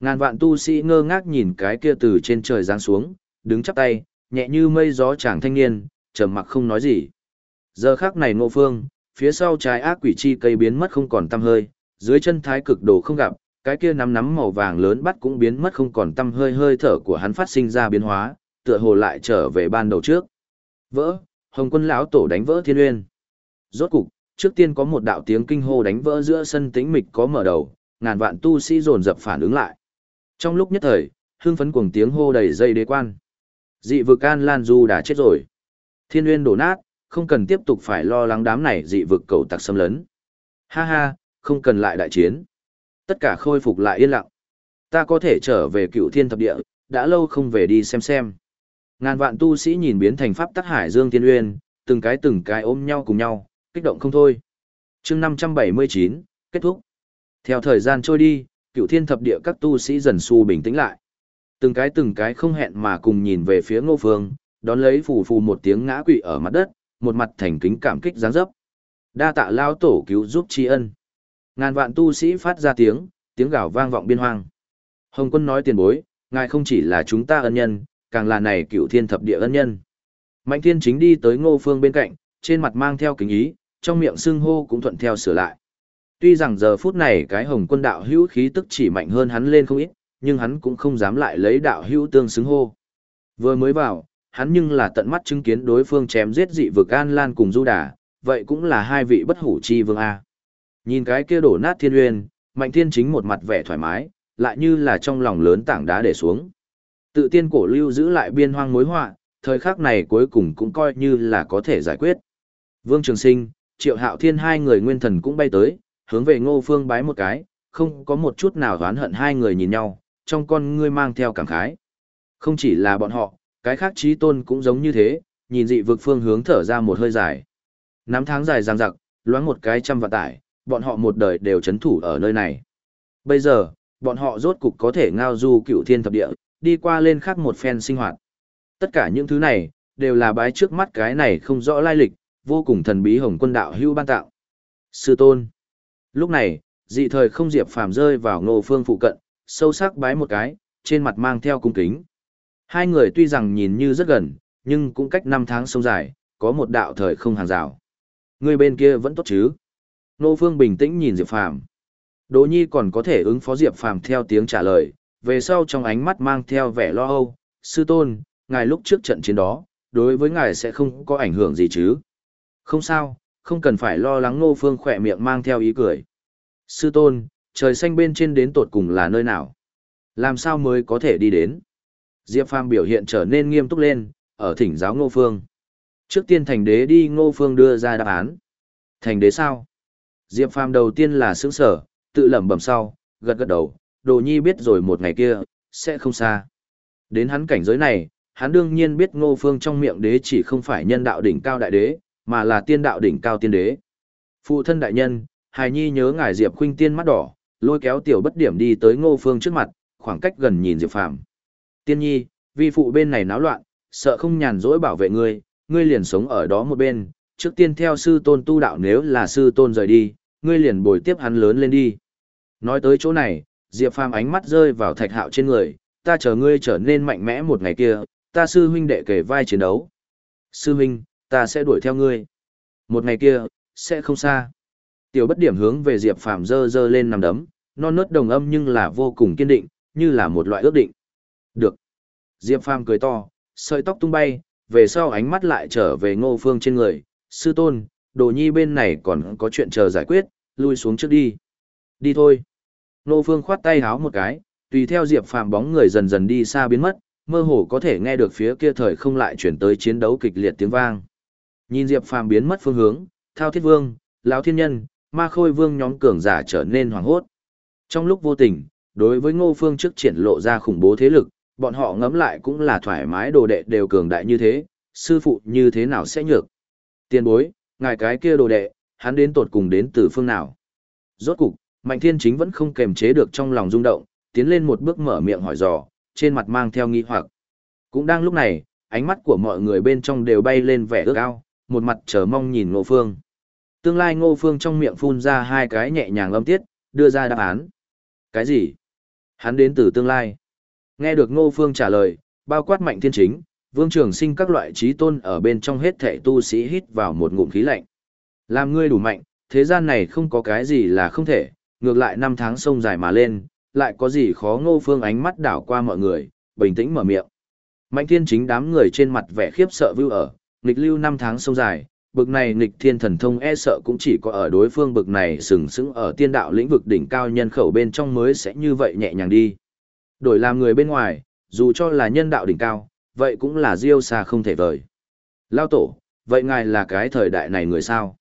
Ngàn vạn tu sĩ ngơ ngác nhìn cái kia từ trên trời giáng xuống, đứng chắp tay, nhẹ như mây gió chàng thanh niên, trầm mặc không nói gì. Giờ khắc này ngô phương, phía sau trái ác quỷ chi cây biến mất không còn tăm hơi, dưới chân thái cực đồ không gặp, cái kia nắm nắm màu vàng lớn bắt cũng biến mất không còn tăm hơi hơi thở của hắn phát sinh ra biến hóa, tựa hồ lại trở về ban đầu trước. Vỡ, Hồng Quân lão tổ đánh vỡ Thiên Uyên. Rốt cục, trước tiên có một đạo tiếng kinh hô đánh vỡ giữa sân tĩnh mịch có mở đầu, ngàn vạn tu sĩ dồn dập phản ứng lại. Trong lúc nhất thời, hưng phấn cuồng tiếng hô đầy dây đế quan. Dị vực An Lan Du đã chết rồi. Thiên Uyên đổ nát, không cần tiếp tục phải lo lắng đám này dị vực cầu tặc xâm lấn. Ha ha, không cần lại đại chiến. Tất cả khôi phục lại yên lặng. Ta có thể trở về cựu thiên thập địa, đã lâu không về đi xem xem. Ngàn vạn tu sĩ nhìn biến thành pháp tắc hải dương thiên uyên, từng cái từng cái ôm nhau cùng nhau, kích động không thôi. chương 579, kết thúc. Theo thời gian trôi đi, cựu thiên thập địa các tu sĩ dần su bình tĩnh lại. Từng cái từng cái không hẹn mà cùng nhìn về phía ngô phương, đón lấy phù phù một tiếng ngã quỵ ở mặt đất, một mặt thành kính cảm kích giáng dấp. Đa tạ lao tổ cứu giúp tri ân. Ngàn vạn tu sĩ phát ra tiếng, tiếng gào vang vọng biên hoang. Hồng quân nói tiền bối, ngài không chỉ là chúng ta ân nhân, càng là này cựu thiên thập địa ân nhân. Mạnh thiên chính đi tới ngô phương bên cạnh, trên mặt mang theo kính ý, trong miệng xưng hô cũng thuận theo sửa lại. Tuy rằng giờ phút này cái hồng quân đạo hữu khí tức chỉ mạnh hơn hắn lên không ít, nhưng hắn cũng không dám lại lấy đạo hữu tương xứng hô. Vừa mới vào, hắn nhưng là tận mắt chứng kiến đối phương chém giết dị vực An Lan cùng Du Đà, vậy cũng là hai vị bất hủ chi vương A. Nhìn cái kia đổ nát thiên uyên, mạnh thiên chính một mặt vẻ thoải mái, lại như là trong lòng lớn tảng đá để xuống. Tự tiên cổ lưu giữ lại biên hoang mối họa, thời khắc này cuối cùng cũng coi như là có thể giải quyết. Vương Trường Sinh, Triệu Hạo Thiên hai người nguyên thần cũng bay tới, hướng về Ngô Phương bái một cái, không có một chút nào oán hận hai người nhìn nhau, trong con ngươi mang theo cảm khái. Không chỉ là bọn họ, cái khác trí tôn cũng giống như thế, nhìn dị vực phương hướng thở ra một hơi dài. Năm tháng dài giang giặc, loáng một cái trăm vạn tải, bọn họ một đời đều chấn thủ ở nơi này. Bây giờ, bọn họ rốt cục có thể ngao du cựu thiên thập địa, đi qua lên khác một phen sinh hoạt. Tất cả những thứ này, đều là bái trước mắt cái này không rõ lai lịch, vô cùng thần bí hồng quân đạo hưu ban tạo. Sư tôn. Lúc này, dị thời không diệp phàm rơi vào ngô phương phụ cận, sâu sắc bái một cái, trên mặt mang theo cung kính. Hai người tuy rằng nhìn như rất gần, nhưng cũng cách năm tháng sông dài, có một đạo thời không hàng rào. Người bên kia vẫn tốt chứ? Nô Phương bình tĩnh nhìn Diệp Phàm. Đỗ Nhi còn có thể ứng phó Diệp Phàm theo tiếng trả lời, về sau trong ánh mắt mang theo vẻ lo âu, sư tôn, ngài lúc trước trận chiến đó, đối với ngài sẽ không có ảnh hưởng gì chứ? Không sao, không cần phải lo lắng Ngô Phương khỏe miệng mang theo ý cười. Sư tôn, trời xanh bên trên đến tột cùng là nơi nào? Làm sao mới có thể đi đến? Diệp Phàm biểu hiện trở nên nghiêm túc lên, ở thỉnh giáo Ngô Phương. Trước tiên thành đế đi Ngô Phương đưa ra đáp án. Thành đế sao? Diệp Phàm đầu tiên là sướng sở, tự lẩm bẩm sau, gật gật đầu, Đồ Nhi biết rồi một ngày kia, sẽ không xa. Đến hắn cảnh giới này, hắn đương nhiên biết Ngô Phương trong miệng đế chỉ không phải nhân đạo đỉnh cao đại đế, mà là tiên đạo đỉnh cao tiên đế. Phụ thân đại nhân, Hài Nhi nhớ ngài Diệp Khuynh Tiên mắt đỏ, lôi kéo tiểu bất điểm đi tới Ngô Phương trước mặt, khoảng cách gần nhìn Diệp Phàm. Tiên nhi, vi phụ bên này náo loạn, sợ không nhàn rỗi bảo vệ ngươi, ngươi liền sống ở đó một bên, trước tiên theo sư tôn tu đạo nếu là sư tôn rời đi, ngươi liền bồi tiếp hắn lớn lên đi. Nói tới chỗ này, Diệp Phàm ánh mắt rơi vào thạch hạo trên người, ta chờ ngươi trở nên mạnh mẽ một ngày kia, ta sư huynh đệ kể vai chiến đấu. Sư huynh, ta sẽ đuổi theo ngươi. Một ngày kia, sẽ không xa. Tiểu bất điểm hướng về Diệp Phàm dơ dơ lên nằm đấm, non nớt đồng âm nhưng là vô cùng kiên định, như là một loại ước định. Được. Diệp Phàm cười to, sợi tóc tung bay, về sau ánh mắt lại trở về ngô phương trên người. Sư tôn, đồ nhi bên này còn có chuyện chờ giải quyết, lui xuống trước đi. Đi thôi. Ngô phương khoát tay háo một cái, tùy theo Diệp Phàm bóng người dần dần đi xa biến mất, mơ hồ có thể nghe được phía kia thời không lại chuyển tới chiến đấu kịch liệt tiếng vang. Nhìn Diệp Phàm biến mất phương hướng, Thao Thiết Vương, lão Thiên Nhân, Ma Khôi Vương nhóm cường giả trở nên hoảng hốt. Trong lúc vô tình, đối với Ngô Phương trước triển lộ ra khủng bố thế lực, bọn họ ngẫm lại cũng là thoải mái đồ đệ đều cường đại như thế, sư phụ như thế nào sẽ nhược. Tiền bối, ngài cái kia đồ đệ, hắn đến tột cùng đến từ phương nào. Rốt cục, Mạnh Thiên Chính vẫn không kềm chế được trong lòng rung động, tiến lên một bước mở miệng hỏi dò, trên mặt mang theo nghi hoặc. Cũng đang lúc này, ánh mắt của mọi người bên trong đều bay lên vẻ ước ao, một mặt chờ mong nhìn Ngô Phương. Tương lai Ngô Phương trong miệng phun ra hai cái nhẹ nhàng âm tiết, đưa ra đáp án. Cái gì? Hắn đến từ tương lai. Nghe được Ngô Phương trả lời, bao quát mạnh thiên chính, vương trường sinh các loại trí tôn ở bên trong hết thể tu sĩ hít vào một ngụm khí lạnh. Làm ngươi đủ mạnh, thế gian này không có cái gì là không thể, ngược lại năm tháng sông dài mà lên, lại có gì khó Ngô Phương ánh mắt đảo qua mọi người, bình tĩnh mở miệng. Mạnh thiên chính đám người trên mặt vẻ khiếp sợ vưu ở, nghịch lưu năm tháng sông dài, bực này nghịch thiên thần thông e sợ cũng chỉ có ở đối phương bực này sừng sững ở tiên đạo lĩnh vực đỉnh cao nhân khẩu bên trong mới sẽ như vậy nhẹ nhàng đi. Đổi làm người bên ngoài, dù cho là nhân đạo đỉnh cao, vậy cũng là diêu xa không thể vời. Lao tổ, vậy ngài là cái thời đại này người sao?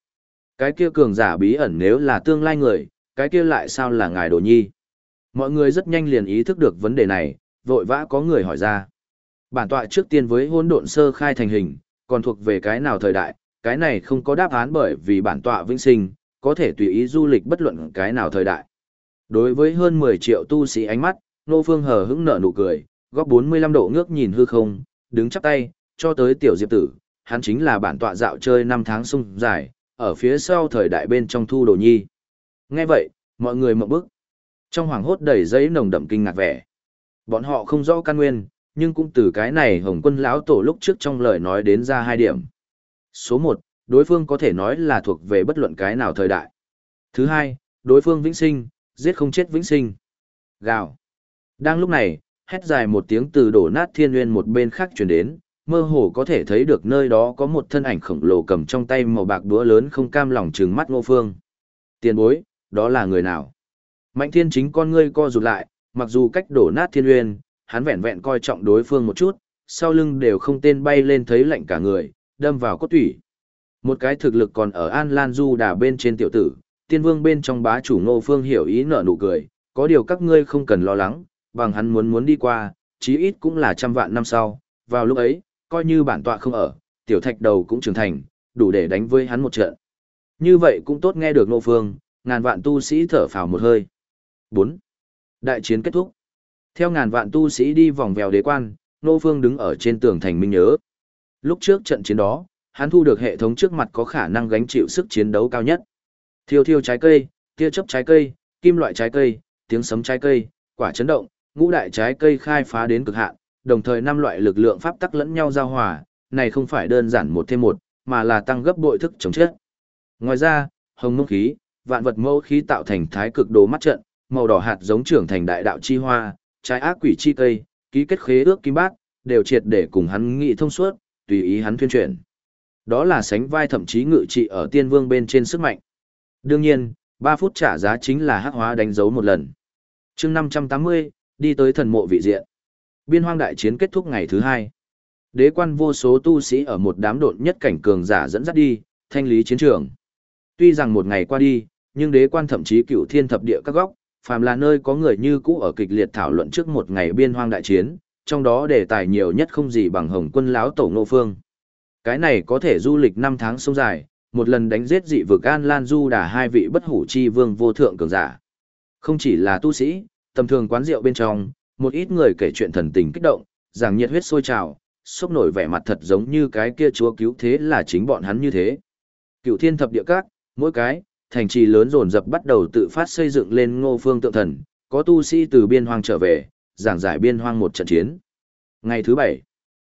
Cái kia cường giả bí ẩn nếu là tương lai người, cái kia lại sao là ngài đồ nhi? Mọi người rất nhanh liền ý thức được vấn đề này, vội vã có người hỏi ra. Bản tọa trước tiên với hỗn độn sơ khai thành hình, còn thuộc về cái nào thời đại, cái này không có đáp án bởi vì bản tọa vĩnh sinh, có thể tùy ý du lịch bất luận cái nào thời đại. Đối với hơn 10 triệu tu sĩ ánh mắt, Nô Phương hờ hững nở nụ cười, góc 45 độ ngước nhìn hư không, đứng chắp tay, cho tới tiểu diệp tử, hắn chính là bản tọa dạo chơi năm tháng sung dài, ở phía sau thời đại bên trong thu đồ nhi. Nghe vậy, mọi người mộng bức. Trong hoàng hốt đầy giấy nồng đậm kinh ngạc vẻ. Bọn họ không rõ căn nguyên, nhưng cũng từ cái này Hồng Quân lão tổ lúc trước trong lời nói đến ra hai điểm. Số một đối phương có thể nói là thuộc về bất luận cái nào thời đại. Thứ hai, đối phương vĩnh sinh, giết không chết vĩnh sinh. Gào. Đang lúc này, hét dài một tiếng từ đổ nát thiên nguyên một bên khác truyền đến, mơ hồ có thể thấy được nơi đó có một thân ảnh khổng lồ cầm trong tay màu bạc đũa lớn không cam lòng trừng mắt ngô phương. Tiền bối, đó là người nào? Mạnh thiên chính con ngươi co rụt lại, mặc dù cách đổ nát thiên nguyên, hắn vẹn vẹn coi trọng đối phương một chút, sau lưng đều không tên bay lên thấy lạnh cả người, đâm vào cốt tủy. Một cái thực lực còn ở An Lan Du đà bên trên tiểu tử, tiên vương bên trong bá chủ ngô phương hiểu ý nở nụ cười, có điều các ngươi không cần lo lắng, bằng hắn muốn muốn đi qua, chí ít cũng là trăm vạn năm sau, vào lúc ấy, coi như bản tọa không ở, tiểu thạch đầu cũng trưởng thành, đủ để đánh với hắn một trận. Như vậy cũng tốt nghe được nô phương, ngàn vạn tu sĩ thở phào một hơi. 4. Đại chiến kết thúc. Theo ngàn vạn tu sĩ đi vòng vèo đế quan, nô phương đứng ở trên tường thành minh nhớ. Lúc trước trận chiến đó, hắn thu được hệ thống trước mặt có khả năng gánh chịu sức chiến đấu cao nhất. Thiêu thiêu trái cây, tia chớp trái cây, kim loại trái cây, tiếng sấm trái cây, quả chấn động, ngũ đại trái cây khai phá đến cực hạn, đồng thời năm loại lực lượng pháp tắc lẫn nhau giao hòa, này không phải đơn giản một thêm một, mà là tăng gấp bội thức chống chết. Ngoài ra, hồng mông khí, vạn vật mẫu khí tạo thành thái cực đồ mắt trận, màu đỏ hạt giống trưởng thành đại đạo chi hoa, trái ác quỷ chi cây, ký kết khế ước kim bát, đều triệt để cùng hắn nghị thông suốt, tùy ý hắn tuyên truyền. Đó là sánh vai thậm chí ngự trị ở tiên vương bên trên sức mạnh. Đương nhiên, 3 phút trả giá chính là hắc hóa đánh dấu một lần. chương 580, đi tới thần mộ vị diện. Biên hoang đại chiến kết thúc ngày thứ hai. Đế quan vô số tu sĩ ở một đám độn nhất cảnh cường giả dẫn dắt đi, thanh lý chiến trường. Tuy rằng một ngày qua đi, nhưng đế quan thậm chí cựu thiên thập địa các góc, phàm là nơi có người như cũ ở kịch liệt thảo luận trước một ngày biên hoang đại chiến, trong đó đề tài nhiều nhất không gì bằng hồng quân láo tổ ngô phương. Cái này có thể du lịch năm tháng sông dài, một lần đánh giết dị vực An Lan Du đà hai vị bất hủ chi vương vô thượng cường giả. Không chỉ là tu sĩ, tầm thường quán rượu bên trong, một ít người kể chuyện thần tình kích động, giảng nhiệt huyết sôi trào, sốc nổi vẻ mặt thật giống như cái kia chúa cứu thế là chính bọn hắn như thế. Cựu thiên thập địa các, mỗi cái, thành trì lớn dồn dập bắt đầu tự phát xây dựng lên ngô phương tượng thần, có tu sĩ từ biên hoang trở về, giảng giải biên hoang một trận chiến. Ngày thứ bảy,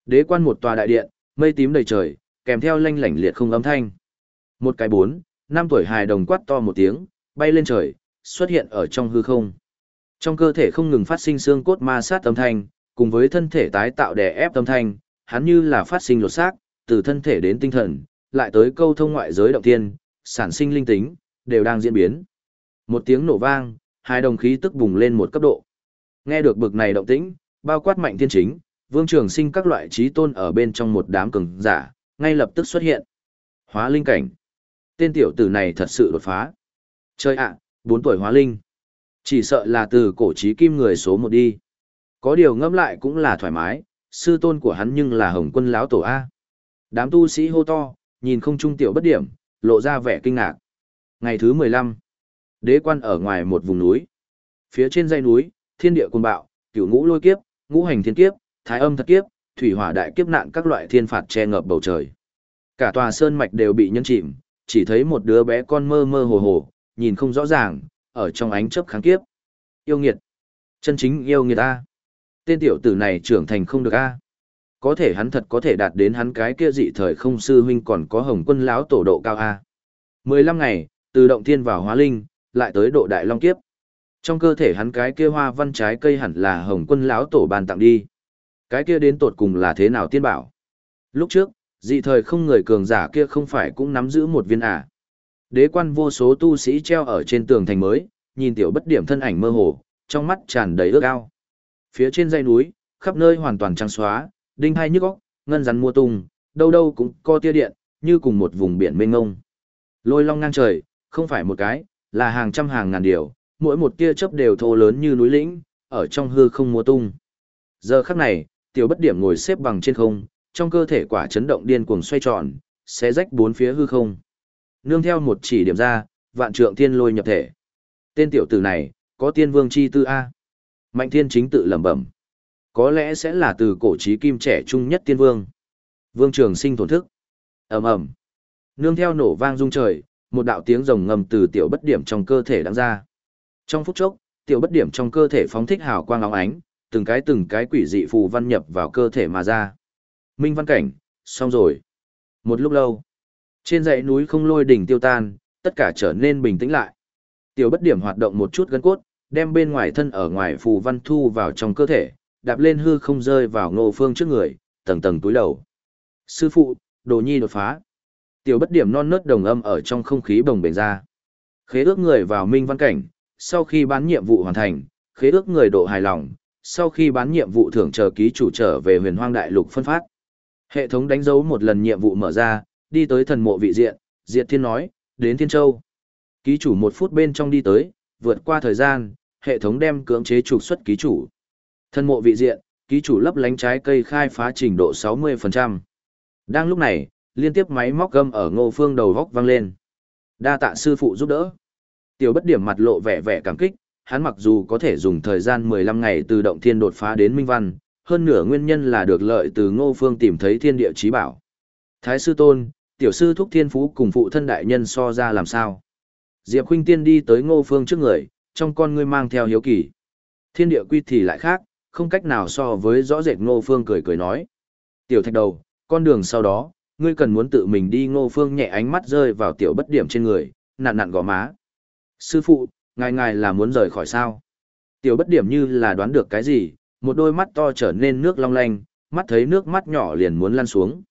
đế quan một tòa đại điện, mây tím đầy trời, kèm theo lanh lảnh liệt không âm thanh. Một cái bốn, năm tuổi hài đồng quát to một tiếng, bay lên trời, xuất hiện ở trong hư không. Trong cơ thể không ngừng phát sinh xương cốt ma sát âm thanh, cùng với thân thể tái tạo đè ép âm thanh, hắn như là phát sinh lột xác, từ thân thể đến tinh thần, lại tới câu thông ngoại giới động tiên, sản sinh linh tính, đều đang diễn biến. Một tiếng nổ vang, hai đồng khí tức bùng lên một cấp độ. Nghe được bực này động tĩnh, bao quát mạnh thiên chính, vương trường sinh các loại trí tôn ở bên trong một đám cường giả, ngay lập tức xuất hiện. Hóa linh cảnh. Tên tiểu tử này thật sự đột phá. Chơi ạ, bốn tuổi hóa linh. Chỉ sợ là từ cổ trí kim người số một đi. Có điều ngẫm lại cũng là thoải mái, sư tôn của hắn nhưng là hồng quân lão tổ A. Đám tu sĩ hô to, nhìn không trung tiểu bất điểm, lộ ra vẻ kinh ngạc. Ngày thứ mười lăm, đế quan ở ngoài một vùng núi. Phía trên dãy núi, thiên địa cuồng bạo, cửu ngũ lôi kiếp, ngũ hành thiên kiếp, thái âm thật kiếp, thủy hỏa đại kiếp nạn các loại thiên phạt che ngập bầu trời. Cả tòa sơn mạch đều bị nhấn chìm, chỉ thấy một đứa bé con mơ mơ hồ hồ, nhìn không rõ ràng, ở trong ánh chớp kháng kiếp. Yêu nghiệt. Chân chính yêu người ta. Tên tiểu tử này trưởng thành không được a. Có thể hắn thật có thể đạt đến hắn cái kia dị thời không sư huynh còn có hồng quân lão tổ độ cao a. 15 ngày, từ động thiên vào hóa linh, lại tới độ đại long kiếp. Trong cơ thể hắn cái kia hoa văn trái cây hẳn là hồng quân lão tổ bàn tặng đi. Cái kia đến tột cùng là thế nào tiên bảo? Lúc trước, dị thời không người cường giả kia không phải cũng nắm giữ một viên à. Đế quan vô số tu sĩ treo ở trên tường thành mới, nhìn tiểu bất điểm thân ảnh mơ hồ, trong mắt tràn đầy ước ao. Phía trên dãy núi, khắp nơi hoàn toàn trắng xóa, đinh hai nhức óc, ngân rắn mua tung, đâu đâu cũng có tia điện, như cùng một vùng biển mênh mông. Lôi long ngang trời, không phải một cái, là hàng trăm hàng ngàn điều, mỗi một tia chớp đều thô lớn như núi lĩnh, ở trong hư không mua tung. Giờ khắc này, tiểu bất điểm ngồi xếp bằng trên không, trong cơ thể quả chấn động điên cuồng xoay tròn, xé rách bốn phía hư không. Nương theo một chỉ điểm ra, vạn trượng thiên lôi nhập thể. Tên tiểu tử này, có tiên vương chi tư A. Mạnh thiên chính tự lẩm bẩm. Có lẽ sẽ là từ cổ trí kim trẻ trung nhất tiên vương. Vương trường sinh thổn thức. ầm ầm Nương theo nổ vang rung trời, một đạo tiếng rồng ngầm từ tiểu bất điểm trong cơ thể đáng ra. Trong phút chốc, tiểu bất điểm trong cơ thể phóng thích hào quang óng ánh, từng cái từng cái quỷ dị phù văn nhập vào cơ thể mà ra. Minh văn cảnh, xong rồi. Một lúc lâu, trên dãy núi không lôi đỉnh tiêu tan, tất cả trở nên bình tĩnh lại. Tiểu bất điểm hoạt động một chút gân cốt, đem bên ngoài thân ở ngoài phù văn thu vào trong cơ thể, đạp lên hư không rơi vào ngô phương trước người, tầng tầng túi đầu. Sư phụ, đồ nhi đột phá. Tiểu bất điểm non nớt đồng âm ở trong không khí bồng bềnh ra. Khế ước người vào minh văn cảnh, sau khi bán nhiệm vụ hoàn thành, khế ước người độ hài lòng, sau khi bán nhiệm vụ thưởng chờ ký chủ trở về huyền hoang đại lục phân phát. Hệ thống đánh dấu một lần nhiệm vụ mở ra, đi tới thần mộ vị diện, Diệt Thiên nói, đến Thiên Châu. Ký chủ một phút bên trong đi tới, vượt qua thời gian, hệ thống đem cưỡng chế trục xuất ký chủ thân mộ vị diện, ký chủ lấp lánh trái cây khai phá trình độ 60%. Đang lúc này, liên tiếp máy móc gâm ở ngô phương đầu góc vang lên. Đa tạ sư phụ giúp đỡ. Tiểu bất điểm mặt lộ vẻ vẻ cảm kích, hắn mặc dù có thể dùng thời gian 15 ngày từ động thiên đột phá đến minh văn, hơn nửa nguyên nhân là được lợi từ ngô phương tìm thấy thiên địa trí bảo. Thái sư tôn, tiểu sư thúc thiên phú cùng phụ thân đại nhân so ra làm sao? Diệp Khuynh Tiên đi tới ngô phương trước người, trong con ngươi mang theo hiếu kỳ. Thiên địa quy thì lại khác, không cách nào so với rõ rệt ngô phương cười cười nói. Tiểu thạch đầu, con đường sau đó, ngươi cần muốn tự mình đi ngô phương nhẹ ánh mắt rơi vào tiểu bất điểm trên người, nặn nặn gò má. Sư phụ, ngài ngài là muốn rời khỏi sao? Tiểu bất điểm như là đoán được cái gì, một đôi mắt to trở nên nước long lanh, mắt thấy nước mắt nhỏ liền muốn lăn xuống.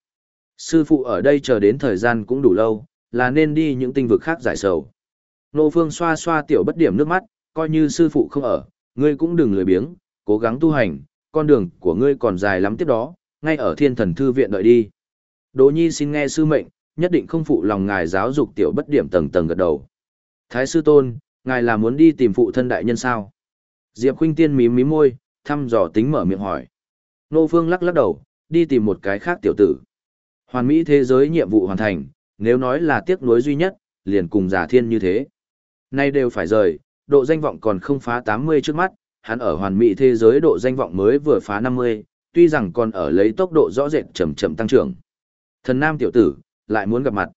Sư phụ ở đây chờ đến thời gian cũng đủ lâu, là nên đi những tinh vực khác giải sầu. Nô Phương xoa xoa tiểu bất điểm nước mắt, coi như sư phụ không ở, ngươi cũng đừng lười biếng, cố gắng tu hành, con đường của ngươi còn dài lắm tiếp đó, ngay ở thiên thần thư viện đợi đi. Đỗ Nhi xin nghe sư mệnh, nhất định không phụ lòng ngài giáo dục tiểu bất điểm tầng tầng gật đầu. Thái sư tôn, ngài là muốn đi tìm phụ thân đại nhân sao? Diệp Khuynh Tiên mím mím môi, thăm dò tính mở miệng hỏi. Nô Phương lắc lắc đầu, đi tìm một cái khác tiểu tử. Hoàn mỹ thế giới nhiệm vụ hoàn thành, nếu nói là tiếc nuối duy nhất, liền cùng giả thiên như thế. Nay đều phải rời, độ danh vọng còn không phá 80 trước mắt, hắn ở hoàn mỹ thế giới độ danh vọng mới vừa phá 50, tuy rằng còn ở lấy tốc độ rõ rệt chậm chậm tăng trưởng. Thần nam tiểu tử, lại muốn gặp mặt.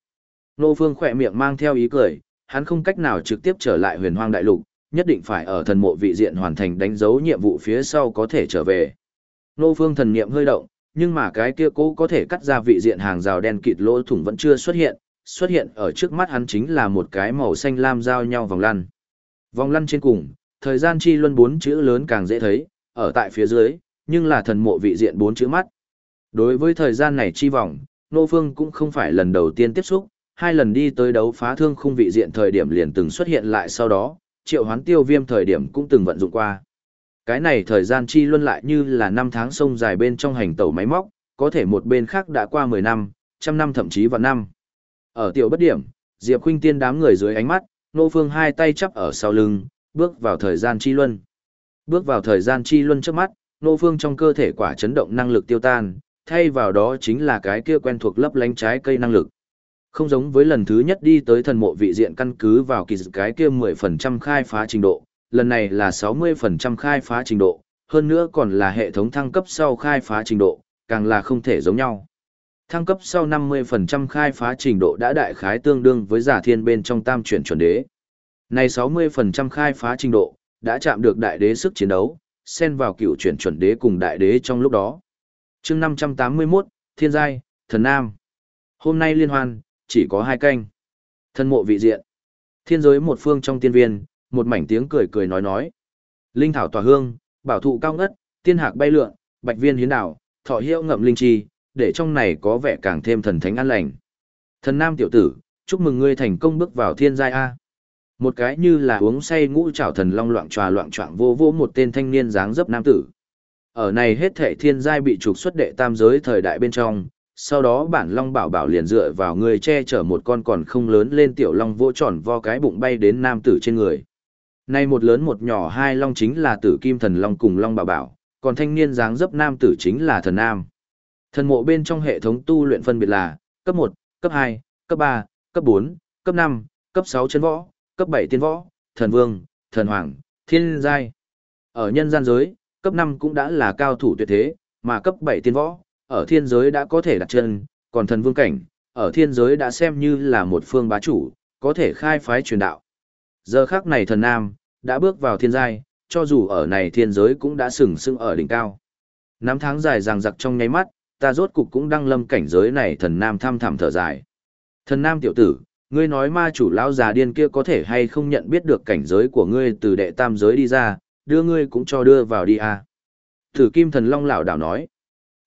Nô Phương khỏe miệng mang theo ý cười, hắn không cách nào trực tiếp trở lại huyền hoang đại lục, nhất định phải ở thần mộ vị diện hoàn thành đánh dấu nhiệm vụ phía sau có thể trở về. Nô Phương thần niệm hơi động, nhưng mà cái kia cố có thể cắt ra vị diện hàng rào đen kịt lỗ thủng vẫn chưa xuất hiện, xuất hiện ở trước mắt hắn chính là một cái màu xanh lam giao nhau vòng lăn. Vòng lăn trên cùng, thời gian chi luân bốn chữ lớn càng dễ thấy, ở tại phía dưới, nhưng là thần mộ vị diện bốn chữ mắt. Đối với thời gian này chi vòng, Nô Phương cũng không phải lần đầu tiên tiếp xúc, hai lần đi tới đấu phá thương khung vị diện thời điểm liền từng xuất hiện lại sau đó, triệu hoán tiêu viêm thời điểm cũng từng vận dụng qua. Cái này thời gian chi luân lại như là năm tháng sông dài bên trong hành tàu máy móc, có thể một bên khác đã qua 10 năm, trăm năm thậm chí vạn năm. Ở tiểu bất điểm, Diệp Khuynh Tiên đám người dưới ánh mắt, Nô Phương hai tay chắp ở sau lưng, bước vào thời gian chi luân. Bước vào thời gian chi luân trước mắt, Nô Phương trong cơ thể quả chấn động năng lực tiêu tan, thay vào đó chính là cái kia quen thuộc lấp lánh trái cây năng lực. Không giống với lần thứ nhất đi tới thần mộ vị diện căn cứ vào kỳ cái kia 10% khai phá trình độ, lần này là 60% khai phá trình độ, hơn nữa còn là hệ thống thăng cấp sau khai phá trình độ, càng là không thể giống nhau. Thăng cấp sau 50% khai phá trình độ đã đại khái tương đương với giả thiên bên trong tam chuyển chuẩn đế. Này 60% khai phá trình độ, đã chạm được đại đế sức chiến đấu, xen vào cựu chuyển chuẩn đế cùng đại đế trong lúc đó. chương 581, Thiên Giai, Thần Nam. Hôm nay liên hoan, chỉ có hai canh. Thân mộ vị diện. Thiên giới một phương trong tiên viên, một mảnh tiếng cười cười nói nói. Linh thảo tỏa hương, bảo thụ cao ngất, tiên hạc bay lượn, bạch viên hiến đảo, thọ hiệu ngậm linh chi, để trong này có vẻ càng thêm thần thánh an lành. Thần nam tiểu tử, chúc mừng ngươi thành công bước vào thiên giai A. Một cái như là uống say ngũ trảo thần long loạn tròa loạn trọng vô vô một tên thanh niên dáng dấp nam tử. Ở này hết thể thiên giai bị trục xuất đệ tam giới thời đại bên trong, sau đó bản long bảo bảo liền dựa vào người che chở một con còn không lớn lên tiểu long vô tròn vo cái bụng bay đến nam tử trên người. Nay một lớn một nhỏ hai long chính là tử kim thần long cùng long bảo bảo, còn thanh niên dáng dấp nam tử chính là thần nam. Thần mộ bên trong hệ thống tu luyện phân biệt là cấp 1, cấp 2, cấp 3, cấp 4, cấp 5, cấp 6 chân võ, cấp 7 tiên võ, thần vương, thần hoàng, thiên giai. Ở nhân gian giới, cấp 5 cũng đã là cao thủ tuyệt thế, mà cấp 7 tiên võ, ở thiên giới đã có thể đặt chân, còn thần vương cảnh, ở thiên giới đã xem như là một phương bá chủ, có thể khai phái truyền đạo. Giờ khắc này thần nam, đã bước vào thiên giai, cho dù ở này thiên giới cũng đã sừng sững ở đỉnh cao. Năm tháng dài ràng giặc trong nháy mắt, ta rốt cục cũng đang lâm cảnh giới này thần nam thăm thẳm thở dài. Thần nam tiểu tử, ngươi nói ma chủ lão già điên kia có thể hay không nhận biết được cảnh giới của ngươi từ đệ tam giới đi ra, đưa ngươi cũng cho đưa vào đi à. Thử kim thần long lão đảo nói.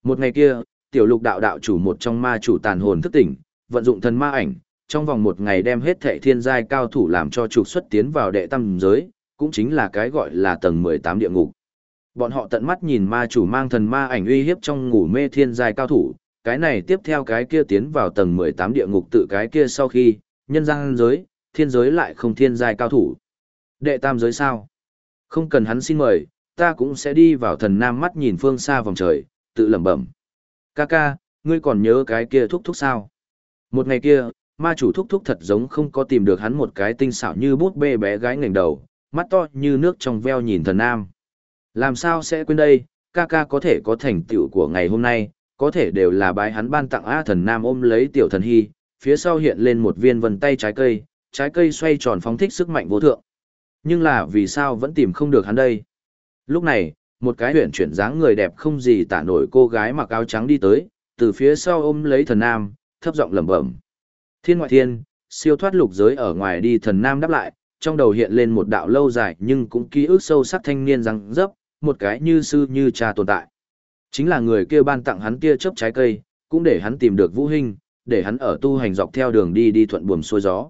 Một ngày kia, tiểu lục đạo đạo chủ một trong ma chủ tàn hồn thức tỉnh, vận dụng thần ma ảnh, trong vòng một ngày đem hết thệ thiên giai cao thủ làm cho trục xuất tiến vào đệ tam giới, cũng chính là cái gọi là tầng 18 địa ngục. Bọn họ tận mắt nhìn ma chủ mang thần ma ảnh uy hiếp trong ngủ mê thiên giai cao thủ, cái này tiếp theo cái kia tiến vào tầng 18 địa ngục tự cái kia sau khi, nhân gian giới, thiên giới lại không thiên giai cao thủ. Đệ tam giới sao? Không cần hắn xin mời, ta cũng sẽ đi vào thần nam mắt nhìn phương xa vòng trời, tự lẩm bẩm. Ca ca, ngươi còn nhớ cái kia thúc thúc sao? Một ngày kia, ma chủ thúc thúc thật giống không có tìm được hắn một cái tinh xảo như bút bê bé gái ngẩng đầu, mắt to như nước trong veo nhìn thần nam. Làm sao sẽ quên đây, ca ca có thể có thành tựu của ngày hôm nay, có thể đều là bái hắn ban tặng A thần nam ôm lấy tiểu thần hy, phía sau hiện lên một viên vân tay trái cây, trái cây xoay tròn phóng thích sức mạnh vô thượng. Nhưng là vì sao vẫn tìm không được hắn đây? Lúc này, một cái huyện chuyển dáng người đẹp không gì tả nổi cô gái mặc áo trắng đi tới, từ phía sau ôm lấy thần nam, thấp giọng lẩm bẩm. Thiên ngoại thiên, siêu thoát lục giới ở ngoài đi thần nam đáp lại, trong đầu hiện lên một đạo lâu dài nhưng cũng ký ức sâu sắc thanh niên răng dấp, một cái như sư như cha tồn tại. Chính là người kia ban tặng hắn tia chớp trái cây, cũng để hắn tìm được vũ hình, để hắn ở tu hành dọc theo đường đi đi thuận buồm xuôi gió.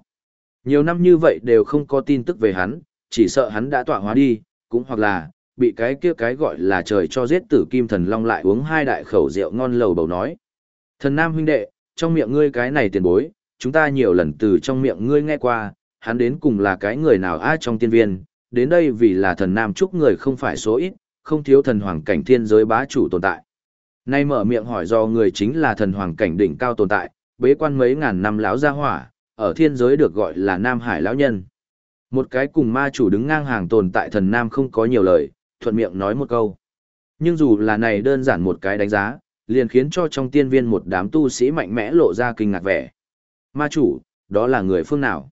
Nhiều năm như vậy đều không có tin tức về hắn, chỉ sợ hắn đã tọa hóa đi, cũng hoặc là, bị cái kia cái gọi là trời cho giết tử kim thần long lại uống hai đại khẩu rượu ngon lầu bầu nói. Thần nam huynh đệ, trong miệng ngươi cái này tiền bối, chúng ta nhiều lần từ trong miệng ngươi nghe qua, hắn đến cùng là cái người nào ai trong tiên viên, đến đây vì là thần nam chúc người không phải số ít, không thiếu thần hoàng cảnh thiên giới bá chủ tồn tại. Nay mở miệng hỏi do người chính là thần hoàng cảnh đỉnh cao tồn tại, bế quan mấy ngàn năm lão gia hỏa, ở thiên giới được gọi là Nam Hải lão nhân. Một cái cùng ma chủ đứng ngang hàng tồn tại thần nam không có nhiều lời, thuận miệng nói một câu. Nhưng dù là này đơn giản một cái đánh giá, liền khiến cho trong tiên viên một đám tu sĩ mạnh mẽ lộ ra kinh ngạc vẻ. Ma chủ, đó là người phương nào?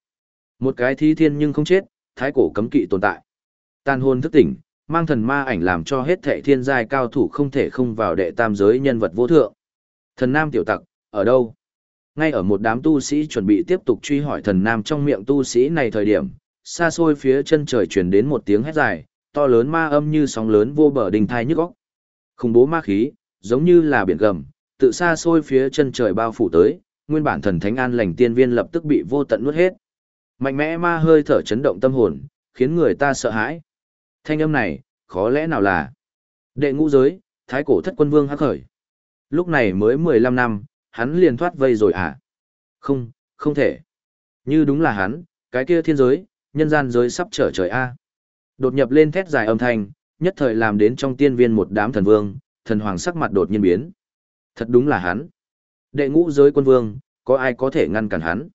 Một cái thi thiên nhưng không chết, thái cổ cấm kỵ tồn tại. Tàn hồn thức tỉnh, mang thần ma ảnh làm cho hết thệ thiên giai cao thủ không thể không vào đệ tam giới nhân vật vô thượng. Thần nam tiểu tặc, ở đâu? Ngay ở một đám tu sĩ chuẩn bị tiếp tục truy hỏi thần nam trong miệng tu sĩ này thời điểm, xa xôi phía chân trời truyền đến một tiếng hét dài, to lớn ma âm như sóng lớn vô bờ đình thai nhức óc. Khủng bố ma khí, giống như là biển gầm, tự xa xôi phía chân trời bao phủ tới, nguyên bản thần thánh an lành tiên viên lập tức bị vô tận nuốt hết. Mạnh mẽ ma hơi thở chấn động tâm hồn, khiến người ta sợ hãi. Thanh âm này, khó lẽ nào là đệ ngũ giới, thái cổ thất quân vương hắc khởi. Lúc này mới 15 năm, hắn liền thoát vây rồi à? Không, không thể. Như đúng là hắn, cái kia thiên giới, nhân gian giới sắp trở trời a. Đột nhập lên thét dài âm thanh, nhất thời làm đến trong tiên viên một đám thần vương, thần hoàng sắc mặt đột nhiên biến. Thật đúng là hắn. Đệ ngũ giới quân vương, có ai có thể ngăn cản hắn?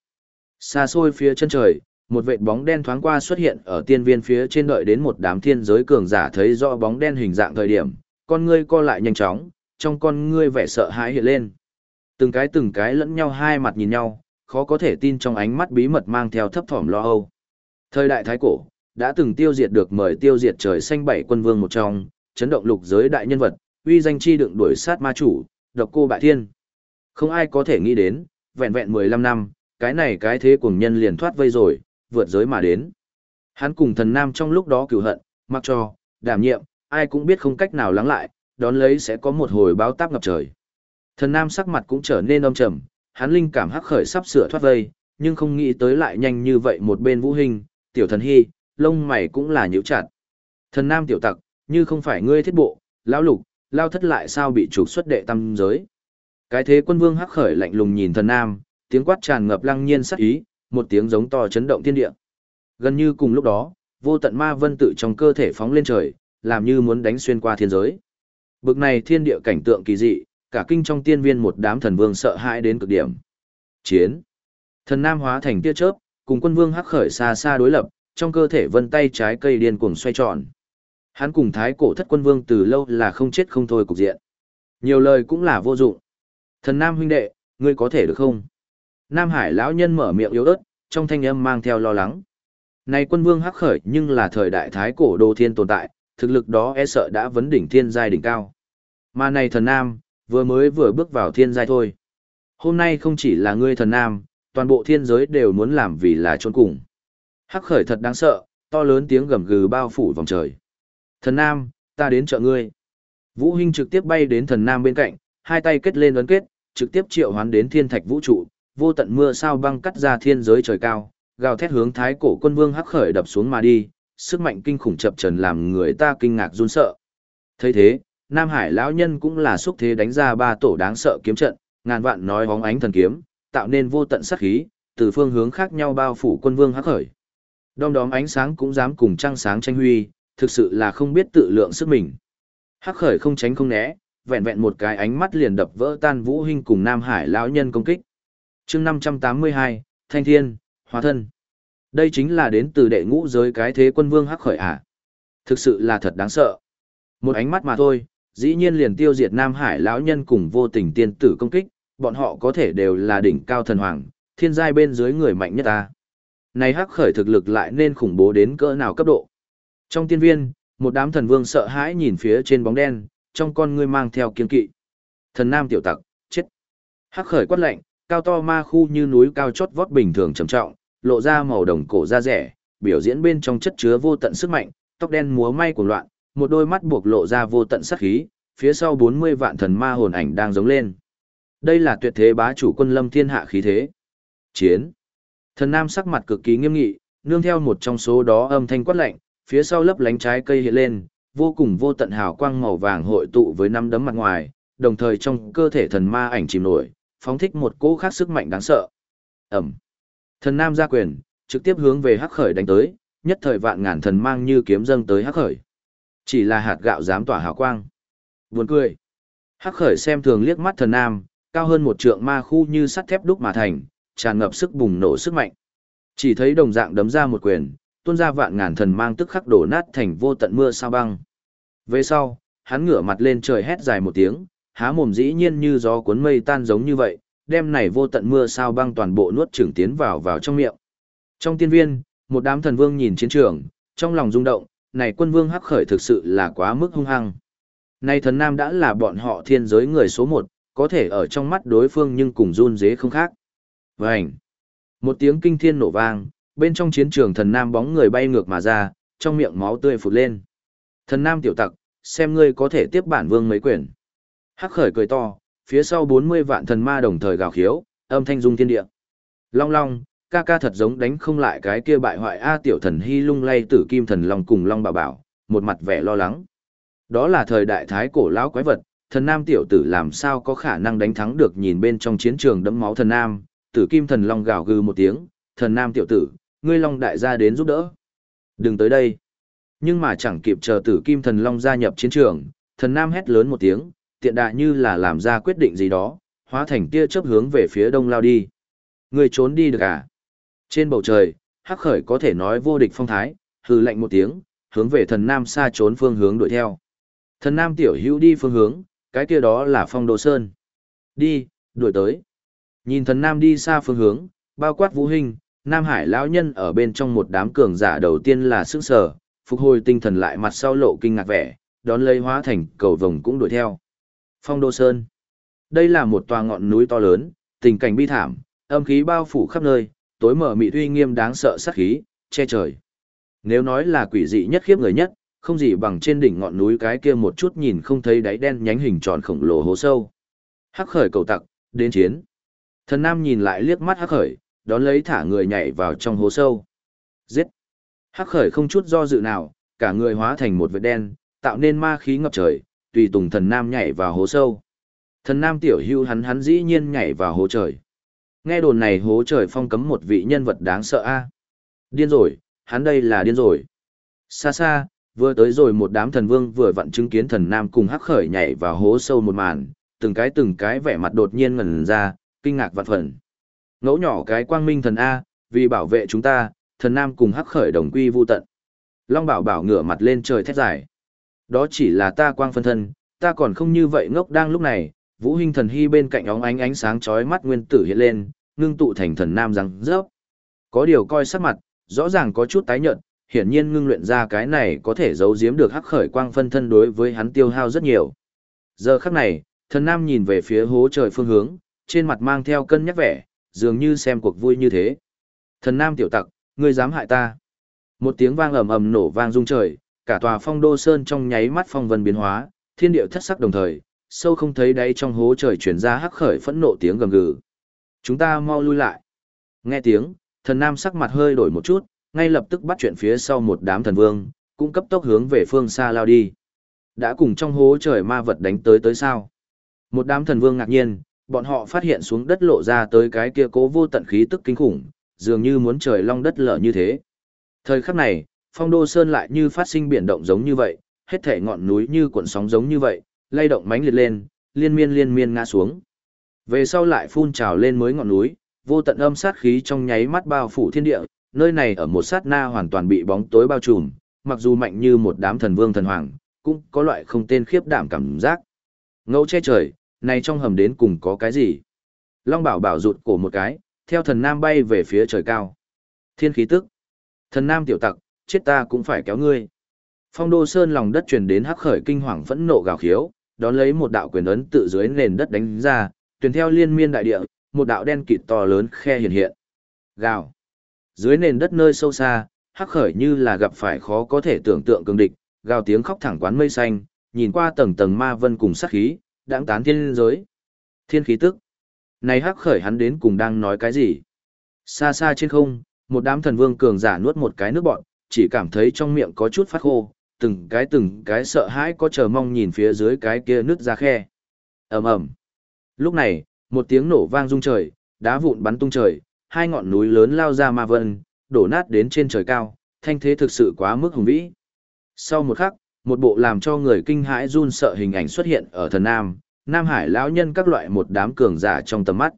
Xa xôi phía chân trời, một vệt bóng đen thoáng qua xuất hiện ở tiên viên phía trên đợi đến một đám thiên giới cường giả thấy rõ bóng đen hình dạng thời điểm, con ngươi co lại nhanh chóng, trong con ngươi vẻ sợ hãi hiện lên. Từng cái từng cái lẫn nhau hai mặt nhìn nhau, khó có thể tin trong ánh mắt bí mật mang theo thấp thỏm lo âu. Thời đại thái cổ, đã từng tiêu diệt được mời tiêu diệt trời xanh bảy quân vương một trong, chấn động lục giới đại nhân vật, uy danh chi đựng đuổi sát ma chủ, độc cô bại thiên. Không ai có thể nghĩ đến, vẹn vẹn 15 năm, cái này cái thế cùng nhân liền thoát vây rồi, vượt giới mà đến. Hắn cùng thần nam trong lúc đó cửu hận, mặc cho, đảm nhiệm, ai cũng biết không cách nào lắng lại, đón lấy sẽ có một hồi báo táp ngập trời. Thần nam sắc mặt cũng trở nên âm trầm, hắn linh cảm hắc khởi sắp sửa thoát vây, nhưng không nghĩ tới lại nhanh như vậy một bên vũ hình, tiểu thần hy, lông mày cũng là nhíu chặt. Thần nam tiểu tặc, như không phải ngươi thiết bộ, lão lục, lao thất lại sao bị trục xuất đệ tâm giới. Cái thế quân vương hắc khởi lạnh lùng nhìn thần nam, tiếng quát tràn ngập lăng nhiên sắc ý, một tiếng giống to chấn động thiên địa. Gần như cùng lúc đó, vô tận ma vân tự trong cơ thể phóng lên trời, làm như muốn đánh xuyên qua thiên giới. Bực này thiên địa cảnh tượng kỳ dị, cả kinh trong tiên viên một đám thần vương sợ hãi đến cực điểm. Chiến. Thần nam hóa thành tia chớp, cùng quân vương hắc khởi xa xa đối lập, trong cơ thể vân tay trái cây điên cuồng xoay tròn. Hắn cùng thái cổ thất quân vương từ lâu là không chết không thôi cục diện. Nhiều lời cũng là vô dụng. Thần nam huynh đệ, ngươi có thể được không? Nam Hải lão nhân mở miệng yếu ớt, trong thanh âm mang theo lo lắng. Này quân vương hắc khởi nhưng là thời đại thái cổ đô thiên tồn tại, thực lực đó e sợ đã vấn đỉnh thiên giai đỉnh cao. Mà này thần nam, vừa mới vừa bước vào thiên giai thôi. Hôm nay không chỉ là ngươi thần nam, toàn bộ thiên giới đều muốn làm vì là trốn cùng. Hắc khởi thật đáng sợ, to lớn tiếng gầm gừ bao phủ vòng trời. Thần nam, ta đến trợ ngươi. Vũ Hinh trực tiếp bay đến thần nam bên cạnh, hai tay kết lên ấn kết, trực tiếp triệu hoán đến thiên thạch vũ trụ, vô tận mưa sao băng cắt ra thiên giới trời cao, gào thét hướng thái cổ quân vương hắc khởi đập xuống mà đi, sức mạnh kinh khủng chập trần làm người ta kinh ngạc run sợ. thấy thế, Nam Hải lão nhân cũng là xúc thế đánh ra ba tổ đáng sợ kiếm trận, ngàn vạn nói hóng ánh thần kiếm, tạo nên vô tận sát khí, từ phương hướng khác nhau bao phủ quân vương hắc khởi. Đom đóm ánh sáng cũng dám cùng trăng sáng tranh huy, thực sự là không biết tự lượng sức mình. Hắc khởi không tránh không né, vẹn vẹn một cái ánh mắt liền đập vỡ tan Vũ hình cùng Nam Hải lão nhân công kích. Chương 582, Thanh Thiên, Hóa Thân. Đây chính là đến từ đệ ngũ giới cái thế quân vương Hắc khởi à? Thực sự là thật đáng sợ. Một ánh mắt mà thôi, dĩ nhiên liền tiêu diệt Nam Hải lão nhân cùng vô tình tiên tử công kích, bọn họ có thể đều là đỉnh cao thần hoàng, thiên giai bên dưới người mạnh nhất ta. Này hắc khởi thực lực lại nên khủng bố đến cỡ nào cấp độ. Trong tiên viên, một đám thần vương sợ hãi nhìn phía trên bóng đen, trong con ngươi mang theo kiên kỵ. Thần nam tiểu tặc, chết. Hắc khởi quát lạnh, cao to ma khu như núi cao chót vót bình thường trầm trọng, lộ ra màu đồng cổ da rẻ, biểu diễn bên trong chất chứa vô tận sức mạnh, tóc đen múa may của loạn, một đôi mắt buộc lộ ra vô tận sát khí, phía sau 40 vạn thần ma hồn ảnh đang giống lên. Đây là tuyệt thế bá chủ quân lâm thiên hạ khí thế. Chiến. Thần nam sắc mặt cực kỳ nghiêm nghị, nương theo một trong số đó âm thanh quát lạnh, phía sau lấp lánh trái cây hiện lên, vô cùng vô tận hào quang màu vàng hội tụ với năm đấm mặt ngoài, đồng thời trong cơ thể thần ma ảnh chìm nổi, phóng thích một cỗ khác sức mạnh đáng sợ. Ẩm. Thần nam ra quyền, trực tiếp hướng về hắc khởi đánh tới, nhất thời vạn ngàn thần mang như kiếm dâng tới hắc khởi. Chỉ là hạt gạo dám tỏa hào quang. Buồn cười. Hắc khởi xem thường liếc mắt thần nam, cao hơn một trượng ma khu như sắt thép đúc mà thành, tràn ngập sức bùng nổ sức mạnh. Chỉ thấy đồng dạng đấm ra một quyền, tuôn ra vạn ngàn thần mang tức khắc đổ nát thành vô tận mưa sao băng. Về sau, hắn ngửa mặt lên trời hét dài một tiếng, há mồm dĩ nhiên như gió cuốn mây tan giống như vậy, đem này vô tận mưa sao băng toàn bộ nuốt chửng tiến vào vào trong miệng. Trong tiên viên, một đám thần vương nhìn chiến trường, trong lòng rung động, này quân vương hắc khởi thực sự là quá mức hung hăng. Này thần nam đã là bọn họ thiên giới người số một, có thể ở trong mắt đối phương nhưng cùng run dế không khác. Vành! Một tiếng kinh thiên nổ vang, bên trong chiến trường thần nam bóng người bay ngược mà ra, trong miệng máu tươi phụt lên. Thần nam tiểu tặc, xem ngươi có thể tiếp bản vương mấy quyền. Hắc khởi cười to, phía sau 40 vạn thần ma đồng thời gào khiếu, âm thanh rung thiên địa. Long long, ca ca thật giống đánh không lại cái kia bại hoại A tiểu thần hy lung lay tử kim thần long cùng long bà bảo, một mặt vẻ lo lắng. Đó là thời đại thái cổ lão quái vật, thần nam tiểu tử làm sao có khả năng đánh thắng được nhìn bên trong chiến trường đẫm máu thần nam, tử kim thần long gào gừ một tiếng, thần nam tiểu tử, ngươi long đại gia đến giúp đỡ. Đừng tới đây. Nhưng mà chẳng kịp chờ tử kim thần long gia nhập chiến trường, thần nam hét lớn một tiếng, tiện đại như là làm ra quyết định gì đó, hóa thành tia chớp hướng về phía đông lao đi. Ngươi trốn đi được à? Trên bầu trời, hắc khởi có thể nói vô địch phong thái, hừ lạnh một tiếng, hướng về thần nam xa trốn phương hướng đuổi theo. Thần nam tiểu hữu đi phương hướng, cái kia đó là phong đồ sơn. Đi, đuổi tới. Nhìn thần nam đi xa phương hướng, bao quát vũ hình, Nam Hải lão nhân ở bên trong một đám cường giả đầu tiên là sức sở, phục hồi tinh thần lại mặt sau lộ kinh ngạc vẻ, đón lấy hóa thành cầu vồng cũng đuổi theo. Phong Đô Sơn. Đây là một tòa ngọn núi to lớn, tình cảnh bi thảm, âm khí bao phủ khắp nơi, tối mở mị uy nghiêm đáng sợ sát khí, che trời. Nếu nói là quỷ dị nhất khiếp người nhất, không gì bằng trên đỉnh ngọn núi cái kia một chút nhìn không thấy đáy đen nhánh hình tròn khổng lồ hố sâu. Hắc khởi cầu tặc, đến chiến. Thần Nam nhìn lại liếc mắt Hắc khởi, đón lấy thả người nhảy vào trong hố sâu. Giết! Hắc khởi không chút do dự nào, cả người hóa thành một vệt đen, tạo nên ma khí ngập trời, tùy tùng thần Nam nhảy vào hố sâu. Thần Nam tiểu hưu hắn hắn dĩ nhiên nhảy vào hố trời. Nghe đồn này hố trời phong cấm một vị nhân vật đáng sợ a. Điên rồi, hắn đây là điên rồi. Xa xa, vừa tới rồi một đám thần vương vừa vặn chứng kiến thần nam cùng hắc khởi nhảy vào hố sâu một màn, từng cái từng cái vẻ mặt đột nhiên ngẩn ra, kinh ngạc vạn phần. Ngẫu nhỏ cái quang minh thần A, vì bảo vệ chúng ta, thần nam cùng hắc khởi đồng quy vu tận. Long bảo bảo ngửa mặt lên trời thét dài. Đó chỉ là ta quang phân thân, ta còn không như vậy ngốc đang lúc này, vũ hình thần hy bên cạnh óng ánh ánh sáng chói mắt nguyên tử hiện lên, ngưng tụ thành thần nam răng rớp. Có điều coi sắc mặt, rõ ràng có chút tái nhợt, hiển nhiên ngưng luyện ra cái này có thể giấu giếm được hắc khởi quang phân thân đối với hắn tiêu hao rất nhiều. Giờ khắc này, thần nam nhìn về phía hố trời phương hướng, trên mặt mang theo cân nhắc vẻ, dường như xem cuộc vui như thế. Thần nam tiểu tặc, ngươi dám hại ta. Một tiếng vang ầm ầm nổ vang rung trời, cả tòa phong đô sơn trong nháy mắt phong vân biến hóa, thiên địa thất sắc đồng thời, sâu không thấy đáy trong hố trời chuyển ra hắc khởi phẫn nộ tiếng gầm gừ. Chúng ta mau lui lại. Nghe tiếng, thần nam sắc mặt hơi đổi một chút, ngay lập tức bắt chuyện phía sau một đám thần vương, cũng cấp tốc hướng về phương xa lao đi. Đã cùng trong hố trời ma vật đánh tới tới sao? Một đám thần vương ngạc nhiên, bọn họ phát hiện xuống đất lộ ra tới cái kia cố vô tận khí tức kinh khủng, dường như muốn trời long đất lở như thế. Thời khắc này, phong đô sơn lại như phát sinh biển động giống như vậy, hết thể ngọn núi như cuộn sóng giống như vậy, lay động mãnh liệt lên, liên miên liên miên ngã xuống. Về sau lại phun trào lên mới ngọn núi, vô tận âm sát khí trong nháy mắt bao phủ thiên địa, nơi này ở một sát na hoàn toàn bị bóng tối bao trùm, mặc dù mạnh như một đám thần vương thần hoàng, cũng có loại không tên khiếp đảm cảm giác. Ngẫu che trời, này trong hầm đến cùng có cái gì? Long bảo bảo rụt cổ một cái, theo thần nam bay về phía trời cao. Thiên khí tức. Thần nam tiểu tặc, chết ta cũng phải kéo ngươi. Phong đô sơn lòng đất truyền đến hắc khởi kinh hoàng phẫn nộ gào khiếu, đón lấy một đạo quyền ấn tự dưới nền đất đánh ra, tuyển theo liên miên đại địa, một đạo đen kịt to lớn khe hiện hiện. Gào. Dưới nền đất nơi sâu xa, hắc khởi như là gặp phải khó có thể tưởng tượng cường địch, gào tiếng khóc thẳng quán mây xanh, nhìn qua tầng tầng ma vân cùng sát khí, đãng tán thiên giới. Thiên khí tức. Này hắc khởi hắn đến cùng đang nói cái gì? Xa xa trên không, một đám thần vương cường giả nuốt một cái nước bọn, chỉ cảm thấy trong miệng có chút phát khô, từng cái từng cái sợ hãi có chờ mong nhìn phía dưới cái kia nứt ra khe. ầm ầm. Lúc này, một tiếng nổ vang rung trời, đá vụn bắn tung trời, hai ngọn núi lớn lao ra ma vân, đổ nát đến trên trời cao, thanh thế thực sự quá mức hùng vĩ. Sau một khắc, một bộ làm cho người kinh hãi run sợ hình ảnh xuất hiện ở thần Nam, Nam Hải lão nhân các loại một đám cường giả trong tầm mắt.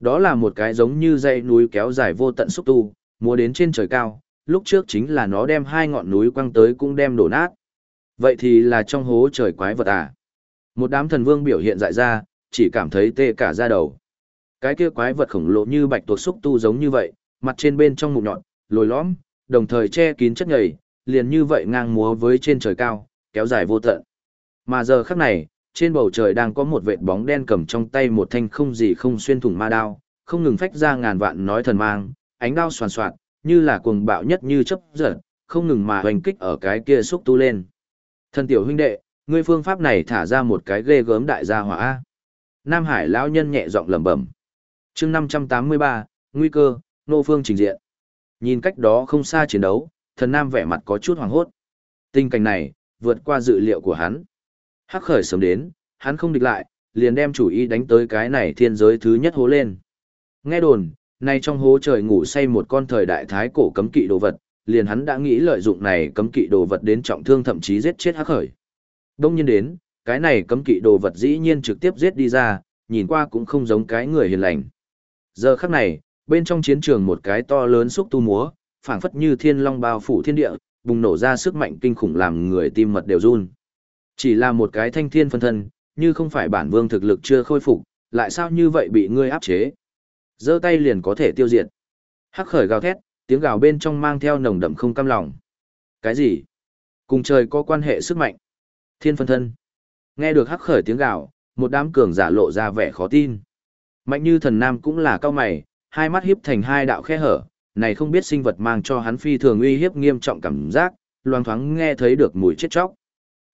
Đó là một cái giống như dây núi kéo dài vô tận xúc tu, múa đến trên trời cao, lúc trước chính là nó đem hai ngọn núi quăng tới cũng đem đổ nát. Vậy thì là trong hố trời quái vật à? Một đám thần vương biểu hiện dại ra, chỉ cảm thấy tê cả da đầu. Cái kia quái vật khổng lồ như bạch tuộc xúc tu giống như vậy, mặt trên bên trong mụn nhọn, lồi lõm, đồng thời che kín chất nhầy, liền như vậy ngang múa với trên trời cao, kéo dài vô tận. Mà giờ khắc này, trên bầu trời đang có một vệt bóng đen cầm trong tay một thanh không gì không xuyên thủng ma đao, không ngừng phách ra ngàn vạn nói thần mang, ánh đao xoàn xoạt, như là cuồng bạo nhất như chấp giật, không ngừng mà hoành kích ở cái kia xúc tu lên. thân tiểu huynh đệ, ngươi phương pháp này thả ra một cái ghê gớm đại gia hỏa. Nam Hải lão nhân nhẹ giọng lẩm bẩm chương 583, nguy cơ, nô phương trình diện. Nhìn cách đó không xa chiến đấu, thần nam vẻ mặt có chút hoàng hốt. Tình cảnh này, vượt qua dự liệu của hắn. Hắc khởi sớm đến, hắn không địch lại, liền đem chủ ý đánh tới cái này thiên giới thứ nhất hố lên. Nghe đồn, nay trong hố trời ngủ say một con thời đại thái cổ cấm kỵ đồ vật, liền hắn đã nghĩ lợi dụng này cấm kỵ đồ vật đến trọng thương thậm chí giết chết hắc khởi. Đông nhiên đến, cái này cấm kỵ đồ vật dĩ nhiên trực tiếp giết đi ra, nhìn qua cũng không giống cái người hiền lành. Giờ khắc này, bên trong chiến trường một cái to lớn xúc tu múa, phảng phất như thiên long bao phủ thiên địa, bùng nổ ra sức mạnh kinh khủng làm người tim mật đều run. Chỉ là một cái thanh thiên phân thân, như không phải bản vương thực lực chưa khôi phục, lại sao như vậy bị ngươi áp chế? giơ tay liền có thể tiêu diệt. Hắc khởi gào thét, tiếng gào bên trong mang theo nồng đậm không cam lòng. Cái gì? Cùng trời có quan hệ sức mạnh. Thiên phân thân. Nghe được hắc khởi tiếng gào, một đám cường giả lộ ra vẻ khó tin. Mạnh như thần nam cũng là cao mày, hai mắt hiếp thành hai đạo khe hở, này không biết sinh vật mang cho hắn phi thường uy hiếp nghiêm trọng cảm giác, loang thoáng nghe thấy được mùi chết chóc.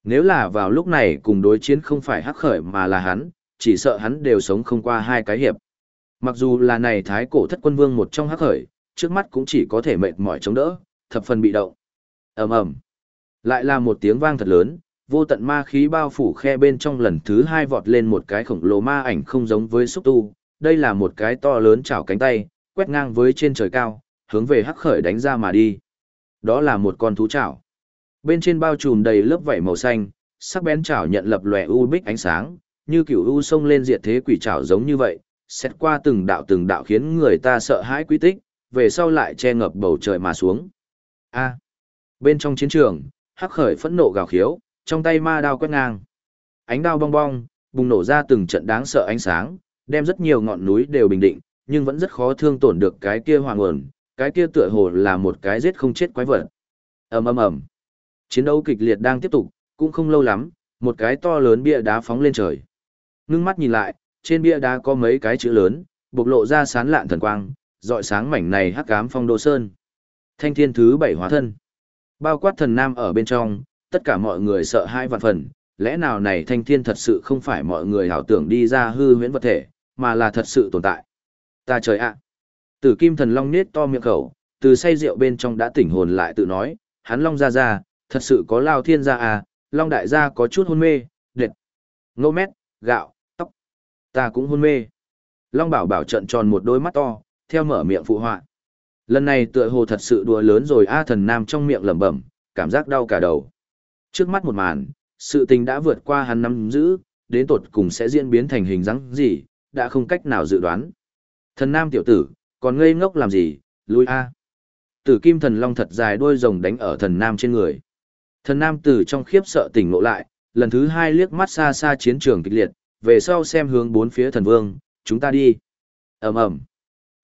Nếu là vào lúc này cùng đối chiến không phải hắc khởi mà là hắn, chỉ sợ hắn đều sống không qua hai cái hiệp. Mặc dù là này thái cổ thất quân vương một trong hắc khởi, trước mắt cũng chỉ có thể mệt mỏi chống đỡ, thập phần bị động. ầm ầm, lại là một tiếng vang thật lớn, vô tận ma khí bao phủ khe bên trong lần thứ hai vọt lên một cái khổng lồ ma ảnh không giống với xúc tu, đây là một cái to lớn chảo cánh tay, quét ngang với trên trời cao, hướng về hắc khởi đánh ra mà đi. Đó là một con thú chảo. Bên trên bao trùm đầy lớp vảy màu xanh, sắc bén chảo nhận lập lòe u bích ánh sáng, như kiểu u sông lên diệt thế quỷ chảo giống như vậy, xét qua từng đạo từng đạo khiến người ta sợ hãi quy tích, về sau lại che ngập bầu trời mà xuống. A. Bên trong chiến trường, hắc khởi phẫn nộ gào khiếu, trong tay ma đao quét ngang. Ánh đao bong bong, bùng nổ ra từng trận đáng sợ ánh sáng, đem rất nhiều ngọn núi đều bình định, nhưng vẫn rất khó thương tổn được cái kia hoàng ẩn, cái kia tựa hồ là một cái giết không chết quái vật. ầm ầm ầm. Chiến đấu kịch liệt đang tiếp tục, cũng không lâu lắm, một cái to lớn bia đá phóng lên trời. Ngưng mắt nhìn lại, trên bia đá có mấy cái chữ lớn, bộc lộ ra sán lạn thần quang, dọi sáng mảnh này hắc ám phong đô sơn. Thanh thiên thứ bảy hóa thân. Bao quát thần nam ở bên trong, tất cả mọi người sợ hai vạn phần, lẽ nào này thanh thiên thật sự không phải mọi người hảo tưởng đi ra hư huyễn vật thể, mà là thật sự tồn tại. Ta trời ạ! Tử kim thần long nết to miệng khẩu, từ say rượu bên trong đã tỉnh hồn lại tự nói, hắn long ra ra, thật sự có lao thiên gia à, long đại gia có chút hôn mê, đệt, ngô mét, gạo, tóc, ta cũng hôn mê. Long bảo bảo trận tròn một đôi mắt to, theo mở miệng phụ họa. Lần này tựa hồ thật sự đùa lớn rồi A thần nam trong miệng lẩm bẩm, cảm giác đau cả đầu. Trước mắt một màn, sự tình đã vượt qua hắn nắm giữ, đến tột cùng sẽ diễn biến thành hình dáng gì, đã không cách nào dự đoán. Thần nam tiểu tử, còn ngây ngốc làm gì, lui A. Tử kim thần long thật dài đuôi rồng đánh ở thần nam trên người. Thần nam từ trong khiếp sợ tỉnh ngộ lại, lần thứ hai liếc mắt xa xa chiến trường kịch liệt, về sau xem hướng bốn phía thần vương, chúng ta đi. ầm ầm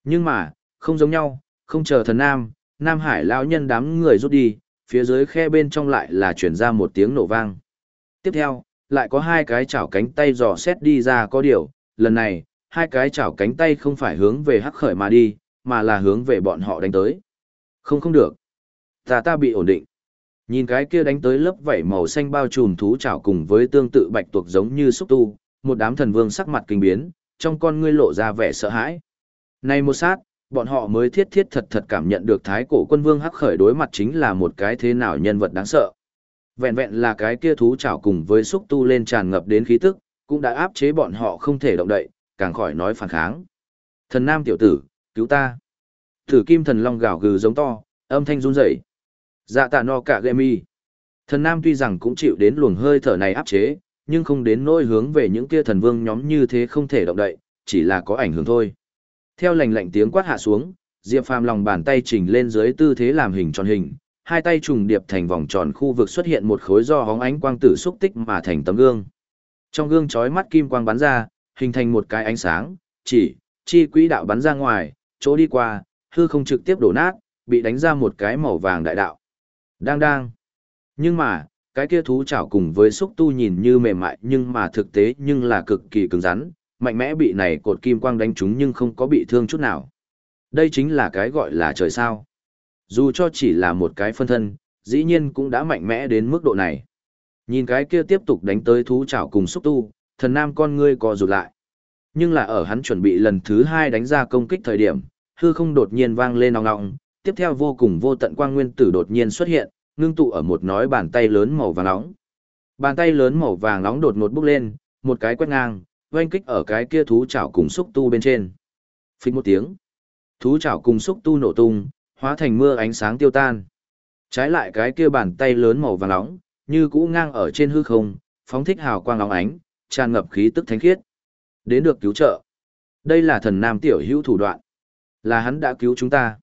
Nhưng mà, không giống nhau, không chờ thần nam, nam hải lão nhân đám người rút đi, phía dưới khe bên trong lại là chuyển ra một tiếng nổ vang. Tiếp theo, lại có hai cái chảo cánh tay dò xét đi ra có điều, lần này, hai cái chảo cánh tay không phải hướng về hắc khởi mà đi, mà là hướng về bọn họ đánh tới. Không không được. Ta ta bị ổn định. Nhìn cái kia đánh tới lớp vảy màu xanh bao trùm thú chảo cùng với tương tự bạch tuộc giống như xúc tu, một đám thần vương sắc mặt kinh biến, trong con ngươi lộ ra vẻ sợ hãi. Này một sát, bọn họ mới thiết thiết thật thật cảm nhận được thái cổ quân vương hắc khởi đối mặt chính là một cái thế nào nhân vật đáng sợ. Vẹn vẹn là cái kia thú chảo cùng với xúc tu lên tràn ngập đến khí tức, cũng đã áp chế bọn họ không thể động đậy, càng khỏi nói phản kháng. Thần nam tiểu tử, cứu ta. Thử kim thần long gào gừ giống to, âm thanh run rẩy. Dạ tạ no cả gây mi. Thần nam tuy rằng cũng chịu đến luồng hơi thở này áp chế, nhưng không đến nỗi hướng về những kia thần vương nhóm như thế không thể động đậy, chỉ là có ảnh hưởng thôi. Theo lành lạnh tiếng quát hạ xuống, Diệp Phàm lòng bàn tay chỉnh lên dưới tư thế làm hình tròn hình, hai tay trùng điệp thành vòng tròn khu vực xuất hiện một khối do hóng ánh quang tử xúc tích mà thành tấm gương. Trong gương chói mắt kim quang bắn ra, hình thành một cái ánh sáng, chỉ, chi quỹ đạo bắn ra ngoài, chỗ đi qua, hư không trực tiếp đổ nát, bị đánh ra một cái màu vàng đại đạo. Đang đang. Nhưng mà, cái kia thú chảo cùng với xúc tu nhìn như mềm mại nhưng mà thực tế nhưng là cực kỳ cứng rắn, mạnh mẽ bị này cột kim quang đánh trúng nhưng không có bị thương chút nào. Đây chính là cái gọi là trời sao. Dù cho chỉ là một cái phân thân, dĩ nhiên cũng đã mạnh mẽ đến mức độ này. Nhìn cái kia tiếp tục đánh tới thú chảo cùng xúc tu, thần nam con ngươi co rụt lại. Nhưng là ở hắn chuẩn bị lần thứ hai đánh ra công kích thời điểm, hư không đột nhiên vang lên nòng nọng, tiếp theo vô cùng vô tận quang nguyên tử đột nhiên xuất hiện, ngưng tụ ở một nói bàn tay lớn màu vàng nóng. Bàn tay lớn màu vàng nóng đột ngột bốc lên, một cái quét ngang, oanh kích ở cái kia thú chảo cùng xúc tu bên trên. Phích một tiếng, thú chảo cùng xúc tu nổ tung, hóa thành mưa ánh sáng tiêu tan. Trái lại cái kia bàn tay lớn màu vàng nóng, như cũ ngang ở trên hư không, phóng thích hào quang nóng ánh, tràn ngập khí tức thánh khiết. Đến được cứu trợ. Đây là thần nam tiểu hữu thủ đoạn. Là hắn đã cứu chúng ta.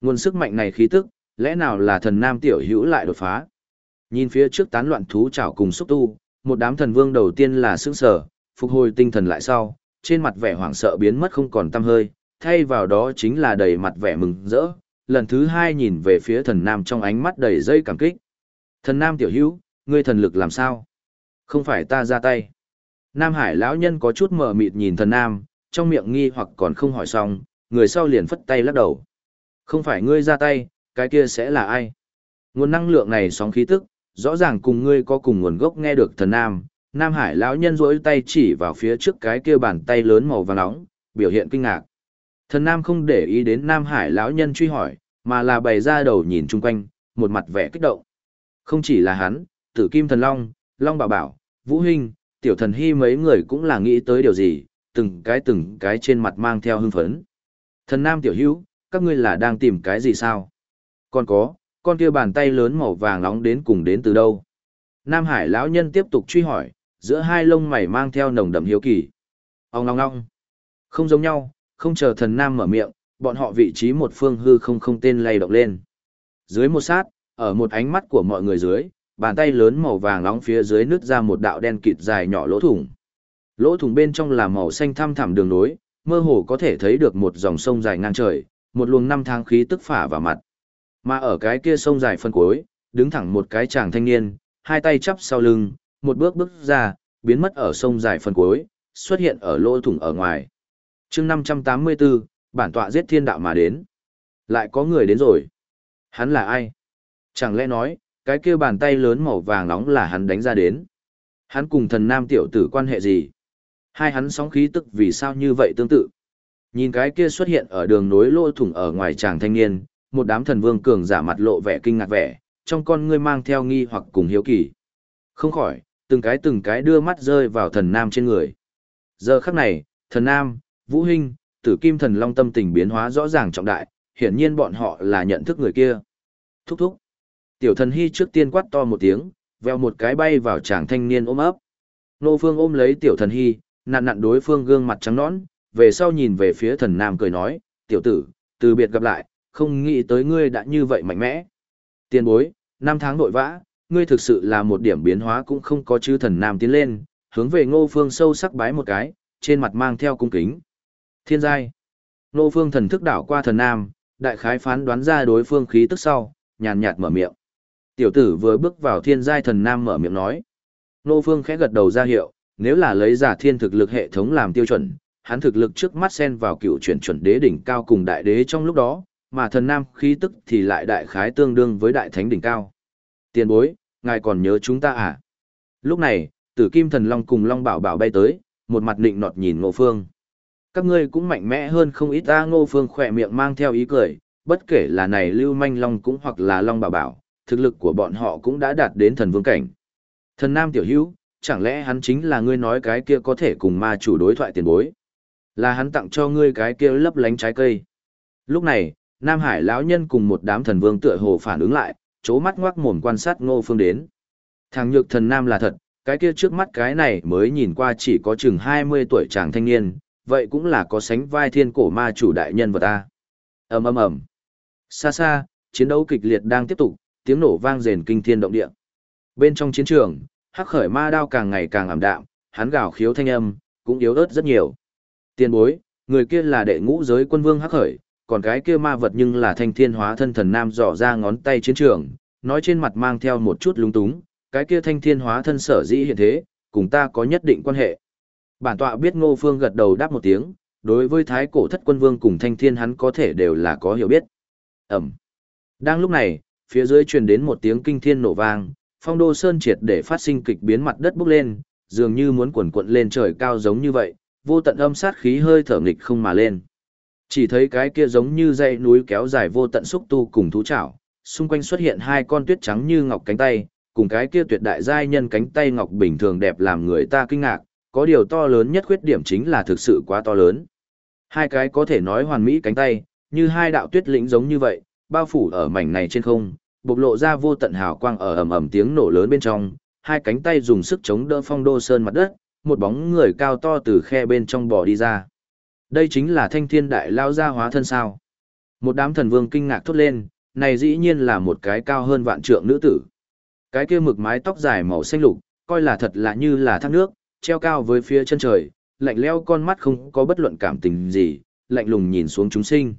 Nguồn sức mạnh này khí tức, lẽ nào là thần nam tiểu hữu lại đột phá? Nhìn phía trước tán loạn thú chảo cùng xúc tu, một đám thần vương đầu tiên là sững sờ, phục hồi tinh thần lại sau, trên mặt vẻ hoảng sợ biến mất không còn tăm hơi, thay vào đó chính là đầy mặt vẻ mừng rỡ, lần thứ hai nhìn về phía thần nam trong ánh mắt đầy dây cảm kích. Thần nam tiểu hữu, ngươi thần lực làm sao? Không phải ta ra tay. Nam Hải lão nhân có chút mờ mịt nhìn thần nam, trong miệng nghi hoặc còn không hỏi xong, người sau liền phất tay lắc đầu. Không phải ngươi ra tay, cái kia sẽ là ai? Nguồn năng lượng này sóng khí tức, rõ ràng cùng ngươi có cùng nguồn gốc nghe được thần nam. Nam Hải lão nhân rỗi tay chỉ vào phía trước cái kia bàn tay lớn màu vàng nóng, biểu hiện kinh ngạc. Thần nam không để ý đến Nam Hải lão nhân truy hỏi, mà là bày ra đầu nhìn chung quanh, một mặt vẻ kích động. Không chỉ là hắn, Tử Kim Thần Long, Long Bảo Bảo, Vũ Hinh, Tiểu Thần Hy mấy người cũng là nghĩ tới điều gì, từng cái từng cái trên mặt mang theo hưng phấn. Thần Nam Tiểu Hữu, các ngươi là đang tìm cái gì sao? Còn có, con kia bàn tay lớn màu vàng nóng đến cùng đến từ đâu? Nam Hải lão nhân tiếp tục truy hỏi, giữa hai lông mày mang theo nồng đậm hiếu kỳ. Ông ngong ngong. Không giống nhau, không chờ thần Nam mở miệng, bọn họ vị trí một phương hư không không tên lay động lên. Dưới một sát, ở một ánh mắt của mọi người dưới, bàn tay lớn màu vàng nóng phía dưới nứt ra một đạo đen kịt dài nhỏ lỗ thủng. Lỗ thủng bên trong là màu xanh thăm thẳm đường nối, mơ hồ có thể thấy được một dòng sông dài ngang trời, một luồng năm tháng khí tức phả vào mặt. Mà ở cái kia sông dài phân cuối, đứng thẳng một cái chàng thanh niên, hai tay chắp sau lưng, một bước bước ra, biến mất ở sông dài phần cuối, xuất hiện ở lỗ thủng ở ngoài. chương 584, bản tọa giết thiên đạo mà đến. Lại có người đến rồi. Hắn là ai? Chẳng lẽ nói, cái kia bàn tay lớn màu vàng nóng là hắn đánh ra đến? Hắn cùng thần nam tiểu tử quan hệ gì? Hai hắn sóng khí tức vì sao như vậy tương tự? Nhìn cái kia xuất hiện ở đường nối lỗ thủng ở ngoài chàng thanh niên, một đám thần vương cường giả mặt lộ vẻ kinh ngạc vẻ, trong con ngươi mang theo nghi hoặc cùng hiếu kỳ. Không khỏi, từng cái từng cái đưa mắt rơi vào thần nam trên người. Giờ khắc này, thần nam, vũ hình, tử kim thần long tâm tình biến hóa rõ ràng trọng đại, hiển nhiên bọn họ là nhận thức người kia. Thúc thúc. Tiểu thần hy trước tiên quát to một tiếng, veo một cái bay vào chàng thanh niên ôm ấp. Nô phương ôm lấy tiểu thần hy, nặn nặn đối phương gương mặt trắng nõn, về sau nhìn về phía thần nam cười nói, tiểu tử, từ biệt gặp lại, không nghĩ tới ngươi đã như vậy mạnh mẽ. Tiên bối, năm tháng nội vã, ngươi thực sự là một điểm biến hóa cũng không có chư thần nam tiến lên, hướng về ngô phương sâu sắc bái một cái, trên mặt mang theo cung kính. Thiên giai. Ngô phương thần thức đảo qua thần nam, đại khái phán đoán ra đối phương khí tức sau, nhàn nhạt mở miệng. Tiểu tử vừa bước vào thiên giai thần nam mở miệng nói. Ngô phương khẽ gật đầu ra hiệu, nếu là lấy giả thiên thực lực hệ thống làm tiêu chuẩn, hắn thực lực trước mắt xen vào cựu chuyển chuẩn đế đỉnh cao cùng đại đế trong lúc đó, mà thần nam khí tức thì lại đại khái tương đương với đại thánh đỉnh cao. Tiền bối, ngài còn nhớ chúng ta à? Lúc này, tử kim thần long cùng long bảo bảo bay tới, một mặt định nọt nhìn ngô phương. Các ngươi cũng mạnh mẽ hơn không ít ta ngô phương khỏe miệng mang theo ý cười, bất kể là này lưu manh long cũng hoặc là long bảo bảo, thực lực của bọn họ cũng đã đạt đến thần vương cảnh. Thần nam tiểu hữu, chẳng lẽ hắn chính là ngươi nói cái kia có thể cùng ma chủ đối thoại tiền bối? Là hắn tặng cho ngươi cái kia lấp lánh trái cây. Lúc này, Nam Hải lão nhân cùng một đám thần vương tựa hồ phản ứng lại, chố mắt ngoác mồm quan sát Ngô Phương đến. Thằng nhược thần nam là thật, cái kia trước mắt cái này mới nhìn qua chỉ có chừng 20 tuổi chàng thanh niên, vậy cũng là có sánh vai thiên cổ ma chủ đại nhân vật ta. Ầm ầm ầm. Xa xa, chiến đấu kịch liệt đang tiếp tục, tiếng nổ vang rền kinh thiên động địa. Bên trong chiến trường, hắc khởi ma đao càng ngày càng ảm đạm, hắn gào khiếu thanh âm, cũng yếu ớt rất nhiều. Tiên bối, người kia là đệ ngũ giới quân vương hắc khởi, còn cái kia ma vật nhưng là thanh thiên hóa thân thần nam dò ra ngón tay chiến trường, nói trên mặt mang theo một chút lung túng, cái kia thanh thiên hóa thân sở dĩ hiện thế, cùng ta có nhất định quan hệ. Bản tọa biết ngô phương gật đầu đáp một tiếng, đối với thái cổ thất quân vương cùng thanh thiên hắn có thể đều là có hiểu biết. Ẩm. Đang lúc này, phía dưới truyền đến một tiếng kinh thiên nổ vang, phong đô sơn triệt để phát sinh kịch biến mặt đất bốc lên, dường như muốn cuộn cuộn lên trời cao giống như vậy, vô tận âm sát khí hơi thở nghịch không mà lên. Chỉ thấy cái kia giống như dãy núi kéo dài vô tận xúc tu cùng thú chảo, xung quanh xuất hiện hai con tuyết trắng như ngọc cánh tay, cùng cái kia tuyệt đại giai nhân cánh tay ngọc bình thường đẹp làm người ta kinh ngạc, có điều to lớn nhất khuyết điểm chính là thực sự quá to lớn. Hai cái có thể nói hoàn mỹ cánh tay, như hai đạo tuyết lĩnh giống như vậy, bao phủ ở mảnh này trên không, bộc lộ ra vô tận hào quang ở ầm ầm tiếng nổ lớn bên trong, hai cánh tay dùng sức chống đỡ phong đô sơn mặt đất, một bóng người cao to từ khe bên trong bò đi ra. Đây chính là thanh thiên đại lao gia hóa thân sao. Một đám thần vương kinh ngạc thốt lên, này dĩ nhiên là một cái cao hơn vạn trượng nữ tử. Cái kia mực mái tóc dài màu xanh lục, coi là thật lạ như là thác nước, treo cao với phía chân trời, lạnh leo con mắt không có bất luận cảm tình gì, lạnh lùng nhìn xuống chúng sinh.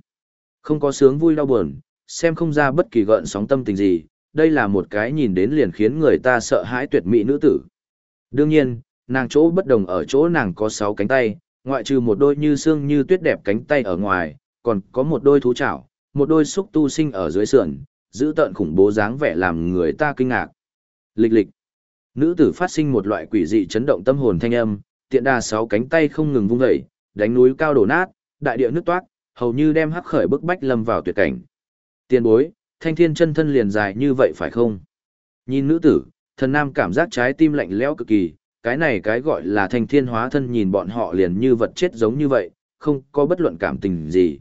Không có sướng vui đau buồn, xem không ra bất kỳ gợn sóng tâm tình gì, đây là một cái nhìn đến liền khiến người ta sợ hãi tuyệt mỹ nữ tử. Đương nhiên, nàng chỗ bất đồng ở chỗ nàng có sáu cánh tay, ngoại trừ một đôi như xương như tuyết đẹp cánh tay ở ngoài, còn có một đôi thú chảo, một đôi xúc tu sinh ở dưới sườn, giữ tợn khủng bố dáng vẻ làm người ta kinh ngạc. Lịch lịch. Nữ tử phát sinh một loại quỷ dị chấn động tâm hồn thanh âm, tiện đà sáu cánh tay không ngừng vung dậy, đánh núi cao đổ nát, đại địa nước toát, hầu như đem hắc khởi bức bách lâm vào tuyệt cảnh. Tiên bối, thanh thiên chân thân liền dài như vậy phải không? Nhìn nữ tử, thần nam cảm giác trái tim lạnh lẽo cực kỳ, cái này cái gọi là thanh thiên hóa thân nhìn bọn họ liền như vật chết giống như vậy, không có bất luận cảm tình gì.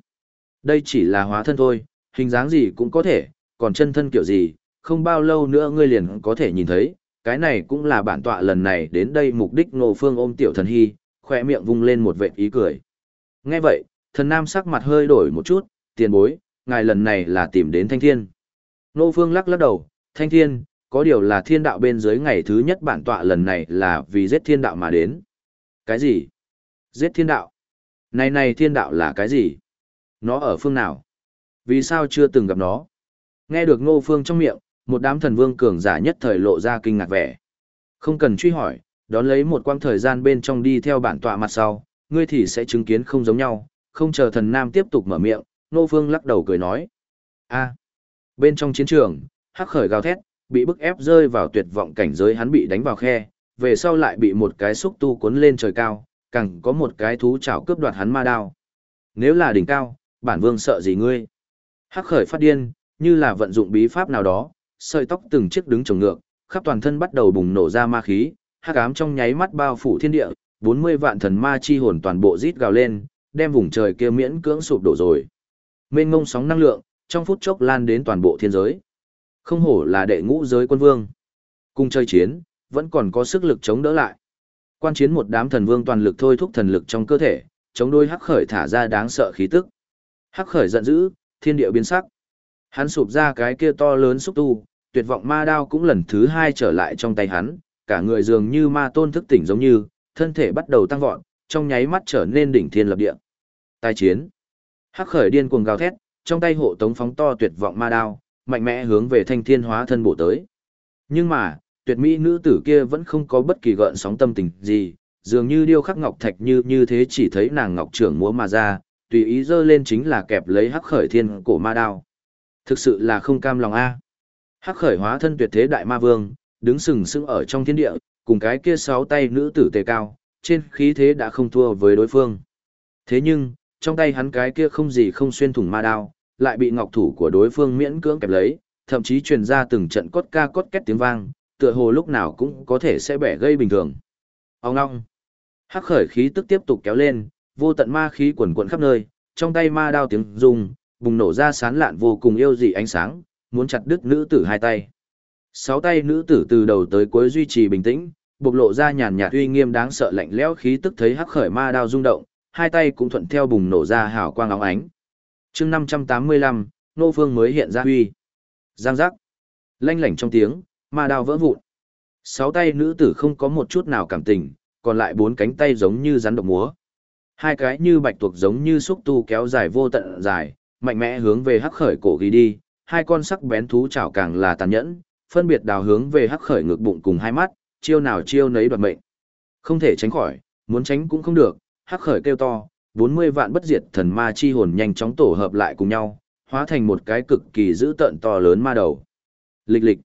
Đây chỉ là hóa thân thôi, hình dáng gì cũng có thể, còn chân thân kiểu gì, không bao lâu nữa ngươi liền có thể nhìn thấy, cái này cũng là bản tọa lần này đến đây mục đích Ngô Phương ôm tiểu thần hy, khỏe miệng vung lên một vệt ý cười. Nghe vậy, thần nam sắc mặt hơi đổi một chút, tiền bối, ngài lần này là tìm đến thanh thiên. Ngô Phương lắc lắc đầu, thanh thiên, có điều là thiên đạo bên dưới ngày thứ nhất bản tọa lần này là vì giết thiên đạo mà đến. Cái gì? Giết thiên đạo? Này này thiên đạo là cái gì? Nó ở phương nào? Vì sao chưa từng gặp nó? Nghe được ngô phương trong miệng, một đám thần vương cường giả nhất thời lộ ra kinh ngạc vẻ. Không cần truy hỏi, đón lấy một quang thời gian bên trong đi theo bản tọa mặt sau, ngươi thì sẽ chứng kiến không giống nhau, không chờ thần nam tiếp tục mở miệng, ngô phương lắc đầu cười nói. a bên trong chiến trường, hắc khởi gào thét, bị bức ép rơi vào tuyệt vọng cảnh giới hắn bị đánh vào khe, về sau lại bị một cái xúc tu cuốn lên trời cao, càng có một cái thú chảo cướp đoạt hắn ma đao. Nếu là đỉnh cao, bản vương sợ gì ngươi? Hắc khởi phát điên, như là vận dụng bí pháp nào đó, sợi tóc từng chiếc đứng trồng ngược, khắp toàn thân bắt đầu bùng nổ ra ma khí, hắc ám trong nháy mắt bao phủ thiên địa, 40 vạn thần ma chi hồn toàn bộ rít gào lên, đem vùng trời kia miễn cưỡng sụp đổ rồi. Mênh ngông sóng năng lượng, trong phút chốc lan đến toàn bộ thiên giới. Không hổ là đệ ngũ giới quân vương. Cùng chơi chiến, vẫn còn có sức lực chống đỡ lại. Quan chiến một đám thần vương toàn lực thôi thúc thần lực trong cơ thể, chống đôi hắc khởi thả ra đáng sợ khí tức. Hắc khởi giận dữ, thiên địa biến sắc. Hắn sụp ra cái kia to lớn xúc tu, tuyệt vọng ma đao cũng lần thứ hai trở lại trong tay hắn, cả người dường như ma tôn thức tỉnh giống như, thân thể bắt đầu tăng vọt, trong nháy mắt trở nên đỉnh thiên lập địa. Tai chiến. Hắc khởi điên cuồng gào thét, trong tay hộ tống phóng to tuyệt vọng ma đao, mạnh mẽ hướng về thanh thiên hóa thân bổ tới. Nhưng mà, tuyệt mỹ nữ tử kia vẫn không có bất kỳ gợn sóng tâm tình gì, dường như điêu khắc ngọc thạch như như thế chỉ thấy nàng ngọc trưởng múa mà ra, tùy ý dơ lên chính là kẹp lấy hắc khởi thiên cổ ma đao. Thực sự là không cam lòng a. Hắc khởi hóa thân tuyệt thế đại ma vương, đứng sừng sững ở trong thiên địa, cùng cái kia sáu tay nữ tử tề cao, trên khí thế đã không thua với đối phương. Thế nhưng, trong tay hắn cái kia không gì không xuyên thủng ma đao, lại bị ngọc thủ của đối phương miễn cưỡng kẹp lấy, thậm chí truyền ra từng trận cốt ca cốt két tiếng vang, tựa hồ lúc nào cũng có thể sẽ bẻ gây bình thường. Ông ngong. Hắc khởi khí tức tiếp tục kéo lên, vô tận ma khí quần quần khắp nơi, trong tay ma đao tiếng rung, bùng nổ ra sán lạn vô cùng yêu dị ánh sáng, muốn chặt đứt nữ tử hai tay. Sáu tay nữ tử từ đầu tới cuối duy trì bình tĩnh, bộc lộ ra nhàn nhạt uy nghiêm đáng sợ lạnh lẽo khí tức thấy hắc khởi ma đao rung động, hai tay cũng thuận theo bùng nổ ra hào quang óng ánh. Chương 585, nô phương mới hiện ra huy. Giang giác. Lanh lảnh trong tiếng, ma đao vỡ vụn. Sáu tay nữ tử không có một chút nào cảm tình, còn lại bốn cánh tay giống như rắn độc múa. Hai cái như bạch tuộc giống như xúc tu kéo dài vô tận dài, mạnh mẽ hướng về hắc khởi cổ ghi đi, hai con sắc bén thú chảo càng là tàn nhẫn, phân biệt đào hướng về hắc khởi ngực bụng cùng hai mắt, chiêu nào chiêu nấy đoạt mệnh. Không thể tránh khỏi, muốn tránh cũng không được, hắc khởi kêu to, 40 vạn bất diệt thần ma chi hồn nhanh chóng tổ hợp lại cùng nhau, hóa thành một cái cực kỳ dữ tợn to lớn ma đầu. Lịch lịch.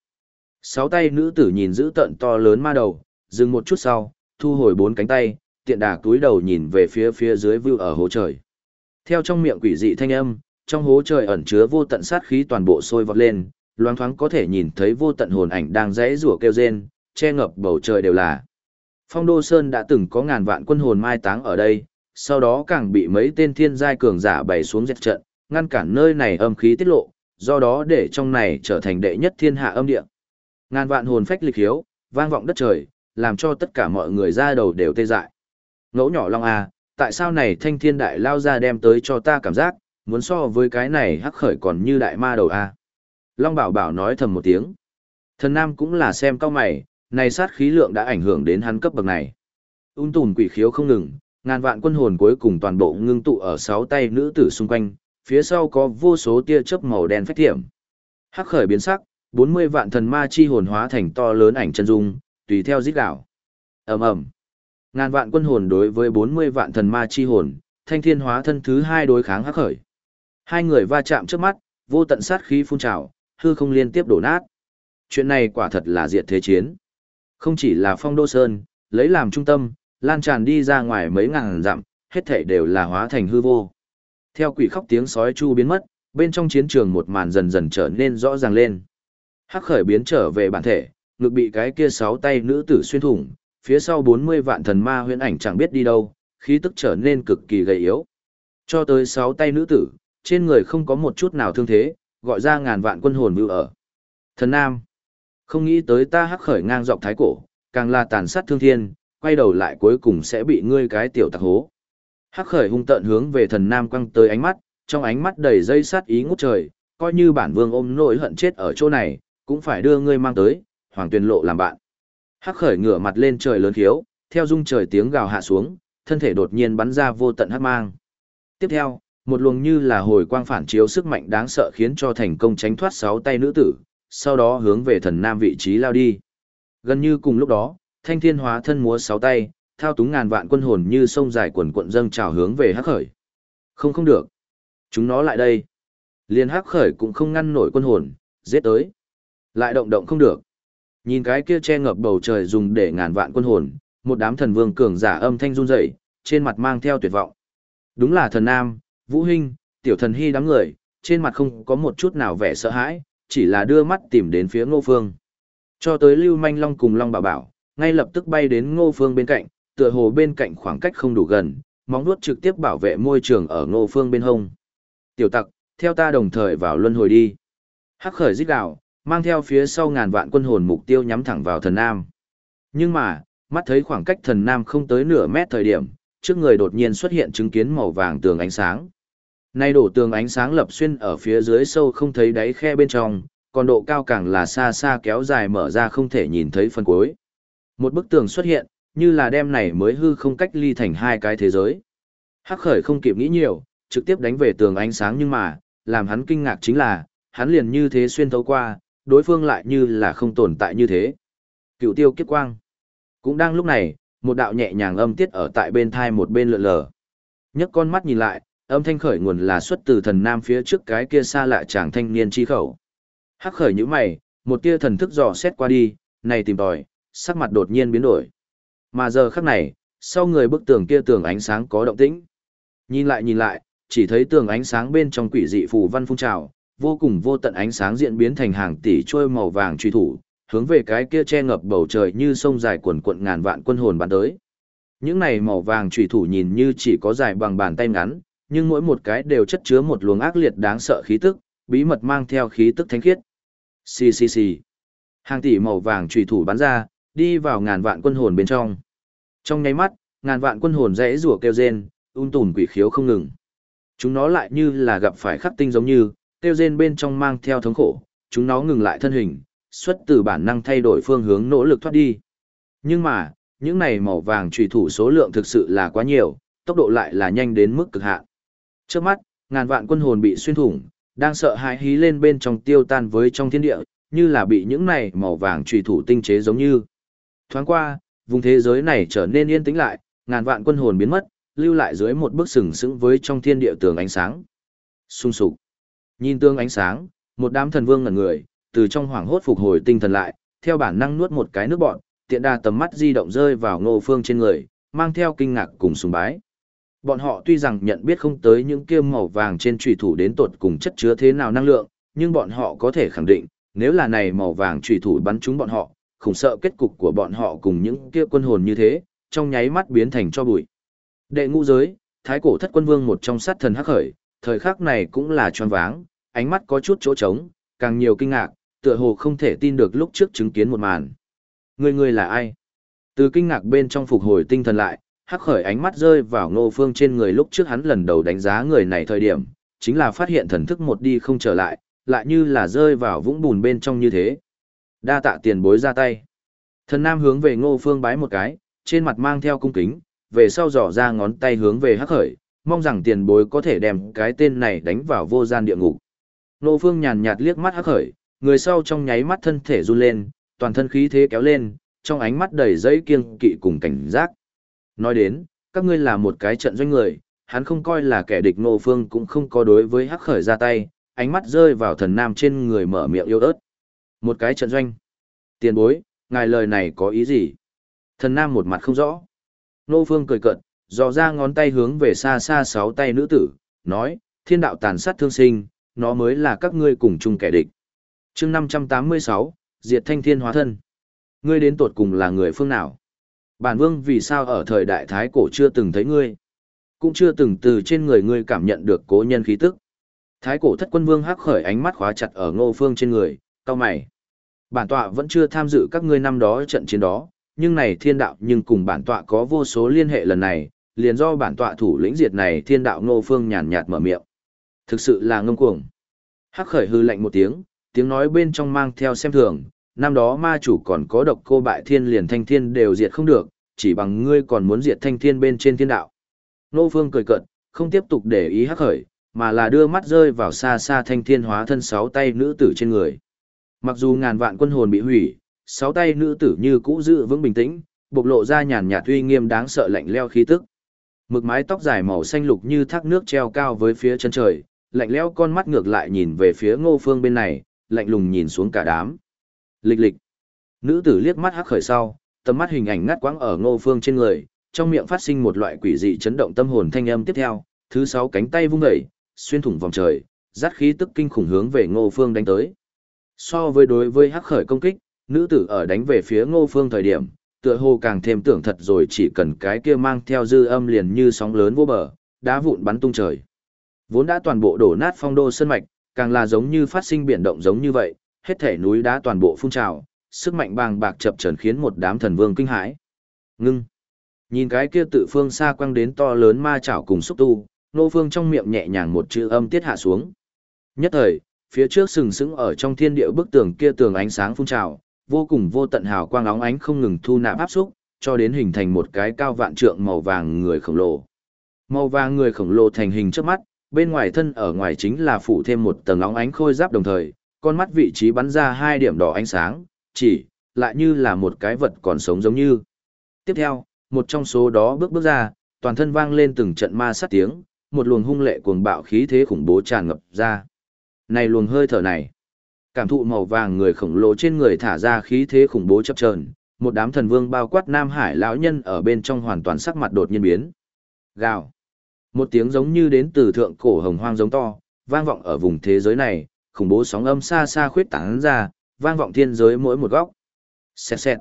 Sáu tay nữ tử nhìn dữ tợn to lớn ma đầu, dừng một chút sau, thu hồi bốn cánh tay, tiện đà túi đầu nhìn về phía phía dưới view ở hố trời. Theo trong miệng quỷ dị thanh âm, trong hố trời ẩn chứa vô tận sát khí toàn bộ sôi vọt lên, loáng thoáng có thể nhìn thấy vô tận hồn ảnh đang rẽ rủa kêu rên, che ngập bầu trời đều là. Phong Đô Sơn đã từng có ngàn vạn quân hồn mai táng ở đây, sau đó càng bị mấy tên thiên giai cường giả bày xuống dẹp trận, ngăn cản nơi này âm khí tiết lộ, do đó để trong này trở thành đệ nhất thiên hạ âm địa. Ngàn vạn hồn phách lịch hiếu, vang vọng đất trời, làm cho tất cả mọi người ra đầu đều tê dại. Ngẫu nhỏ long à, tại sao này thanh thiên đại lao ra đem tới cho ta cảm giác, muốn so với cái này hắc khởi còn như đại ma đầu à. Long bảo bảo nói thầm một tiếng. Thần nam cũng là xem cao mày, này sát khí lượng đã ảnh hưởng đến hắn cấp bậc này. Ung tùn quỷ khiếu không ngừng, Ngàn vạn quân hồn cuối cùng toàn bộ ngưng tụ ở sáu tay nữ tử xung quanh, phía sau có vô số tia chớp màu đen phách thiểm. Hắc khởi biến sắc, 40 vạn thần ma chi hồn hóa thành to lớn ảnh chân dung, tùy theo rít gào. Ầm ầm. Ngàn vạn quân hồn đối với 40 vạn thần ma chi hồn, thanh thiên hóa thân thứ hai đối kháng hắc khởi. Hai người va chạm trước mắt, vô tận sát khí phun trào, hư không liên tiếp đổ nát. Chuyện này quả thật là diệt thế chiến. Không chỉ là phong đô sơn, lấy làm trung tâm, lan tràn đi ra ngoài mấy ngàn dặm, hết thảy đều là hóa thành hư vô. Theo quỷ khóc tiếng sói chu biến mất, bên trong chiến trường một màn dần dần trở nên rõ ràng lên. Hắc khởi biến trở về bản thể, ngực bị cái kia sáu tay nữ tử xuyên thủng, phía sau 40 vạn thần ma huyễn ảnh chẳng biết đi đâu, khí tức trở nên cực kỳ gầy yếu. Cho tới sáu tay nữ tử, trên người không có một chút nào thương thế, gọi ra ngàn vạn quân hồn vưu ở. Thần Nam, không nghĩ tới ta hắc khởi ngang dọc thái cổ, càng là tàn sát thương thiên, quay đầu lại cuối cùng sẽ bị ngươi cái tiểu tặc hố. Hắc khởi hung tận hướng về thần Nam quăng tới ánh mắt, trong ánh mắt đầy dây sát ý ngút trời, coi như bản vương ôm nỗi hận chết ở chỗ này, cũng phải đưa ngươi mang tới, hoàng tuyền lộ làm bạn. Hắc khởi ngửa mặt lên trời lớn khiếu, theo dung trời tiếng gào hạ xuống, thân thể đột nhiên bắn ra vô tận hắc mang. Tiếp theo, một luồng như là hồi quang phản chiếu sức mạnh đáng sợ khiến cho thành công tránh thoát sáu tay nữ tử, sau đó hướng về thần nam vị trí lao đi. Gần như cùng lúc đó, thanh thiên hóa thân múa sáu tay, thao túng ngàn vạn quân hồn như sông dài quần cuộn dâng trào hướng về hắc khởi. Không không được. Chúng nó lại đây. Liên hắc khởi cũng không ngăn nổi quân hồn, giết tới. Lại động động không được. Nhìn cái kia che ngập bầu trời dùng để ngàn vạn quân hồn, một đám thần vương cường giả âm thanh run rẩy, trên mặt mang theo tuyệt vọng. Đúng là thần nam, Vũ Hinh, tiểu thần hy đám người, trên mặt không có một chút nào vẻ sợ hãi, chỉ là đưa mắt tìm đến phía Ngô Phương. Cho tới Lưu Manh Long cùng Long Bảo Bảo, ngay lập tức bay đến Ngô Phương bên cạnh, tựa hồ bên cạnh khoảng cách không đủ gần, móng vuốt trực tiếp bảo vệ môi trường ở Ngô Phương bên hông. Tiểu tặc, theo ta đồng thời vào luân hồi đi. Hắc khởi giết đạo, mang theo phía sau ngàn vạn quân hồn mục tiêu nhắm thẳng vào thần nam. Nhưng mà, mắt thấy khoảng cách thần nam không tới nửa mét thời điểm, trước người đột nhiên xuất hiện chứng kiến màu vàng tường ánh sáng. Nay đổ tường ánh sáng lập xuyên ở phía dưới sâu không thấy đáy khe bên trong, còn độ cao càng là xa xa kéo dài mở ra không thể nhìn thấy phần cuối. Một bức tường xuất hiện, như là đem này mới hư không cách ly thành hai cái thế giới. Hắc khởi không kịp nghĩ nhiều, trực tiếp đánh về tường ánh sáng nhưng mà, làm hắn kinh ngạc chính là, hắn liền như thế xuyên thấu qua, đối phương lại như là không tồn tại như thế. Cựu tiêu kiếp quang. Cũng đang lúc này, một đạo nhẹ nhàng âm tiết ở tại bên thai một bên lượn lờ. nhấc con mắt nhìn lại, âm thanh khởi nguồn là xuất từ thần nam phía trước cái kia xa lạ chàng thanh niên chi khẩu. Hắc khởi như mày, một tia thần thức dò xét qua đi, này tìm tòi, sắc mặt đột nhiên biến đổi. Mà giờ khắc này, sau người bức tường kia tường ánh sáng có động tĩnh. Nhìn lại nhìn lại, chỉ thấy tường ánh sáng bên trong quỷ dị phù văn phun trào, vô cùng vô tận ánh sáng diễn biến thành hàng tỷ trôi màu vàng truy thủ, hướng về cái kia che ngập bầu trời như sông dài cuồn cuộn ngàn vạn quân hồn bắn tới. Những này màu vàng truy thủ nhìn như chỉ có dài bằng bàn tay ngắn, nhưng mỗi một cái đều chất chứa một luồng ác liệt đáng sợ khí tức, bí mật mang theo khí tức thánh khiết. Xì xì xì. Hàng tỷ màu vàng truy thủ bắn ra, đi vào ngàn vạn quân hồn bên trong. Trong nháy mắt, ngàn vạn quân hồn rẽ rủa kêu rên, un tùn quỷ khiếu không ngừng. Chúng nó lại như là gặp phải khắc tinh giống như, kêu rên bên trong mang theo thống khổ, chúng nó ngừng lại thân hình, xuất từ bản năng thay đổi phương hướng nỗ lực thoát đi. Nhưng mà, những này màu vàng trùy thủ số lượng thực sự là quá nhiều, tốc độ lại là nhanh đến mức cực hạn. Trước mắt, ngàn vạn quân hồn bị xuyên thủng, đang sợ hãi hí lên bên trong tiêu tan với trong thiên địa, như là bị những này màu vàng trùy thủ tinh chế giống như. Thoáng qua, vùng thế giới này trở nên yên tĩnh lại, ngàn vạn quân hồn biến mất, lưu lại dưới một bức sừng sững với trong thiên địa tường ánh sáng. Xung sục. Nhìn tương ánh sáng, một đám thần vương ngẩn người, từ trong hoảng hốt phục hồi tinh thần lại, theo bản năng nuốt một cái nước bọn, tiện đà tầm mắt di động rơi vào ngô phương trên người, mang theo kinh ngạc cùng sùng bái. Bọn họ tuy rằng nhận biết không tới những kia màu vàng trên chủy thủ đến tột cùng chất chứa thế nào năng lượng, nhưng bọn họ có thể khẳng định, nếu là này màu vàng chủy thủ bắn trúng bọn họ, khủng sợ kết cục của bọn họ cùng những kia quân hồn như thế, trong nháy mắt biến thành cho bụi. Đệ ngũ giới, thái cổ thất quân vương một trong sát thần hắc khởi, thời khắc này cũng là choáng váng, ánh mắt có chút chỗ trống, càng nhiều kinh ngạc, tựa hồ không thể tin được lúc trước chứng kiến một màn. Người người là ai? Từ kinh ngạc bên trong phục hồi tinh thần lại, hắc khởi ánh mắt rơi vào ngô phương trên người lúc trước hắn lần đầu đánh giá người này thời điểm, chính là phát hiện thần thức một đi không trở lại, lại như là rơi vào vũng bùn bên trong như thế. Đa tạ tiền bối ra tay. Thần nam hướng về ngô phương bái một cái, trên mặt mang theo cung kính, về sau dò ra ngón tay hướng về hắc khởi, mong rằng tiền bối có thể đem cái tên này đánh vào vô gian địa ngục. Ngô Phương nhàn nhạt liếc mắt hắc khởi, người sau trong nháy mắt thân thể run lên, toàn thân khí thế kéo lên, trong ánh mắt đầy dây kiêng kỵ cùng cảnh giác. Nói đến, các ngươi là một cái trận doanh người, hắn không coi là kẻ địch Ngô Phương cũng không có đối với hắc khởi ra tay, ánh mắt rơi vào thần nam trên người mở miệng yêu ớt. Một cái trận doanh. Tiền bối, ngài lời này có ý gì? Thần nam một mặt không rõ. Nô Phương cười cợt, dò ra ngón tay hướng về xa xa sáu tay nữ tử, nói, thiên đạo tàn sát thương sinh, nó mới là các ngươi cùng chung kẻ địch. chương 586, Diệt Thanh Thiên Hóa Thân. Ngươi đến tột cùng là người phương nào? Bản vương vì sao ở thời đại Thái Cổ chưa từng thấy ngươi? Cũng chưa từng từ trên người ngươi cảm nhận được cố nhân khí tức. Thái Cổ thất quân vương hắc khởi ánh mắt khóa chặt ở ngô phương trên người, cao mày. Bản tọa vẫn chưa tham dự các ngươi năm đó trận chiến đó, nhưng này thiên đạo nhưng cùng bản tọa có vô số liên hệ lần này, liền do bản tọa thủ lĩnh diệt này thiên đạo ngô phương nhàn nhạt mở miệng. Thực sự là ngông cuồng. Hắc khởi hư lạnh một tiếng, tiếng nói bên trong mang theo xem thường, năm đó ma chủ còn có độc cô bại thiên liền thanh thiên đều diệt không được, chỉ bằng ngươi còn muốn diệt thanh thiên bên trên thiên đạo. Ngô phương cười cợt, không tiếp tục để ý hắc khởi, mà là đưa mắt rơi vào xa xa thanh thiên hóa thân sáu tay nữ tử trên người. Mặc dù ngàn vạn quân hồn bị hủy, sáu tay nữ tử như cũ giữ vững bình tĩnh, bộc lộ ra nhàn nhạt uy nghiêm đáng sợ lạnh leo khí tức. Mực mái tóc dài màu xanh lục như thác nước treo cao với phía chân trời, lạnh lẽo con mắt ngược lại nhìn về phía Ngô Phương bên này, lạnh lùng nhìn xuống cả đám. Lịch lịch. Nữ tử liếc mắt hắc khởi sau, tầm mắt hình ảnh ngắt quãng ở Ngô Phương trên người, trong miệng phát sinh một loại quỷ dị chấn động tâm hồn thanh âm tiếp theo, thứ sáu cánh tay vung dậy, xuyên thủng vòng trời, dắt khí tức kinh khủng hướng về Ngô Phương đánh tới. So với đối với hắc khởi công kích, nữ tử ở đánh về phía Ngô Phương thời điểm, tựa hồ càng thêm tưởng thật rồi chỉ cần cái kia mang theo dư âm liền như sóng lớn vô bờ, đá vụn bắn tung trời. Vốn đã toàn bộ đổ nát phong đô sơn mạch, càng là giống như phát sinh biển động giống như vậy, hết thể núi đá toàn bộ phun trào, sức mạnh bàng bạc chập chờn khiến một đám thần vương kinh hãi. Ngưng. Nhìn cái kia tự phương xa quăng đến to lớn ma chảo cùng xúc tu, nô phương trong miệng nhẹ nhàng một chữ âm tiết hạ xuống. Nhất thời, phía trước sừng sững ở trong thiên địa bức tường kia tường ánh sáng phun trào, vô cùng vô tận hào quang óng ánh không ngừng thu nạp áp xúc, cho đến hình thành một cái cao vạn trượng màu vàng người khổng lồ. Màu vàng người khổng lồ thành hình trước mắt, bên ngoài thân ở ngoài chính là phủ thêm một tầng óng ánh khôi giáp đồng thời, con mắt vị trí bắn ra hai điểm đỏ ánh sáng, chỉ, lại như là một cái vật còn sống giống như. Tiếp theo, một trong số đó bước bước ra, toàn thân vang lên từng trận ma sát tiếng, một luồng hung lệ cuồng bạo khí thế khủng bố tràn ngập ra. Này luồng hơi thở này, cảm thụ màu vàng người khổng lồ trên người thả ra khí thế khủng bố chập chờn, một đám thần vương bao quát Nam Hải lão nhân ở bên trong hoàn toàn sắc mặt đột nhiên biến. Gào. Một tiếng giống như đến từ thượng cổ hồng hoang giống to, vang vọng ở vùng thế giới này, khủng bố sóng âm xa xa khuyết tán ra, vang vọng thiên giới mỗi một góc. Xẹt xẹt.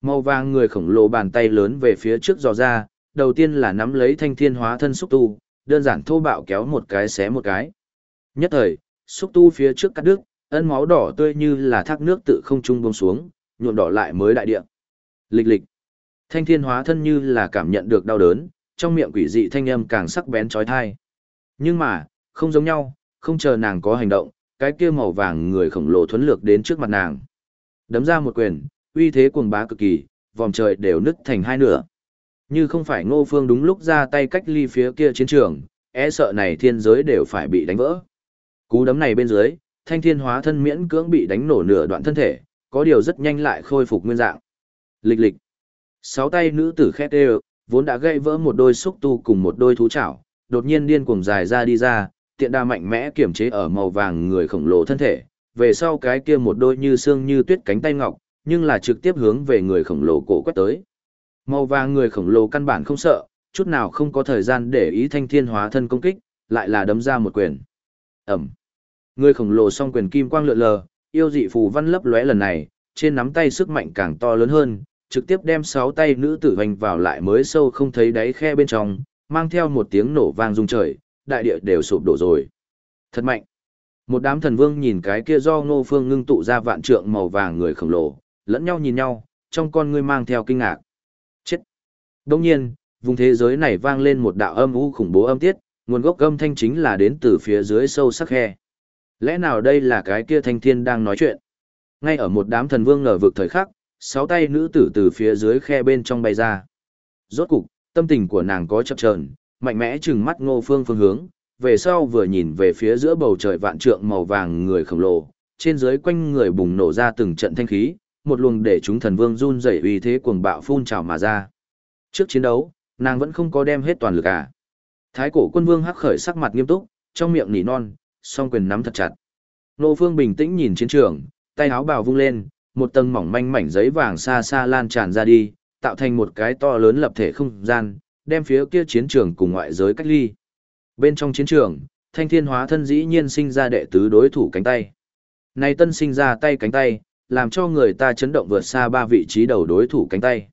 Màu vàng người khổng lồ bàn tay lớn về phía trước dò ra, đầu tiên là nắm lấy thanh thiên hóa thân xúc tu, đơn giản thô bạo kéo một cái xé một cái. Nhất thời, xúc tu phía trước cắt đứt, ân máu đỏ tươi như là thác nước tự không trung buông xuống, nhuộm đỏ lại mới đại địa. Lịch lịch. Thanh thiên hóa thân như là cảm nhận được đau đớn, trong miệng quỷ dị thanh âm càng sắc bén trói thai. Nhưng mà, không giống nhau, không chờ nàng có hành động, cái kia màu vàng người khổng lồ thuấn lược đến trước mặt nàng. Đấm ra một quyền, uy thế cuồng bá cực kỳ, vòng trời đều nứt thành hai nửa. Như không phải ngô phương đúng lúc ra tay cách ly phía kia chiến trường, e sợ này thiên giới đều phải bị đánh vỡ. Cú đấm này bên dưới, thanh thiên hóa thân miễn cưỡng bị đánh nổ nửa đoạn thân thể, có điều rất nhanh lại khôi phục nguyên dạng. Lịch lịch. Sáu tay nữ tử khét đều, vốn đã gây vỡ một đôi xúc tu cùng một đôi thú chảo, đột nhiên điên cuồng dài ra đi ra, tiện đa mạnh mẽ kiểm chế ở màu vàng người khổng lồ thân thể, về sau cái kia một đôi như xương như tuyết cánh tay ngọc, nhưng là trực tiếp hướng về người khổng lồ cổ quét tới. Màu vàng người khổng lồ căn bản không sợ, chút nào không có thời gian để ý thanh thiên hóa thân công kích, lại là đấm ra một quyền. Ẩm. Người khổng lồ song quyền kim quang lượn lờ, yêu dị phù văn lấp lóe lần này, trên nắm tay sức mạnh càng to lớn hơn, trực tiếp đem sáu tay nữ tử hoành vào lại mới sâu không thấy đáy khe bên trong, mang theo một tiếng nổ vang rung trời, đại địa đều sụp đổ rồi. Thật mạnh. Một đám thần vương nhìn cái kia do ngô phương ngưng tụ ra vạn trượng màu vàng người khổng lồ, lẫn nhau nhìn nhau, trong con ngươi mang theo kinh ngạc. Chết. Đông nhiên, vùng thế giới này vang lên một đạo âm u khủng bố âm tiết, nguồn gốc âm thanh chính là đến từ phía dưới sâu sắc khe. Lẽ nào đây là cái kia thanh thiên đang nói chuyện? Ngay ở một đám thần vương ngờ vực thời khắc, sáu tay nữ tử từ phía dưới khe bên trong bay ra. Rốt cục, Tâm tình của nàng có chập chờn, mạnh mẽ trừng mắt Ngô Phương phương hướng, về sau vừa nhìn về phía giữa bầu trời vạn trượng màu vàng người khổng lồ, trên dưới quanh người bùng nổ ra từng trận thanh khí, một luồng để chúng thần vương run rẩy uy thế cuồng bạo phun trào mà ra. Trước chiến đấu, nàng vẫn không có đem hết toàn lực à. Thái cổ quân vương hắc khởi sắc mặt nghiêm túc, trong miệng nỉ non, song quyền nắm thật chặt. Nô Phương bình tĩnh nhìn chiến trường, tay áo bào vung lên, một tầng mỏng manh mảnh giấy vàng xa xa lan tràn ra đi, tạo thành một cái to lớn lập thể không gian, đem phía kia chiến trường cùng ngoại giới cách ly. Bên trong chiến trường, thanh thiên hóa thân dĩ nhiên sinh ra đệ tứ đối thủ cánh tay. Này tân sinh ra tay cánh tay, làm cho người ta chấn động vượt xa ba vị trí đầu đối thủ cánh tay.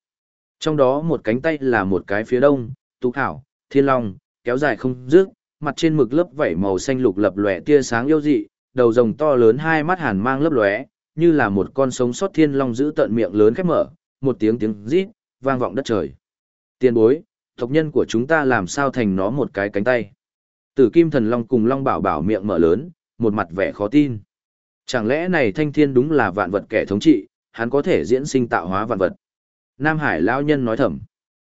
Trong đó một cánh tay là một cái phía đông, tú thảo, thiên long, kéo dài không dứt, mặt trên mực lớp vảy màu xanh lục lập lòe tia sáng yêu dị, đầu rồng to lớn hai mắt hàn mang lấp lóe, như là một con sống sót thiên long giữ tận miệng lớn khép mở, một tiếng tiếng rít vang vọng đất trời. Tiên bối, tộc nhân của chúng ta làm sao thành nó một cái cánh tay? Tử Kim Thần Long cùng Long Bảo Bảo miệng mở lớn, một mặt vẻ khó tin. Chẳng lẽ này thanh thiên đúng là vạn vật kẻ thống trị, hắn có thể diễn sinh tạo hóa vạn vật. Nam Hải lão nhân nói thầm.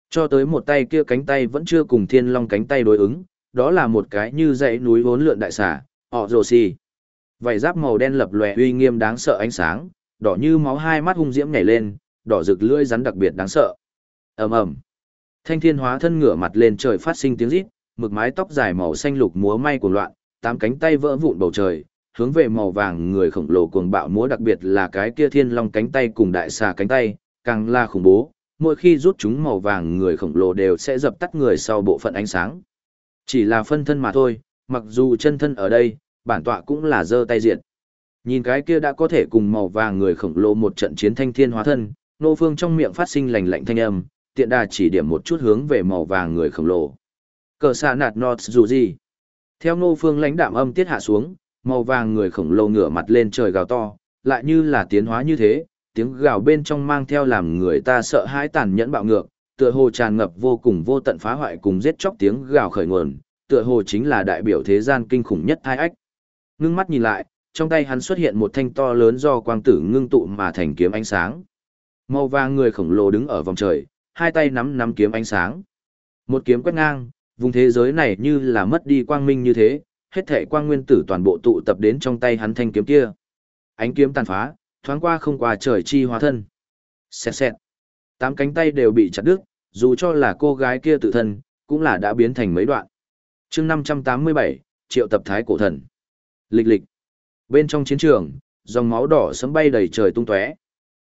Cho tới một tay kia cánh tay vẫn chưa cùng thiên long cánh tay đối ứng, đó là một cái như dãy núi vốn lượn đại xà, họ rồ xì. Vảy giáp màu đen lập lòe uy nghiêm đáng sợ ánh sáng, đỏ như máu hai mắt hung diễm nhảy lên, đỏ rực lưỡi rắn đặc biệt đáng sợ. Ầm ầm. Thanh thiên hóa thân ngửa mặt lên trời phát sinh tiếng rít, mực mái tóc dài màu xanh lục múa may cuồng loạn, tám cánh tay vỡ vụn bầu trời, hướng về màu vàng người khổng lồ cuồng bạo múa đặc biệt là cái kia thiên long cánh tay cùng đại xà cánh tay, càng là khủng bố, mỗi khi rút chúng màu vàng người khổng lồ đều sẽ dập tắt người sau bộ phận ánh sáng. Chỉ là phân thân mà thôi, mặc dù chân thân ở đây, bản tọa cũng là giơ tay diện. Nhìn cái kia đã có thể cùng màu vàng người khổng lồ một trận chiến thanh thiên hóa thân, nô phương trong miệng phát sinh lành lạnh thanh âm, tiện đà chỉ điểm một chút hướng về màu vàng người khổng lồ. Cờ xạ nạt nọt dù gì. Theo nô phương lãnh đạm âm tiết hạ xuống, màu vàng người khổng lồ ngửa mặt lên trời gào to, lại như là tiến hóa như thế, tiếng gào bên trong mang theo làm người ta sợ hãi tàn nhẫn bạo ngược, tựa hồ tràn ngập vô cùng vô tận phá hoại cùng giết chóc tiếng gào khởi nguồn, tựa hồ chính là đại biểu thế gian kinh khủng nhất hai ách. Ngưng mắt nhìn lại, trong tay hắn xuất hiện một thanh to lớn do quang tử ngưng tụ mà thành kiếm ánh sáng. Màu vàng người khổng lồ đứng ở vòng trời, hai tay nắm nắm kiếm ánh sáng. Một kiếm quét ngang, vùng thế giới này như là mất đi quang minh như thế, hết thể quang nguyên tử toàn bộ tụ tập đến trong tay hắn thanh kiếm kia. Ánh kiếm tàn phá, thoáng qua không qua trời chi hóa thân. Xẹt xẹt. Tám cánh tay đều bị chặt đứt, dù cho là cô gái kia tự thân, cũng là đã biến thành mấy đoạn. chương 587, triệu tập thái cổ thần. Lịch lịch. Bên trong chiến trường, dòng máu đỏ sấm bay đầy trời tung tóe.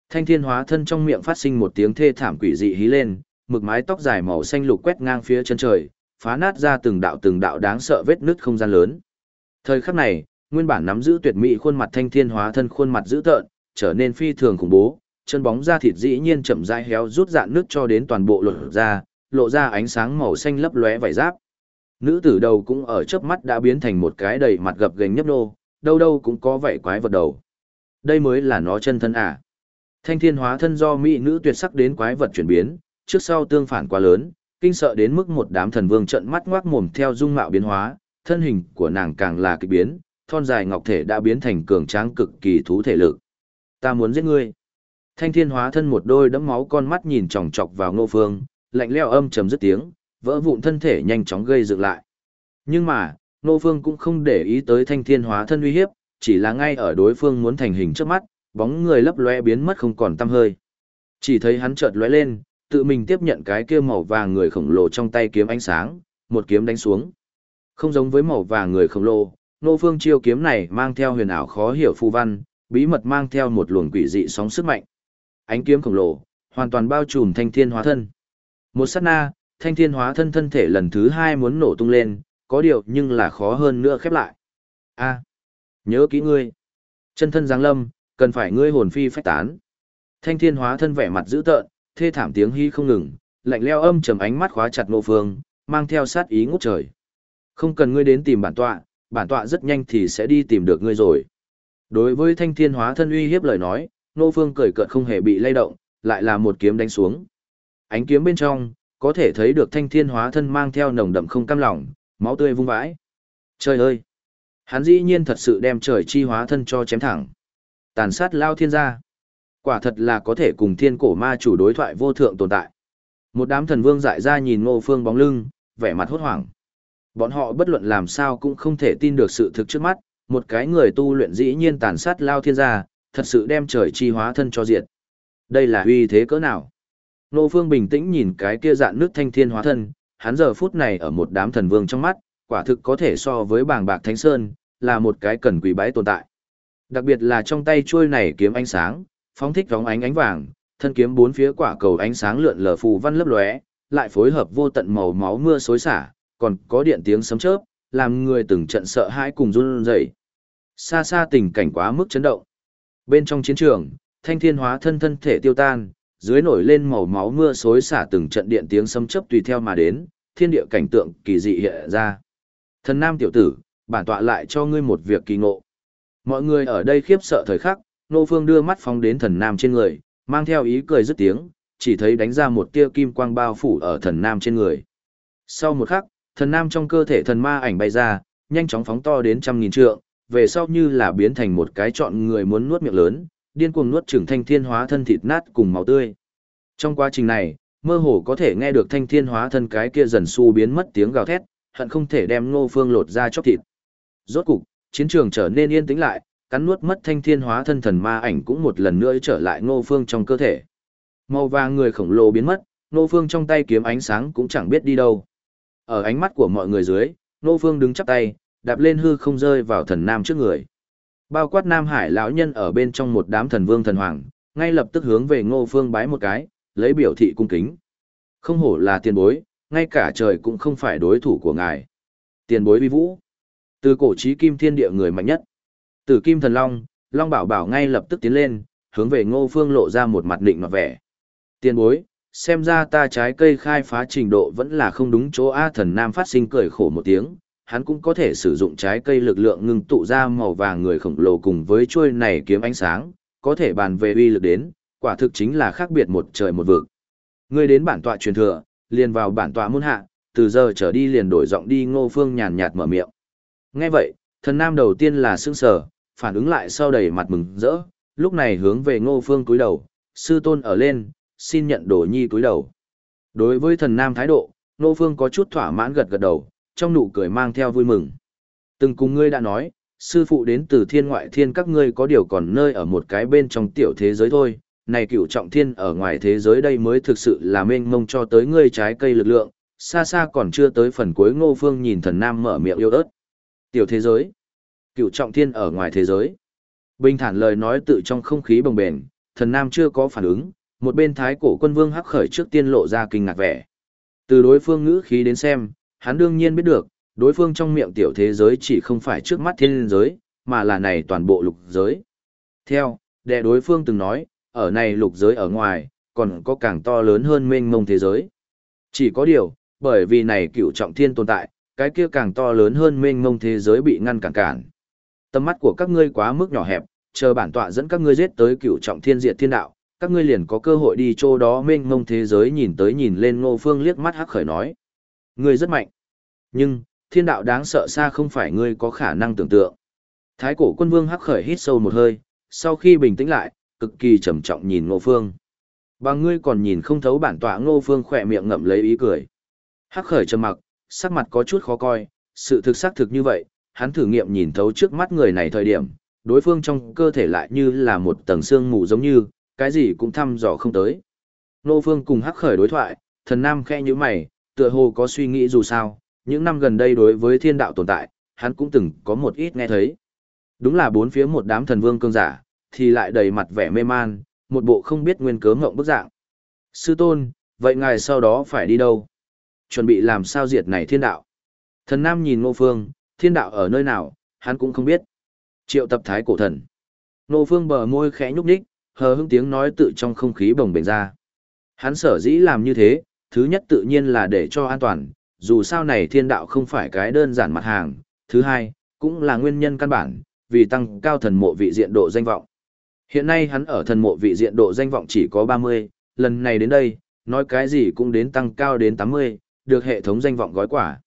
Thanh thiên hóa thân trong miệng phát sinh một tiếng thê thảm quỷ dị hí lên, mực mái tóc dài màu xanh lục quét ngang phía chân trời, phá nát ra từng đạo từng đạo đáng sợ vết nứt không gian lớn. Thời khắc này, nguyên bản nắm giữ tuyệt mỹ khuôn mặt thanh thiên hóa thân khuôn mặt dữ tợn, trở nên phi thường khủng bố, chân bóng da thịt dĩ nhiên chậm rãi héo rút dạn nước cho đến toàn bộ lột ra, lộ ra ánh sáng màu xanh lấp lóe vảy giáp. Nữ tử đầu cũng ở chớp mắt đã biến thành một cái đầy mặt gập ghềnh nhấp nô, đâu đâu cũng có vảy quái vật đầu. Đây mới là nó chân thân à. Thanh thiên hóa thân do mỹ nữ tuyệt sắc đến quái vật chuyển biến, trước sau tương phản quá lớn, kinh sợ đến mức một đám thần vương trợn mắt ngoác mồm theo dung mạo biến hóa, thân hình của nàng càng là kỳ biến, thon dài ngọc thể đã biến thành cường tráng cực kỳ thú thể lực. Ta muốn giết ngươi. Thanh thiên hóa thân một đôi đấm máu con mắt nhìn chòng chọc vào ngô phương, lạnh leo âm trầm dứt tiếng, vỡ vụn thân thể nhanh chóng gây dựng lại. Nhưng mà, ngô phương cũng không để ý tới thanh thiên hóa thân uy hiếp, chỉ là ngay ở đối phương muốn thành hình trước mắt, bóng người lấp lóe biến mất không còn tăm hơi. Chỉ thấy hắn chợt lóe lên, tự mình tiếp nhận cái kia màu vàng người khổng lồ trong tay kiếm ánh sáng, một kiếm đánh xuống. Không giống với màu vàng người khổng lồ, nô phương chiêu kiếm này mang theo huyền ảo khó hiểu phù văn, bí mật mang theo một luồng quỷ dị sóng sức mạnh. Ánh kiếm khổng lồ, hoàn toàn bao trùm thanh thiên hóa thân. Một sát na, thanh thiên hóa thân thân thể lần thứ hai muốn nổ tung lên, có điều nhưng là khó hơn nữa khép lại. A, nhớ kỹ ngươi. Chân thân giáng lâm, cần phải ngươi hồn phi phách tán. Thanh thiên hóa thân vẻ mặt dữ tợn, thê thảm tiếng hy không ngừng, lạnh leo âm trầm ánh mắt khóa chặt ngộ Phương, mang theo sát ý ngút trời. Không cần ngươi đến tìm bản tọa, bản tọa rất nhanh thì sẽ đi tìm được ngươi rồi. Đối với thanh thiên hóa thân uy hiếp lời nói, Nô Phương cười cợt không hề bị lay động, lại là một kiếm đánh xuống. Ánh kiếm bên trong, có thể thấy được thanh thiên hóa thân mang theo nồng đậm không cam lòng, máu tươi vung vãi. Trời ơi! Hắn dĩ nhiên thật sự đem trời chi hóa thân cho chém thẳng. Tàn sát lao thiên gia. Quả thật là có thể cùng thiên cổ ma chủ đối thoại vô thượng tồn tại. Một đám thần vương dại ra nhìn Ngô Phương bóng lưng, vẻ mặt hốt hoảng. Bọn họ bất luận làm sao cũng không thể tin được sự thực trước mắt, một cái người tu luyện dĩ nhiên tàn sát lao thiên gia, thật sự đem trời chi hóa thân cho diệt. Đây là uy thế cỡ nào? Nô Phương bình tĩnh nhìn cái kia dạn nước thanh thiên hóa thân, hắn giờ phút này ở một đám thần vương trong mắt, quả thực có thể so với bảng bạc thánh sơn, là một cái cần quý bái tồn tại. Đặc biệt là trong tay chuôi này kiếm ánh sáng, phóng thích vóng ánh ánh vàng, thân kiếm bốn phía quả cầu ánh sáng lượn lờ phù văn lấp lóe, lại phối hợp vô tận màu máu mưa xối xả, còn có điện tiếng sấm chớp, làm người từng trận sợ hãi cùng run rẩy. Xa xa tình cảnh quá mức chấn động. Bên trong chiến trường, thanh thiên hóa thân thân thể tiêu tan, dưới nổi lên màu máu mưa xối xả từng trận điện tiếng sấm chớp tùy theo mà đến, thiên địa cảnh tượng kỳ dị hiện ra. Thần nam tiểu tử, bản tọa lại cho ngươi một việc kỳ ngộ. Mọi người ở đây khiếp sợ thời khắc, Nô Phương đưa mắt phóng đến thần nam trên người, mang theo ý cười dứt tiếng, chỉ thấy đánh ra một tia kim quang bao phủ ở thần nam trên người. Sau một khắc, thần nam trong cơ thể thần ma ảnh bay ra, nhanh chóng phóng to đến trăm nghìn trượng, về sau như là biến thành một cái chọn người muốn nuốt miệng lớn, điên cuồng nuốt trưởng thanh thiên hóa thân thịt nát cùng máu tươi. Trong quá trình này, mơ hồ có thể nghe được thanh thiên hóa thân cái kia dần su biến mất tiếng gào thét, hận không thể đem Ngô Phương lột ra chóc thịt. Rốt cục, chiến trường trở nên yên tĩnh lại, cắn nuốt mất thanh thiên hóa thân thần ma ảnh cũng một lần nữa trở lại Ngô Phương trong cơ thể. Màu vàng người khổng lồ biến mất, Ngô Phương trong tay kiếm ánh sáng cũng chẳng biết đi đâu. Ở ánh mắt của mọi người dưới, Ngô Phương đứng chắp tay, đạp lên hư không rơi vào thần nam trước người. Bao quát Nam Hải lão nhân ở bên trong một đám thần vương thần hoàng, ngay lập tức hướng về Ngô Phương bái một cái, lấy biểu thị cung kính. Không hổ là tiền bối, ngay cả trời cũng không phải đối thủ của ngài. Tiền bối vi vũ. Từ cổ chí kim thiên địa người mạnh nhất. Từ kim thần long, long bảo bảo ngay lập tức tiến lên, hướng về Ngô Phương lộ ra một mặt định nọt vẻ. Tiền bối, xem ra ta trái cây khai phá trình độ vẫn là không đúng chỗ A thần nam phát sinh cười khổ một tiếng, hắn cũng có thể sử dụng trái cây lực lượng ngưng tụ ra màu vàng người khổng lồ cùng với chuôi này kiếm ánh sáng, có thể bàn về uy lực đến, quả thực chính là khác biệt một trời một vực. Ngươi đến bản tọa truyền thừa, liền vào bản tọa môn hạ, từ giờ trở đi liền đổi giọng đi Ngô Phương nhàn nhạt mở miệng. Nghe vậy, thần nam đầu tiên là sững sờ, phản ứng lại sau đầy mặt mừng rỡ, lúc này hướng về Ngô Phương cúi đầu, sư tôn ở lên, xin nhận đồ nhi cúi đầu. Đối với thần nam thái độ, Ngô Phương có chút thỏa mãn gật gật đầu, trong nụ cười mang theo vui mừng. Từng cùng ngươi đã nói, sư phụ đến từ thiên ngoại thiên các ngươi có điều còn nơi ở một cái bên trong tiểu thế giới thôi, này cửu trọng thiên ở ngoài thế giới đây mới thực sự là mênh mông cho tới ngươi trái cây lực lượng, xa xa còn chưa tới phần cuối ngô phương nhìn thần nam mở miệng yêu ớt. Tiểu thế giới, cửu trọng thiên ở ngoài thế giới. Bình thản lời nói tự trong không khí bồng bềnh, thần nam chưa có phản ứng, một bên thái cổ quân vương hắc khởi trước tiên lộ ra kinh ngạc vẻ. Từ đối phương ngữ khí đến xem, hắn đương nhiên biết được, đối phương trong miệng tiểu thế giới chỉ không phải trước mắt thiên giới, mà là này toàn bộ lục giới. Theo, đệ đối phương từng nói, ở này lục giới ở ngoài, còn có càng to lớn hơn mênh mông thế giới. Chỉ có điều, bởi vì này cựu trọng thiên tồn tại, cái kia càng to lớn hơn mênh mông thế giới bị ngăn cản cản. Tầm mắt của các ngươi quá mức nhỏ hẹp, chờ bản tọa dẫn các ngươi giết tới cựu trọng thiên diệt thiên đạo, các ngươi liền có cơ hội đi chỗ đó mênh mông thế giới nhìn tới nhìn lên ngô phương liếc mắt hắc khởi nói. Ngươi rất mạnh. Nhưng, thiên đạo đáng sợ xa không phải ngươi có khả năng tưởng tượng. Thái cổ quân vương hắc khởi hít sâu một hơi, sau khi bình tĩnh lại, cực kỳ trầm trọng nhìn ngô phương. Và ngươi còn nhìn không thấu bản tọa ngô phương khỏe miệng ngậm lấy ý cười. Hắc khởi trầm mặc, sắc mặt có chút khó coi, sự thực xác thực như vậy, hắn thử nghiệm nhìn thấu trước mắt người này thời điểm, đối phương trong cơ thể lại như là một tầng xương mù giống như, cái gì cũng thăm dò không tới. Ngô phương cùng hắc khởi đối thoại, thần nam khẽ như mày, tựa hồ có suy nghĩ dù sao, những năm gần đây đối với thiên đạo tồn tại, hắn cũng từng có một ít nghe thấy. Đúng là bốn phía một đám thần vương cương giả, thì lại đầy mặt vẻ mê man, một bộ không biết nguyên cớ ngộng bức dạng. Sư tôn, vậy ngài sau đó phải đi đâu? Chuẩn bị làm sao diệt này thiên đạo? Thần Nam nhìn Ngô Phương, thiên đạo ở nơi nào, hắn cũng không biết. Triệu tập thái cổ thần. Ngô Phương bờ môi khẽ nhúc nhích, hờ hững tiếng nói tự trong không khí bồng bềnh ra. Hắn sở dĩ làm như thế, thứ nhất tự nhiên là để cho an toàn, dù sao này thiên đạo không phải cái đơn giản mặt hàng, thứ hai, cũng là nguyên nhân căn bản, vì tăng cao thần mộ vị diện độ danh vọng. Hiện nay hắn ở thần mộ vị diện độ danh vọng chỉ có 30, lần này đến đây, nói cái gì cũng đến tăng cao đến 80, được hệ thống danh vọng gói quả.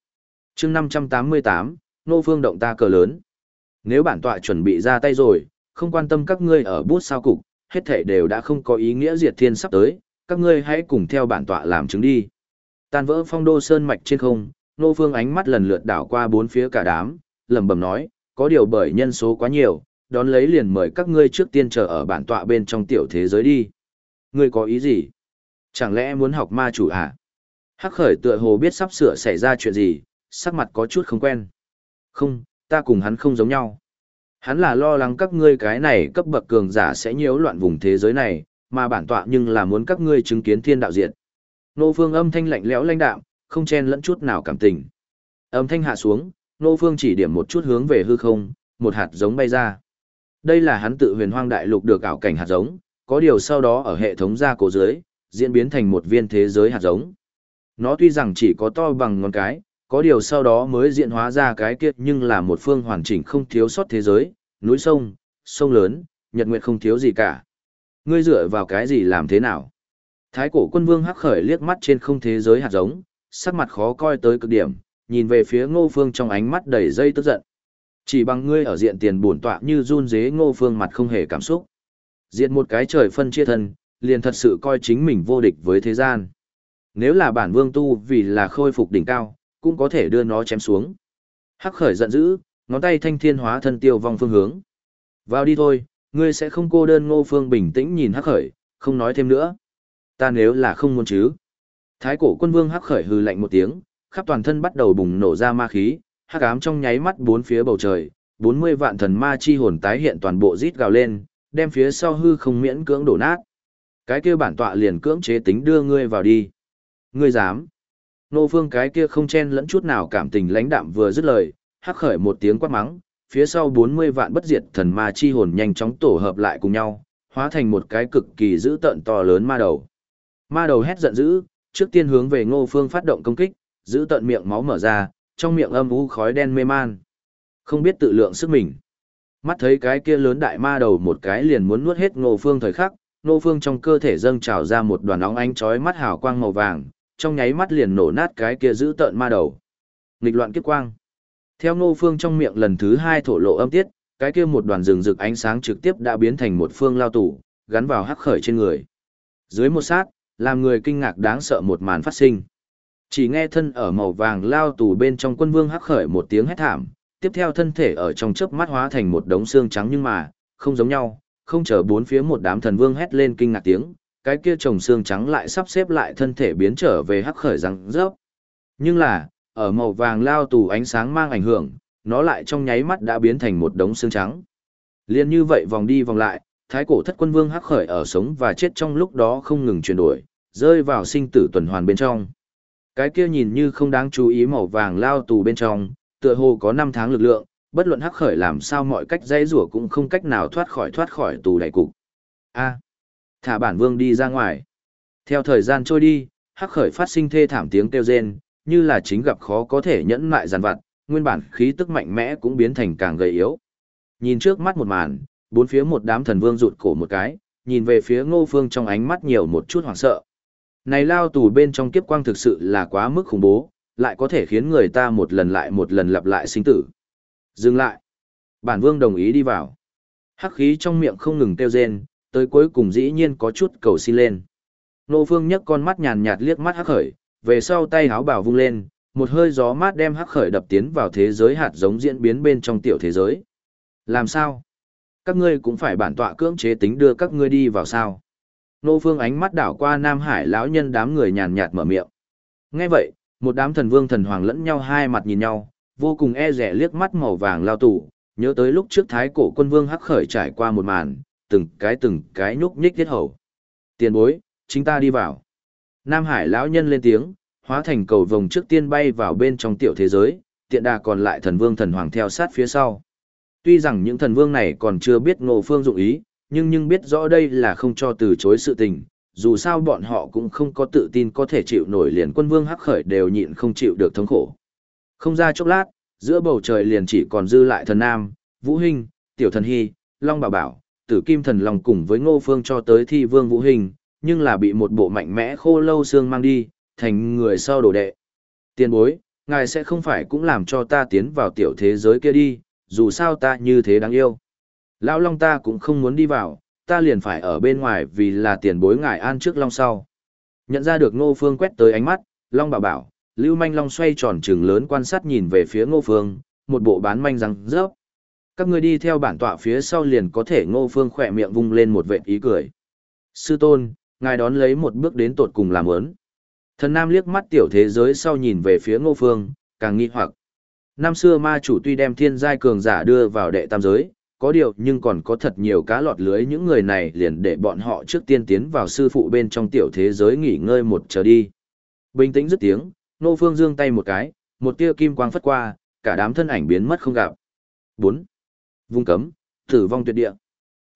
chương 588, nô phương động ta cờ lớn. Nếu bản tọa chuẩn bị ra tay rồi, không quan tâm các ngươi ở bút sao cục, hết thể đều đã không có ý nghĩa diệt thiên sắp tới, các ngươi hãy cùng theo bản tọa làm chứng đi. Tan vỡ phong đô sơn mạch trên không, Nô Phương ánh mắt lần lượt đảo qua bốn phía cả đám, lẩm bẩm nói, có điều bởi nhân số quá nhiều, đón lấy liền mời các ngươi trước tiên chờ ở bản tọa bên trong tiểu thế giới đi. Ngươi có ý gì? Chẳng lẽ muốn học ma chủ à? Hắc khởi tựa hồ biết sắp sửa xảy ra chuyện gì, sắc mặt có chút không quen. Không, ta cùng hắn không giống nhau. Hắn là lo lắng các ngươi cái này cấp bậc cường giả sẽ nhiễu loạn vùng thế giới này, mà bản tọa nhưng là muốn các ngươi chứng kiến thiên đạo diện. Nô Phương âm thanh lạnh lẽo lãnh đạm, không chen lẫn chút nào cảm tình. Âm thanh hạ xuống, Nô Phương chỉ điểm một chút hướng về hư không, một hạt giống bay ra. Đây là hắn tự huyền hoang đại lục được ảo cảnh hạt giống, có điều sau đó ở hệ thống gia cổ dưới, diễn biến thành một viên thế giới hạt giống. Nó tuy rằng chỉ có to bằng ngón cái, có điều sau đó mới diễn hóa ra cái kia nhưng là một phương hoàn chỉnh không thiếu sót thế giới, núi sông, sông lớn, nhật nguyệt không thiếu gì cả. Ngươi dựa vào cái gì làm thế nào? Thái cổ quân vương hắc khởi liếc mắt trên không thế giới hạt giống, sắc mặt khó coi tới cực điểm, nhìn về phía ngô phương trong ánh mắt đầy dây tức giận. Chỉ bằng ngươi ở diện tiền bổn tọa như run dế ngô phương mặt không hề cảm xúc. Diện một cái trời phân chia thân, liền thật sự coi chính mình vô địch với thế gian. Nếu là bản vương tu vì là khôi phục đỉnh cao, cũng có thể đưa nó chém xuống. Hắc khởi giận dữ, ngón tay thanh thiên hóa thân tiêu vong phương hướng. Vào đi thôi, ngươi sẽ không cô đơn ngô phương bình tĩnh nhìn hắc khởi, không nói thêm nữa. Ta nếu là không muốn chứ. Thái cổ quân vương hắc khởi hừ lạnh một tiếng, khắp toàn thân bắt đầu bùng nổ ra ma khí, hắc ám trong nháy mắt bốn phía bầu trời, 40 vạn thần ma chi hồn tái hiện toàn bộ rít gào lên, đem phía sau hư không miễn cưỡng đổ nát. Cái kia bản tọa liền cưỡng chế tính đưa ngươi vào đi. Ngươi dám? Nô phương cái kia không chen lẫn chút nào cảm tình lãnh đạm vừa dứt lời, hắc khởi một tiếng quát mắng, phía sau 40 vạn bất diệt thần ma chi hồn nhanh chóng tổ hợp lại cùng nhau, hóa thành một cái cực kỳ dữ tợn to lớn ma đầu. Ma đầu hét giận dữ, trước tiên hướng về ngô phương phát động công kích, giữ tận miệng máu mở ra, trong miệng âm u khói đen mê man. Không biết tự lượng sức mình. Mắt thấy cái kia lớn đại ma đầu một cái liền muốn nuốt hết ngô phương thời khắc, ngô phương trong cơ thể dâng trào ra một đoàn óng ánh chói mắt hào quang màu vàng, trong nháy mắt liền nổ nát cái kia giữ tận ma đầu. Nghịch loạn kiếp quang. Theo ngô phương trong miệng lần thứ hai thổ lộ âm tiết, cái kia một đoàn rừng rực ánh sáng trực tiếp đã biến thành một phương lao tủ, gắn vào hắc khởi trên người. Dưới một sát, làm người kinh ngạc đáng sợ một màn phát sinh. Chỉ nghe thân ở màu vàng lao tù bên trong quân vương hắc khởi một tiếng hét thảm, tiếp theo thân thể ở trong chớp mắt hóa thành một đống xương trắng nhưng mà, không giống nhau, không chờ bốn phía một đám thần vương hét lên kinh ngạc tiếng, cái kia chồng xương trắng lại sắp xếp lại thân thể biến trở về hắc khởi răng rớp. Nhưng là, ở màu vàng lao tù ánh sáng mang ảnh hưởng, nó lại trong nháy mắt đã biến thành một đống xương trắng. Liên như vậy vòng đi vòng lại, thái cổ thất quân vương hắc khởi ở sống và chết trong lúc đó không ngừng chuyển đổi, rơi vào sinh tử tuần hoàn bên trong. Cái kia nhìn như không đáng chú ý màu vàng lao tù bên trong, tựa hồ có 5 tháng lực lượng, bất luận hắc khởi làm sao mọi cách dây rủa cũng không cách nào thoát khỏi thoát khỏi tù đại cục. A, à, thả bản vương đi ra ngoài. Theo thời gian trôi đi, hắc khởi phát sinh thê thảm tiếng kêu rên, như là chính gặp khó có thể nhẫn mại giàn vặt, nguyên bản khí tức mạnh mẽ cũng biến thành càng gầy yếu. Nhìn trước mắt một màn, bốn phía một đám thần vương rụt cổ một cái, nhìn về phía ngô phương trong ánh mắt nhiều một chút hoảng sợ. Này lao tù bên trong kiếp quang thực sự là quá mức khủng bố, lại có thể khiến người ta một lần lại một lần lặp lại sinh tử. Dừng lại. Bản vương đồng ý đi vào. Hắc khí trong miệng không ngừng kêu rên, tới cuối cùng dĩ nhiên có chút cầu xin lên. Nô phương nhấc con mắt nhàn nhạt liếc mắt hắc khởi, về sau tay háo bảo vung lên, một hơi gió mát đem hắc khởi đập tiến vào thế giới hạt giống diễn biến bên trong tiểu thế giới. Làm sao? Các ngươi cũng phải bản tọa cưỡng chế tính đưa các ngươi đi vào sao? Nô Phương ánh mắt đảo qua Nam Hải lão nhân đám người nhàn nhạt mở miệng. Nghe vậy, một đám thần vương thần hoàng lẫn nhau hai mặt nhìn nhau, vô cùng e rẻ liếc mắt màu vàng lao tủ, nhớ tới lúc trước thái cổ quân vương hắc khởi trải qua một màn, từng cái từng cái nhúc nhích thiết hầu. Tiền bối, chính ta đi vào. Nam Hải lão nhân lên tiếng, hóa thành cầu vồng trước tiên bay vào bên trong tiểu thế giới, tiện đà còn lại thần vương thần hoàng theo sát phía sau. Tuy rằng những thần vương này còn chưa biết ngộ phương dụng ý, nhưng nhưng biết rõ đây là không cho từ chối sự tình, dù sao bọn họ cũng không có tự tin có thể chịu nổi liền quân vương hắc khởi đều nhịn không chịu được thống khổ. Không ra chốc lát, giữa bầu trời liền chỉ còn dư lại thần nam, vũ hình, tiểu thần hy, long bảo bảo, tử kim thần long cùng với ngô phương cho tới thi vương vũ hình, nhưng là bị một bộ mạnh mẽ khô lâu xương mang đi, thành người sau đồ đệ. Tiên bối, ngài sẽ không phải cũng làm cho ta tiến vào tiểu thế giới kia đi, dù sao ta như thế đáng yêu. Lão Long ta cũng không muốn đi vào, ta liền phải ở bên ngoài vì là tiền bối ngài an trước Long sau. Nhận ra được Ngô Phương quét tới ánh mắt, Long bảo bảo, Lưu Manh Long xoay tròn trừng lớn quan sát nhìn về phía Ngô Phương, một bộ bán manh răng rớp. Các người đi theo bản tọa phía sau liền có thể Ngô Phương khỏe miệng vung lên một vệt ý cười. Sư tôn, ngài đón lấy một bước đến tột cùng làm ớn. Thần Nam liếc mắt tiểu thế giới sau nhìn về phía Ngô Phương, càng nghi hoặc. Năm xưa ma chủ tuy đem thiên giai cường giả đưa vào đệ tam giới, có điều nhưng còn có thật nhiều cá lọt lưới những người này liền để bọn họ trước tiên tiến vào sư phụ bên trong tiểu thế giới nghỉ ngơi một chờ đi. Bình tĩnh dứt tiếng, Nô Phương giương tay một cái, một tia kim quang phất qua, cả đám thân ảnh biến mất không gặp. 4. Vung cấm, tử vong tuyệt địa.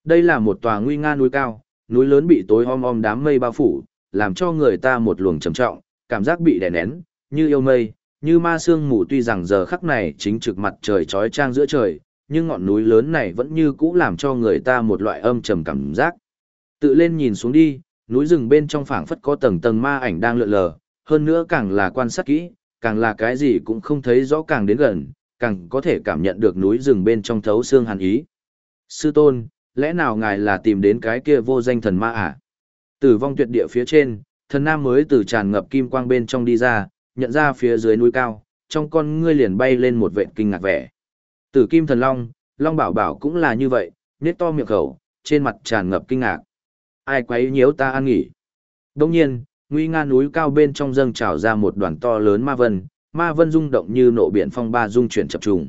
Đây là một tòa nguy nga núi cao, núi lớn bị tối om om đám mây bao phủ, làm cho người ta một luồng trầm trọng, cảm giác bị đè nén, như yêu mây, như ma sương mù tuy rằng giờ khắc này chính trực mặt trời trói trang giữa trời, nhưng ngọn núi lớn này vẫn như cũ làm cho người ta một loại âm trầm cảm giác. Tự lên nhìn xuống đi, núi rừng bên trong phảng phất có tầng tầng ma ảnh đang lượn lờ, hơn nữa càng là quan sát kỹ, càng là cái gì cũng không thấy rõ càng đến gần, càng có thể cảm nhận được núi rừng bên trong thấu xương hàn ý. Sư tôn, lẽ nào ngài là tìm đến cái kia vô danh thần ma à? Tử vong tuyệt địa phía trên, thần nam mới từ tràn ngập kim quang bên trong đi ra, nhận ra phía dưới núi cao, trong con ngươi liền bay lên một vệt kinh ngạc vẻ. Tử kim thần long, long bảo bảo cũng là như vậy, nét to miệng khẩu, trên mặt tràn ngập kinh ngạc. Ai quấy nhiễu ta ăn nghỉ. Đông nhiên, nguy nga núi cao bên trong dâng trào ra một đoàn to lớn ma vân, ma vân rung động như nộ biển phong ba dung chuyển chập trùng.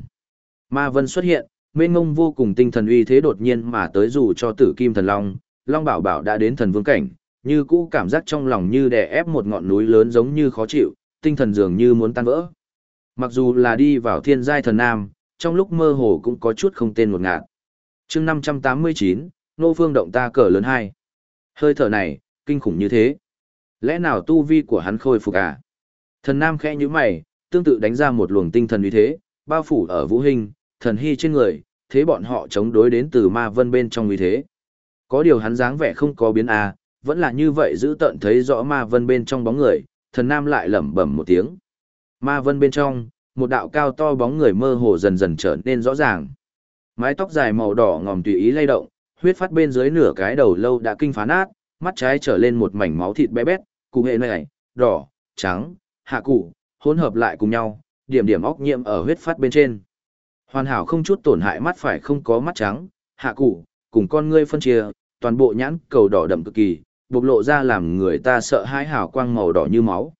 Ma vân xuất hiện, mênh mông vô cùng tinh thần uy thế đột nhiên mà tới dù cho tử kim thần long, long bảo bảo đã đến thần vương cảnh, như cũ cảm giác trong lòng như đè ép một ngọn núi lớn giống như khó chịu, tinh thần dường như muốn tan vỡ. Mặc dù là đi vào thiên giai thần nam, trong lúc mơ hồ cũng có chút không tên một ngạt. chương 589, Nô Phương động ta cờ lớn hai. Hơi thở này, kinh khủng như thế. Lẽ nào tu vi của hắn khôi phục à? Thần Nam khẽ như mày, tương tự đánh ra một luồng tinh thần uy thế, bao phủ ở vũ hình, thần hy trên người, thế bọn họ chống đối đến từ ma vân bên trong uy thế. Có điều hắn dáng vẻ không có biến à, vẫn là như vậy giữ tận thấy rõ ma vân bên trong bóng người, thần Nam lại lẩm bẩm một tiếng. Ma vân bên trong, một đạo cao to bóng người mơ hồ dần dần trở nên rõ ràng. Mái tóc dài màu đỏ ngòm tùy ý lay động, huyết phát bên dưới nửa cái đầu lâu đã kinh phá nát, mắt trái trở lên một mảnh máu thịt bé bét, cụ hệ này, đỏ, trắng, hạ cụ, hỗn hợp lại cùng nhau, điểm điểm óc nhiễm ở huyết phát bên trên. Hoàn hảo không chút tổn hại mắt phải không có mắt trắng, hạ cụ, cùng con ngươi phân chia, toàn bộ nhãn cầu đỏ đậm cực kỳ, bộc lộ ra làm người ta sợ hãi hào quang màu đỏ như máu.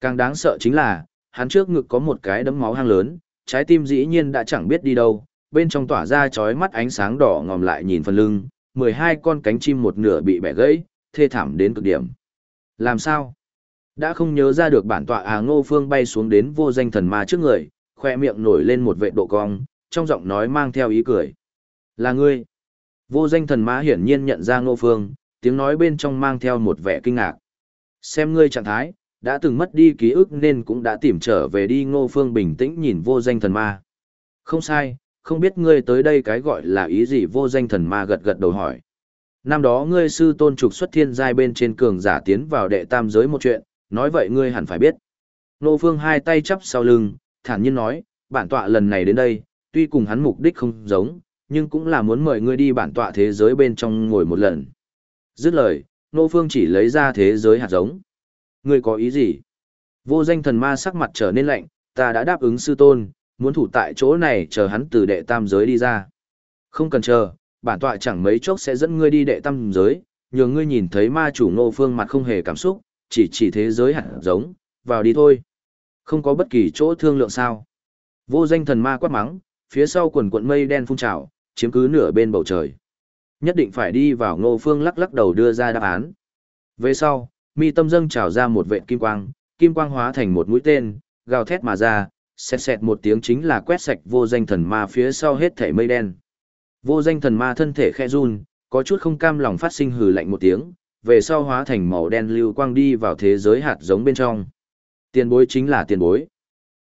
Càng đáng sợ chính là, hắn trước ngực có một cái đấm máu hang lớn, trái tim dĩ nhiên đã chẳng biết đi đâu, bên trong tỏa ra chói mắt ánh sáng đỏ ngòm lại nhìn phần lưng, 12 con cánh chim một nửa bị bẻ gãy, thê thảm đến cực điểm. Làm sao? Đã không nhớ ra được bản tọa à ngô phương bay xuống đến vô danh thần ma trước người, khoe miệng nổi lên một vệ độ cong, trong giọng nói mang theo ý cười. Là ngươi. Vô danh thần ma hiển nhiên nhận ra ngô phương, tiếng nói bên trong mang theo một vẻ kinh ngạc. Xem ngươi trạng thái, đã từng mất đi ký ức nên cũng đã tìm trở về đi ngô phương bình tĩnh nhìn vô danh thần ma. Không sai, không biết ngươi tới đây cái gọi là ý gì vô danh thần ma gật gật đầu hỏi. Năm đó ngươi sư tôn trục xuất thiên giai bên trên cường giả tiến vào đệ tam giới một chuyện, nói vậy ngươi hẳn phải biết. Ngô phương hai tay chắp sau lưng, thản nhiên nói, bản tọa lần này đến đây, tuy cùng hắn mục đích không giống, nhưng cũng là muốn mời ngươi đi bản tọa thế giới bên trong ngồi một lần. Dứt lời, Nô Phương chỉ lấy ra thế giới hạt giống. Ngươi có ý gì? Vô danh thần ma sắc mặt trở nên lạnh, ta đã đáp ứng sư tôn, muốn thủ tại chỗ này chờ hắn từ đệ tam giới đi ra. Không cần chờ, bản tọa chẳng mấy chốc sẽ dẫn ngươi đi đệ tam giới, nhường ngươi nhìn thấy ma chủ Nô Phương mặt không hề cảm xúc, chỉ chỉ thế giới hạt giống, vào đi thôi. Không có bất kỳ chỗ thương lượng sao. Vô danh thần ma quát mắng, phía sau quần cuộn mây đen phun trào, chiếm cứ nửa bên bầu trời. Nhất định phải đi vào ngô phương lắc lắc đầu đưa ra đáp án. Về sau, mi tâm dâng trào ra một vệ kim quang, kim quang hóa thành một mũi tên, gào thét mà ra, xẹt xẹt một tiếng chính là quét sạch vô danh thần ma phía sau hết thảy mây đen. Vô danh thần ma thân thể khe run, có chút không cam lòng phát sinh hừ lạnh một tiếng, về sau hóa thành màu đen lưu quang đi vào thế giới hạt giống bên trong. Tiền bối chính là tiền bối.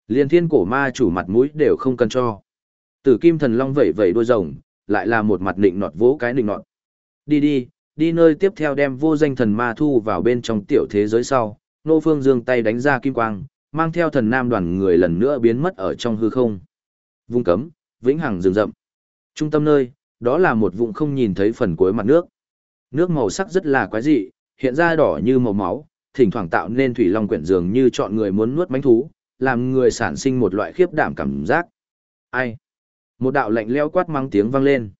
Liên thiên cổ ma chủ mặt mũi đều không cần cho. Tử kim thần long vẩy vẩy đuôi rồng, lại là một mặt nịnh nọt vỗ cái nịnh nọt. Đi đi, đi nơi tiếp theo đem vô danh thần ma thu vào bên trong tiểu thế giới sau, nô phương dương tay đánh ra kim quang, mang theo thần nam đoàn người lần nữa biến mất ở trong hư không. Vung cấm, vĩnh hằng rừng rậm. Trung tâm nơi, đó là một vùng không nhìn thấy phần cuối mặt nước. Nước màu sắc rất là quái dị, hiện ra đỏ như màu máu, thỉnh thoảng tạo nên thủy long quyển dường như chọn người muốn nuốt mánh thú, làm người sản sinh một loại khiếp đảm cảm giác. Ai? Một đạo lạnh leo quát mang tiếng vang lên.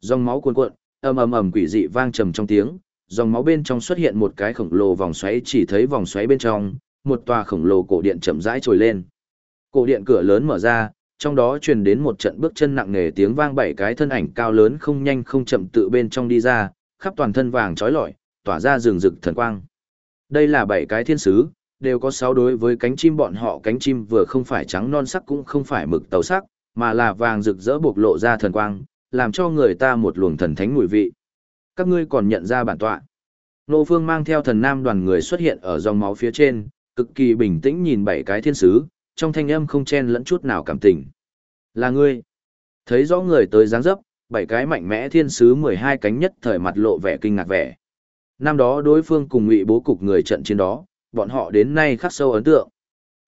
Dòng máu cuồn cuộn, ầm ầm ầm quỷ dị vang trầm trong tiếng, dòng máu bên trong xuất hiện một cái khổng lồ vòng xoáy chỉ thấy vòng xoáy bên trong, một tòa khổng lồ cổ điện chậm rãi trồi lên. Cổ điện cửa lớn mở ra, trong đó truyền đến một trận bước chân nặng nề tiếng vang bảy cái thân ảnh cao lớn không nhanh không chậm tự bên trong đi ra, khắp toàn thân vàng trói lọi, tỏa ra rừng rực thần quang. Đây là bảy cái thiên sứ, đều có sáu đối với cánh chim bọn họ cánh chim vừa không phải trắng non sắc cũng không phải mực tàu sắc, mà là vàng rực rỡ bộc lộ ra thần quang, làm cho người ta một luồng thần thánh mùi vị. Các ngươi còn nhận ra bản tọa. Nô Phương mang theo thần nam đoàn người xuất hiện ở dòng máu phía trên, cực kỳ bình tĩnh nhìn bảy cái thiên sứ, trong thanh âm không chen lẫn chút nào cảm tình. Là ngươi. Thấy rõ người tới dáng dấp, bảy cái mạnh mẽ thiên sứ 12 cánh nhất thời mặt lộ vẻ kinh ngạc vẻ. Năm đó đối phương cùng ngụy bố cục người trận chiến đó, bọn họ đến nay khắc sâu ấn tượng.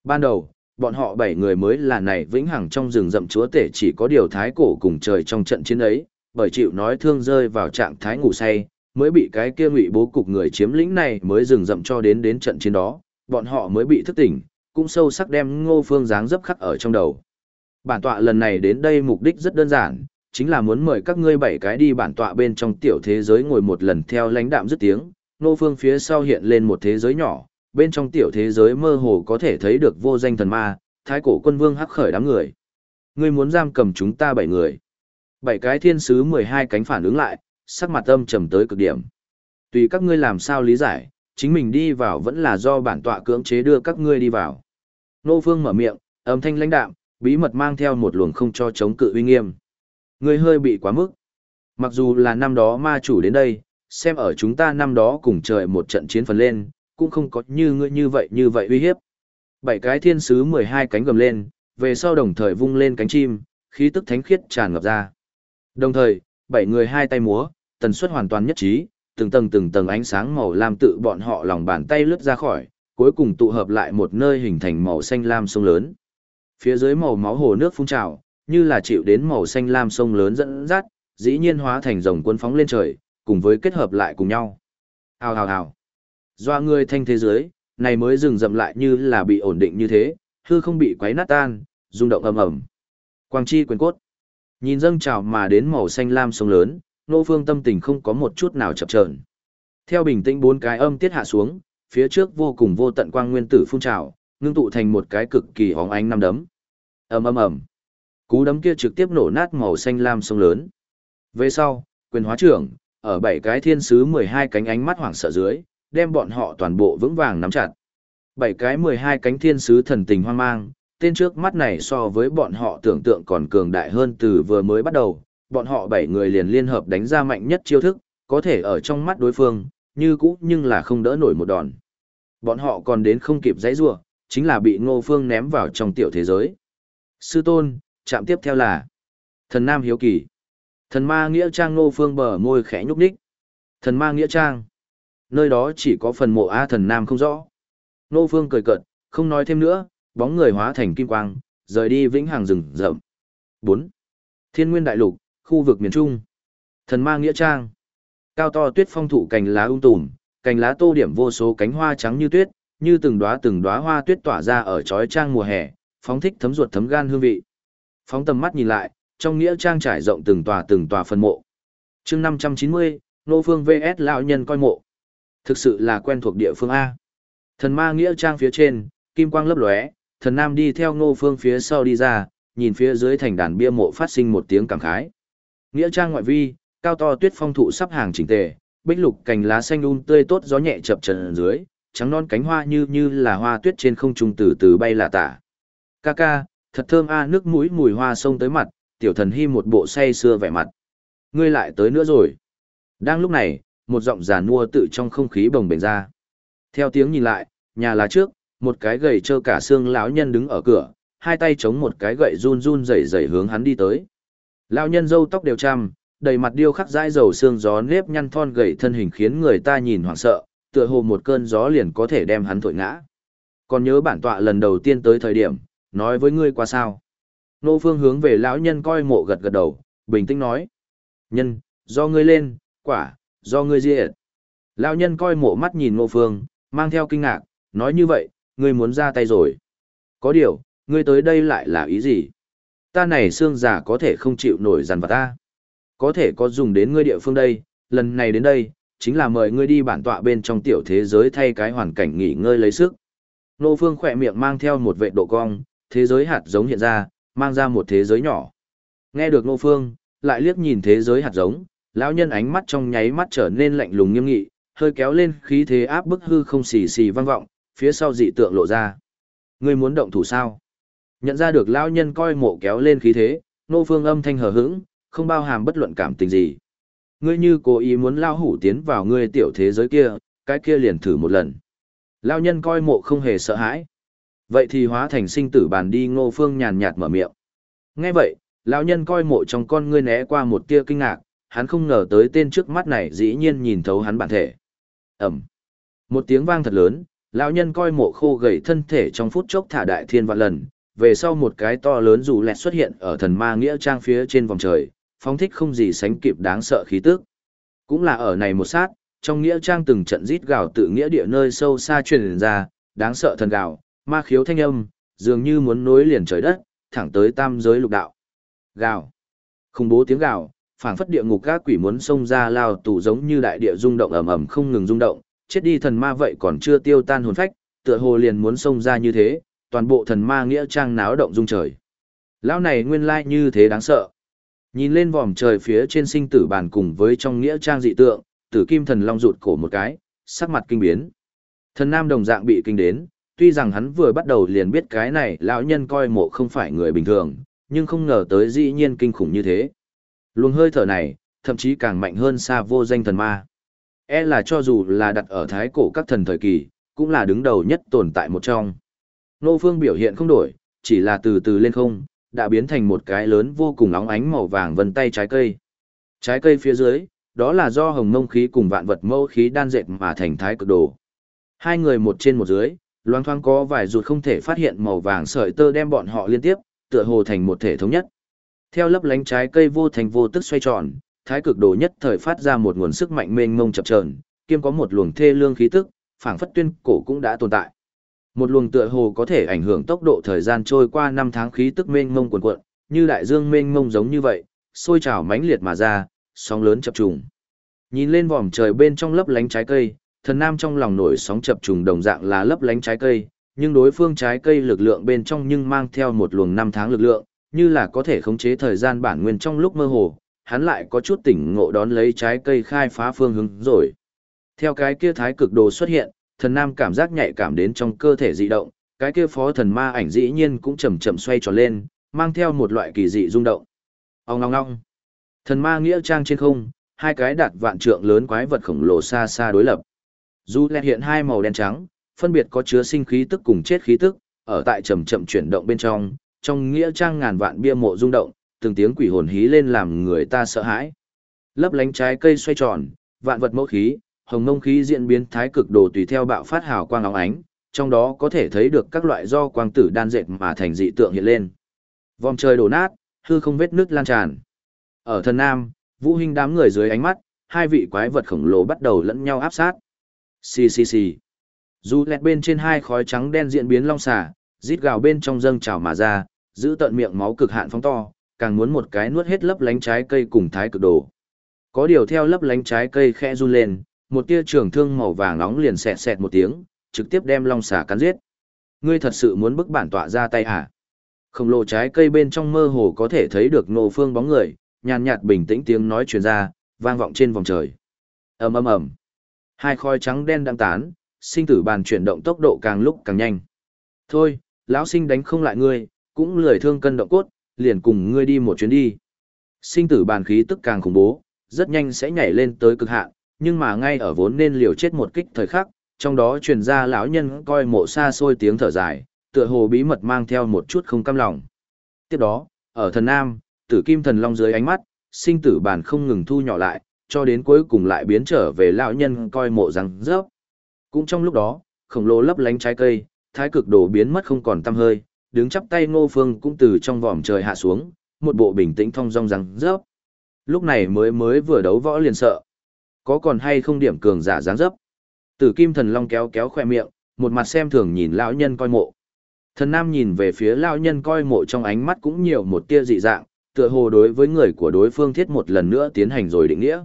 Ban đầu, bọn họ bảy người mới là này vĩnh hằng trong rừng rậm chúa tể chỉ có điều thái cổ cùng trời trong trận chiến ấy, bởi chịu nói thương rơi vào trạng thái ngủ say, mới bị cái kia ngụy bố cục người chiếm lĩnh này mới rừng rậm cho đến đến trận chiến đó, bọn họ mới bị thức tỉnh, cũng sâu sắc đem ngô phương dáng dấp khắc ở trong đầu. Bản tọa lần này đến đây mục đích rất đơn giản, chính là muốn mời các ngươi bảy cái đi bản tọa bên trong tiểu thế giới ngồi một lần theo lãnh đạm dứt tiếng, nô phương phía sau hiện lên một thế giới nhỏ, bên trong tiểu thế giới mơ hồ có thể thấy được vô danh thần ma, thái cổ quân vương hắc khởi đám người. Ngươi muốn giam cầm chúng ta bảy người. Bảy cái thiên sứ 12 cánh phản ứng lại, sắc mặt âm trầm tới cực điểm. Tùy các ngươi làm sao lý giải, chính mình đi vào vẫn là do bản tọa cưỡng chế đưa các ngươi đi vào. Nô Phương mở miệng, âm thanh lãnh đạm, bí mật mang theo một luồng không cho chống cự uy nghiêm. Ngươi hơi bị quá mức. Mặc dù là năm đó ma chủ đến đây, xem ở chúng ta năm đó cùng trời một trận chiến phần lên, cũng không có như ngươi như vậy như vậy uy hiếp. Bảy cái thiên sứ 12 cánh gầm lên, về sau đồng thời vung lên cánh chim, khí tức thánh khiết tràn ngập ra. Đồng thời, bảy người hai tay múa, tần suất hoàn toàn nhất trí, từng tầng từng tầng ánh sáng màu lam tự bọn họ lòng bàn tay lướt ra khỏi, cuối cùng tụ hợp lại một nơi hình thành màu xanh lam sông lớn. Phía dưới màu máu hồ nước phun trào, như là chịu đến màu xanh lam sông lớn dẫn dắt, dĩ nhiên hóa thành rồng cuốn phóng lên trời, cùng với kết hợp lại cùng nhau. Hào hào hào. Doa người thanh thế giới, này mới dừng dậm lại như là bị ổn định như thế, hư không bị quấy nát tan, rung động ầm ầm. Quang chi quyền cốt. Nhìn dâng trào mà đến màu xanh lam sông lớn, nô phương tâm tình không có một chút nào chập chờn. Theo bình tĩnh bốn cái âm tiết hạ xuống, phía trước vô cùng vô tận quang nguyên tử phun trào, ngưng tụ thành một cái cực kỳ hóng ánh năm đấm. ầm ầm ầm, cú đấm kia trực tiếp nổ nát màu xanh lam sông lớn. Về sau, quyền hóa trưởng ở bảy cái thiên sứ 12 cánh ánh mắt hoảng sợ dưới, đem bọn họ toàn bộ vững vàng nắm chặt. Bảy cái 12 cánh thiên sứ thần tình hoang mang, tên trước mắt này so với bọn họ tưởng tượng còn cường đại hơn từ vừa mới bắt đầu, bọn họ bảy người liền liên hợp đánh ra mạnh nhất chiêu thức, có thể ở trong mắt đối phương, như cũ nhưng là không đỡ nổi một đòn. Bọn họ còn đến không kịp giãy rua, chính là bị ngô phương ném vào trong tiểu thế giới. Sư tôn, chạm tiếp theo là thần nam hiếu kỳ. Thần ma nghĩa trang ngô phương bờ môi khẽ nhúc nhích. Thần ma nghĩa trang. Nơi đó chỉ có phần mộ A thần nam không rõ. Ngô phương cười cợt, không nói thêm nữa, bóng người hóa thành kim quang, rời đi vĩnh hằng rừng rậm. 4. Thiên nguyên đại lục, khu vực miền Trung. Thần ma nghĩa trang. Cao to tuyết phong thụ cành lá ung tùm, cành lá tô điểm vô số cánh hoa trắng như tuyết, như từng đóa từng đóa hoa tuyết tỏa ra ở chói trang mùa hè, phóng thích thấm ruột thấm gan hương vị. Phóng tầm mắt nhìn lại, trong nghĩa trang trải rộng từng tòa từng tòa phân mộ. Chương 590, Nô Phương VS lão nhân coi mộ. Thực sự là quen thuộc địa phương a. Thần ma nghĩa trang phía trên, kim quang lấp lóe, thần nam đi theo Ngô Phương phía sau đi ra, nhìn phía dưới thành đàn bia mộ phát sinh một tiếng cảm khái. Nghĩa trang ngoại vi, cao to tuyết phong thụ sắp hàng chỉnh tề, bích lục cành lá xanh um tươi tốt gió nhẹ chập trần dưới, trắng non cánh hoa như như là hoa tuyết trên không trung từ từ bay là tả. Ca ca, thật thơm a nước mũi mùi hoa sông tới mặt, tiểu thần hy một bộ say xưa vẻ mặt. Ngươi lại tới nữa rồi. Đang lúc này, một giọng giàn mua tự trong không khí bồng bềnh ra. Theo tiếng nhìn lại, nhà lá trước, một cái gầy trơ cả xương lão nhân đứng ở cửa, hai tay chống một cái gậy run run rẩy rẩy hướng hắn đi tới. Lão nhân râu tóc đều trăm, đầy mặt điêu khắc dãi dầu xương gió nếp nhăn thon gầy thân hình khiến người ta nhìn hoảng sợ, tựa hồ một cơn gió liền có thể đem hắn thổi ngã. Còn nhớ bản tọa lần đầu tiên tới thời điểm, nói với ngươi qua sao? Nô Phương hướng về lão nhân coi mộ gật gật đầu, bình tĩnh nói: "Nhân, do ngươi lên, quả, do ngươi diệt." Lão nhân coi mộ mắt nhìn Nô Phương, mang theo kinh ngạc, nói như vậy, ngươi muốn ra tay rồi. Có điều, ngươi tới đây lại là ý gì? Ta này xương giả có thể không chịu nổi dằn vặt ta. Có thể có dùng đến ngươi địa phương đây, lần này đến đây, chính là mời ngươi đi bản tọa bên trong tiểu thế giới thay cái hoàn cảnh nghỉ ngơi lấy sức. Nô Phương khỏe miệng mang theo một vệ độ cong, thế giới hạt giống hiện ra, mang ra một thế giới nhỏ. Nghe được Ngô Phương, lại liếc nhìn thế giới hạt giống, lão nhân ánh mắt trong nháy mắt trở nên lạnh lùng nghiêm nghị, hơi kéo lên khí thế áp bức hư không xì xì vang vọng, phía sau dị tượng lộ ra. Ngươi muốn động thủ sao? Nhận ra được lão nhân coi mộ kéo lên khí thế, Ngô Phương âm thanh hờ hững, không bao hàm bất luận cảm tình gì. Ngươi như cố ý muốn lao hủ tiến vào ngươi tiểu thế giới kia, cái kia liền thử một lần. Lão nhân coi mộ không hề sợ hãi. Vậy thì hóa thành sinh tử bàn đi ngô phương nhàn nhạt mở miệng. Nghe vậy, lão nhân coi mộ trong con ngươi né qua một tia kinh ngạc, hắn không ngờ tới tên trước mắt này dĩ nhiên nhìn thấu hắn bản thể. ầm Một tiếng vang thật lớn, lão nhân coi mộ khô gầy thân thể trong phút chốc thả đại thiên vạn lần, về sau một cái to lớn dù lẹt xuất hiện ở thần ma nghĩa trang phía trên vòng trời, phóng thích không gì sánh kịp đáng sợ khí tức. Cũng là ở này một sát, trong nghĩa trang từng trận rít gào tự nghĩa địa nơi sâu xa truyền ra, đáng sợ thần gào, ma khiếu thanh âm, dường như muốn nối liền trời đất, thẳng tới tam giới lục đạo. Gào. Khủng bố tiếng gào, phảng phất địa ngục các quỷ muốn xông ra lao tù giống như đại địa rung động ầm ầm không ngừng rung động, chết đi thần ma vậy còn chưa tiêu tan hồn phách, tựa hồ liền muốn xông ra như thế, toàn bộ thần ma nghĩa trang náo động rung trời. Lão này nguyên lai như thế đáng sợ. Nhìn lên vòm trời phía trên sinh tử bàn cùng với trong nghĩa trang dị tượng, tử kim thần long rụt cổ một cái, sắc mặt kinh biến. Thần nam đồng dạng bị kinh đến, tuy rằng hắn vừa bắt đầu liền biết cái này lão nhân coi mộ không phải người bình thường, nhưng không ngờ tới dĩ nhiên kinh khủng như thế. Luồng hơi thở này, thậm chí càng mạnh hơn xa vô danh thần ma. E là cho dù là đặt ở thái cổ các thần thời kỳ, cũng là đứng đầu nhất tồn tại một trong. Nô phương biểu hiện không đổi, chỉ là từ từ lên không, đã biến thành một cái lớn vô cùng óng ánh màu vàng vân tay trái cây. Trái cây phía dưới, đó là do hồng mông khí cùng vạn vật mâu khí đan dệt mà thành thái cực đồ. Hai người một trên một dưới, loang thoang có vài rụt không thể phát hiện màu vàng sợi tơ đem bọn họ liên tiếp, tựa hồ thành một thể thống nhất. Theo lấp lánh trái cây vô thành vô tức xoay tròn, thái cực đồ nhất thời phát ra một nguồn sức mạnh mênh mông chập chờn, kiêm có một luồng thê lương khí tức, phảng phất tuyên cổ cũng đã tồn tại. Một luồng tựa hồ có thể ảnh hưởng tốc độ thời gian trôi qua năm tháng khí tức mênh mông cuồn cuộn, như đại dương mênh mông giống như vậy, sôi trào mãnh liệt mà ra, sóng lớn chập trùng. Nhìn lên vòm trời bên trong lấp lánh trái cây, thần nam trong lòng nổi sóng chập trùng đồng dạng là lấp lánh trái cây, nhưng đối phương trái cây lực lượng bên trong nhưng mang theo một luồng năm tháng lực lượng, như là có thể khống chế thời gian bản nguyên trong lúc mơ hồ, hắn lại có chút tỉnh ngộ đón lấy trái cây khai phá phương hướng rồi. Theo cái kia thái cực đồ xuất hiện, thần nam cảm giác nhạy cảm đến trong cơ thể dị động, cái kia phó thần ma ảnh dĩ nhiên cũng chậm chậm xoay tròn lên, mang theo một loại kỳ dị rung động. Ông ngong ngong. Thần ma nghĩa trang trên không, hai cái đạt vạn trượng lớn quái vật khổng lồ xa xa đối lập. Dù lẹt hiện hai màu đen trắng, phân biệt có chứa sinh khí tức cùng chết khí tức, ở tại chậm chậm chuyển động bên trong, trong nghĩa trang ngàn vạn bia mộ rung động, từng tiếng quỷ hồn hí lên làm người ta sợ hãi. Lấp lánh trái cây xoay tròn, vạn vật mẫu khí, hồng mông khí diễn biến thái cực đồ tùy theo bạo phát hào quang óng ánh, trong đó có thể thấy được các loại do quang tử đan dệt mà thành dị tượng hiện lên. Vòng trời đổ nát, hư không vết nước lan tràn. Ở thần nam, vũ hình đám người dưới ánh mắt, hai vị quái vật khổng lồ bắt đầu lẫn nhau áp sát. Xì xì xì. Dù lẹt bên trên hai khói trắng đen diễn biến long xà, rít gào bên trong dâng trào mà ra, giữ tận miệng máu cực hạn phóng to, càng muốn một cái nuốt hết lấp lánh trái cây cùng thái cực đồ. Có điều theo lấp lánh trái cây khẽ run lên, một tia trường thương màu vàng nóng liền sẹt sẹt một tiếng, trực tiếp đem long xà cắn giết. Ngươi thật sự muốn bức bản tọa ra tay hả? Khổng lồ trái cây bên trong mơ hồ có thể thấy được nô phương bóng người, nhàn nhạt bình tĩnh tiếng nói truyền ra, vang vọng trên vòng trời. ầm ầm ầm, hai khói trắng đen đang tán, sinh tử bàn chuyển động tốc độ càng lúc càng nhanh. Thôi, lão sinh đánh không lại ngươi, cũng lười thương cân động cốt, liền cùng ngươi đi một chuyến đi. Sinh tử bàn khí tức càng khủng bố, rất nhanh sẽ nhảy lên tới cực hạn, nhưng mà ngay ở vốn nên liều chết một kích thời khắc, trong đó truyền ra lão nhân coi mộ xa xôi tiếng thở dài, tựa hồ bí mật mang theo một chút không cam lòng. Tiếp đó, ở thần nam, tử kim thần long dưới ánh mắt, sinh tử bàn không ngừng thu nhỏ lại, cho đến cuối cùng lại biến trở về lão nhân coi mộ răng rớp. Cũng trong lúc đó, khổng lồ lấp lánh trái cây, thái cực đồ biến mất không còn tăm hơi, đứng chắp tay ngô phương cũng từ trong vòm trời hạ xuống, một bộ bình tĩnh thong dong răng rớp. Lúc này mới mới vừa đấu võ liền sợ. Có còn hay không điểm cường giả dáng dấp. Tử kim thần long kéo kéo khoe miệng, một mặt xem thường nhìn lão nhân coi mộ. Thần nam nhìn về phía lão nhân coi mộ trong ánh mắt cũng nhiều một tia dị dạng, tựa hồ đối với người của đối phương thiết một lần nữa tiến hành rồi định nghĩa.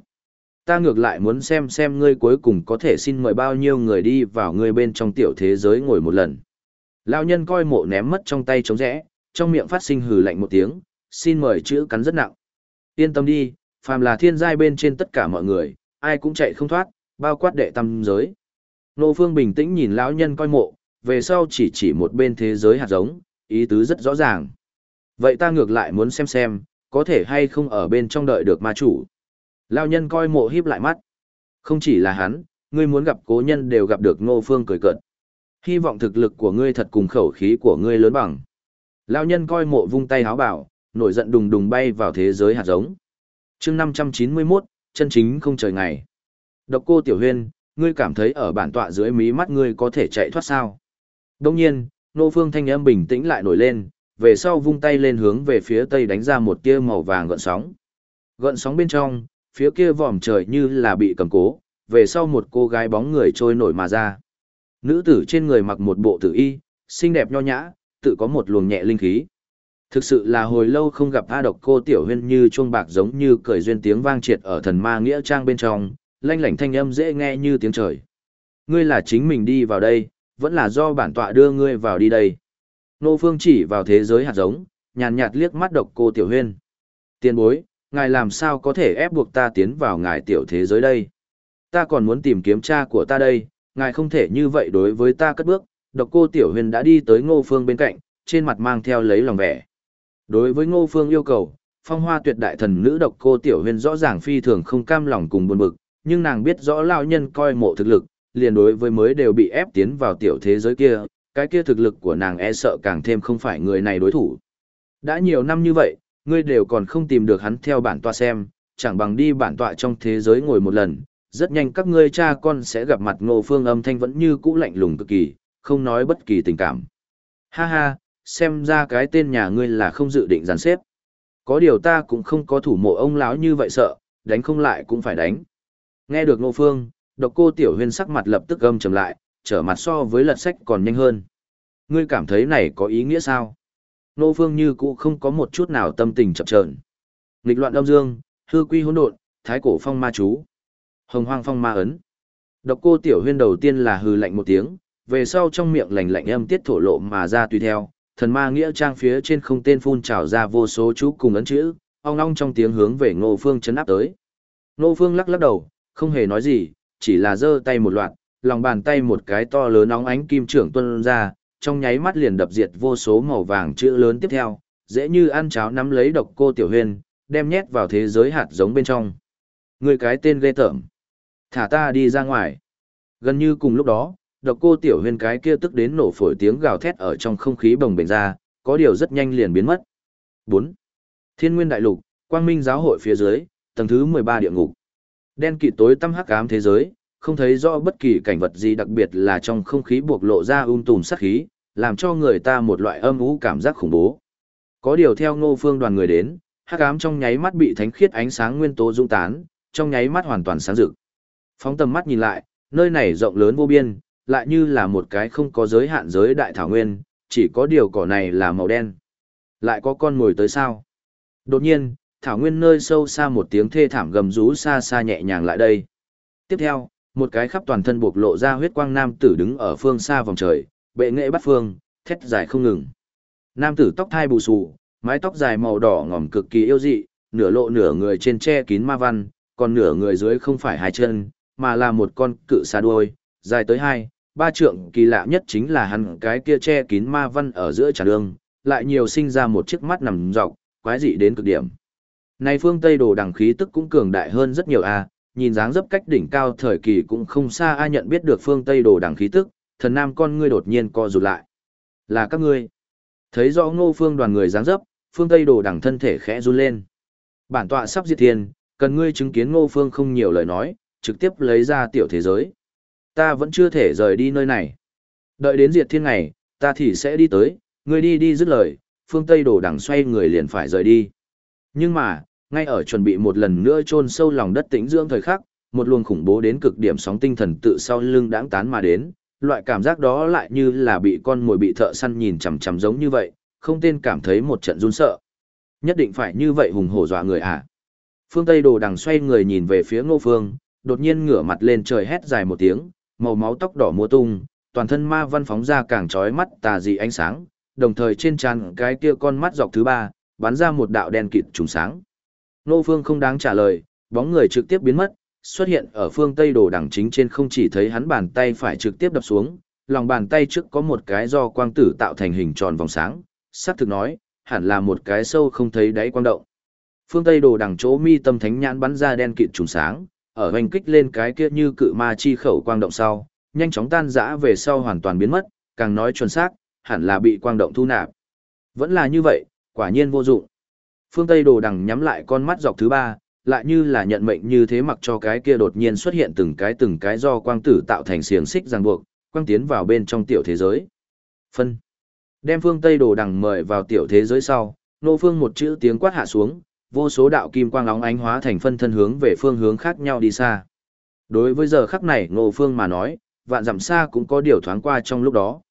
Ta ngược lại muốn xem xem ngươi cuối cùng có thể xin mời bao nhiêu người đi vào ngươi bên trong tiểu thế giới ngồi một lần. Lão nhân coi mộ ném mất trong tay trống rẽ, trong miệng phát sinh hừ lạnh một tiếng, xin mời chữ cắn rất nặng. Yên tâm đi, phàm là thiên giai bên trên tất cả mọi người, ai cũng chạy không thoát, bao quát đệ tâm giới. Nô Phương bình tĩnh nhìn lão nhân coi mộ, về sau chỉ chỉ một bên thế giới hạt giống, ý tứ rất rõ ràng. Vậy ta ngược lại muốn xem xem, có thể hay không ở bên trong đợi được ma chủ. Lão nhân coi mộ híp lại mắt. Không chỉ là hắn, ngươi muốn gặp cố nhân đều gặp được Ngô Phương cười cợt. Hy vọng thực lực của ngươi thật cùng khẩu khí của ngươi lớn bằng. Lão nhân coi mộ vung tay háo bảo, nổi giận đùng đùng bay vào thế giới hạt giống. chương 591, chân chính không trời ngày. Độc cô Tiểu Huyên, ngươi cảm thấy ở bản tọa dưới mí mắt ngươi có thể chạy thoát sao? Đông nhiên, nô phương thanh âm bình tĩnh lại nổi lên, về sau vung tay lên hướng về phía tây đánh ra một tia màu vàng gợn sóng. Gợn sóng bên trong, phía kia vòm trời như là bị cầm cố, về sau một cô gái bóng người trôi nổi mà ra. Nữ tử trên người mặc một bộ tử y, xinh đẹp nho nhã, tự có một luồng nhẹ linh khí. Thực sự là hồi lâu không gặp A độc cô tiểu huyên như chuông bạc giống như cười duyên tiếng vang triệt ở thần ma nghĩa trang bên trong, lanh lảnh thanh âm dễ nghe như tiếng trời. Ngươi là chính mình đi vào đây, vẫn là do bản tọa đưa ngươi vào đi đây. Nô Phương chỉ vào thế giới hạt giống, nhàn nhạt liếc mắt độc cô tiểu huyên. Tiên bối, ngài làm sao có thể ép buộc ta tiến vào ngài tiểu thế giới đây? Ta còn muốn tìm kiếm cha của ta đây, ngài không thể như vậy đối với ta cất bước. Độc cô tiểu huyền đã đi tới ngô phương bên cạnh, trên mặt mang theo lấy lòng vẻ. Đối với ngô phương yêu cầu, phong hoa tuyệt đại thần nữ độc cô tiểu huyền rõ ràng phi thường không cam lòng cùng buồn bực, nhưng nàng biết rõ lao nhân coi mộ thực lực, liền đối với mới đều bị ép tiến vào tiểu thế giới kia, cái kia thực lực của nàng e sợ càng thêm không phải người này đối thủ. Đã nhiều năm như vậy, ngươi đều còn không tìm được hắn theo bản tọa xem, chẳng bằng đi bản tọa trong thế giới ngồi một lần, rất nhanh các ngươi cha con sẽ gặp mặt ngô phương âm thanh vẫn như cũ lạnh lùng cực kỳ, không nói bất kỳ tình cảm. Ha ha, xem ra cái tên nhà ngươi là không dự định giàn xếp. Có điều ta cũng không có thủ mộ ông lão như vậy sợ, đánh không lại cũng phải đánh. Nghe được Ngô Phương, độc cô Tiểu Huyên sắc mặt lập tức gâm trầm lại, trở mặt so với lật sách còn nhanh hơn. Ngươi cảm thấy này có ý nghĩa sao? Nô Phương như cũ không có một chút nào tâm tình chậm chờn. Nghịch loạn âm dương, hư quy hỗn độn, thái cổ phong ma chú, hồng hoang phong ma ấn. Độc cô Tiểu Huyên đầu tiên là hư lạnh một tiếng, về sau trong miệng lạnh lạnh âm tiết thổ lộ mà ra tùy theo, thần ma nghĩa trang phía trên không tên phun trào ra vô số chú cùng ấn chữ, ong ong trong tiếng hướng về Ngô Phương chấn áp tới. Ngô Phương lắc lắc đầu, không hề nói gì, chỉ là giơ tay một loạt, lòng bàn tay một cái to lớn nóng ánh kim trưởng tuân ra, trong nháy mắt liền đập diệt vô số màu vàng chữ lớn tiếp theo, dễ như ăn cháo nắm lấy độc cô tiểu huyền, đem nhét vào thế giới hạt giống bên trong. Người cái tên ghê tởm. Thả ta đi ra ngoài. Gần như cùng lúc đó, độc cô tiểu huyền cái kia tức đến nổ phổi tiếng gào thét ở trong không khí bồng bềnh ra, có điều rất nhanh liền biến mất. 4. Thiên Nguyên Đại Lục, Quang Minh Giáo hội phía dưới, tầng thứ 13 địa ngục. Đen kịt tối tăm hắc ám thế giới, không thấy rõ bất kỳ cảnh vật gì đặc biệt là trong không khí buộc lộ ra um tùm sát khí, làm cho người ta một loại âm u cảm giác khủng bố. Có điều theo Ngô Phương đoàn người đến, hắc ám trong nháy mắt bị thánh khiết ánh sáng nguyên tố dung tán, trong nháy mắt hoàn toàn sáng rực. Phóng tầm mắt nhìn lại, nơi này rộng lớn vô biên, lại như là một cái không có giới hạn giới đại thảo nguyên, chỉ có điều cỏ này là màu đen. Lại có con ngồi tới sao? Đột nhiên, thảo nguyên nơi sâu xa một tiếng thê thảm gầm rú xa xa nhẹ nhàng lại đây. Tiếp theo, một cái khắp toàn thân buộc lộ ra huyết quang nam tử đứng ở phương xa vòng trời, bệ nghệ bắt phương, thét dài không ngừng. Nam tử tóc thai bù xù, mái tóc dài màu đỏ ngòm cực kỳ yêu dị, nửa lộ nửa người trên che kín ma văn, còn nửa người dưới không phải hai chân, mà là một con cự xà đuôi, dài tới hai, ba trượng kỳ lạ nhất chính là hắn cái kia che kín ma văn ở giữa trà đường, lại nhiều sinh ra một chiếc mắt nằm dọc, quái dị đến cực điểm. Này phương Tây đồ đằng khí tức cũng cường đại hơn rất nhiều a, nhìn dáng dấp cách đỉnh cao thời kỳ cũng không xa ai nhận biết được phương Tây đồ đằng khí tức, thần nam con ngươi đột nhiên co rụt lại. Là các ngươi. Thấy rõ ngô phương đoàn người dáng dấp, phương Tây đồ đằng thân thể khẽ run lên. Bản tọa sắp diệt thiên, cần ngươi chứng kiến ngô phương không nhiều lời nói, trực tiếp lấy ra tiểu thế giới. Ta vẫn chưa thể rời đi nơi này. Đợi đến diệt thiên ngày, ta thì sẽ đi tới, ngươi đi đi dứt lời, phương Tây đồ đằng xoay người liền phải rời đi. Nhưng mà, ngay ở chuẩn bị một lần nữa chôn sâu lòng đất tĩnh dưỡng thời khắc, một luồng khủng bố đến cực điểm sóng tinh thần tự sau lưng đãng tán mà đến, loại cảm giác đó lại như là bị con mồi bị thợ săn nhìn chằm chằm giống như vậy, không tên cảm thấy một trận run sợ. Nhất định phải như vậy hùng hổ dọa người à? Phương Tây Đồ đằng xoay người nhìn về phía Ngô Phương, đột nhiên ngửa mặt lên trời hét dài một tiếng, màu máu tóc đỏ múa tung, toàn thân ma văn phóng ra càng chói mắt tà dị ánh sáng, đồng thời trên trán cái kia con mắt dọc thứ ba, bắn ra một đạo đen kịt trùng sáng. Nô Phương không đáng trả lời, bóng người trực tiếp biến mất, xuất hiện ở phương Tây Đồ đằng chính trên không chỉ thấy hắn bàn tay phải trực tiếp đập xuống, lòng bàn tay trước có một cái do quang tử tạo thành hình tròn vòng sáng, sắc thực nói, hẳn là một cái sâu không thấy đáy quang động. Phương Tây Đồ đằng chỗ mi tâm thánh nhãn bắn ra đen kịt trùng sáng, ở hành kích lên cái kia như cự ma chi khẩu quang động sau, nhanh chóng tan rã về sau hoàn toàn biến mất, càng nói chuẩn xác, hẳn là bị quang động thu nạp. Vẫn là như vậy, quả nhiên vô dụng. Phương Tây Đồ đằng nhắm lại con mắt dọc thứ ba, lại như là nhận mệnh như thế mặc cho cái kia đột nhiên xuất hiện từng cái từng cái do quang tử tạo thành xiềng xích ràng buộc, quang tiến vào bên trong tiểu thế giới. Phân. Đem phương Tây đồ đằng mời vào tiểu thế giới sau, nô phương một chữ tiếng quát hạ xuống, vô số đạo kim quang óng ánh hóa thành phân thân hướng về phương hướng khác nhau đi xa. Đối với giờ khắc này ngô phương mà nói, vạn dặm xa cũng có điều thoáng qua trong lúc đó.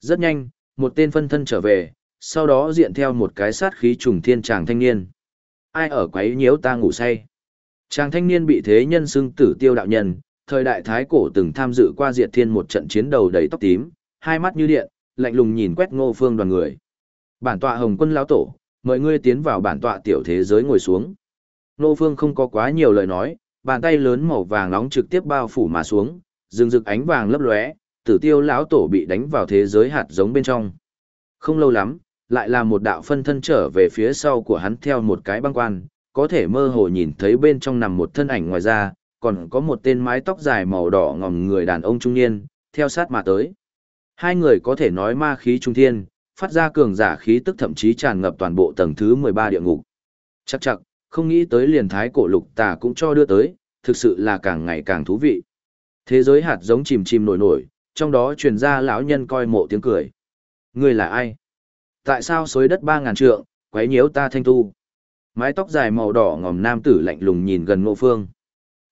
Rất nhanh, một tên phân thân trở về, sau đó diện theo một cái sát khí trùng thiên chàng thanh niên ai ở quấy nhiễu ta ngủ say. Chàng thanh niên bị thế nhân xưng tử tiêu đạo nhân, thời đại thái cổ từng tham dự qua diệt thiên một trận chiến đầu đầy tóc tím, hai mắt như điện, lạnh lùng nhìn quét ngô phương đoàn người. Bản tọa hồng quân lão tổ, mời ngươi tiến vào bản tọa tiểu thế giới ngồi xuống. Ngô phương không có quá nhiều lời nói, bàn tay lớn màu vàng nóng trực tiếp bao phủ mà xuống, rừng rực ánh vàng lấp lóe, tử tiêu lão tổ bị đánh vào thế giới hạt giống bên trong. Không lâu lắm, lại là một đạo phân thân trở về phía sau của hắn theo một cái băng quan, có thể mơ hồ nhìn thấy bên trong nằm một thân ảnh ngoài ra, còn có một tên mái tóc dài màu đỏ ngòm người đàn ông trung niên, theo sát mà tới. Hai người có thể nói ma khí trung thiên, phát ra cường giả khí tức thậm chí tràn ngập toàn bộ tầng thứ 13 địa ngục. Chắc chắc, không nghĩ tới liền thái cổ lục tà cũng cho đưa tới, thực sự là càng ngày càng thú vị. Thế giới hạt giống chìm chìm nổi nổi, trong đó truyền ra lão nhân coi mộ tiếng cười. Người là ai? Tại sao xối đất ba ngàn trượng, quấy nhiễu ta thanh tu? Mái tóc dài màu đỏ ngòm nam tử lạnh lùng nhìn gần ngô phương.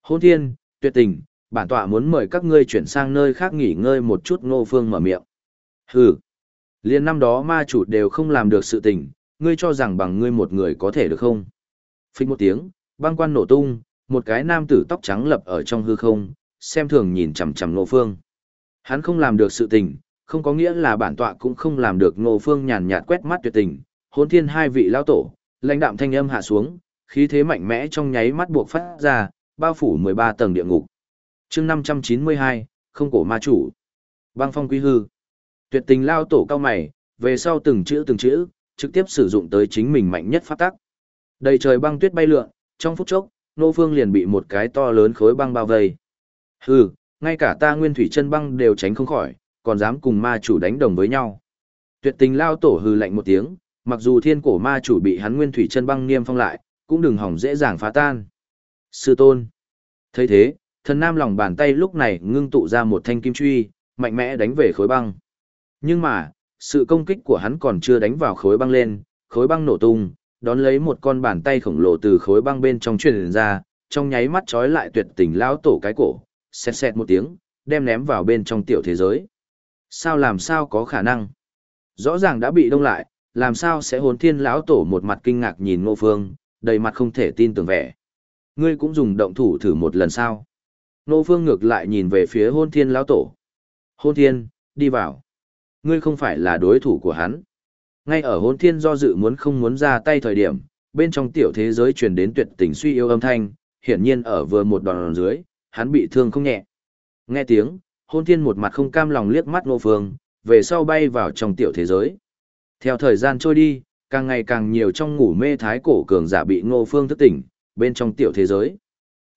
Hôn thiên, tuyệt tình, bản tọa muốn mời các ngươi chuyển sang nơi khác nghỉ ngơi một chút ngô phương mở miệng. Hừ, liền năm đó ma chủ đều không làm được sự tình, ngươi cho rằng bằng ngươi một người có thể được không? Phích một tiếng, băng quan nổ tung, một cái nam tử tóc trắng lập ở trong hư không, xem thường nhìn chằm chằm ngô phương. Hắn không làm được sự tình, không có nghĩa là bản tọa cũng không làm được ngô phương nhàn nhạt quét mắt tuyệt tình, hôn thiên hai vị lao tổ, lãnh đạm thanh âm hạ xuống, khí thế mạnh mẽ trong nháy mắt buộc phát ra, bao phủ 13 tầng địa ngục. chương 592, không cổ ma chủ. Băng phong quý hư. Tuyệt tình lao tổ cao mày, về sau từng chữ từng chữ, trực tiếp sử dụng tới chính mình mạnh nhất pháp tắc. Đầy trời băng tuyết bay lượn, trong phút chốc, nô phương liền bị một cái to lớn khối băng bao vây. Hừ, ngay cả ta nguyên thủy chân băng đều tránh không khỏi, còn dám cùng ma chủ đánh đồng với nhau. Tuyệt tình lao tổ hừ lạnh một tiếng, mặc dù thiên cổ ma chủ bị hắn nguyên thủy chân băng niêm phong lại, cũng đừng hỏng dễ dàng phá tan. Sư tôn. thấy thế, thần nam lòng bàn tay lúc này ngưng tụ ra một thanh kim truy, mạnh mẽ đánh về khối băng. Nhưng mà, sự công kích của hắn còn chưa đánh vào khối băng lên, khối băng nổ tung, đón lấy một con bàn tay khổng lồ từ khối băng bên trong truyền ra, trong nháy mắt trói lại tuyệt tình lao tổ cái cổ, xẹt xẹt một tiếng, đem ném vào bên trong tiểu thế giới. Sao làm sao có khả năng? Rõ ràng đã bị đông lại, làm sao sẽ hồn thiên lão tổ một mặt kinh ngạc nhìn ngô phương, đầy mặt không thể tin tưởng vẻ. Ngươi cũng dùng động thủ thử một lần sao? Ngô phương ngược lại nhìn về phía hôn thiên lão tổ. Hôn thiên, đi vào. Ngươi không phải là đối thủ của hắn. Ngay ở hôn thiên do dự muốn không muốn ra tay thời điểm, bên trong tiểu thế giới truyền đến tuyệt tình suy yêu âm thanh, hiển nhiên ở vừa một đòn dưới, hắn bị thương không nhẹ. Nghe tiếng, hôn thiên một mặt không cam lòng liếc mắt ngô phương, về sau bay vào trong tiểu thế giới. Theo thời gian trôi đi, càng ngày càng nhiều trong ngủ mê thái cổ cường giả bị ngô phương thức tỉnh, bên trong tiểu thế giới.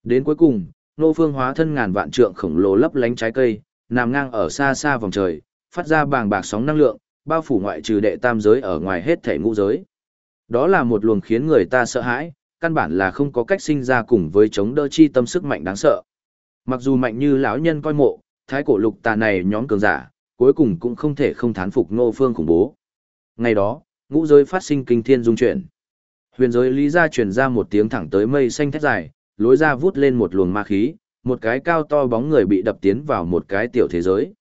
Đến cuối cùng, ngô phương hóa thân ngàn vạn trượng khổng lồ lấp lánh trái cây, nằm ngang ở xa xa vòng trời, phát ra bàng bạc sóng năng lượng, bao phủ ngoại trừ đệ tam giới ở ngoài hết thể ngũ giới. Đó là một luồng khiến người ta sợ hãi, căn bản là không có cách sinh ra cùng với chống đỡ chi tâm sức mạnh đáng sợ. Mặc dù mạnh như lão nhân coi mộ, thái cổ lục tà này nhóm cường giả, cuối cùng cũng không thể không thán phục Ngô Phương khủng bố. Ngày đó, ngũ giới phát sinh kinh thiên dung chuyển. Huyền giới lý gia truyền ra một tiếng thẳng tới mây xanh thét dài, lối ra vút lên một luồng ma khí, một cái cao to bóng người bị đập tiến vào một cái tiểu thế giới.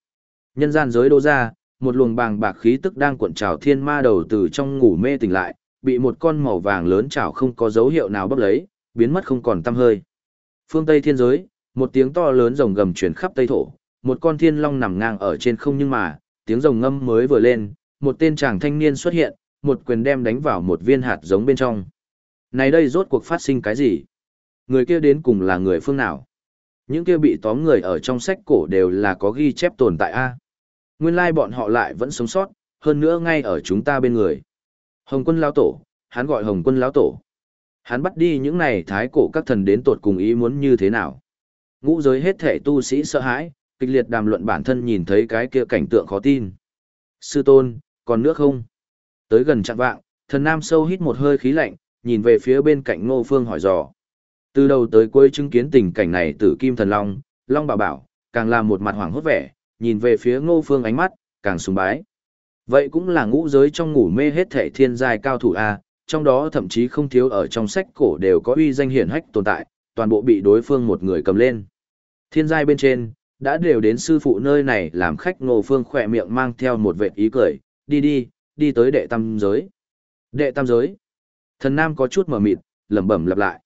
Nhân gian giới đô ra, một luồng bàng bạc khí tức đang cuộn trào thiên ma đầu từ trong ngủ mê tỉnh lại, bị một con màu vàng lớn trào không có dấu hiệu nào bấp lấy, biến mất không còn tăm hơi. Phương Tây thiên giới, một tiếng to lớn rồng gầm chuyển khắp Tây thổ, một con thiên long nằm ngang ở trên không nhưng mà, tiếng rồng ngâm mới vừa lên, một tên chàng thanh niên xuất hiện, một quyền đem đánh vào một viên hạt giống bên trong. Này đây rốt cuộc phát sinh cái gì? Người kia đến cùng là người phương nào? Những kia bị tóm người ở trong sách cổ đều là có ghi chép tồn tại A. Nguyên lai bọn họ lại vẫn sống sót, hơn nữa ngay ở chúng ta bên người. Hồng quân lão tổ, hắn gọi Hồng quân lão tổ. Hắn bắt đi những này thái cổ các thần đến tột cùng ý muốn như thế nào. Ngũ giới hết thể tu sĩ sợ hãi, kịch liệt đàm luận bản thân nhìn thấy cái kia cảnh tượng khó tin. Sư tôn, còn nước không? Tới gần chặng vạng, thần nam sâu hít một hơi khí lạnh, nhìn về phía bên cạnh ngô phương hỏi dò. Từ đầu tới cuối chứng kiến tình cảnh này tử kim thần long, long bảo bảo, càng làm một mặt hoảng hốt vẻ, nhìn về phía ngô phương ánh mắt, càng sùng bái. Vậy cũng là ngũ giới trong ngủ mê hết thể thiên giai cao thủ A, trong đó thậm chí không thiếu ở trong sách cổ đều có uy danh hiển hách tồn tại, toàn bộ bị đối phương một người cầm lên. Thiên giai bên trên, đã đều đến sư phụ nơi này làm khách ngô phương khỏe miệng mang theo một vệt ý cười, đi đi, đi tới đệ tam giới. Đệ tam giới. Thần nam có chút mở mịt, lẩm bẩm lặp lại.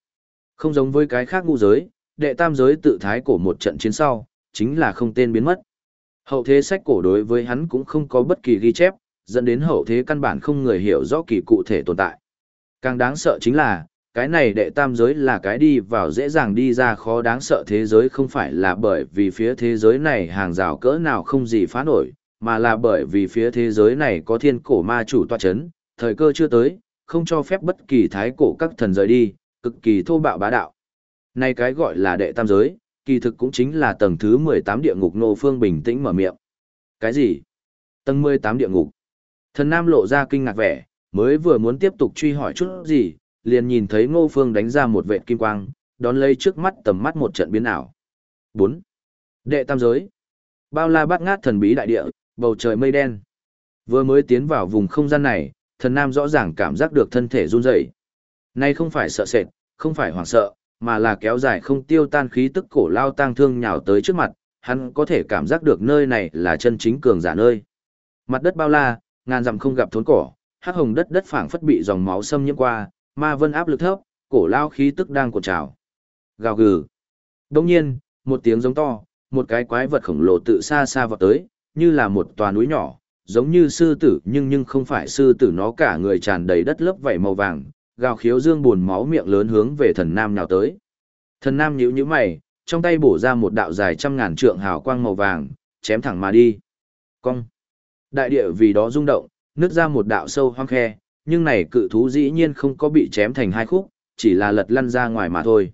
Không giống với cái khác ngũ giới, đệ tam giới tự thái cổ một trận chiến sau, chính là không tên biến mất. Hậu thế sách cổ đối với hắn cũng không có bất kỳ ghi chép, dẫn đến hậu thế căn bản không người hiểu rõ kỳ cụ thể tồn tại. Càng đáng sợ chính là, cái này đệ tam giới là cái đi vào dễ dàng đi ra khó đáng sợ thế giới không phải là bởi vì phía thế giới này hàng rào cỡ nào không gì phá nổi, mà là bởi vì phía thế giới này có thiên cổ ma chủ tọa chấn, thời cơ chưa tới, không cho phép bất kỳ thái cổ các thần rời đi, cực kỳ thô bạo bá đạo. Này cái gọi là đệ tam giới, kỳ thực cũng chính là tầng thứ 18 địa ngục nô phương bình tĩnh mở miệng. Cái gì? Tầng 18 địa ngục. Thần Nam lộ ra kinh ngạc vẻ, mới vừa muốn tiếp tục truy hỏi chút gì, liền nhìn thấy ngô phương đánh ra một vệt kim quang, đón lấy trước mắt tầm mắt một trận biến ảo. 4. Đệ tam giới. Bao la bát ngát thần bí đại địa, bầu trời mây đen. Vừa mới tiến vào vùng không gian này, thần nam rõ ràng cảm giác được thân thể run rẩy. Nay không phải sợ sệt, không phải hoảng sợ, mà là kéo dài không tiêu tan khí tức cổ lao tang thương nhào tới trước mặt, hắn có thể cảm giác được nơi này là chân chính cường giả nơi. Mặt đất bao la, ngàn dặm không gặp thốn cỏ, hắc hồng đất đất phảng phất bị dòng máu xâm nhiễm qua, ma vân áp lực thấp, cổ lao khí tức đang cuộn trào. Gào gừ. Đông nhiên, một tiếng giống to, một cái quái vật khổng lồ tự xa xa vào tới, như là một tòa núi nhỏ, giống như sư tử nhưng nhưng không phải sư tử nó cả người tràn đầy đất lớp vảy màu vàng, gào khiếu dương buồn máu miệng lớn hướng về thần nam nào tới. Thần nam nhíu nhíu mày, trong tay bổ ra một đạo dài trăm ngàn trượng hào quang màu vàng, chém thẳng mà đi. Cong. Đại địa vì đó rung động, nứt ra một đạo sâu hoang khe, nhưng này cự thú dĩ nhiên không có bị chém thành hai khúc, chỉ là lật lăn ra ngoài mà thôi.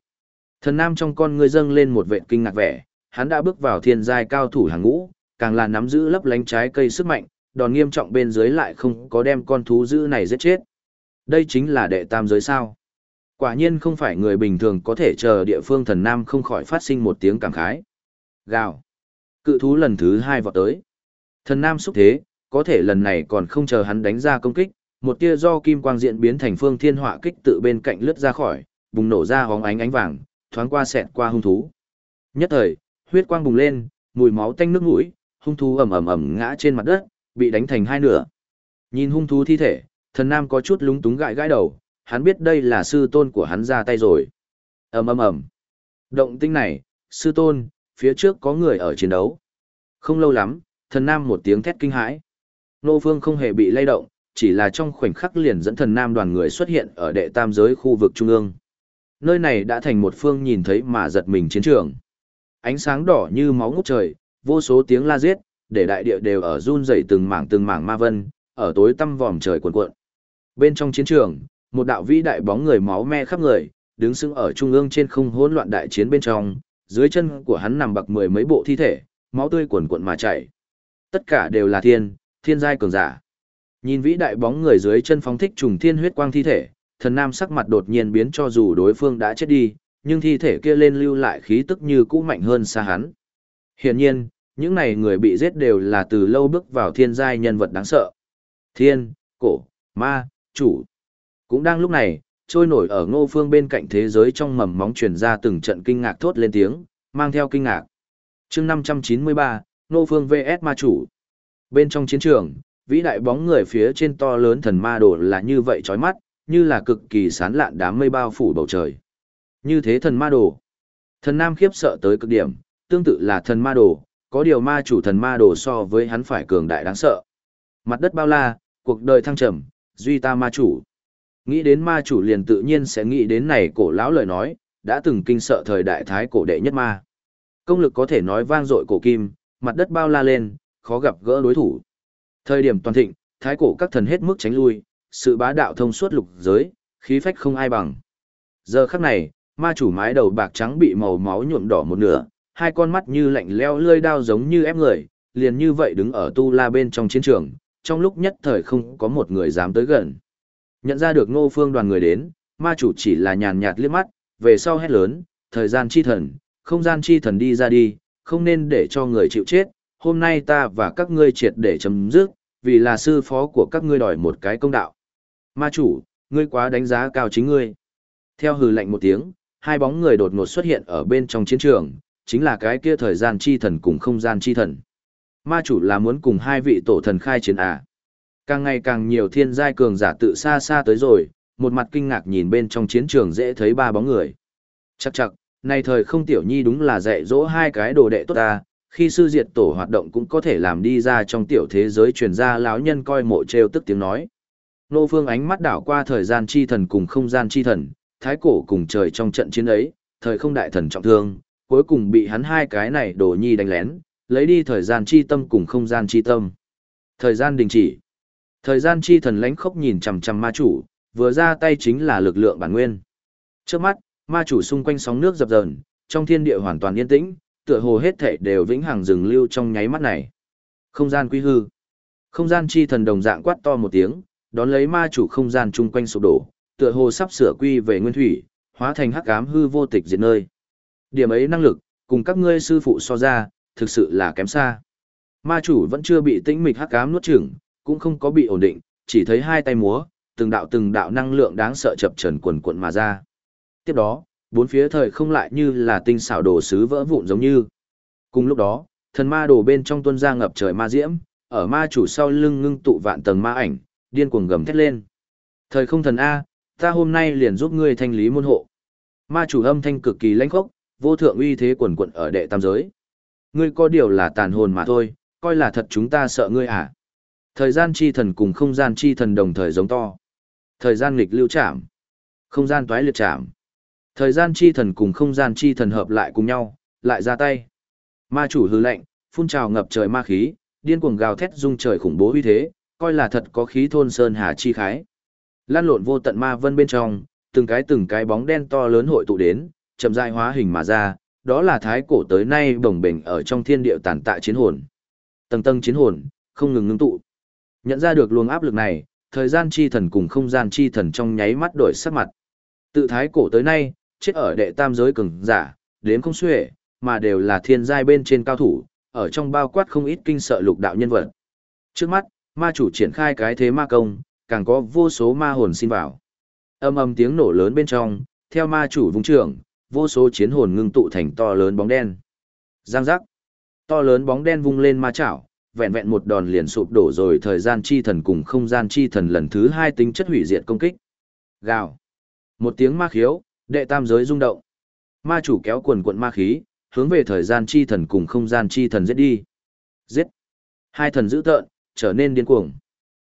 Thần nam trong con ngươi dâng lên một vệ kinh ngạc vẻ, hắn đã bước vào thiên giai cao thủ hàng ngũ, càng là nắm giữ lấp lánh trái cây sức mạnh, đòn nghiêm trọng bên dưới lại không có đem con thú dữ này giết chết. Đây chính là đệ tam giới sao. Quả nhiên không phải người bình thường có thể chờ địa phương thần nam không khỏi phát sinh một tiếng cảm khái. Gào. Cự thú lần thứ hai vọt tới. Thần nam xúc thế, có thể lần này còn không chờ hắn đánh ra công kích, một tia do kim quang diễn biến thành phương thiên họa kích tự bên cạnh lướt ra khỏi, bùng nổ ra hóng ánh ánh vàng, thoáng qua xẹt qua hung thú. Nhất thời, huyết quang bùng lên, mùi máu tanh nước mũi, hung thú ầm ầm ầm ngã trên mặt đất, bị đánh thành hai nửa. Nhìn hung thú thi thể, thần nam có chút lúng túng gãi gãi đầu, hắn biết đây là sư tôn của hắn ra tay rồi. ầm ầm ầm. Động tinh này, sư tôn, phía trước có người ở chiến đấu. Không lâu lắm, thần nam một tiếng thét kinh hãi. Nô Phương không hề bị lay động, chỉ là trong khoảnh khắc liền dẫn thần nam đoàn người xuất hiện ở đệ tam giới khu vực trung ương. Nơi này đã thành một phương nhìn thấy mà giật mình chiến trường. Ánh sáng đỏ như máu ngút trời, vô số tiếng la giết, để đại địa đều ở run rẩy từng mảng từng mảng ma vân, ở tối tăm vòm trời cuộn cuộn. Bên trong chiến trường, một đạo vĩ đại bóng người máu me khắp người, đứng sững ở trung ương trên không hỗn loạn đại chiến bên trong, dưới chân của hắn nằm bạc mười mấy bộ thi thể, máu tươi cuồn cuộn mà chảy. Tất cả đều là thiên, thiên giai cường giả. Nhìn vĩ đại bóng người dưới chân phóng thích trùng thiên huyết quang thi thể, thần nam sắc mặt đột nhiên biến cho dù đối phương đã chết đi, nhưng thi thể kia lên lưu lại khí tức như cũ mạnh hơn xa hắn. Hiển nhiên, những này người bị giết đều là từ lâu bước vào thiên giai nhân vật đáng sợ. Thiên, cổ, ma, chủ. Cũng đang lúc này, trôi nổi ở ngô phương bên cạnh thế giới trong mầm móng truyền ra từng trận kinh ngạc thốt lên tiếng, mang theo kinh ngạc. chương 593, ngô Phương VS Ma Chủ. Bên trong chiến trường, vĩ đại bóng người phía trên to lớn thần ma đồ là như vậy chói mắt, như là cực kỳ sán lạn đám mây bao phủ bầu trời. Như thế thần ma đồ. Thần nam khiếp sợ tới cực điểm, tương tự là thần ma đồ, có điều ma chủ thần ma đồ so với hắn phải cường đại đáng sợ. Mặt đất bao la, cuộc đời thăng trầm, duy ta ma chủ. Nghĩ đến ma chủ liền tự nhiên sẽ nghĩ đến này cổ lão lời nói, đã từng kinh sợ thời đại thái cổ đệ nhất ma. Công lực có thể nói vang dội cổ kim, mặt đất bao la lên, khó gặp gỡ đối thủ. Thời điểm toàn thịnh, thái cổ các thần hết mức tránh lui, sự bá đạo thông suốt lục giới, khí phách không ai bằng. Giờ khắc này, ma chủ mái đầu bạc trắng bị màu máu nhuộm đỏ một nửa, hai con mắt như lạnh leo lươi đao giống như ép người, liền như vậy đứng ở tu la bên trong chiến trường, trong lúc nhất thời không có một người dám tới gần. Nhận ra được ngô phương đoàn người đến, ma chủ chỉ là nhàn nhạt liếc mắt, về sau hét lớn, thời gian chi thần, không gian chi thần đi ra đi, không nên để cho người chịu chết, hôm nay ta và các ngươi triệt để chấm dứt, vì là sư phó của các ngươi đòi một cái công đạo. Ma chủ, ngươi quá đánh giá cao chính ngươi. Theo hừ lạnh một tiếng, hai bóng người đột ngột xuất hiện ở bên trong chiến trường, chính là cái kia thời gian chi thần cùng không gian chi thần. Ma chủ là muốn cùng hai vị tổ thần khai chiến à. Càng ngày càng nhiều thiên giai cường giả tự xa xa tới rồi, một mặt kinh ngạc nhìn bên trong chiến trường dễ thấy ba bóng người. Chắc chắc, này thời không tiểu nhi đúng là dạy dỗ hai cái đồ đệ tốt ta, khi sư diệt tổ hoạt động cũng có thể làm đi ra trong tiểu thế giới truyền ra lão nhân coi mộ trêu tức tiếng nói. Nô phương ánh mắt đảo qua thời gian chi thần cùng không gian chi thần, thái cổ cùng trời trong trận chiến ấy, thời không đại thần trọng thương, cuối cùng bị hắn hai cái này đồ nhi đánh lén, lấy đi thời gian chi tâm cùng không gian chi tâm. Thời gian đình chỉ. Thời gian chi thần lánh khốc nhìn chằm chằm ma chủ, vừa ra tay chính là lực lượng bản nguyên. Trước mắt, ma chủ xung quanh sóng nước dập dờn, trong thiên địa hoàn toàn yên tĩnh, tựa hồ hết thảy đều vĩnh hằng dừng lưu trong nháy mắt này. Không gian quy hư. Không gian chi thần đồng dạng quát to một tiếng, đón lấy ma chủ không gian chung quanh sụp đổ, tựa hồ sắp sửa quy về nguyên thủy, hóa thành hắc ám hư vô tịch diệt nơi. Điểm ấy năng lực, cùng các ngươi sư phụ so ra, thực sự là kém xa. Ma chủ vẫn chưa bị tĩnh mịch hắc ám nuốt chửng, cũng không có bị ổn định, chỉ thấy hai tay múa, từng đạo từng đạo năng lượng đáng sợ chập trần quần cuộn mà ra. Tiếp đó, bốn phía thời không lại như là tinh xảo đồ sứ vỡ vụn giống như. Cùng lúc đó, thần ma đồ bên trong tuân ra ngập trời ma diễm, ở ma chủ sau lưng ngưng tụ vạn tầng ma ảnh, điên cuồng gầm thét lên. Thời không thần A, ta hôm nay liền giúp ngươi thanh lý môn hộ. Ma chủ âm thanh cực kỳ lãnh khốc, vô thượng uy thế quần quận ở đệ tam giới. Ngươi có điều là tàn hồn mà thôi, coi là thật chúng ta sợ ngươi à. Thời gian chi thần cùng không gian chi thần đồng thời giống to. Thời gian nghịch lưu chạm. Không gian toái liệt chạm. Thời gian chi thần cùng không gian chi thần hợp lại cùng nhau, lại ra tay. Ma chủ hư lệnh, phun trào ngập trời ma khí, điên cuồng gào thét dung trời khủng bố uy thế, coi là thật có khí thôn sơn hà chi khái. Lan lộn vô tận ma vân bên trong, từng cái từng cái bóng đen to lớn hội tụ đến, chậm rãi hóa hình mà ra, đó là thái cổ tới nay bồng bềnh ở trong thiên địa tàn tạ chiến hồn. Tầng tầng chiến hồn, không ngừng ngưng tụ. Nhận ra được luồng áp lực này, thời gian chi thần cùng không gian chi thần trong nháy mắt đổi sắc mặt. Tự thái cổ tới nay, chết ở đệ tam giới cường giả, đến không xuể, mà đều là thiên giai bên trên cao thủ, ở trong bao quát không ít kinh sợ lục đạo nhân vật. Trước mắt, ma chủ triển khai cái thế ma công, càng có vô số ma hồn xin vào. Âm âm tiếng nổ lớn bên trong, theo ma chủ vùng trưởng, vô số chiến hồn ngưng tụ thành to lớn bóng đen. Giang giác. To lớn bóng đen vung lên ma chảo, vẹn vẹn một đòn liền sụp đổ rồi thời gian chi thần cùng không gian chi thần lần thứ hai tính chất hủy diệt công kích. Gào. Một tiếng ma khiếu, đệ tam giới rung động. Ma chủ kéo quần quận ma khí, hướng về thời gian chi thần cùng không gian chi thần giết đi. Giết. Hai thần dữ tợn, trở nên điên cuồng.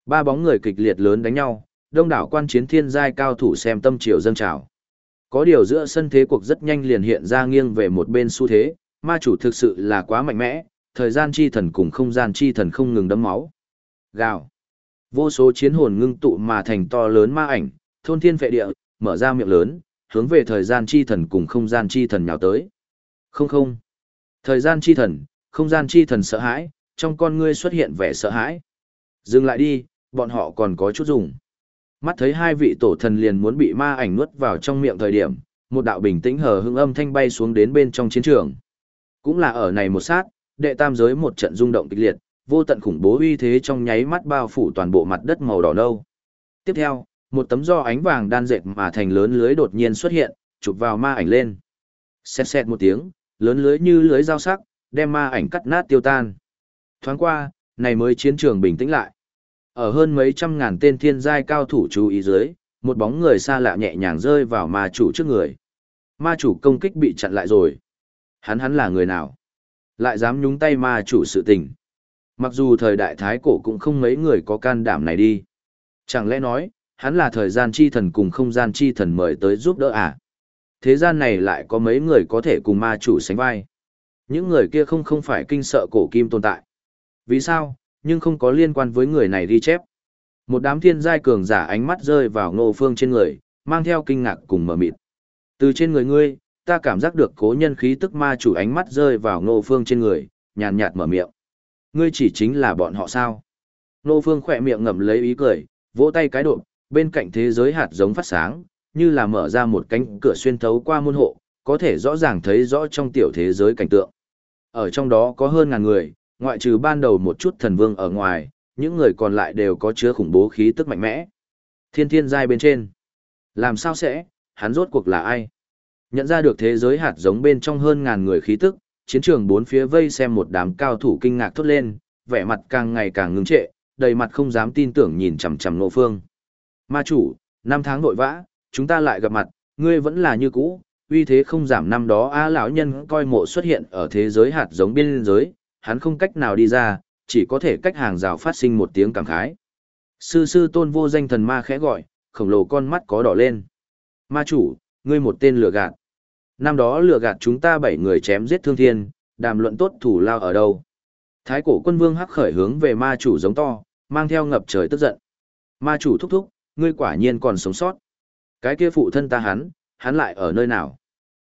Ba bóng người kịch liệt lớn đánh nhau, đông đảo quan chiến thiên giai cao thủ xem tâm triều dâng trào. Có điều giữa sân thế cuộc rất nhanh liền hiện ra nghiêng về một bên xu thế, ma chủ thực sự là quá mạnh mẽ, thời gian chi thần cùng không gian chi thần không ngừng đấm máu. Gào. Vô số chiến hồn ngưng tụ mà thành to lớn ma ảnh, thôn thiên phệ địa, mở ra miệng lớn, hướng về thời gian chi thần cùng không gian chi thần nhào tới. Không không. Thời gian chi thần, không gian chi thần sợ hãi, trong con ngươi xuất hiện vẻ sợ hãi. Dừng lại đi, bọn họ còn có chút dùng. Mắt thấy hai vị tổ thần liền muốn bị ma ảnh nuốt vào trong miệng thời điểm, một đạo bình tĩnh hờ hững âm thanh bay xuống đến bên trong chiến trường. Cũng là ở này một sát, đệ tam giới một trận rung động kịch liệt, vô tận khủng bố uy thế trong nháy mắt bao phủ toàn bộ mặt đất màu đỏ nâu. Tiếp theo, một tấm do ánh vàng đan dệt mà thành lớn lưới đột nhiên xuất hiện, chụp vào ma ảnh lên. Xẹt xẹt một tiếng, lớn lưới như lưới dao sắc, đem ma ảnh cắt nát tiêu tan. Thoáng qua, này mới chiến trường bình tĩnh lại. Ở hơn mấy trăm ngàn tên thiên giai cao thủ chú ý dưới, một bóng người xa lạ nhẹ nhàng rơi vào ma chủ trước người. Ma chủ công kích bị chặn lại rồi. Hắn hắn là người nào? Lại dám nhúng tay ma chủ sự tình. Mặc dù thời đại thái cổ cũng không mấy người có can đảm này đi. Chẳng lẽ nói, hắn là thời gian chi thần cùng không gian chi thần mời tới giúp đỡ à? Thế gian này lại có mấy người có thể cùng ma chủ sánh vai. Những người kia không không phải kinh sợ cổ kim tồn tại. Vì sao, nhưng không có liên quan với người này đi chép. Một đám thiên giai cường giả ánh mắt rơi vào ngô phương trên người, mang theo kinh ngạc cùng mở mịt. Từ trên người ngươi, ta cảm giác được cố nhân khí tức ma chủ ánh mắt rơi vào ngô phương trên người, nhàn nhạt mở miệng. Ngươi chỉ chính là bọn họ sao? Ngô phương khỏe miệng ngậm lấy ý cười, vỗ tay cái độ, bên cạnh thế giới hạt giống phát sáng, như là mở ra một cánh cửa xuyên thấu qua môn hộ, có thể rõ ràng thấy rõ trong tiểu thế giới cảnh tượng. Ở trong đó có hơn ngàn người, ngoại trừ ban đầu một chút thần vương ở ngoài, những người còn lại đều có chứa khủng bố khí tức mạnh mẽ. Thiên thiên giai bên trên. Làm sao sẽ, hắn rốt cuộc là ai? Nhận ra được thế giới hạt giống bên trong hơn ngàn người khí tức, chiến trường bốn phía vây xem một đám cao thủ kinh ngạc thốt lên, vẻ mặt càng ngày càng ngưng trệ, đầy mặt không dám tin tưởng nhìn chằm chằm nộ phương. Ma chủ, năm tháng nội vã, chúng ta lại gặp mặt, ngươi vẫn là như cũ, uy thế không giảm năm đó a lão nhân coi mộ xuất hiện ở thế giới hạt giống biên giới, hắn không cách nào đi ra, chỉ có thể cách hàng rào phát sinh một tiếng cảm khái. Sư sư tôn vô danh thần ma khẽ gọi, khổng lồ con mắt có đỏ lên. Ma chủ, ngươi một tên lừa gạt. Năm đó lừa gạt chúng ta bảy người chém giết thương thiên, đàm luận tốt thủ lao ở đâu. Thái cổ quân vương hắc khởi hướng về ma chủ giống to, mang theo ngập trời tức giận. Ma chủ thúc thúc, ngươi quả nhiên còn sống sót. Cái kia phụ thân ta hắn, hắn lại ở nơi nào?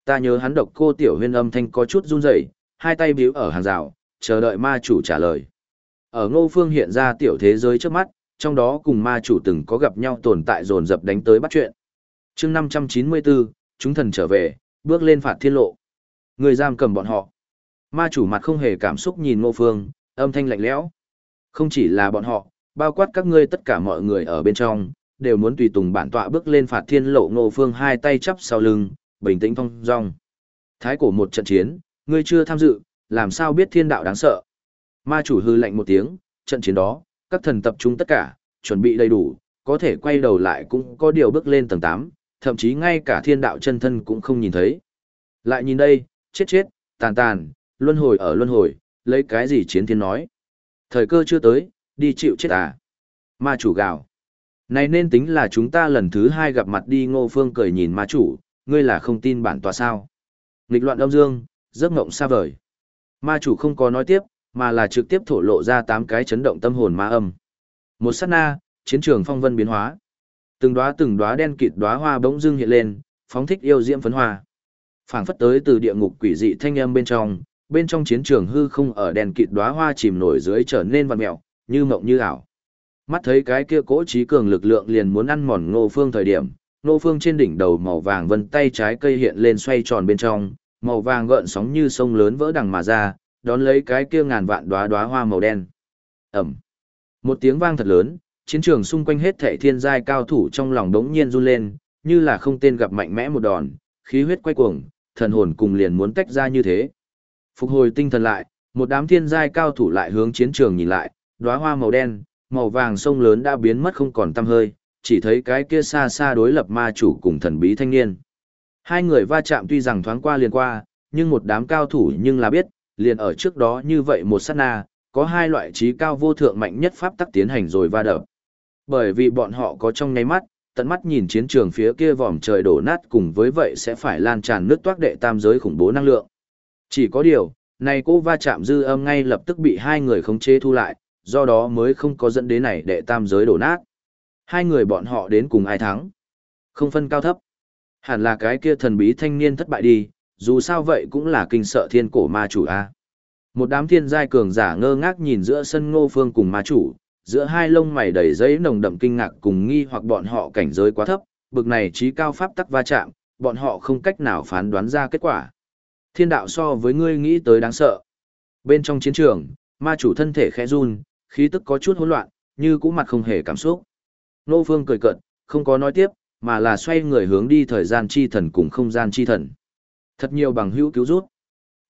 Ta nhớ hắn độc cô tiểu huyên âm thanh có chút run rẩy, hai tay biếu ở hàng rào, chờ đợi ma chủ trả lời. Ở ngô phương hiện ra tiểu thế giới trước mắt, trong đó cùng ma chủ từng có gặp nhau tồn tại dồn dập đánh tới bắt chuyện. chương 594, chúng thần trở về, bước lên phạt thiên lộ. Người giam cầm bọn họ. Ma chủ mặt không hề cảm xúc nhìn ngô phương, âm thanh lạnh lẽo. Không chỉ là bọn họ, bao quát các ngươi tất cả mọi người ở bên trong, đều muốn tùy tùng bản tọa bước lên phạt thiên lộ ngô phương hai tay chắp sau lưng, bình tĩnh thong dong. Thái cổ một trận chiến, ngươi chưa tham dự, làm sao biết thiên đạo đáng sợ. Ma chủ hư lạnh một tiếng, trận chiến đó, các thần tập trung tất cả, chuẩn bị đầy đủ, có thể quay đầu lại cũng có điều bước lên tầng 8, thậm chí ngay cả thiên đạo chân thân cũng không nhìn thấy. Lại nhìn đây, chết chết, tàn tàn, luân hồi ở luân hồi, lấy cái gì chiến thiên nói. Thời cơ chưa tới, đi chịu chết à. Ma chủ gào. Này nên tính là chúng ta lần thứ hai gặp mặt đi ngô phương cười nhìn ma chủ, ngươi là không tin bản tòa sao. Nghịch loạn âm dương, giấc ngộng xa vời. Ma chủ không có nói tiếp, mà là trực tiếp thổ lộ ra tám cái chấn động tâm hồn ma âm. Một sát na, chiến trường phong vân biến hóa. Từng đóa từng đóa đen kịt đóa hoa bỗng dưng hiện lên, phóng thích yêu diễm phấn hoa. Phảng phất tới từ địa ngục quỷ dị thanh âm bên trong, bên trong chiến trường hư không ở đèn kịt đóa hoa chìm nổi dưới trở nên vặn mèo, như mộng như ảo. Mắt thấy cái kia cỗ trí cường lực lượng liền muốn ăn mòn Ngô Phương thời điểm, Ngô Phương trên đỉnh đầu màu vàng vân tay trái cây hiện lên xoay tròn bên trong, màu vàng gợn sóng như sông lớn vỡ đằng mà ra, đón lấy cái kia ngàn vạn đóa đóa hoa màu đen. Ầm. Một tiếng vang thật lớn, chiến trường xung quanh hết thảy thiên giai cao thủ trong lòng đống nhiên run lên, như là không tên gặp mạnh mẽ một đòn, khí huyết quay cuồng, thần hồn cùng liền muốn tách ra như thế. Phục hồi tinh thần lại, một đám thiên giai cao thủ lại hướng chiến trường nhìn lại, đóa hoa màu đen, màu vàng sông lớn đã biến mất không còn tăm hơi, chỉ thấy cái kia xa xa đối lập ma chủ cùng thần bí thanh niên. Hai người va chạm tuy rằng thoáng qua liền qua, nhưng một đám cao thủ nhưng là biết, liền ở trước đó như vậy một sát na, có hai loại trí cao vô thượng mạnh nhất pháp tắc tiến hành rồi va đập. Bởi vì bọn họ có trong nháy mắt, tận mắt nhìn chiến trường phía kia vòm trời đổ nát cùng với vậy sẽ phải lan tràn nước toát đệ tam giới khủng bố năng lượng. Chỉ có điều, này cô va chạm dư âm ngay lập tức bị hai người khống chế thu lại, do đó mới không có dẫn đến này đệ tam giới đổ nát. Hai người bọn họ đến cùng ai thắng? Không phân cao thấp. Hẳn là cái kia thần bí thanh niên thất bại đi, dù sao vậy cũng là kinh sợ thiên cổ ma chủ a. Một đám thiên giai cường giả ngơ ngác nhìn giữa sân ngô phương cùng ma chủ, giữa hai lông mày đầy giấy nồng đậm kinh ngạc cùng nghi hoặc bọn họ cảnh giới quá thấp, bực này trí cao pháp tắc va chạm, bọn họ không cách nào phán đoán ra kết quả. Thiên đạo so với ngươi nghĩ tới đáng sợ. Bên trong chiến trường, ma chủ thân thể khẽ run, khí tức có chút hỗn loạn, như cũ mặt không hề cảm xúc. Nô Phương cười cợt, không có nói tiếp, mà là xoay người hướng đi thời gian chi thần cùng không gian chi thần. Thật nhiều bằng hữu cứu rút.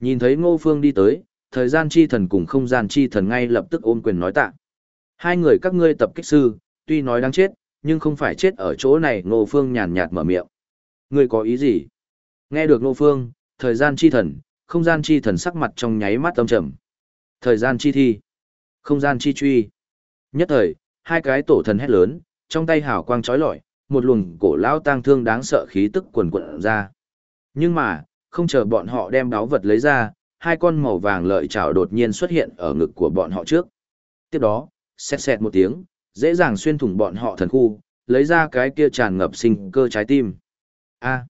Nhìn thấy Ngô Phương đi tới, thời gian chi thần cùng không gian chi thần ngay lập tức ôm quyền nói tạ. Hai người các ngươi tập kích sư, tuy nói đáng chết, nhưng không phải chết ở chỗ này Ngô Phương nhàn nhạt mở miệng. Ngươi có ý gì? Nghe được Ngô Phương, thời gian chi thần, không gian chi thần sắc mặt trong nháy mắt âm trầm. Thời gian chi thi, không gian chi truy. Nhất thời, hai cái tổ thần hét lớn, trong tay hào quang chói lọi, một luồng cổ lão tang thương đáng sợ khí tức quần quần ra. Nhưng mà, không chờ bọn họ đem đáo vật lấy ra, hai con màu vàng lợi chảo đột nhiên xuất hiện ở ngực của bọn họ trước. Tiếp đó, xẹt xẹt một tiếng, dễ dàng xuyên thủng bọn họ thần khu, lấy ra cái kia tràn ngập sinh cơ trái tim. A.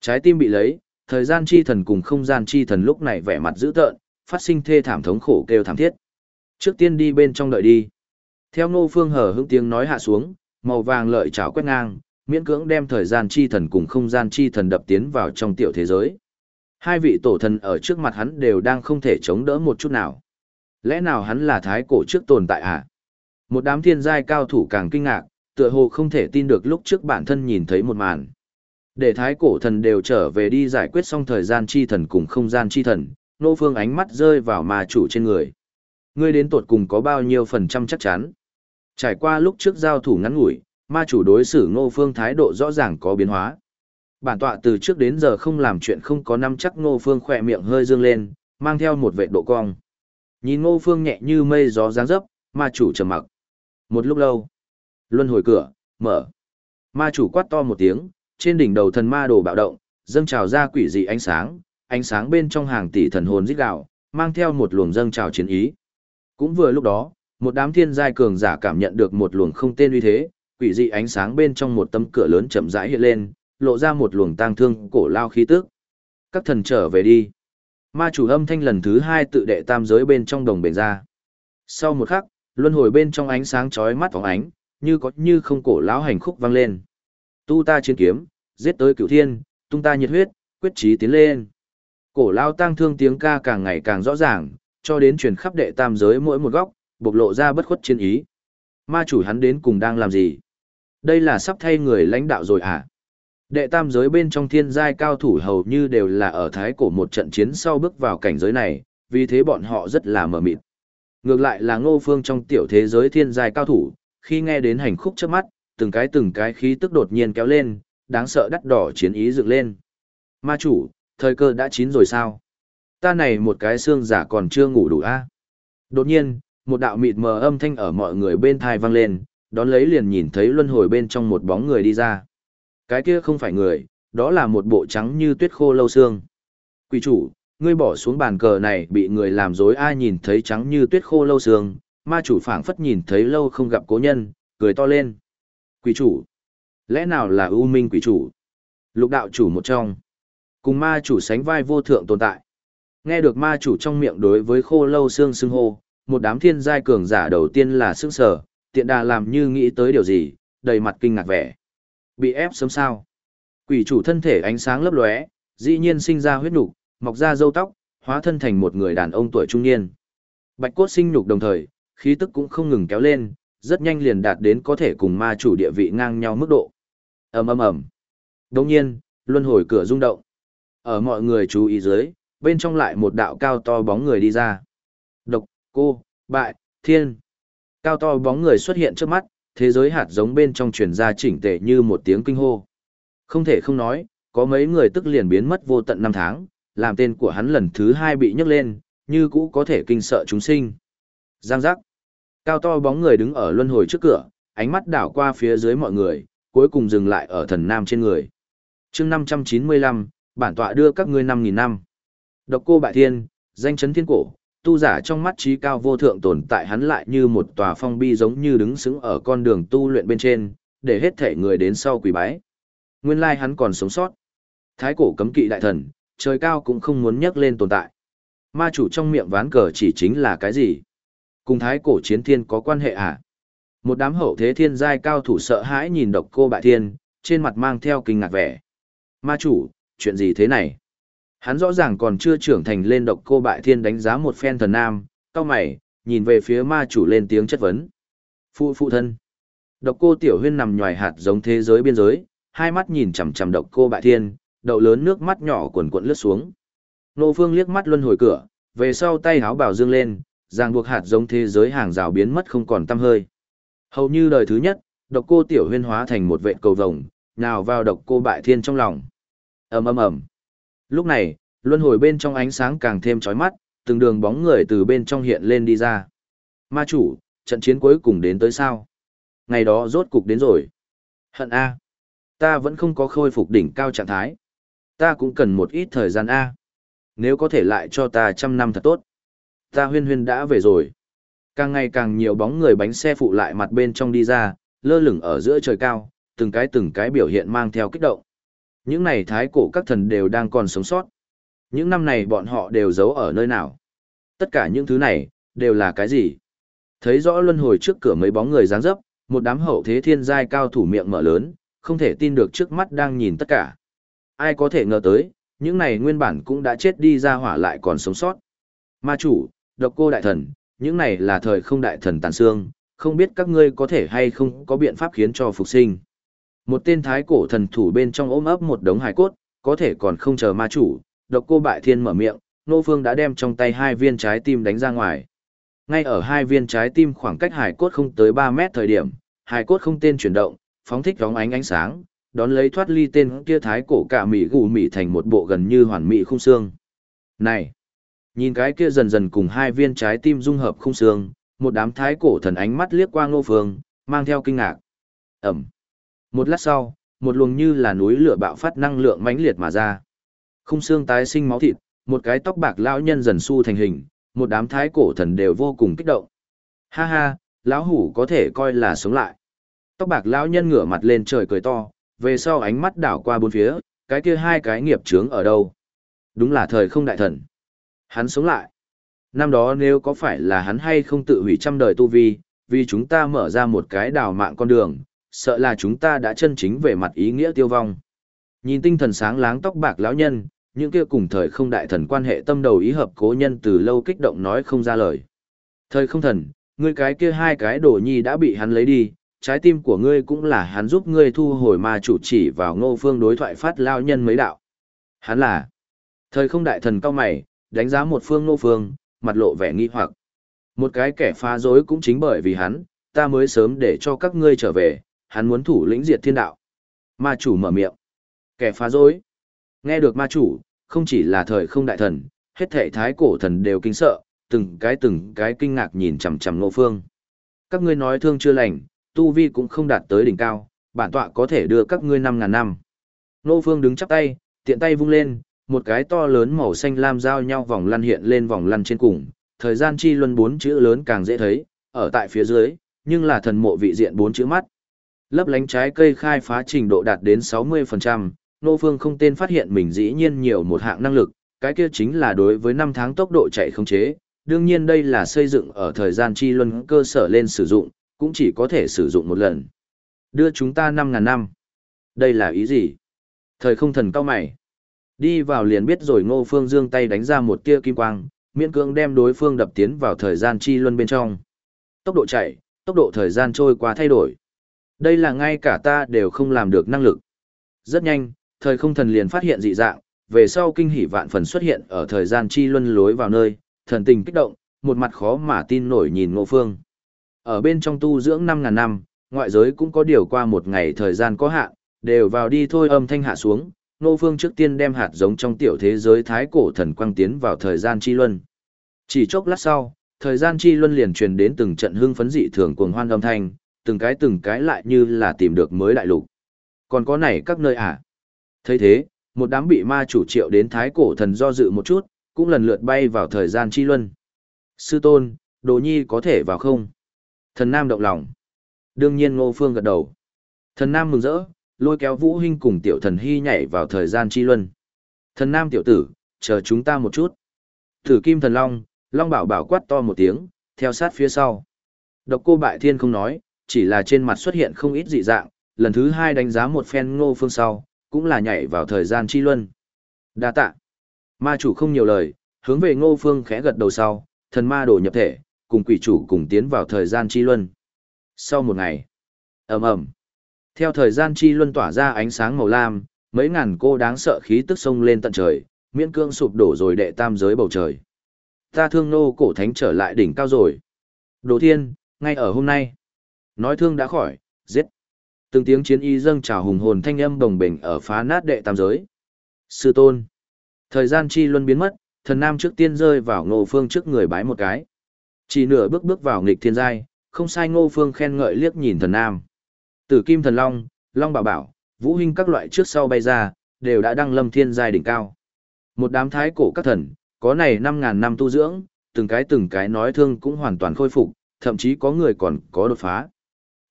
trái tim bị lấy, thời gian chi thần cùng không gian chi thần lúc này vẻ mặt dữ tợn, phát sinh thê thảm thống khổ kêu thảm thiết. Trước tiên đi bên trong đợi đi. Theo Ngô Phương hở hững tiếng nói hạ xuống, màu vàng lợi chảo quét ngang, miễn cưỡng đem thời gian chi thần cùng không gian chi thần đập tiến vào trong tiểu thế giới. Hai vị tổ thần ở trước mặt hắn đều đang không thể chống đỡ một chút nào. Lẽ nào hắn là thái cổ trước tồn tại à? Một đám thiên giai cao thủ càng kinh ngạc, tựa hồ không thể tin được lúc trước bản thân nhìn thấy một màn. Để thái cổ thần đều trở về đi giải quyết xong thời gian chi thần cùng không gian chi thần, nô phương ánh mắt rơi vào ma chủ trên người. Ngươi đến tột cùng có bao nhiêu phần trăm chắc chắn? Trải qua lúc trước giao thủ ngắn ngủi, ma chủ đối xử ngô phương thái độ rõ ràng có biến hóa. Bản tọa từ trước đến giờ không làm chuyện không có năm chắc ngô phương khỏe miệng hơi dương lên, mang theo một vệ độ cong. Nhìn ngô phương nhẹ như mây gió dáng dấp, ma chủ trầm mặc. Một lúc lâu, luân hồi cửa, mở. Ma chủ quát to một tiếng, trên đỉnh đầu thần ma đồ bạo động, dâng trào ra quỷ dị ánh sáng, ánh sáng bên trong hàng tỷ thần hồn rít gào, mang theo một luồng dâng trào chiến ý. Cũng vừa lúc đó, một đám thiên giai cường giả cảm nhận được một luồng không tên uy thế, quỷ dị ánh sáng bên trong một tấm cửa lớn chậm rãi hiện lên, lộ ra một luồng tang thương cổ lao khí tức. Các thần trở về đi. Ma chủ âm thanh lần thứ hai tự đệ tam giới bên trong đồng bền ra. Sau một khắc, luân hồi bên trong ánh sáng chói mắt phóng ánh, như có như không cổ lão hành khúc vang lên. Tu ta chiến kiếm, giết tới cửu thiên, tung ta nhiệt huyết, quyết chí tiến lên. Cổ lao tang thương tiếng ca càng ngày càng rõ ràng, cho đến truyền khắp đệ tam giới mỗi một góc, bộc lộ ra bất khuất chiến ý. Ma chủ hắn đến cùng đang làm gì? Đây là sắp thay người lãnh đạo rồi à? Đệ tam giới bên trong thiên giai cao thủ hầu như đều là ở thái cổ một trận chiến sau bước vào cảnh giới này, vì thế bọn họ rất là mờ mịt. Ngược lại là ngô phương trong tiểu thế giới thiên giai cao thủ, khi nghe đến hành khúc trước mắt, từng cái từng cái khí tức đột nhiên kéo lên, đáng sợ đắt đỏ chiến ý dựng lên. Ma chủ, thời cơ đã chín rồi sao? Ta này một cái xương giả còn chưa ngủ đủ a. À? Đột nhiên, một đạo mịt mờ âm thanh ở mọi người bên thai vang lên, đón lấy liền nhìn thấy luân hồi bên trong một bóng người đi ra. Cái kia không phải người, đó là một bộ trắng như tuyết khô lâu xương. Quỷ chủ, ngươi bỏ xuống bàn cờ này bị người làm dối ai nhìn thấy trắng như tuyết khô lâu xương, ma chủ phảng phất nhìn thấy lâu không gặp cố nhân, cười to lên. Quỷ chủ, lẽ nào là ưu minh quỷ chủ? Lục đạo chủ một trong, cùng ma chủ sánh vai vô thượng tồn tại. Nghe được ma chủ trong miệng đối với khô lâu xương xưng hô, một đám thiên giai cường giả đầu tiên là sức sở, tiện đà làm như nghĩ tới điều gì, đầy mặt kinh ngạc vẻ. Bị ép sớm sao? Quỷ chủ thân thể ánh sáng lấp lóe, dĩ nhiên sinh ra huyết nục, mọc ra râu tóc, hóa thân thành một người đàn ông tuổi trung niên. Bạch cốt sinh nhục đồng thời, khí tức cũng không ngừng kéo lên, rất nhanh liền đạt đến có thể cùng ma chủ địa vị ngang nhau mức độ. Ầm ầm ầm. Đương nhiên, luân hồi cửa rung động. Ở mọi người chú ý dưới, bên trong lại một đạo cao to bóng người đi ra. Độc, cô, bại, thiên. Cao to bóng người xuất hiện trước mắt, thế giới hạt giống bên trong truyền ra chỉnh tề như một tiếng kinh hô. Không thể không nói, có mấy người tức liền biến mất vô tận năm tháng, làm tên của hắn lần thứ hai bị nhấc lên, như cũ có thể kinh sợ chúng sinh. Giang giác. Cao to bóng người đứng ở luân hồi trước cửa, ánh mắt đảo qua phía dưới mọi người, cuối cùng dừng lại ở thần nam trên người. chương 595, bản tọa đưa các ngươi 5.000 năm. Độc cô bại thiên, danh chấn thiên cổ, tu giả trong mắt trí cao vô thượng tồn tại hắn lại như một tòa phong bi giống như đứng sững ở con đường tu luyện bên trên, để hết thể người đến sau quỳ bái. Nguyên lai hắn còn sống sót. Thái cổ cấm kỵ đại thần, trời cao cũng không muốn nhắc lên tồn tại. Ma chủ trong miệng ván cờ chỉ chính là cái gì? Cùng thái cổ chiến thiên có quan hệ à? Một đám hậu thế thiên giai cao thủ sợ hãi nhìn độc cô bại thiên, trên mặt mang theo kinh ngạc vẻ. Ma chủ, chuyện gì thế này? Hắn rõ ràng còn chưa trưởng thành lên độc cô bại thiên đánh giá một phen thần nam, cao mày, nhìn về phía ma chủ lên tiếng chất vấn. Phụ phụ thân. Độc cô tiểu huyên nằm nhòi hạt giống thế giới biên giới, hai mắt nhìn chằm chằm độc cô bại thiên, đậu lớn nước mắt nhỏ cuồn cuộn lướt xuống. Nô Phương liếc mắt luân hồi cửa, về sau tay háo bảo dương lên, ràng buộc hạt giống thế giới hàng rào biến mất không còn tăm hơi. Hầu như đời thứ nhất, độc cô tiểu huyên hóa thành một vệ cầu vồng, nào vào độc cô bại thiên trong lòng. ầm ầm ầm. Lúc này, luân hồi bên trong ánh sáng càng thêm chói mắt, từng đường bóng người từ bên trong hiện lên đi ra. Ma chủ, trận chiến cuối cùng đến tới sao? Ngày đó rốt cục đến rồi. Hận A. Ta vẫn không có khôi phục đỉnh cao trạng thái. Ta cũng cần một ít thời gian A. Nếu có thể lại cho ta trăm năm thật tốt. Ta huyên huyên đã về rồi. Càng ngày càng nhiều bóng người bánh xe phụ lại mặt bên trong đi ra, lơ lửng ở giữa trời cao, từng cái từng cái biểu hiện mang theo kích động. Những này thái cổ các thần đều đang còn sống sót. Những năm này bọn họ đều giấu ở nơi nào. Tất cả những thứ này, đều là cái gì? Thấy rõ luân hồi trước cửa mấy bóng người dáng dấp, một đám hậu thế thiên giai cao thủ miệng mở lớn, không thể tin được trước mắt đang nhìn tất cả. Ai có thể ngờ tới, những này nguyên bản cũng đã chết đi ra hỏa lại còn sống sót. Ma chủ, độc cô đại thần, những này là thời không đại thần tàn xương, không biết các ngươi có thể hay không có biện pháp khiến cho phục sinh. Một tên thái cổ thần thủ bên trong ôm ấp một đống hài cốt, có thể còn không chờ ma chủ, độc cô bại thiên mở miệng, nô phương đã đem trong tay hai viên trái tim đánh ra ngoài. Ngay ở hai viên trái tim khoảng cách hài cốt không tới 3 mét thời điểm, hài cốt không tên chuyển động, phóng thích vóng ánh ánh sáng, đón lấy thoát ly tên kia thái cổ cả mỹ gù mỹ thành một bộ gần như hoàn mỹ khung xương. Này! Nhìn cái kia dần dần cùng hai viên trái tim dung hợp khung xương, một đám thái cổ thần ánh mắt liếc qua ngô phương, mang theo kinh ngạc. Ẩm! Một lát sau, một luồng như là núi lửa bạo phát năng lượng mãnh liệt mà ra. Khung xương tái sinh máu thịt, một cái tóc bạc lão nhân dần su thành hình, một đám thái cổ thần đều vô cùng kích động. Ha ha, lão hủ có thể coi là sống lại. Tóc bạc lão nhân ngửa mặt lên trời cười to, về sau ánh mắt đảo qua bốn phía, cái kia hai cái nghiệp chướng ở đâu? Đúng là thời không đại thần. Hắn sống lại. Năm đó nếu có phải là hắn hay không tự hủy trăm đời tu vi, vì chúng ta mở ra một cái đào mạng con đường, sợ là chúng ta đã chân chính về mặt ý nghĩa tiêu vong. Nhìn tinh thần sáng láng tóc bạc lão nhân, những kia cùng thời không đại thần quan hệ tâm đầu ý hợp cố nhân từ lâu kích động nói không ra lời. Thời không thần, ngươi cái kia hai cái đồ nhi đã bị hắn lấy đi, trái tim của ngươi cũng là hắn giúp ngươi thu hồi mà chủ chỉ vào ngô phương đối thoại phát lao nhân mấy đạo. Hắn là thời không đại thần cao mày, đánh giá một phương ngô phương, mặt lộ vẻ nghi hoặc. Một cái kẻ phá dối cũng chính bởi vì hắn, ta mới sớm để cho các ngươi trở về, hắn muốn thủ lĩnh diệt thiên đạo. Ma chủ mở miệng. Kẻ phá dối. Nghe được ma chủ, không chỉ là thời không đại thần, hết thể thái cổ thần đều kinh sợ, từng cái từng cái kinh ngạc nhìn chằm chằm ngô phương. Các ngươi nói thương chưa lành, tu vi cũng không đạt tới đỉnh cao, bản tọa có thể đưa các ngươi năm ngàn năm. Ngô phương đứng chắp tay, tiện tay vung lên, một cái to lớn màu xanh lam giao nhau vòng lăn hiện lên vòng lăn trên cùng, thời gian chi luân bốn chữ lớn càng dễ thấy, ở tại phía dưới, nhưng là thần mộ vị diện bốn chữ mắt. Lấp lánh trái cây khai phá trình độ đạt đến 60%, Nô Phương không tên phát hiện mình dĩ nhiên nhiều một hạng năng lực, cái kia chính là đối với năm tháng tốc độ chạy không chế. Đương nhiên đây là xây dựng ở thời gian chi luân cơ sở lên sử dụng, cũng chỉ có thể sử dụng một lần. Đưa chúng ta 5.000 năm. Đây là ý gì? Thời không thần cao mày. Đi vào liền biết rồi ngô phương dương tay đánh ra một tia kim quang, miễn cưỡng đem đối phương đập tiến vào thời gian chi luân bên trong. Tốc độ chạy, tốc độ thời gian trôi qua thay đổi. Đây là ngay cả ta đều không làm được năng lực. Rất nhanh, thời không thần liền phát hiện dị dạng, về sau kinh hỉ vạn phần xuất hiện ở thời gian chi luân lối vào nơi, thần tình kích động, một mặt khó mà tin nổi nhìn ngô phương. Ở bên trong tu dưỡng 5.000 năm, ngoại giới cũng có điều qua một ngày thời gian có hạn, đều vào đi thôi âm thanh hạ xuống, ngô phương trước tiên đem hạt giống trong tiểu thế giới thái cổ thần quang tiến vào thời gian chi luân. Chỉ chốc lát sau, thời gian chi luân liền truyền đến từng trận hương phấn dị thường cuồng hoan âm thanh, từng cái từng cái lại như là tìm được mới đại lục. Còn có này các nơi à? thấy thế, một đám bị ma chủ triệu đến thái cổ thần do dự một chút, cũng lần lượt bay vào thời gian chi luân. Sư tôn, đồ nhi có thể vào không? Thần Nam động lòng. Đương nhiên Ngô Phương gật đầu. Thần Nam mừng rỡ, lôi kéo Vũ Hinh cùng tiểu thần hy nhảy vào thời gian chi luân. Thần Nam tiểu tử, chờ chúng ta một chút. Thử kim thần long, long bảo bảo quát to một tiếng, theo sát phía sau. Độc cô bại thiên không nói, chỉ là trên mặt xuất hiện không ít dị dạng, lần thứ hai đánh giá một phen ngô phương sau, cũng là nhảy vào thời gian chi luân. Đa tạ. Ma chủ không nhiều lời, hướng về ngô phương khẽ gật đầu sau, thần ma đổ nhập thể, cùng quỷ chủ cùng tiến vào thời gian chi luân. Sau một ngày, ầm ầm, theo thời gian chi luân tỏa ra ánh sáng màu lam, mấy ngàn cô đáng sợ khí tức sông lên tận trời, miễn cương sụp đổ rồi đệ tam giới bầu trời. Ta thương nô cổ thánh trở lại đỉnh cao rồi. Đồ thiên, ngay ở hôm nay. Nói thương đã khỏi, giết. Từng tiếng chiến y dâng trào hùng hồn thanh âm đồng bình ở phá nát đệ tam giới. Sư tôn. Thời gian chi luân biến mất, thần nam trước tiên rơi vào ngô phương trước người bái một cái. Chỉ nửa bước bước vào nghịch thiên giai, không sai ngô phương khen ngợi liếc nhìn thần nam. Tử kim thần long, long bảo bảo, vũ huynh các loại trước sau bay ra, đều đã đăng lâm thiên giai đỉnh cao. Một đám thái cổ các thần, có này 5.000 năm tu dưỡng, từng cái từng cái nói thương cũng hoàn toàn khôi phục, thậm chí có người còn có đột phá.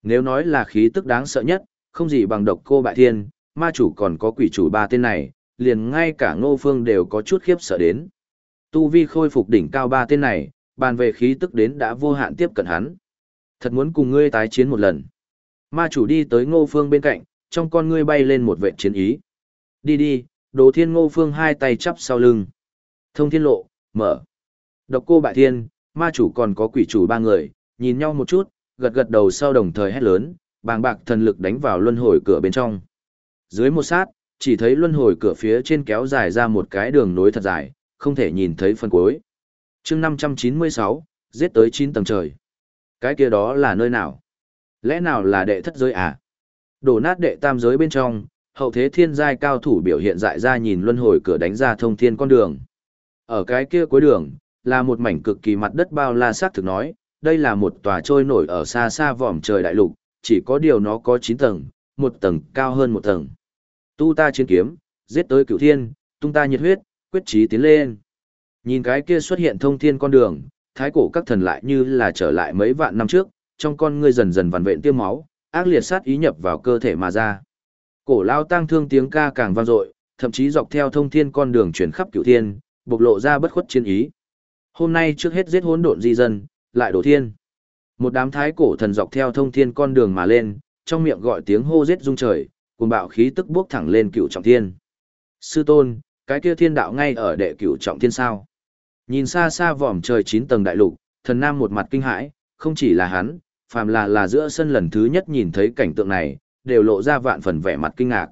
Nếu nói là khí tức đáng sợ nhất, không gì bằng độc cô bại thiên, ma chủ còn có quỷ chủ ba tên này, liền ngay cả ngô phương đều có chút khiếp sợ đến. Tu vi khôi phục đỉnh cao ba tên này, bàn về khí tức đến đã vô hạn tiếp cận hắn. Thật muốn cùng ngươi tái chiến một lần. Ma chủ đi tới ngô phương bên cạnh, trong con ngươi bay lên một vệ chiến ý. Đi đi, đồ thiên ngô phương hai tay chắp sau lưng. Thông thiên lộ, mở. Độc cô bại thiên, ma chủ còn có quỷ chủ ba người, nhìn nhau một chút, gật gật đầu sau đồng thời hét lớn, bàng bạc thần lực đánh vào luân hồi cửa bên trong. Dưới một sát, chỉ thấy luân hồi cửa phía trên kéo dài ra một cái đường nối thật dài, không thể nhìn thấy phần cuối. chương 596, giết tới 9 tầng trời. Cái kia đó là nơi nào? Lẽ nào là đệ thất giới à? Đổ nát đệ tam giới bên trong, hậu thế thiên giai cao thủ biểu hiện dại ra nhìn luân hồi cửa đánh ra thông thiên con đường. Ở cái kia cuối đường, là một mảnh cực kỳ mặt đất bao la sát thực nói, đây là một tòa trôi nổi ở xa xa vòm trời đại lục, chỉ có điều nó có 9 tầng, một tầng cao hơn một tầng. Tu ta chiến kiếm, giết tới cửu thiên, tung ta nhiệt huyết, quyết chí tiến lên. Nhìn cái kia xuất hiện thông thiên con đường, thái cổ các thần lại như là trở lại mấy vạn năm trước, trong con ngươi dần dần vằn vện tiêm máu, ác liệt sát ý nhập vào cơ thể mà ra. Cổ lao tang thương tiếng ca càng vang dội, thậm chí dọc theo thông thiên con đường chuyển khắp cửu thiên, bộc lộ ra bất khuất chiến ý. Hôm nay trước hết giết hỗn độn di dân, lại đổ thiên. Một đám thái cổ thần dọc theo thông thiên con đường mà lên, trong miệng gọi tiếng hô giết rung trời, cùng bạo khí tức bước thẳng lên cựu trọng thiên. Sư tôn, cái kia thiên đạo ngay ở đệ cựu trọng thiên sao. Nhìn xa xa vòm trời chín tầng đại lục, thần nam một mặt kinh hãi, không chỉ là hắn, phàm là là giữa sân lần thứ nhất nhìn thấy cảnh tượng này, đều lộ ra vạn phần vẻ mặt kinh ngạc.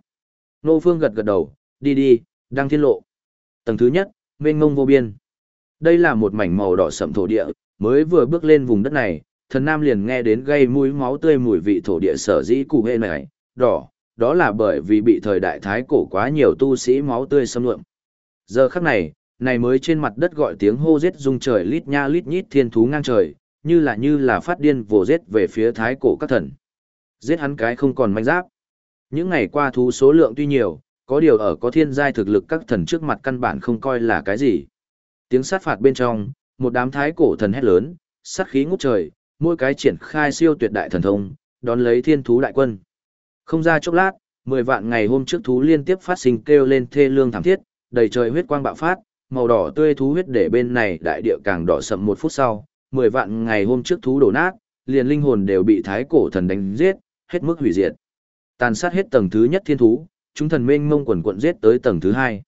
Nô Phương gật gật đầu, đi đi, đang thiên lộ. Tầng thứ nhất, mênh ngông vô biên. Đây là một mảnh màu đỏ sậm thổ địa, mới vừa bước lên vùng đất này, thần nam liền nghe đến gây mũi máu tươi mùi vị thổ địa sở dĩ cụ hê này, đỏ, đó là bởi vì bị thời đại thái cổ quá nhiều tu sĩ máu tươi xâm lượm. Giờ khắc này, này mới trên mặt đất gọi tiếng hô giết rung trời lít nha lít nhít thiên thú ngang trời, như là như là phát điên vồ giết về phía thái cổ các thần. Giết hắn cái không còn manh giáp. Những ngày qua thú số lượng tuy nhiều, có điều ở có thiên giai thực lực các thần trước mặt căn bản không coi là cái gì. Tiếng sát phạt bên trong, một đám thái cổ thần hét lớn, sát khí ngút trời, mỗi cái triển khai siêu tuyệt đại thần thông, đón lấy thiên thú đại quân. Không ra chốc lát, 10 vạn ngày hôm trước thú liên tiếp phát sinh kêu lên thê lương thảm thiết, đầy trời huyết quang bạo phát, màu đỏ tươi thú huyết để bên này đại địa càng đỏ sậm một phút sau, 10 vạn ngày hôm trước thú đổ nát, liền linh hồn đều bị thái cổ thần đánh giết, hết mức hủy diệt. Tàn sát hết tầng thứ nhất thiên thú, chúng thần mênh mông quần quận giết tới tầng thứ hai.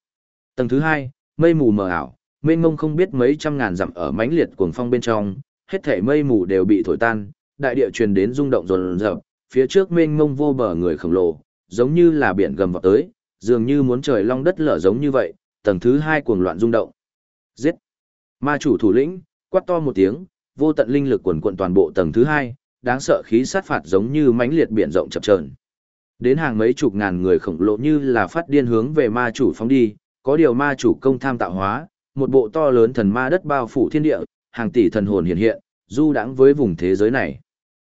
Tầng thứ hai, mây mù mờ ảo, mênh mông không biết mấy trăm ngàn dặm ở mãnh liệt cuồng phong bên trong, hết thảy mây mù đều bị thổi tan, đại địa truyền đến rung động rồn rập, phía trước mênh mông vô bờ người khổng lồ, giống như là biển gầm vào tới, dường như muốn trời long đất lở giống như vậy, tầng thứ hai cuồng loạn rung động. Giết! Ma chủ thủ lĩnh, quát to một tiếng, vô tận linh lực quần quận toàn bộ tầng thứ hai, đáng sợ khí sát phạt giống như mãnh liệt biển rộng chập chờn. Đến hàng mấy chục ngàn người khổng lồ như là phát điên hướng về ma chủ phóng đi, có điều ma chủ công tham tạo hóa, một bộ to lớn thần ma đất bao phủ thiên địa, hàng tỷ thần hồn hiện hiện, du đãng với vùng thế giới này.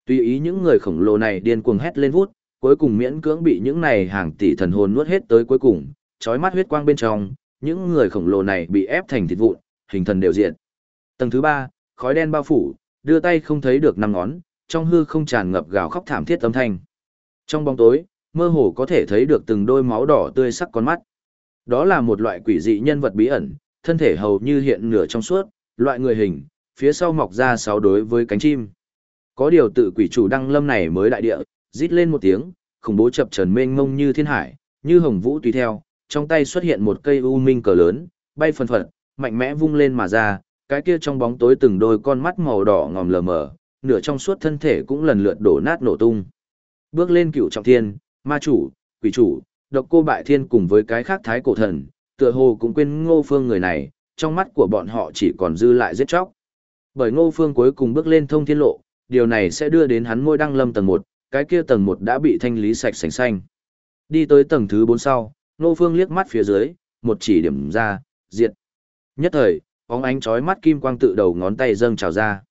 Tùy ý những người khổng lồ này điên cuồng hét lên vút, cuối cùng miễn cưỡng bị những này hàng tỷ thần hồn nuốt hết tới cuối cùng, chói mắt huyết quang bên trong, những người khổng lồ này bị ép thành thịt vụn, hình thần đều diện. Tầng thứ ba, khói đen bao phủ, đưa tay không thấy được năm ngón, trong hư không tràn ngập gào khóc thảm thiết âm thanh. Trong bóng tối, mơ hồ có thể thấy được từng đôi máu đỏ tươi sắc con mắt. Đó là một loại quỷ dị nhân vật bí ẩn, thân thể hầu như hiện nửa trong suốt, loại người hình, phía sau mọc ra sáu đối với cánh chim. Có điều tự quỷ chủ đăng lâm này mới đại địa, rít lên một tiếng, khủng bố chập trần mênh mông như thiên hải, như hồng vũ tùy theo, trong tay xuất hiện một cây u minh cờ lớn, bay phần phật, mạnh mẽ vung lên mà ra, cái kia trong bóng tối từng đôi con mắt màu đỏ ngòm lờ mờ, nửa trong suốt thân thể cũng lần lượt đổ nát nổ tung. Bước lên cựu trọng thiên, ma chủ, quỷ chủ, độc cô bại thiên cùng với cái khác thái cổ thần, tựa hồ cũng quên ngô phương người này, trong mắt của bọn họ chỉ còn dư lại giết chóc. Bởi ngô phương cuối cùng bước lên thông thiên lộ, điều này sẽ đưa đến hắn ngôi đăng lâm tầng 1, cái kia tầng 1 đã bị thanh lý sạch sành xanh. Đi tới tầng thứ 4 sau, ngô phương liếc mắt phía dưới, một chỉ điểm ra, diệt. Nhất thời, bóng ánh chói mắt kim quang tự đầu ngón tay dâng trào ra.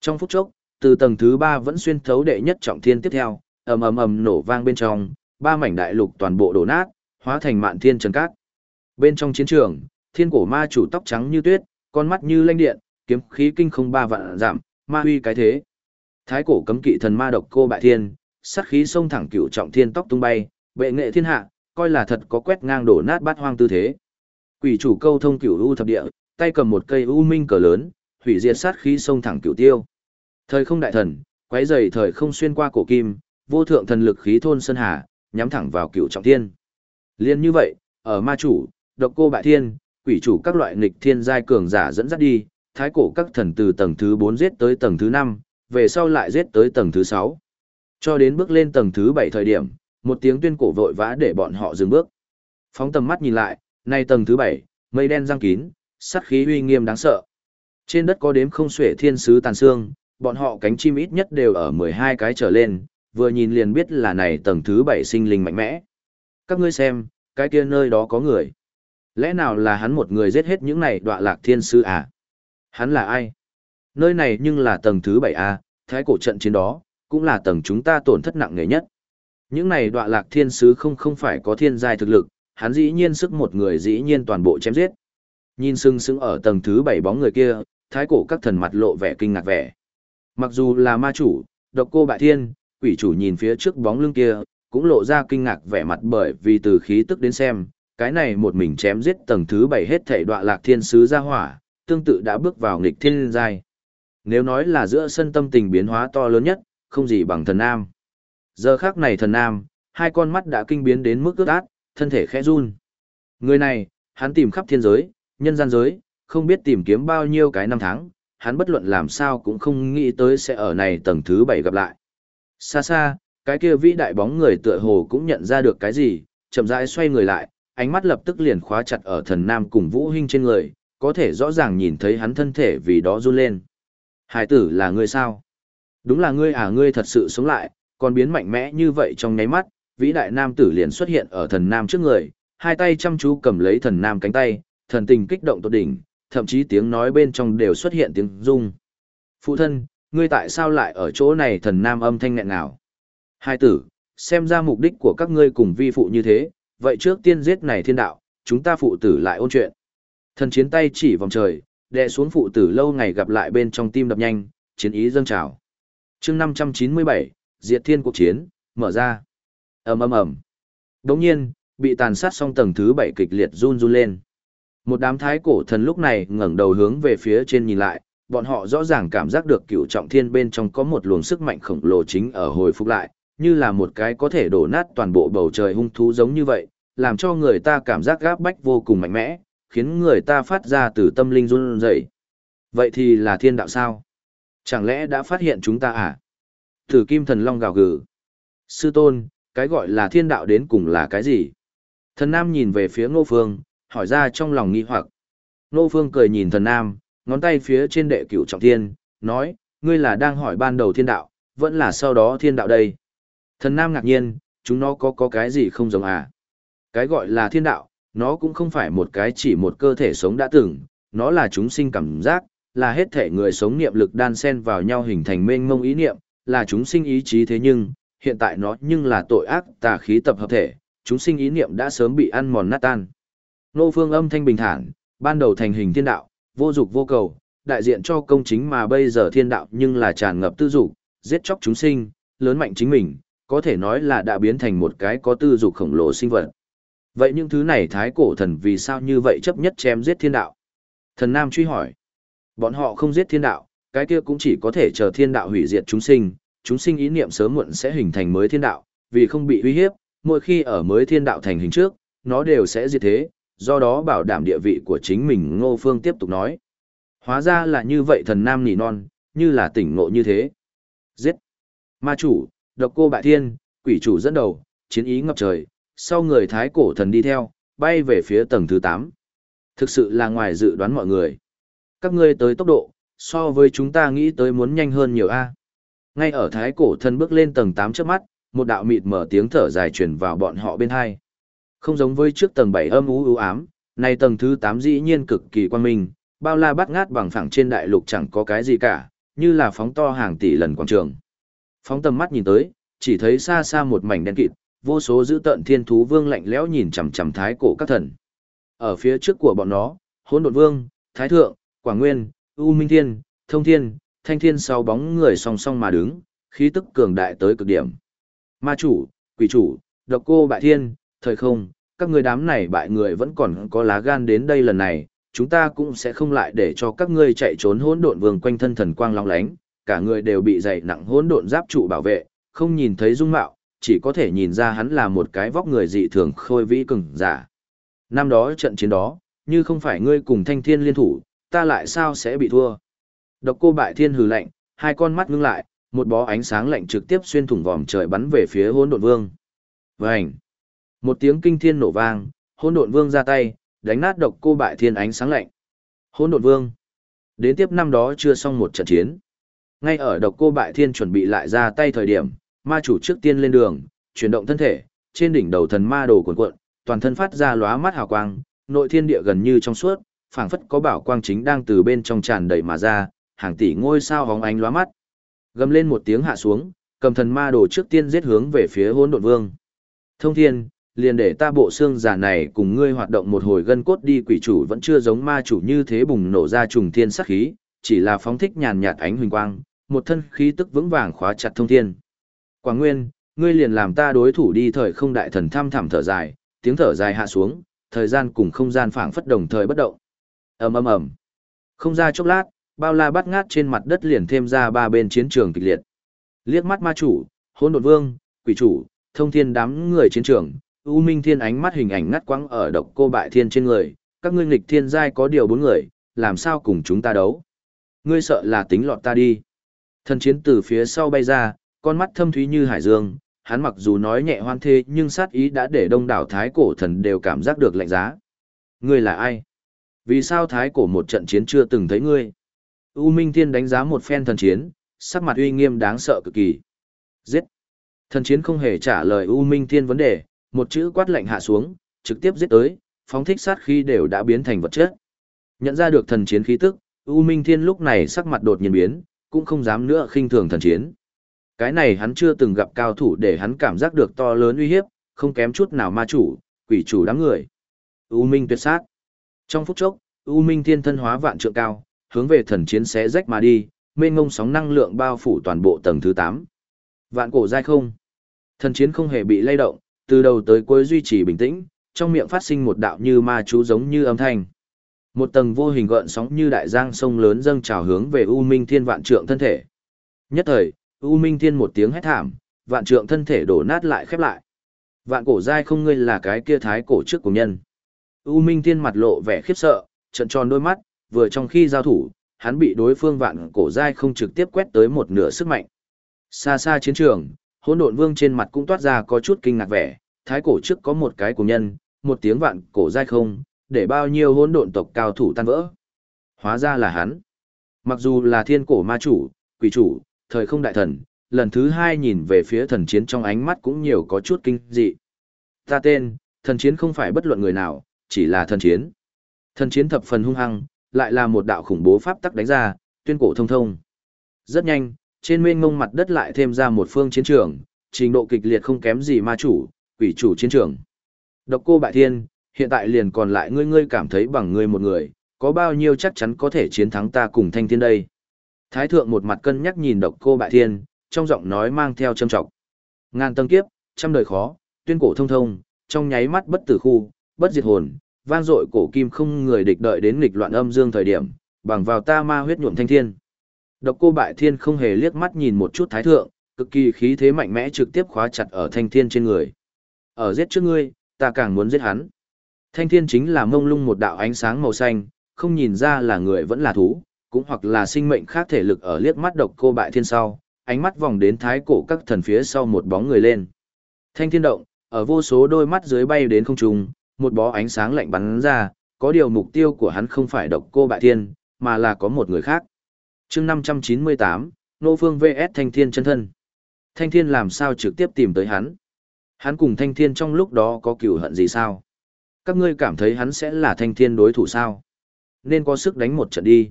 Trong phút chốc, từ tầng thứ 3 vẫn xuyên thấu đệ nhất trọng thiên tiếp theo, ầm ầm ầm nổ vang bên trong, ba mảnh đại lục toàn bộ đổ nát, hóa thành mạn thiên trần cát. Bên trong chiến trường, thiên cổ ma chủ tóc trắng như tuyết, con mắt như lanh điện, kiếm khí kinh không ba vạn giảm, ma huy cái thế. Thái cổ cấm kỵ thần ma độc cô bại thiên, sát khí sông thẳng cửu trọng thiên tóc tung bay, bệ nghệ thiên hạ, coi là thật có quét ngang đổ nát bát hoang tư thế. Quỷ chủ câu thông cửu u thập địa, tay cầm một cây u minh cờ lớn, hủy diệt sát khí sông thẳng cửu tiêu. Thời không đại thần, quấy rầy thời không xuyên qua cổ kim, vô thượng thần lực khí thôn sơn hà, nhắm thẳng vào cửu trọng thiên. Liên như vậy, ở ma chủ, độc cô bại thiên, quỷ chủ các loại nghịch thiên giai cường giả dẫn dắt đi, thái cổ các thần từ tầng thứ 4 giết tới tầng thứ 5, về sau lại giết tới tầng thứ 6. Cho đến bước lên tầng thứ 7 thời điểm, một tiếng tuyên cổ vội vã để bọn họ dừng bước. Phóng tầm mắt nhìn lại, nay tầng thứ 7, mây đen giăng kín, sát khí uy nghiêm đáng sợ. Trên đất có đếm không xuể thiên sứ tàn xương, bọn họ cánh chim ít nhất đều ở 12 cái trở lên, vừa nhìn liền biết là này tầng thứ 7 sinh linh mạnh mẽ. Các ngươi xem, cái kia nơi đó có người. Lẽ nào là hắn một người giết hết những này đọa lạc thiên sư à? Hắn là ai? Nơi này nhưng là tầng thứ 7A, thái cổ trận chiến đó, cũng là tầng chúng ta tổn thất nặng nề nhất. Những này đọa lạc thiên sứ không không phải có thiên giai thực lực, hắn dĩ nhiên sức một người dĩ nhiên toàn bộ chém giết. Nhìn sưng sững ở tầng thứ 7 bóng người kia, thái cổ các thần mặt lộ vẻ kinh ngạc vẻ. Mặc dù là ma chủ, độc cô bại thiên, quỷ chủ nhìn phía trước bóng lưng kia, cũng lộ ra kinh ngạc vẻ mặt bởi vì từ khí tức đến xem, cái này một mình chém giết tầng thứ bảy hết thảy đọa lạc thiên sứ ra hỏa, tương tự đã bước vào nghịch thiên giai. Nếu nói là giữa sân tâm tình biến hóa to lớn nhất, không gì bằng thần nam. Giờ khác này thần nam, hai con mắt đã kinh biến đến mức ướt át, thân thể khẽ run. Người này, hắn tìm khắp thiên giới, nhân gian giới, không biết tìm kiếm bao nhiêu cái năm tháng, hắn bất luận làm sao cũng không nghĩ tới sẽ ở này tầng thứ bảy gặp lại. Xa xa, cái kia vĩ đại bóng người tựa hồ cũng nhận ra được cái gì, chậm rãi xoay người lại, ánh mắt lập tức liền khóa chặt ở thần nam cùng vũ hinh trên người, có thể rõ ràng nhìn thấy hắn thân thể vì đó run lên. Hải tử là ngươi sao? Đúng là ngươi à ngươi thật sự sống lại, còn biến mạnh mẽ như vậy trong nháy mắt, vĩ đại nam tử liền xuất hiện ở thần nam trước người, hai tay chăm chú cầm lấy thần nam cánh tay, thần tình kích động tột đỉnh, thậm chí tiếng nói bên trong đều xuất hiện tiếng rung. Phụ thân, ngươi tại sao lại ở chỗ này thần nam âm thanh nghẹn nào? Hai tử, xem ra mục đích của các ngươi cùng vi phụ như thế, vậy trước tiên giết này thiên đạo, chúng ta phụ tử lại ôn chuyện. Thần chiến tay chỉ vòng trời, đè xuống phụ tử lâu ngày gặp lại bên trong tim đập nhanh, chiến ý dâng trào. chương 597, Diệt Thiên cuộc chiến, mở ra. ầm ầm ầm Đồng nhiên, bị tàn sát xong tầng thứ bảy kịch liệt run run lên. Một đám thái cổ thần lúc này ngẩng đầu hướng về phía trên nhìn lại, bọn họ rõ ràng cảm giác được cựu trọng thiên bên trong có một luồng sức mạnh khổng lồ chính ở hồi phục lại, như là một cái có thể đổ nát toàn bộ bầu trời hung thú giống như vậy, làm cho người ta cảm giác gáp bách vô cùng mạnh mẽ, khiến người ta phát ra từ tâm linh run rẩy. Vậy thì là thiên đạo sao? Chẳng lẽ đã phát hiện chúng ta à? Thử kim thần long gào gừ. Sư tôn, cái gọi là thiên đạo đến cùng là cái gì? Thần nam nhìn về phía ngô phương, hỏi ra trong lòng nghi hoặc. Ngô phương cười nhìn thần nam, ngón tay phía trên đệ cửu trọng thiên, nói, ngươi là đang hỏi ban đầu thiên đạo, vẫn là sau đó thiên đạo đây. Thần nam ngạc nhiên, chúng nó có có cái gì không giống à? Cái gọi là thiên đạo, nó cũng không phải một cái chỉ một cơ thể sống đã từng, nó là chúng sinh cảm giác, là hết thể người sống niệm lực đan xen vào nhau hình thành mênh mông ý niệm, là chúng sinh ý chí thế nhưng, hiện tại nó nhưng là tội ác tà khí tập hợp thể, chúng sinh ý niệm đã sớm bị ăn mòn nát tan. Nô phương âm thanh bình thản, ban đầu thành hình thiên đạo, vô dục vô cầu, đại diện cho công chính mà bây giờ thiên đạo nhưng là tràn ngập tư dục, giết chóc chúng sinh, lớn mạnh chính mình, có thể nói là đã biến thành một cái có tư dục khổng lồ sinh vật. Vậy những thứ này thái cổ thần vì sao như vậy chấp nhất chém giết thiên đạo? Thần Nam truy hỏi. Bọn họ không giết thiên đạo, cái kia cũng chỉ có thể chờ thiên đạo hủy diệt chúng sinh, chúng sinh ý niệm sớm muộn sẽ hình thành mới thiên đạo, vì không bị uy hiếp, mỗi khi ở mới thiên đạo thành hình trước, nó đều sẽ diệt thế, do đó bảo đảm địa vị của chính mình Ngô Phương tiếp tục nói. Hóa ra là như vậy thần nam nỉ non, như là tỉnh ngộ như thế. Giết! Ma chủ, độc cô bại thiên, quỷ chủ dẫn đầu, chiến ý ngập trời, sau người thái cổ thần đi theo, bay về phía tầng thứ 8. Thực sự là ngoài dự đoán mọi người. Các ngươi tới tốc độ, so với chúng ta nghĩ tới muốn nhanh hơn nhiều a. Ngay ở thái cổ thần bước lên tầng 8 trước mắt, một đạo mịt mở tiếng thở dài truyền vào bọn họ bên hai. Không giống với trước tầng 7 âm u u ám, này tầng thứ 8 dĩ nhiên cực kỳ quan minh, bao la bát ngát bằng phẳng trên đại lục chẳng có cái gì cả, như là phóng to hàng tỷ lần quảng trường. Phóng tầm mắt nhìn tới, chỉ thấy xa xa một mảnh đen kịt, vô số dữ tận thiên thú vương lạnh lẽo nhìn chằm chằm thái cổ các thần. Ở phía trước của bọn nó, Hỗn Độn Vương, Thái Thượng, Quảng Nguyên, U Minh Thiên, Thông Thiên, Thanh Thiên sau bóng người song song mà đứng, khí tức cường đại tới cực điểm. Ma chủ, quỷ chủ, độc cô bại thiên, thời không, các người đám này bại người vẫn còn có lá gan đến đây lần này, chúng ta cũng sẽ không lại để cho các ngươi chạy trốn hỗn độn vương quanh thân thần quang long lánh, cả người đều bị dày nặng hỗn độn giáp trụ bảo vệ, không nhìn thấy dung mạo, chỉ có thể nhìn ra hắn là một cái vóc người dị thường khôi vĩ cường giả. Năm đó trận chiến đó, như không phải ngươi cùng thanh thiên liên thủ, ta lại sao sẽ bị thua. Độc cô bại thiên hừ lạnh, hai con mắt ngưng lại, một bó ánh sáng lạnh trực tiếp xuyên thủng vòm trời bắn về phía hỗn độn vương. Vành! Một tiếng kinh thiên nổ vang, hỗn độn vương ra tay, đánh nát độc cô bại thiên ánh sáng lạnh. Hỗn độn vương! Đến tiếp năm đó chưa xong một trận chiến. Ngay ở độc cô bại thiên chuẩn bị lại ra tay thời điểm, ma chủ trước tiên lên đường, chuyển động thân thể, trên đỉnh đầu thần ma đồ cuộn cuộn, toàn thân phát ra lóa mắt hào quang, nội thiên địa gần như trong suốt, phảng phất có bảo quang chính đang từ bên trong tràn đầy mà ra, hàng tỷ ngôi sao hóng ánh lóa mắt. Gầm lên một tiếng hạ xuống, cầm thần ma đồ trước tiên giết hướng về phía hỗn độn vương. Thông thiên, liền để ta bộ xương giả này cùng ngươi hoạt động một hồi gân cốt đi quỷ chủ vẫn chưa giống ma chủ như thế bùng nổ ra trùng thiên sắc khí, chỉ là phóng thích nhàn nhạt ánh huỳnh quang, một thân khí tức vững vàng khóa chặt thông thiên. Quảng Nguyên, ngươi liền làm ta đối thủ đi thời không đại thần thăm thẳm thở dài, tiếng thở dài hạ xuống, thời gian cùng không gian phảng phất đồng thời bất động. Ầm ầm ầm. Không ra chốc lát, bao la bắt ngát trên mặt đất liền thêm ra ba bên chiến trường kịch liệt. Liếc mắt ma chủ, hỗn độn vương, quỷ chủ, thông thiên đám người chiến trường, U Minh Thiên ánh mắt hình ảnh ngắt quãng ở độc cô bại thiên trên người, các ngươi nghịch thiên giai có điều bốn người, làm sao cùng chúng ta đấu? Ngươi sợ là tính lọt ta đi. Thần chiến từ phía sau bay ra, con mắt thâm thúy như hải dương, hắn mặc dù nói nhẹ hoan thế nhưng sát ý đã để đông đảo thái cổ thần đều cảm giác được lạnh giá. Ngươi là ai? Vì sao thái cổ một trận chiến chưa từng thấy ngươi? U Minh Thiên đánh giá một phen thần chiến, sắc mặt uy nghiêm đáng sợ cực kỳ. Giết! Thần chiến không hề trả lời U Minh Thiên vấn đề, một chữ quát lạnh hạ xuống, trực tiếp giết tới, phóng thích sát khí đều đã biến thành vật chất. Nhận ra được thần chiến khí tức, U Minh Thiên lúc này sắc mặt đột nhiên biến, cũng không dám nữa khinh thường thần chiến. Cái này hắn chưa từng gặp cao thủ để hắn cảm giác được to lớn uy hiếp, không kém chút nào ma chủ, quỷ chủ đám người. U Minh tuyệt sát. Trong phút chốc, U Minh thiên thân hóa vạn trượng cao, hướng về thần chiến xé rách mà đi, mênh ngông sóng năng lượng bao phủ toàn bộ tầng thứ 8. Vạn cổ dai không. Thần chiến không hề bị lay động, từ đầu tới cuối duy trì bình tĩnh, trong miệng phát sinh một đạo như ma chú giống như âm thanh. Một tầng vô hình gợn sóng như đại giang sông lớn dâng trào hướng về U Minh Thiên vạn trượng thân thể. Nhất thời, U Minh Thiên một tiếng hét thảm, vạn trượng thân thể đổ nát lại khép lại. Vạn cổ dai không ngươi là cái kia thái cổ trước của nhân. U Minh Thiên mặt lộ vẻ khiếp sợ, trận tròn đôi mắt, vừa trong khi giao thủ, hắn bị đối phương vạn cổ dai không trực tiếp quét tới một nửa sức mạnh. Xa xa chiến trường, hỗn độn vương trên mặt cũng toát ra có chút kinh ngạc vẻ, thái cổ trước có một cái của nhân, một tiếng vạn cổ dai không, để bao nhiêu hỗn độn tộc cao thủ tan vỡ. Hóa ra là hắn. Mặc dù là thiên cổ ma chủ, quỷ chủ, thời không đại thần, lần thứ hai nhìn về phía thần chiến trong ánh mắt cũng nhiều có chút kinh dị. Ta tên, thần chiến không phải bất luận người nào, chỉ là thần chiến. Thần chiến thập phần hung hăng, lại là một đạo khủng bố pháp tắc đánh ra, tuyên cổ thông thông. Rất nhanh, trên mênh mông mặt đất lại thêm ra một phương chiến trường, trình độ kịch liệt không kém gì ma chủ, quỷ chủ chiến trường. Độc cô bại thiên, hiện tại liền còn lại ngươi ngươi cảm thấy bằng ngươi một người, có bao nhiêu chắc chắn có thể chiến thắng ta cùng thanh thiên đây. Thái thượng một mặt cân nhắc nhìn độc cô bại thiên, trong giọng nói mang theo châm trọng. Ngàn tầng kiếp, trăm đời khó, tuyên cổ thông thông, trong nháy mắt bất tử khu, bất diệt hồn, vang dội cổ kim không người địch đợi đến nghịch loạn âm dương thời điểm, bằng vào ta ma huyết nhuộm thanh thiên. Độc cô bại thiên không hề liếc mắt nhìn một chút thái thượng, cực kỳ khí thế mạnh mẽ trực tiếp khóa chặt ở thanh thiên trên người. Ở giết trước ngươi, ta càng muốn giết hắn. Thanh thiên chính là mông lung một đạo ánh sáng màu xanh, không nhìn ra là người vẫn là thú, cũng hoặc là sinh mệnh khác thể lực ở liếc mắt độc cô bại thiên sau, ánh mắt vòng đến thái cổ các thần phía sau một bóng người lên. Thanh thiên động, ở vô số đôi mắt dưới bay đến không trung, một bó ánh sáng lạnh bắn ra, có điều mục tiêu của hắn không phải độc cô bại thiên, mà là có một người khác. chương 598, Nô Phương VS Thanh Thiên chân thân. Thanh Thiên làm sao trực tiếp tìm tới hắn? Hắn cùng Thanh Thiên trong lúc đó có cựu hận gì sao? Các ngươi cảm thấy hắn sẽ là Thanh Thiên đối thủ sao? Nên có sức đánh một trận đi.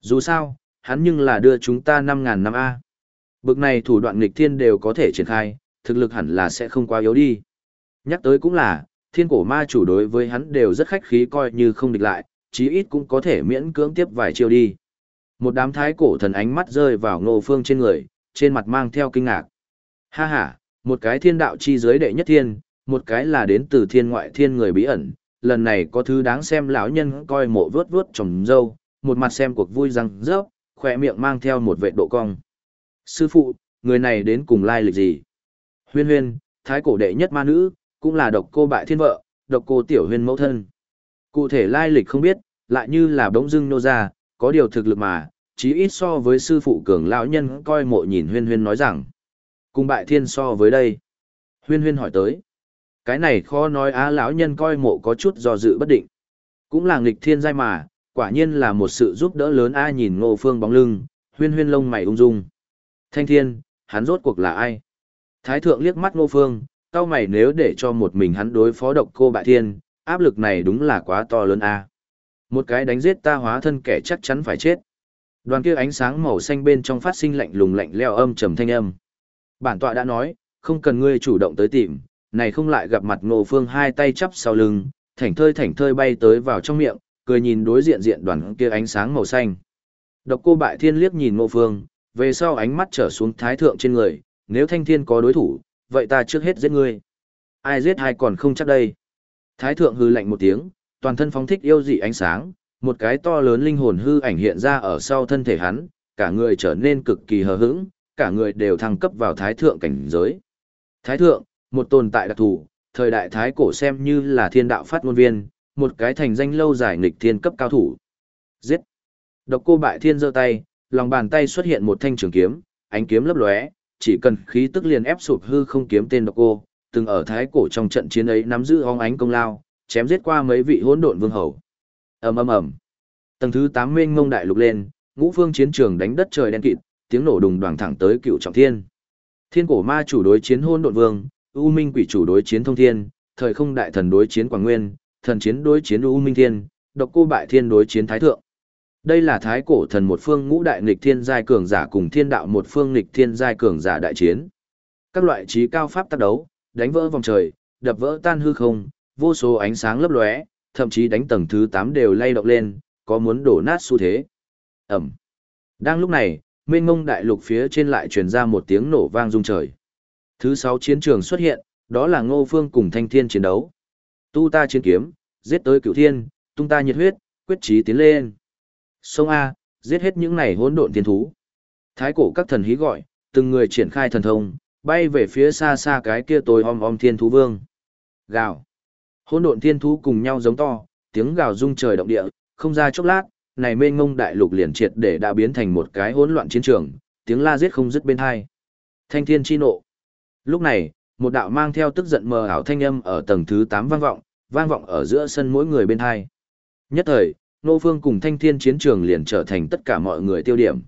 Dù sao, hắn nhưng là đưa chúng ta 5.000 năm A. Bực này thủ đoạn nghịch thiên đều có thể triển khai, thực lực hẳn là sẽ không quá yếu đi. Nhắc tới cũng là, thiên cổ ma chủ đối với hắn đều rất khách khí coi như không địch lại, chí ít cũng có thể miễn cưỡng tiếp vài chiêu đi. Một đám thái cổ thần ánh mắt rơi vào ngô phương trên người, trên mặt mang theo kinh ngạc. Ha ha, một cái thiên đạo chi giới đệ nhất thiên, một cái là đến từ thiên ngoại thiên người bí ẩn, lần này có thứ đáng xem lão nhân coi mộ vớt vớt trồng dâu, một mặt xem cuộc vui răng rớp, khỏe miệng mang theo một vệ độ cong. Sư phụ, người này đến cùng lai lịch gì? Huyên huyên, thái cổ đệ nhất ma nữ, cũng là độc cô bại thiên vợ, độc cô tiểu huyên mẫu thân. Cụ thể lai lịch không biết, lại như là bỗng dưng nô ra, có điều thực lực mà, chí ít so với sư phụ cường lão nhân coi mộ nhìn huyên huyên nói rằng. Cùng bại thiên so với đây. Huyên huyên hỏi tới. Cái này khó nói á lão nhân coi mộ có chút do dự bất định. Cũng là nghịch thiên giai mà, quả nhiên là một sự giúp đỡ lớn A nhìn ngô phương bóng lưng, huyên huyên lông mày ung dung. Thanh thiên, hắn rốt cuộc là ai? Thái thượng liếc mắt ngô phương, cao mày nếu để cho một mình hắn đối phó độc cô bại thiên, áp lực này đúng là quá to lớn a. Một cái đánh giết ta hóa thân kẻ chắc chắn phải chết. Đoàn kia ánh sáng màu xanh bên trong phát sinh lạnh lùng lạnh leo âm trầm thanh âm. Bản tọa đã nói, không cần ngươi chủ động tới tìm, này không lại gặp mặt Ngô Phương hai tay chắp sau lưng, thảnh thơi thảnh thơi bay tới vào trong miệng, cười nhìn đối diện diện đoàn kia ánh sáng màu xanh. Độc cô bại thiên liếc nhìn Ngô Phương, về sau ánh mắt trở xuống thái thượng trên người, nếu thanh thiên có đối thủ, vậy ta trước hết giết ngươi. Ai giết ai còn không chắc đây. Thái thượng hư lạnh một tiếng, toàn thân phóng thích yêu dị ánh sáng, một cái to lớn linh hồn hư ảnh hiện ra ở sau thân thể hắn, cả người trở nên cực kỳ hờ hững, cả người đều thăng cấp vào thái thượng cảnh giới. Thái thượng, một tồn tại đặc thù, thời đại thái cổ xem như là thiên đạo phát ngôn viên, một cái thành danh lâu dài nghịch thiên cấp cao thủ. Giết! Độc cô bại thiên giơ tay, lòng bàn tay xuất hiện một thanh trường kiếm, ánh kiếm lấp lóe, chỉ cần khí tức liền ép sụp hư không kiếm tên độc cô, từng ở thái cổ trong trận chiến ấy nắm giữ hóng ánh công lao, chém giết qua mấy vị hỗn độn vương hầu. Ầm ầm ầm. Tầng thứ 8 mênh ngông đại lục lên, ngũ phương chiến trường đánh đất trời đen kịt, tiếng nổ đùng đoàng thẳng tới cựu trọng thiên. Thiên cổ ma chủ đối chiến hỗn độn vương, U Minh quỷ chủ đối chiến thông thiên, thời không đại thần đối chiến quảng nguyên, thần chiến đối chiến U Minh thiên, độc cô bại thiên đối chiến thái thượng. Đây là thái cổ thần một phương ngũ đại nghịch thiên giai cường giả cùng thiên đạo một phương nghịch thiên giai cường giả đại chiến. Các loại trí cao pháp tác đấu, đánh vỡ vòng trời, đập vỡ tan hư không, vô số ánh sáng lấp lóe, thậm chí đánh tầng thứ 8 đều lay động lên, có muốn đổ nát xu thế. Ẩm. Đang lúc này, mênh mông đại lục phía trên lại truyền ra một tiếng nổ vang rung trời. Thứ sáu chiến trường xuất hiện, đó là Ngô Phương cùng Thanh Thiên chiến đấu. Tu ta chiến kiếm, giết tới cửu thiên, tung ta nhiệt huyết, quyết chí tiến lên. Sông A, giết hết những này hỗn độn thiên thú. Thái cổ các thần hí gọi, từng người triển khai thần thông, bay về phía xa xa cái kia tối om om thiên thú vương. Gào. Hỗn độn thiên thú cùng nhau giống to, tiếng gào rung trời động địa, không ra chốc lát, này mênh ngông đại lục liền triệt để đã biến thành một cái hỗn loạn chiến trường, tiếng la giết không dứt bên hai. Thanh thiên chi nộ. Lúc này, một đạo mang theo tức giận mờ ảo thanh âm ở tầng thứ 8 vang vọng, vang vọng ở giữa sân mỗi người bên hai. Nhất thời, Nô Phương cùng Thanh Thiên chiến trường liền trở thành tất cả mọi người tiêu điểm.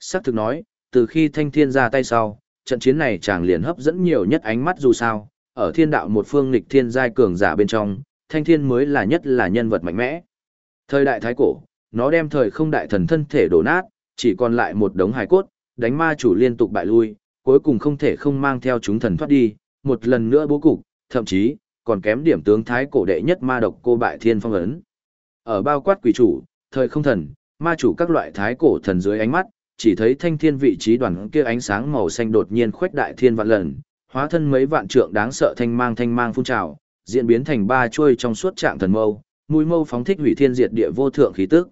Sắc thực nói, từ khi Thanh Thiên ra tay sau, trận chiến này chàng liền hấp dẫn nhiều nhất ánh mắt dù sao, ở thiên đạo một phương nghịch thiên giai cường giả bên trong, Thanh Thiên mới là nhất là nhân vật mạnh mẽ. Thời đại thái cổ, nó đem thời không đại thần thân thể đổ nát, chỉ còn lại một đống hài cốt, đánh ma chủ liên tục bại lui, cuối cùng không thể không mang theo chúng thần thoát đi, một lần nữa bố cục, thậm chí, còn kém điểm tướng thái cổ đệ nhất ma độc cô bại thiên phong ấn. Ở bao quát quỷ chủ, thời không thần, ma chủ các loại thái cổ thần dưới ánh mắt, chỉ thấy thanh thiên vị trí đoàn kia ánh sáng màu xanh đột nhiên khuếch đại thiên vạn lần, hóa thân mấy vạn trượng đáng sợ thanh mang thanh mang phun trào, diễn biến thành ba chuôi trong suốt trạng thần mâu, mũi mâu phóng thích hủy thiên diệt địa vô thượng khí tức.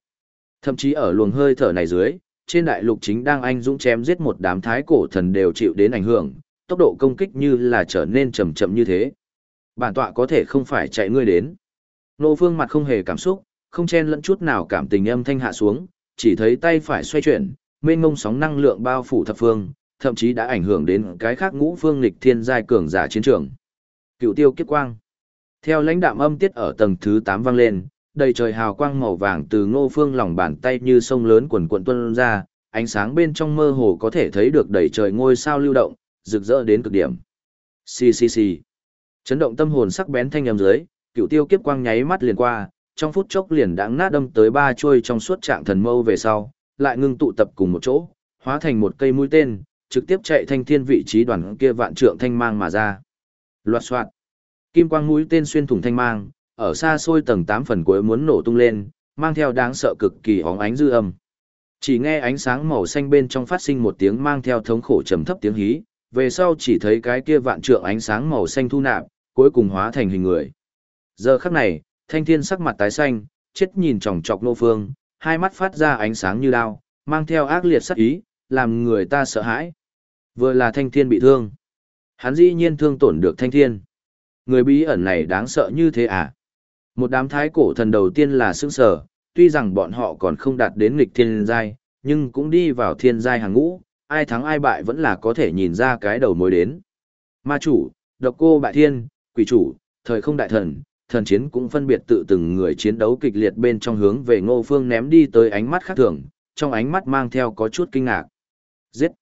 Thậm chí ở luồng hơi thở này dưới, trên đại lục chính đang anh dũng chém giết một đám thái cổ thần đều chịu đến ảnh hưởng, tốc độ công kích như là trở nên chậm chậm như thế. Bản tọa có thể không phải chạy ngươi đến. Nô Phương mặt không hề cảm xúc, không chen lẫn chút nào cảm tình âm thanh hạ xuống, chỉ thấy tay phải xoay chuyển, mênh mông sóng năng lượng bao phủ thập phương, thậm chí đã ảnh hưởng đến cái khác ngũ phương lịch thiên giai cường giả chiến trường. Cựu tiêu kiếp quang. Theo lãnh đạm âm tiết ở tầng thứ 8 vang lên, đầy trời hào quang màu vàng từ ngô phương lòng bàn tay như sông lớn quần cuộn tuôn ra, ánh sáng bên trong mơ hồ có thể thấy được đầy trời ngôi sao lưu động, rực rỡ đến cực điểm. Xì xì xì. Chấn động tâm hồn sắc bén thanh âm dưới, cựu tiêu kiếp quang nháy mắt liền qua, trong phút chốc liền đãng nát đâm tới ba chuôi trong suốt trạng thần mâu về sau, lại ngưng tụ tập cùng một chỗ, hóa thành một cây mũi tên, trực tiếp chạy thanh thiên vị trí đoàn kia vạn trượng thanh mang mà ra. Loạt soạn. Kim quang mũi tên xuyên thủng thanh mang, ở xa xôi tầng 8 phần cuối muốn nổ tung lên, mang theo đáng sợ cực kỳ hóng ánh dư âm. Chỉ nghe ánh sáng màu xanh bên trong phát sinh một tiếng mang theo thống khổ trầm thấp tiếng hí, về sau chỉ thấy cái kia vạn trượng ánh sáng màu xanh thu nạp, cuối cùng hóa thành hình người. Giờ khắc này, thanh thiên sắc mặt tái xanh, chết nhìn chòng chọc nô phương, hai mắt phát ra ánh sáng như đao, mang theo ác liệt sắc ý, làm người ta sợ hãi. Vừa là thanh thiên bị thương. Hắn dĩ nhiên thương tổn được thanh thiên. Người bí ẩn này đáng sợ như thế à? Một đám thái cổ thần đầu tiên là sững sở, tuy rằng bọn họ còn không đạt đến nghịch thiên giai, nhưng cũng đi vào thiên giai hàng ngũ, ai thắng ai bại vẫn là có thể nhìn ra cái đầu mối đến. Ma chủ, độc cô bại thiên, quỷ chủ, thời không đại thần, thần chiến cũng phân biệt tự từng người chiến đấu kịch liệt bên trong hướng về ngô phương ném đi tới ánh mắt khác thường, trong ánh mắt mang theo có chút kinh ngạc. Giết!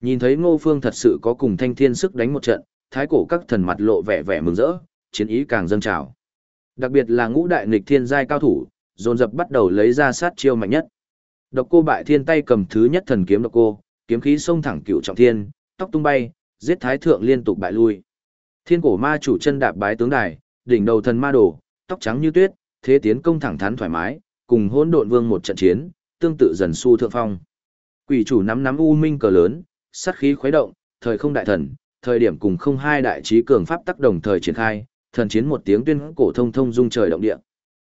Nhìn thấy ngô phương thật sự có cùng thanh thiên sức đánh một trận, thái cổ các thần mặt lộ vẻ vẻ mừng rỡ, chiến ý càng dâng trào. Đặc biệt là ngũ đại nghịch thiên giai cao thủ, dồn dập bắt đầu lấy ra sát chiêu mạnh nhất. Độc cô bại thiên tay cầm thứ nhất thần kiếm độc cô, kiếm khí xông thẳng cựu trọng thiên, tóc tung bay, giết thái thượng liên tục bại lui. Thiên cổ ma chủ chân đạp bái tướng đài, đỉnh đầu thần ma đồ, tóc trắng như tuyết, thế tiến công thẳng thắn thoải mái, cùng hỗn độn vương một trận chiến, tương tự dần su thượng phong. Quỷ chủ nắm nắm u minh cờ lớn, sát khí khuấy động, thời không đại thần, thời điểm cùng không hai đại trí cường pháp tác đồng thời triển khai, thần chiến một tiếng tuyên cổ thông thông dung trời động địa.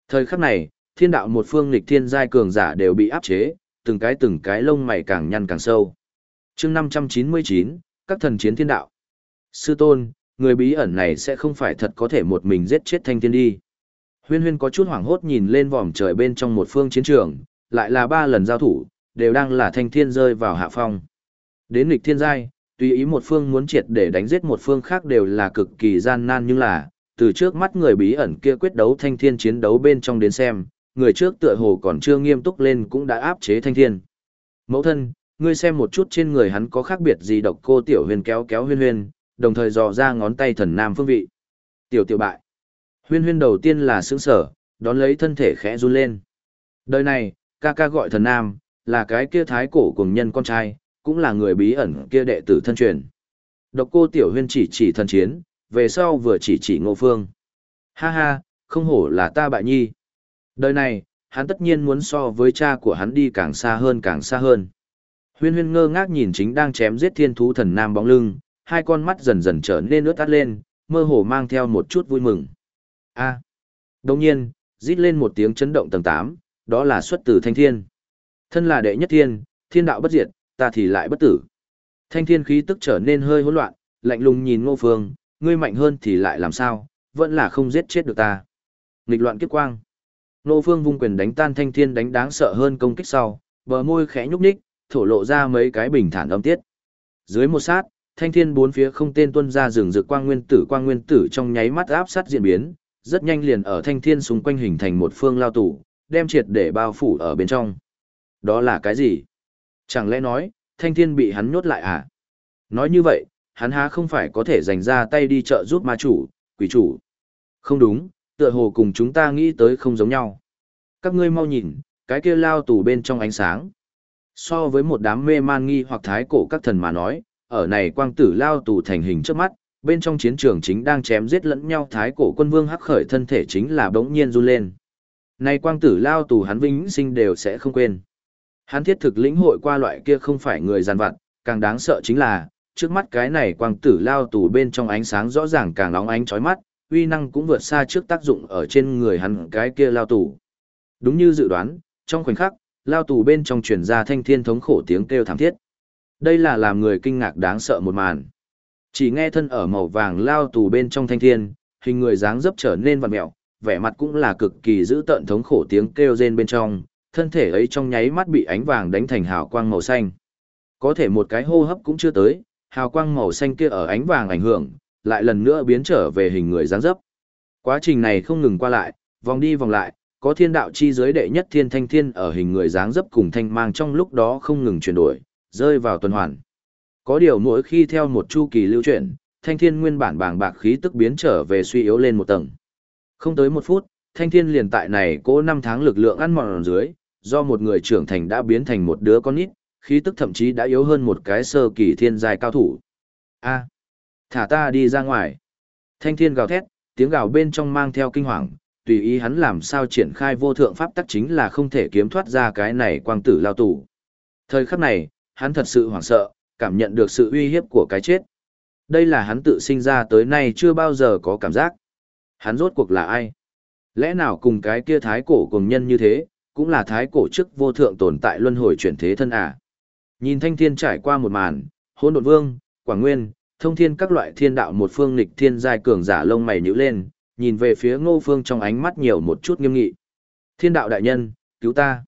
Thời khắc này, thiên đạo một phương nghịch thiên giai cường giả đều bị áp chế, từng cái từng cái lông mày càng nhăn càng sâu. Chương 599, các thần chiến thiên đạo. Sư tôn, người bí ẩn này sẽ không phải thật có thể một mình giết chết thanh thiên đi. Huyên huyên có chút hoảng hốt nhìn lên vòm trời bên trong một phương chiến trường, lại là ba lần giao thủ, đều đang là thanh thiên rơi vào hạ phong. Đến nghịch thiên giai, tùy ý một phương muốn triệt để đánh giết một phương khác đều là cực kỳ gian nan nhưng là, từ trước mắt người bí ẩn kia quyết đấu thanh thiên chiến đấu bên trong đến xem, người trước tựa hồ còn chưa nghiêm túc lên cũng đã áp chế thanh thiên. Mẫu thân, ngươi xem một chút trên người hắn có khác biệt gì độc cô tiểu huyền kéo kéo huyên huyên, đồng thời dò ra ngón tay thần nam phương vị. Tiểu tiểu bại. Huyên huyên đầu tiên là sướng sở, đón lấy thân thể khẽ run lên. Đời này, ca ca gọi thần nam, là cái kia thái cổ cùng nhân con trai, cũng là người bí ẩn kia đệ tử thân truyền. Độc cô tiểu huyên chỉ chỉ thần chiến, về sau vừa chỉ chỉ ngô phương. Ha ha, không hổ là ta bại nhi. Đời này, hắn tất nhiên muốn so với cha của hắn đi càng xa hơn càng xa hơn. Huyên huyên ngơ ngác nhìn chính đang chém giết thiên thú thần nam bóng lưng, hai con mắt dần dần trở nên ướt át lên, mơ hồ mang theo một chút vui mừng. A. À. Đồng nhiên, rít lên một tiếng chấn động tầng 8, đó là xuất từ thanh thiên. Thân là đệ nhất thiên, thiên đạo bất diệt, ta thì lại bất tử. Thanh thiên khí tức trở nên hơi hỗn loạn, lạnh lùng nhìn ngô phương, ngươi mạnh hơn thì lại làm sao, vẫn là không giết chết được ta. Nghịch loạn kiếp quang. Nô phương vung quyền đánh tan thanh thiên đánh đáng sợ hơn công kích sau, bờ môi khẽ nhúc nhích, thổ lộ ra mấy cái bình thản âm tiết. Dưới một sát, thanh thiên bốn phía không tên tuân ra rừng rực quang nguyên tử quang nguyên tử trong nháy mắt áp sát diễn biến, rất nhanh liền ở thanh thiên xung quanh hình thành một phương lao tủ, đem triệt để bao phủ ở bên trong. Đó là cái gì? Chẳng lẽ nói, thanh thiên bị hắn nhốt lại à? Nói như vậy, hắn há không phải có thể dành ra tay đi chợ giúp ma chủ, quỷ chủ. Không đúng, tựa hồ cùng chúng ta nghĩ tới không giống nhau. Các ngươi mau nhìn, cái kia lao tù bên trong ánh sáng. So với một đám mê man nghi hoặc thái cổ các thần mà nói, ở này quang tử lao tù thành hình trước mắt, bên trong chiến trường chính đang chém giết lẫn nhau thái cổ quân vương hắc khởi thân thể chính là bỗng nhiên run lên. Này quang tử lao tù hắn vĩnh sinh đều sẽ không quên. Hắn thiết thực lĩnh hội qua loại kia không phải người giàn vặt, càng đáng sợ chính là, trước mắt cái này quang tử lao tù bên trong ánh sáng rõ ràng càng nóng ánh chói mắt, uy năng cũng vượt xa trước tác dụng ở trên người hắn cái kia lao tù. Đúng như dự đoán, trong khoảnh khắc, lao tù bên trong truyền ra thanh thiên thống khổ tiếng kêu thảm thiết. Đây là làm người kinh ngạc đáng sợ một màn. Chỉ nghe thân ở màu vàng lao tù bên trong thanh thiên, hình người dáng dấp trở nên vặn mẹo, vẻ mặt cũng là cực kỳ dữ tợn thống khổ tiếng kêu rên bên trong, thân thể ấy trong nháy mắt bị ánh vàng đánh thành hào quang màu xanh. Có thể một cái hô hấp cũng chưa tới, hào quang màu xanh kia ở ánh vàng ảnh hưởng, lại lần nữa biến trở về hình người dáng dấp. Quá trình này không ngừng qua lại, vòng đi vòng lại, có thiên đạo chi giới đệ nhất thiên thanh thiên ở hình người dáng dấp cùng thanh mang trong lúc đó không ngừng chuyển đổi, rơi vào tuần hoàn. Có điều mỗi khi theo một chu kỳ lưu chuyển, thanh thiên nguyên bản bàng bạc khí tức biến trở về suy yếu lên một tầng. Không tới một phút, thanh thiên liền tại này cố năm tháng lực lượng ăn mòn dưới, do một người trưởng thành đã biến thành một đứa con nít, khí tức thậm chí đã yếu hơn một cái sơ kỳ thiên giai cao thủ. A, thả ta đi ra ngoài. Thanh thiên gào thét, tiếng gào bên trong mang theo kinh hoàng, tùy ý hắn làm sao triển khai vô thượng pháp tắc chính là không thể kiếm thoát ra cái này quang tử lao tù. Thời khắc này, hắn thật sự hoảng sợ, cảm nhận được sự uy hiếp của cái chết. Đây là hắn tự sinh ra tới nay chưa bao giờ có cảm giác. Hắn rốt cuộc là ai? Lẽ nào cùng cái kia thái cổ cùng nhân như thế, cũng là thái cổ chức vô thượng tồn tại luân hồi chuyển thế thân à? Nhìn thanh thiên trải qua một màn, hôn đột vương, quảng nguyên, thông thiên các loại thiên đạo một phương nghịch thiên giai cường giả lông mày nhữ lên, nhìn về phía ngô phương trong ánh mắt nhiều một chút nghiêm nghị. Thiên đạo đại nhân, cứu ta.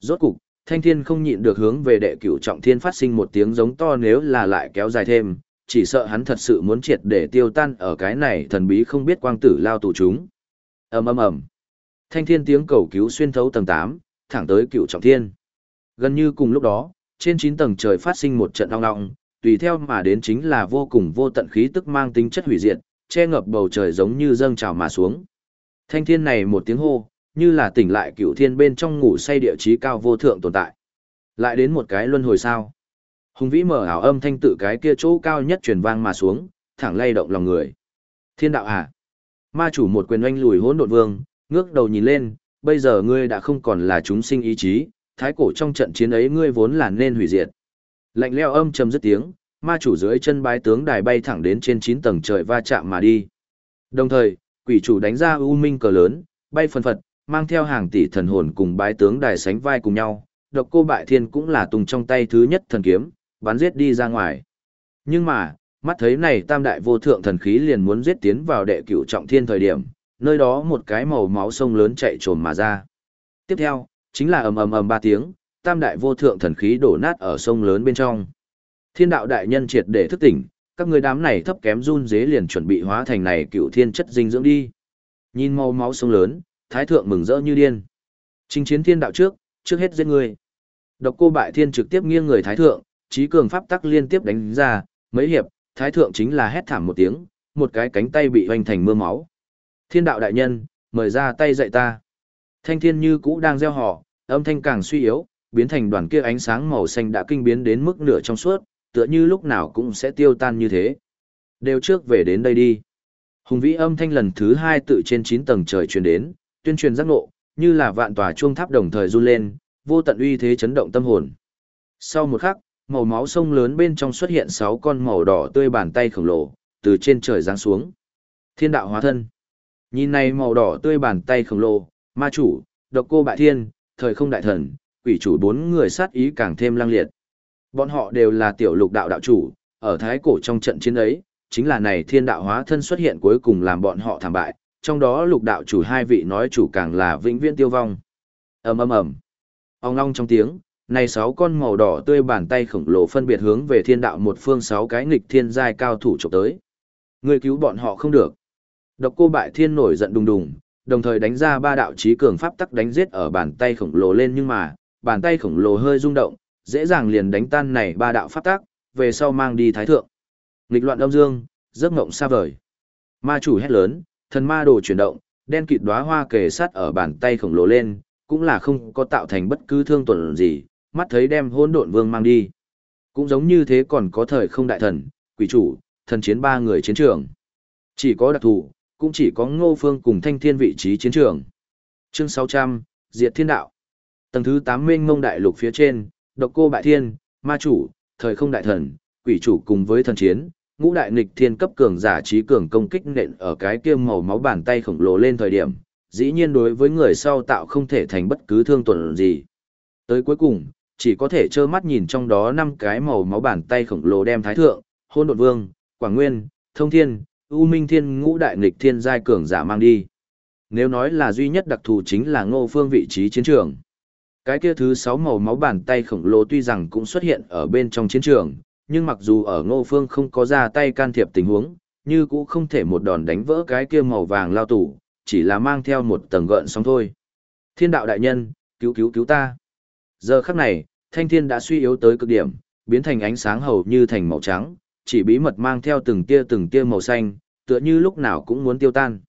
Rốt cục, thanh thiên không nhịn được hướng về đệ cửu trọng thiên phát sinh một tiếng giống to nếu là lại kéo dài thêm, chỉ sợ hắn thật sự muốn triệt để tiêu tan ở cái này thần bí không biết quang tử lao tù chúng. ầm ầm ầm Thanh thiên tiếng cầu cứu xuyên thấu tầng 8, thẳng tới cửu trọng thiên. Gần như cùng lúc đó, trên 9 tầng trời phát sinh một trận ong ong, tùy theo mà đến chính là vô cùng vô tận khí tức mang tính chất hủy diệt, che ngập bầu trời giống như dâng trào mà xuống. Thanh thiên này một tiếng hô, như là tỉnh lại cựu thiên bên trong ngủ say địa chí cao vô thượng tồn tại. Lại đến một cái luân hồi sao. Hùng vĩ mở ảo âm thanh tự cái kia chỗ cao nhất truyền vang mà xuống, thẳng lay động lòng người. Thiên đạo à? Ma chủ một quyền oanh lùi hỗn độn vương, ngước đầu nhìn lên, bây giờ ngươi đã không còn là chúng sinh ý chí, thái cổ trong trận chiến ấy ngươi vốn là nên hủy diệt. Lạnh leo âm trầm dứt tiếng, ma chủ dưới chân bái tướng đài bay thẳng đến trên 9 tầng trời va chạm mà đi. Đồng thời, quỷ chủ đánh ra u minh cờ lớn, bay phần phật, mang theo hàng tỷ thần hồn cùng bái tướng đài sánh vai cùng nhau, độc cô bại thiên cũng là tung trong tay thứ nhất thần kiếm, bắn giết đi ra ngoài. Nhưng mà, mắt thấy này tam đại vô thượng thần khí liền muốn giết tiến vào đệ cửu trọng thiên thời điểm, nơi đó một cái màu máu sông lớn chạy trồm mà ra. Tiếp theo, chính là ầm ầm ầm ba tiếng, tam đại vô thượng thần khí đổ nát ở sông lớn bên trong. Thiên đạo đại nhân triệt để thức tỉnh, các người đám này thấp kém run dế liền chuẩn bị hóa thành này cựu thiên chất dinh dưỡng đi. Nhìn màu máu sông lớn, thái thượng mừng rỡ như điên. Trình chiến thiên đạo trước, trước hết giết người. Độc cô bại thiên trực tiếp nghiêng người thái thượng, trí cường pháp tắc liên tiếp đánh ra, mấy hiệp, thái thượng chính là hét thảm một tiếng, một cái cánh tay bị hoành thành mưa máu. Thiên đạo đại nhân, mời ra tay dạy ta. Thanh thiên như cũ đang gieo họ, âm thanh càng suy yếu, biến thành đoàn kia ánh sáng màu xanh đã kinh biến đến mức nửa trong suốt, tựa như lúc nào cũng sẽ tiêu tan như thế. Đều trước về đến đây đi. Hùng vĩ âm thanh lần thứ hai tự trên 9 tầng trời truyền đến, tuyên truyền giác ngộ, như là vạn tòa chuông tháp đồng thời run lên, vô tận uy thế chấn động tâm hồn. Sau một khắc, màu máu sông lớn bên trong xuất hiện 6 con màu đỏ tươi bàn tay khổng lồ, từ trên trời giáng xuống. Thiên đạo hóa thân. Nhìn này màu đỏ tươi bàn tay khổng lồ, ma chủ, độc cô bại thiên, thời không đại thần, quỷ chủ bốn người sát ý càng thêm lang liệt. Bọn họ đều là tiểu lục đạo đạo chủ, ở thái cổ trong trận chiến ấy, chính là này thiên đạo hóa thân xuất hiện cuối cùng làm bọn họ thảm bại, trong đó lục đạo chủ hai vị nói chủ càng là vĩnh viễn tiêu vong. ầm ầm ầm, ong long trong tiếng, này sáu con màu đỏ tươi bàn tay khổng lồ phân biệt hướng về thiên đạo một phương sáu cái nghịch thiên giai cao thủ chụp tới. Người cứu bọn họ không được. Độc cô bại thiên nổi giận đùng đùng, đồng thời đánh ra ba đạo trí cường pháp tắc đánh giết ở bàn tay khổng lồ lên nhưng mà, bàn tay khổng lồ hơi rung động, dễ dàng liền đánh tan này ba đạo pháp tác, về sau mang đi thái thượng. Nghịch loạn âm dương, giấc ngộng xa vời. Ma chủ hét lớn, thần ma đồ chuyển động, đen kịt đóa hoa kề sát ở bàn tay khổng lồ lên, cũng là không có tạo thành bất cứ thương tổn gì, mắt thấy đem hỗn độn vương mang đi. Cũng giống như thế còn có thời không đại thần, quỷ chủ, thần chiến ba người chiến trường. Chỉ có đặc thù, cũng chỉ có ngô phương cùng thanh thiên vị trí chiến trường. Chương 600, Diệt Thiên Đạo. Tầng thứ 8 mênh mông đại lục phía trên, độc cô bại thiên, ma chủ, thời không đại thần, quỷ chủ cùng với thần chiến, ngũ đại nghịch thiên cấp cường giả trí cường công kích nện ở cái kia màu máu bàn tay khổng lồ lên thời điểm, dĩ nhiên đối với người sau tạo không thể thành bất cứ thương tổn gì. Tới cuối cùng, chỉ có thể trơ mắt nhìn trong đó năm cái màu máu bàn tay khổng lồ đem thái thượng, hôn đột vương, quảng nguyên, thông thiên, u minh thiên ngũ đại nghịch thiên giai cường giả mang đi. Nếu nói là duy nhất đặc thù chính là ngô phương vị trí chiến trường. Cái kia thứ sáu màu máu bàn tay khổng lồ tuy rằng cũng xuất hiện ở bên trong chiến trường, nhưng mặc dù ở ngô phương không có ra tay can thiệp tình huống, như cũng không thể một đòn đánh vỡ cái kia màu vàng lao tủ, chỉ là mang theo một tầng gợn sóng thôi. Thiên đạo đại nhân, cứu cứu cứu ta. Giờ khắc này, thanh thiên đã suy yếu tới cực điểm, biến thành ánh sáng hầu như thành màu trắng, chỉ bí mật mang theo từng tia từng tia màu xanh, tựa như lúc nào cũng muốn tiêu tan.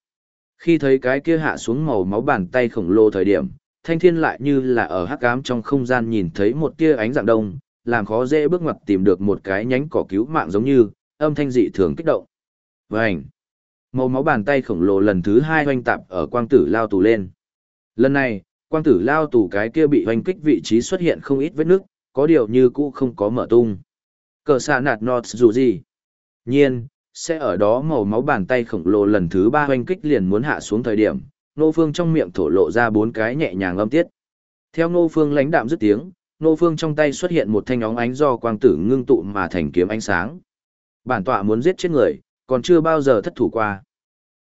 Khi thấy cái kia hạ xuống màu máu bàn tay khổng lồ thời điểm, thanh thiên lại như là ở hắc ám trong không gian nhìn thấy một tia ánh dạng đông, làm khó dễ bước ngoặt tìm được một cái nhánh cỏ cứu mạng giống như, âm thanh dị thường kích động. Vành! Màu máu bàn tay khổng lồ lần thứ hai hoanh tạp ở quang tử lao tù lên. Lần này, quang tử lao tù cái kia bị hoanh kích vị trí xuất hiện không ít vết nước, có điều như cũ không có mở tung. Cờ xạ nạt nọt dù gì. Nhiên, sẽ ở đó màu máu bàn tay khổng lồ lần thứ ba hoanh kích liền muốn hạ xuống thời điểm, nô phương trong miệng thổ lộ ra bốn cái nhẹ nhàng âm tiết. Theo nô phương lãnh đạm dứt tiếng, nô phương trong tay xuất hiện một thanh óng ánh do quang tử ngưng tụ mà thành kiếm ánh sáng. Bản tọa muốn giết chết người, còn chưa bao giờ thất thủ qua.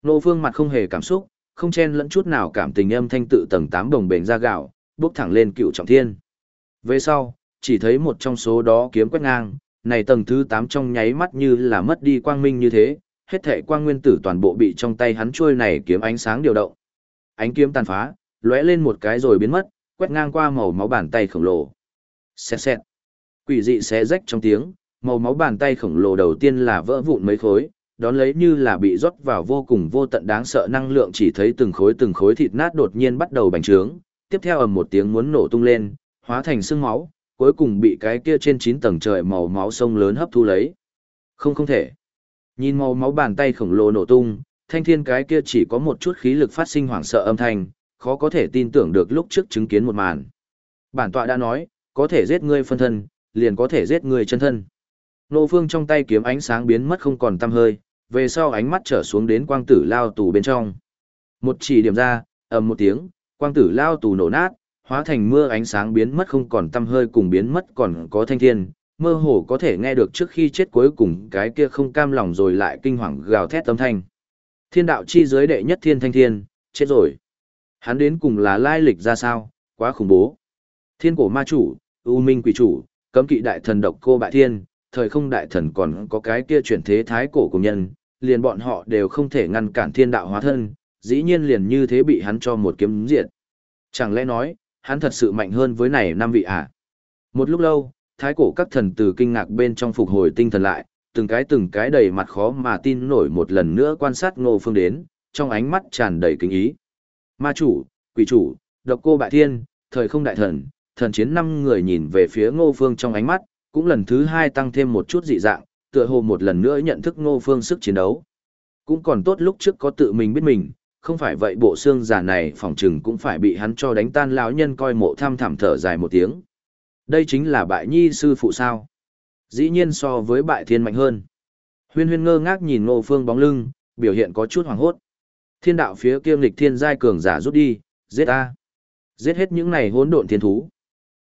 Nô phương mặt không hề cảm xúc, không chen lẫn chút nào cảm tình âm thanh tự tầng tám đồng bền ra gạo, bước thẳng lên cựu trọng thiên. Về sau, chỉ thấy một trong số đó kiếm quét ngang, này tầng thứ 8 trong nháy mắt như là mất đi quang minh như thế, hết thể quang nguyên tử toàn bộ bị trong tay hắn trôi này kiếm ánh sáng điều động. Ánh kiếm tàn phá, lóe lên một cái rồi biến mất, quét ngang qua màu máu bàn tay khổng lồ. Xẹt xẹt. Quỷ dị xé rách trong tiếng, màu máu bàn tay khổng lồ đầu tiên là vỡ vụn mấy khối, đón lấy như là bị rót vào vô cùng vô tận đáng sợ năng lượng chỉ thấy từng khối từng khối thịt nát đột nhiên bắt đầu bành trướng, tiếp theo ầm một tiếng muốn nổ tung lên, hóa thành xương máu, cuối cùng bị cái kia trên 9 tầng trời màu máu sông lớn hấp thu lấy. Không không thể. Nhìn màu máu bàn tay khổng lồ nổ tung, thanh thiên cái kia chỉ có một chút khí lực phát sinh hoảng sợ âm thanh, khó có thể tin tưởng được lúc trước chứng kiến một màn. Bản tọa đã nói, có thể giết ngươi phân thân, liền có thể giết ngươi chân thân. Nô phương trong tay kiếm ánh sáng biến mất không còn tăm hơi, về sau ánh mắt trở xuống đến quang tử lao tù bên trong. Một chỉ điểm ra, ầm một tiếng, quang tử lao tù nổ nát, hóa thành mưa ánh sáng biến mất không còn tăm hơi cùng biến mất còn có thanh thiên, mơ hồ có thể nghe được trước khi chết cuối cùng cái kia không cam lòng rồi lại kinh hoàng gào thét âm thanh. Thiên đạo chi giới đệ nhất thiên thanh thiên, chết rồi. Hắn đến cùng là lai lịch ra sao, quá khủng bố. Thiên cổ ma chủ, ưu Minh quỷ chủ, cấm kỵ đại thần độc cô bại thiên, thời không đại thần còn có cái kia chuyển thế thái cổ cùng nhân, liền bọn họ đều không thể ngăn cản thiên đạo hóa thân, dĩ nhiên liền như thế bị hắn cho một kiếm diệt. Chẳng lẽ nói, hắn thật sự mạnh hơn với này năm vị à? Một lúc lâu, thái cổ các thần từ kinh ngạc bên trong phục hồi tinh thần lại, từng cái từng cái đầy mặt khó mà tin nổi một lần nữa quan sát ngô phương đến, trong ánh mắt tràn đầy kính ý. Ma chủ, quỷ chủ, độc cô bại thiên, thời không đại thần, thần chiến năm người nhìn về phía ngô phương trong ánh mắt, cũng lần thứ hai tăng thêm một chút dị dạng, tựa hồ một lần nữa nhận thức ngô phương sức chiến đấu. Cũng còn tốt lúc trước có tự mình biết mình, không phải vậy bộ xương giả này phòng chừng cũng phải bị hắn cho đánh tan lão nhân coi mộ tham thảm thở dài một tiếng. Đây chính là bại nhi sư phụ sao. Dĩ nhiên so với bại thiên mạnh hơn. Huyên huyên ngơ ngác nhìn ngô phương bóng lưng, biểu hiện có chút hoảng hốt. Thiên đạo phía kia nghịch thiên giai cường giả rút đi, giết a. Giết hết những này hỗn độn thiên thú.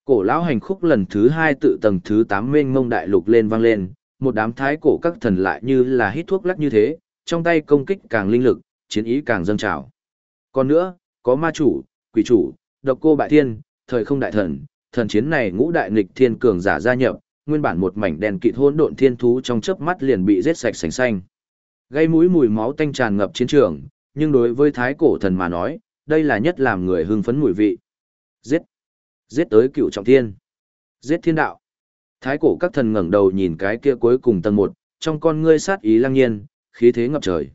Cổ lão hành khúc lần thứ hai tự tầng thứ tám mênh mông đại lục lên vang lên, một đám thái cổ các thần lại như là hít thuốc lắc như thế, trong tay công kích càng linh lực, chiến ý càng dâng trào. Còn nữa, có ma chủ, quỷ chủ, độc cô bại thiên, thời không đại thần, thần chiến này ngũ đại nghịch thiên cường giả gia nhập, nguyên bản một mảnh đèn kịt hỗn độn thiên thú trong chớp mắt liền bị giết sạch sành xanh. Gây mũi mùi máu tanh tràn ngập chiến trường, nhưng đối với thái cổ thần mà nói, đây là nhất làm người hưng phấn mùi vị. Giết! Giết tới cựu trọng thiên! Giết thiên đạo! Thái cổ các thần ngẩng đầu nhìn cái kia cuối cùng tầng một, trong con ngươi sát ý lăng nhiên, khí thế ngập trời.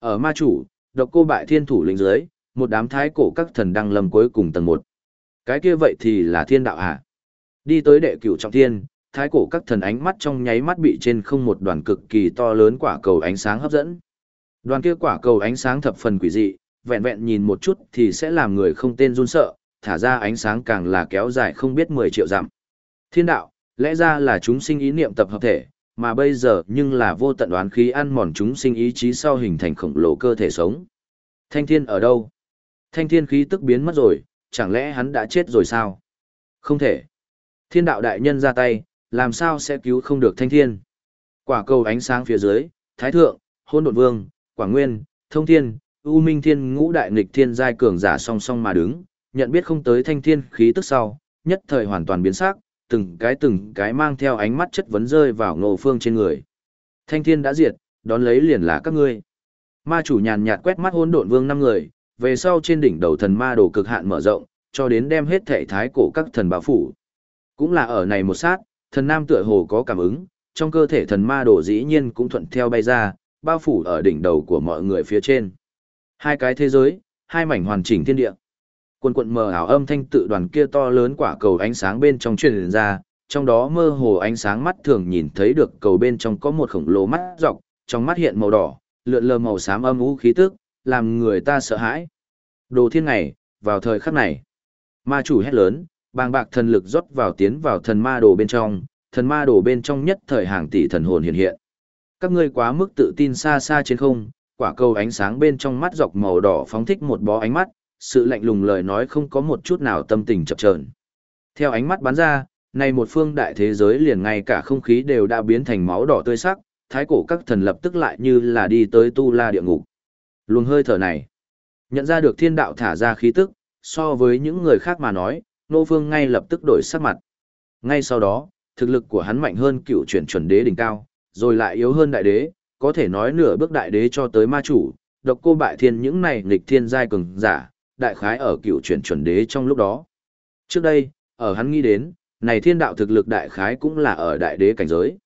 Ở ma chủ, độc cô bại thiên thủ lĩnh dưới, một đám thái cổ các thần đang lầm cuối cùng tầng một. Cái kia vậy thì là thiên đạo à? Đi tới đệ cửu trọng thiên, thái cổ các thần ánh mắt trong nháy mắt bị trên không một đoàn cực kỳ to lớn quả cầu ánh sáng hấp dẫn. Đoàn kia quả cầu ánh sáng thập phần quỷ dị, vẹn vẹn nhìn một chút thì sẽ làm người không tên run sợ, thả ra ánh sáng càng là kéo dài không biết 10 triệu dặm. Thiên đạo, lẽ ra là chúng sinh ý niệm tập hợp thể, mà bây giờ nhưng là vô tận đoán khí ăn mòn chúng sinh ý chí sau hình thành khổng lồ cơ thể sống. Thanh thiên ở đâu? Thanh thiên khí tức biến mất rồi, chẳng lẽ hắn đã chết rồi sao? Không thể. Thiên đạo đại nhân ra tay, làm sao sẽ cứu không được thanh thiên? Quả cầu ánh sáng phía dưới, thái thượng, hôn đột vương, quả nguyên, thông thiên, u minh thiên ngũ đại nghịch thiên giai cường giả song song mà đứng, nhận biết không tới thanh thiên khí tức sau, nhất thời hoàn toàn biến sắc, từng cái từng cái mang theo ánh mắt chất vấn rơi vào ngô phương trên người. Thanh thiên đã diệt, đón lấy liền là các ngươi. Ma chủ nhàn nhạt quét mắt hôn độn vương năm người, về sau trên đỉnh đầu thần ma đồ cực hạn mở rộng, cho đến đem hết thể thái cổ các thần bảo phủ. Cũng là ở này một sát, thần nam tựa hồ có cảm ứng, trong cơ thể thần ma đồ dĩ nhiên cũng thuận theo bay ra, bao phủ ở đỉnh đầu của mọi người phía trên. Hai cái thế giới, hai mảnh hoàn chỉnh thiên địa. Quần quận mờ ảo âm thanh tự đoàn kia to lớn quả cầu ánh sáng bên trong truyền ra, trong đó mơ hồ ánh sáng mắt thường nhìn thấy được cầu bên trong có một khổng lồ mắt dọc, trong mắt hiện màu đỏ, lượn lờ màu xám âm u khí tức, làm người ta sợ hãi. Đồ thiên ngày, vào thời khắc này, ma chủ hét lớn, bàng bạc thần lực rót vào tiến vào thần ma đồ bên trong, thần ma đồ bên trong nhất thời hàng tỷ thần hồn hiện hiện. Các ngươi quá mức tự tin xa xa trên không, quả cầu ánh sáng bên trong mắt dọc màu đỏ phóng thích một bó ánh mắt, sự lạnh lùng lời nói không có một chút nào tâm tình chập chờn. Theo ánh mắt bắn ra, nay một phương đại thế giới liền ngay cả không khí đều đã biến thành máu đỏ tươi sắc, thái cổ các thần lập tức lại như là đi tới tu la địa ngục. Luồng hơi thở này, nhận ra được thiên đạo thả ra khí tức, so với những người khác mà nói, nô phương ngay lập tức đổi sắc mặt. Ngay sau đó, thực lực của hắn mạnh hơn cựu chuyển chuẩn đế đỉnh cao, rồi lại yếu hơn đại đế, có thể nói nửa bước đại đế cho tới ma chủ, độc cô bại thiên những này nghịch thiên giai cường giả, đại khái ở cựu chuyển chuẩn đế trong lúc đó. Trước đây, ở hắn nghĩ đến, này thiên đạo thực lực đại khái cũng là ở đại đế cảnh giới.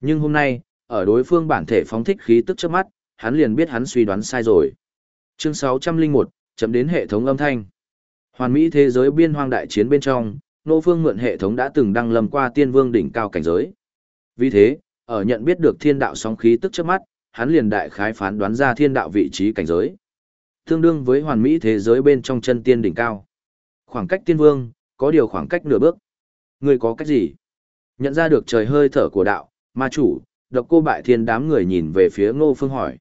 Nhưng hôm nay, ở đối phương bản thể phóng thích khí tức trước mắt, hắn liền biết hắn suy đoán sai rồi. Chương 601, chấm đến hệ thống âm thanh. Hoàn mỹ thế giới biên hoang đại chiến bên trong, Nô Phương mượn hệ thống đã từng đăng lâm qua tiên vương đỉnh cao cảnh giới. Vì thế, ở nhận biết được thiên đạo sóng khí tức trước mắt, hắn liền đại khái phán đoán ra thiên đạo vị trí cảnh giới. Tương đương với hoàn mỹ thế giới bên trong chân tiên đỉnh cao. Khoảng cách tiên vương, có điều khoảng cách nửa bước. Người có cách gì? Nhận ra được trời hơi thở của đạo, ma chủ, độc cô bại thiên đám người nhìn về phía ngô phương hỏi.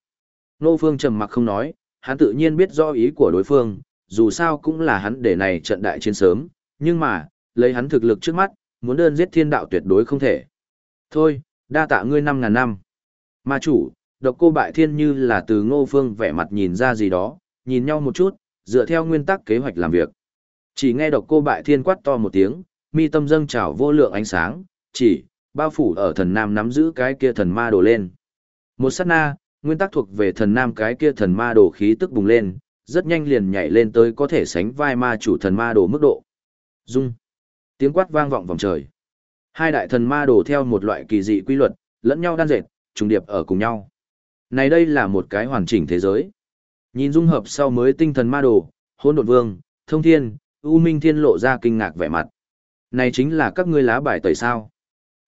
Ngô phương trầm mặc không nói, hắn tự nhiên biết rõ ý của đối phương, dù sao cũng là hắn để này trận đại chiến sớm, nhưng mà, lấy hắn thực lực trước mắt, muốn đơn giết thiên đạo tuyệt đối không thể. Thôi, đa tạ ngươi năm ngàn năm. Ma chủ, độc cô bại thiên như là từ ngô phương vẻ mặt nhìn ra gì đó, nhìn nhau một chút, dựa theo nguyên tắc kế hoạch làm việc. Chỉ nghe độc cô bại thiên quát to một tiếng, mi tâm dâng trào vô lượng ánh sáng, chỉ, bao phủ ở thần nam nắm giữ cái kia thần ma đổ lên. Một sát na, nguyên tắc thuộc về thần nam cái kia thần ma đổ khí tức bùng lên, rất nhanh liền nhảy lên tới có thể sánh vai ma chủ thần ma đổ mức độ. Dung. Tiếng quát vang vọng vòng trời. Hai đại thần ma đổ theo một loại kỳ dị quy luật, lẫn nhau đan dệt, trùng điệp ở cùng nhau. Này đây là một cái hoàn chỉnh thế giới. Nhìn dung hợp sau mới tinh thần ma đồ, hôn đột vương, thông thiên, u minh thiên lộ ra kinh ngạc vẻ mặt. Này chính là các ngươi lá bài tẩy sao.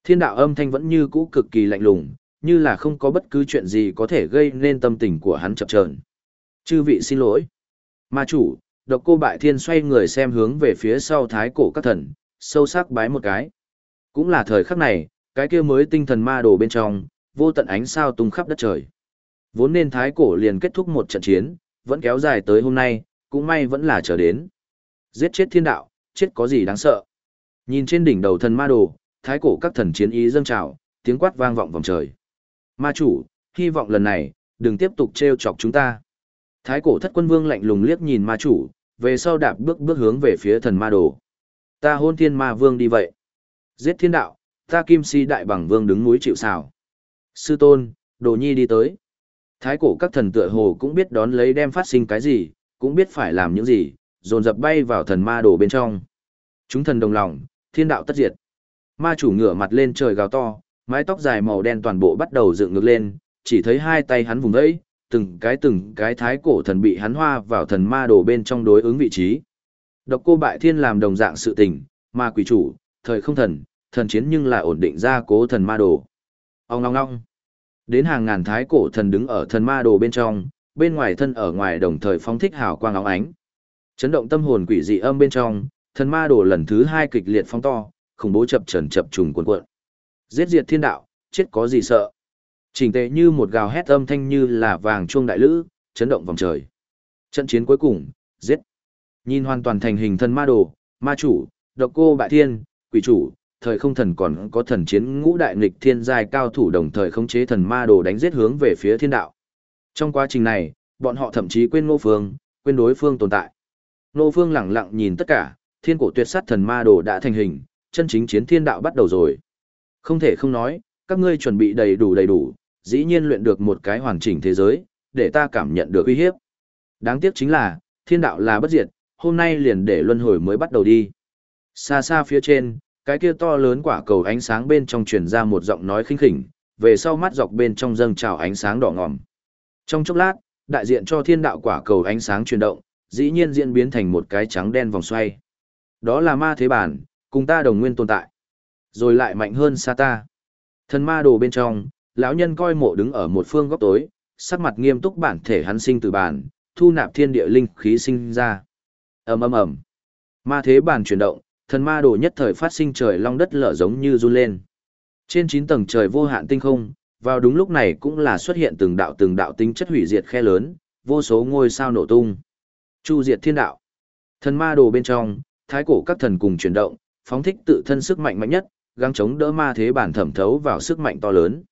Thiên đạo âm thanh vẫn như cũ cực kỳ lạnh lùng, như là không có bất cứ chuyện gì có thể gây nên tâm tình của hắn chập chờn. Chư vị xin lỗi. Ma chủ, độc cô bại thiên xoay người xem hướng về phía sau thái cổ các thần, sâu sắc bái một cái. Cũng là thời khắc này, cái kia mới tinh thần ma đồ bên trong, vô tận ánh sao tung khắp đất trời. Vốn nên thái cổ liền kết thúc một trận chiến, vẫn kéo dài tới hôm nay, cũng may vẫn là chờ đến. Giết chết thiên đạo, chết có gì đáng sợ. Nhìn trên đỉnh đầu thần ma đồ, thái cổ các thần chiến ý dâng trào, tiếng quát vang vọng vòng trời. Ma chủ, hy vọng lần này, đừng tiếp tục trêu chọc chúng ta. Thái cổ thất quân vương lạnh lùng liếc nhìn ma chủ, về sau đạp bước bước hướng về phía thần ma đồ. Ta hôn thiên ma vương đi vậy. Giết thiên đạo, ta kim si đại bằng vương đứng núi chịu xào. Sư tôn, đồ nhi đi tới. Thái cổ các thần tựa hồ cũng biết đón lấy đem phát sinh cái gì, cũng biết phải làm những gì, dồn dập bay vào thần ma đồ bên trong. Chúng thần đồng lòng, thiên đạo tất diệt. Ma chủ ngửa mặt lên trời gào to, mái tóc dài màu đen toàn bộ bắt đầu dựng ngược lên, chỉ thấy hai tay hắn vùng vẫy, từng cái từng cái thái cổ thần bị hắn hoa vào thần ma đồ bên trong đối ứng vị trí. Độc cô bại thiên làm đồng dạng sự tình, ma quỷ chủ, thời không thần, thần chiến nhưng là ổn định ra cố thần ma đồ. Ông ngong ngong. Đến hàng ngàn thái cổ thần đứng ở thần ma đồ bên trong, bên ngoài thân ở ngoài đồng thời phóng thích hào quang óng ánh. Chấn động tâm hồn quỷ dị âm bên trong, thần ma đồ lần thứ hai kịch liệt phóng to, khủng bố chập trần chập trùng cuộn cuộn. Giết diệt thiên đạo, chết có gì sợ. Trình tệ như một gào hét âm thanh như là vàng chuông đại lữ, chấn động vòng trời. Trận chiến cuối cùng, giết. Nhìn hoàn toàn thành hình thần ma đồ, ma chủ, độc cô bại thiên, quỷ chủ, thời không thần còn có thần chiến ngũ đại nghịch thiên giai cao thủ đồng thời khống chế thần ma đồ đánh giết hướng về phía thiên đạo. Trong quá trình này, bọn họ thậm chí quên ngô phương, quên đối phương tồn tại. Ngô phương lặng lặng nhìn tất cả, thiên cổ tuyệt sát thần ma đồ đã thành hình, chân chính chiến thiên đạo bắt đầu rồi. Không thể không nói, các ngươi chuẩn bị đầy đủ đầy đủ, dĩ nhiên luyện được một cái hoàn chỉnh thế giới, để ta cảm nhận được uy hiếp. Đáng tiếc chính là, thiên đạo là bất diệt, hôm nay liền để luân hồi mới bắt đầu đi. Xa xa phía trên, cái kia to lớn quả cầu ánh sáng bên trong truyền ra một giọng nói khinh khỉnh, về sau mắt dọc bên trong dâng trào ánh sáng đỏ ngòm. Trong chốc lát, đại diện cho thiên đạo quả cầu ánh sáng chuyển động, dĩ nhiên diễn biến thành một cái trắng đen vòng xoay. Đó là ma thế bản, cùng ta đồng nguyên tồn tại. Rồi lại mạnh hơn xa ta. Thần ma đồ bên trong, lão nhân coi mộ đứng ở một phương góc tối, sắc mặt nghiêm túc bản thể hắn sinh từ bản, thu nạp thiên địa linh khí sinh ra. ầm ầm ầm, ma thế bản chuyển động, thần ma đồ nhất thời phát sinh trời long đất lở giống như run lên. Trên 9 tầng trời vô hạn tinh không, vào đúng lúc này cũng là xuất hiện từng đạo từng đạo tính chất hủy diệt khe lớn, vô số ngôi sao nổ tung. Chu diệt thiên đạo. Thần ma đồ bên trong, thái cổ các thần cùng chuyển động, phóng thích tự thân sức mạnh mạnh nhất, gắng chống đỡ ma thế bản thẩm thấu vào sức mạnh to lớn.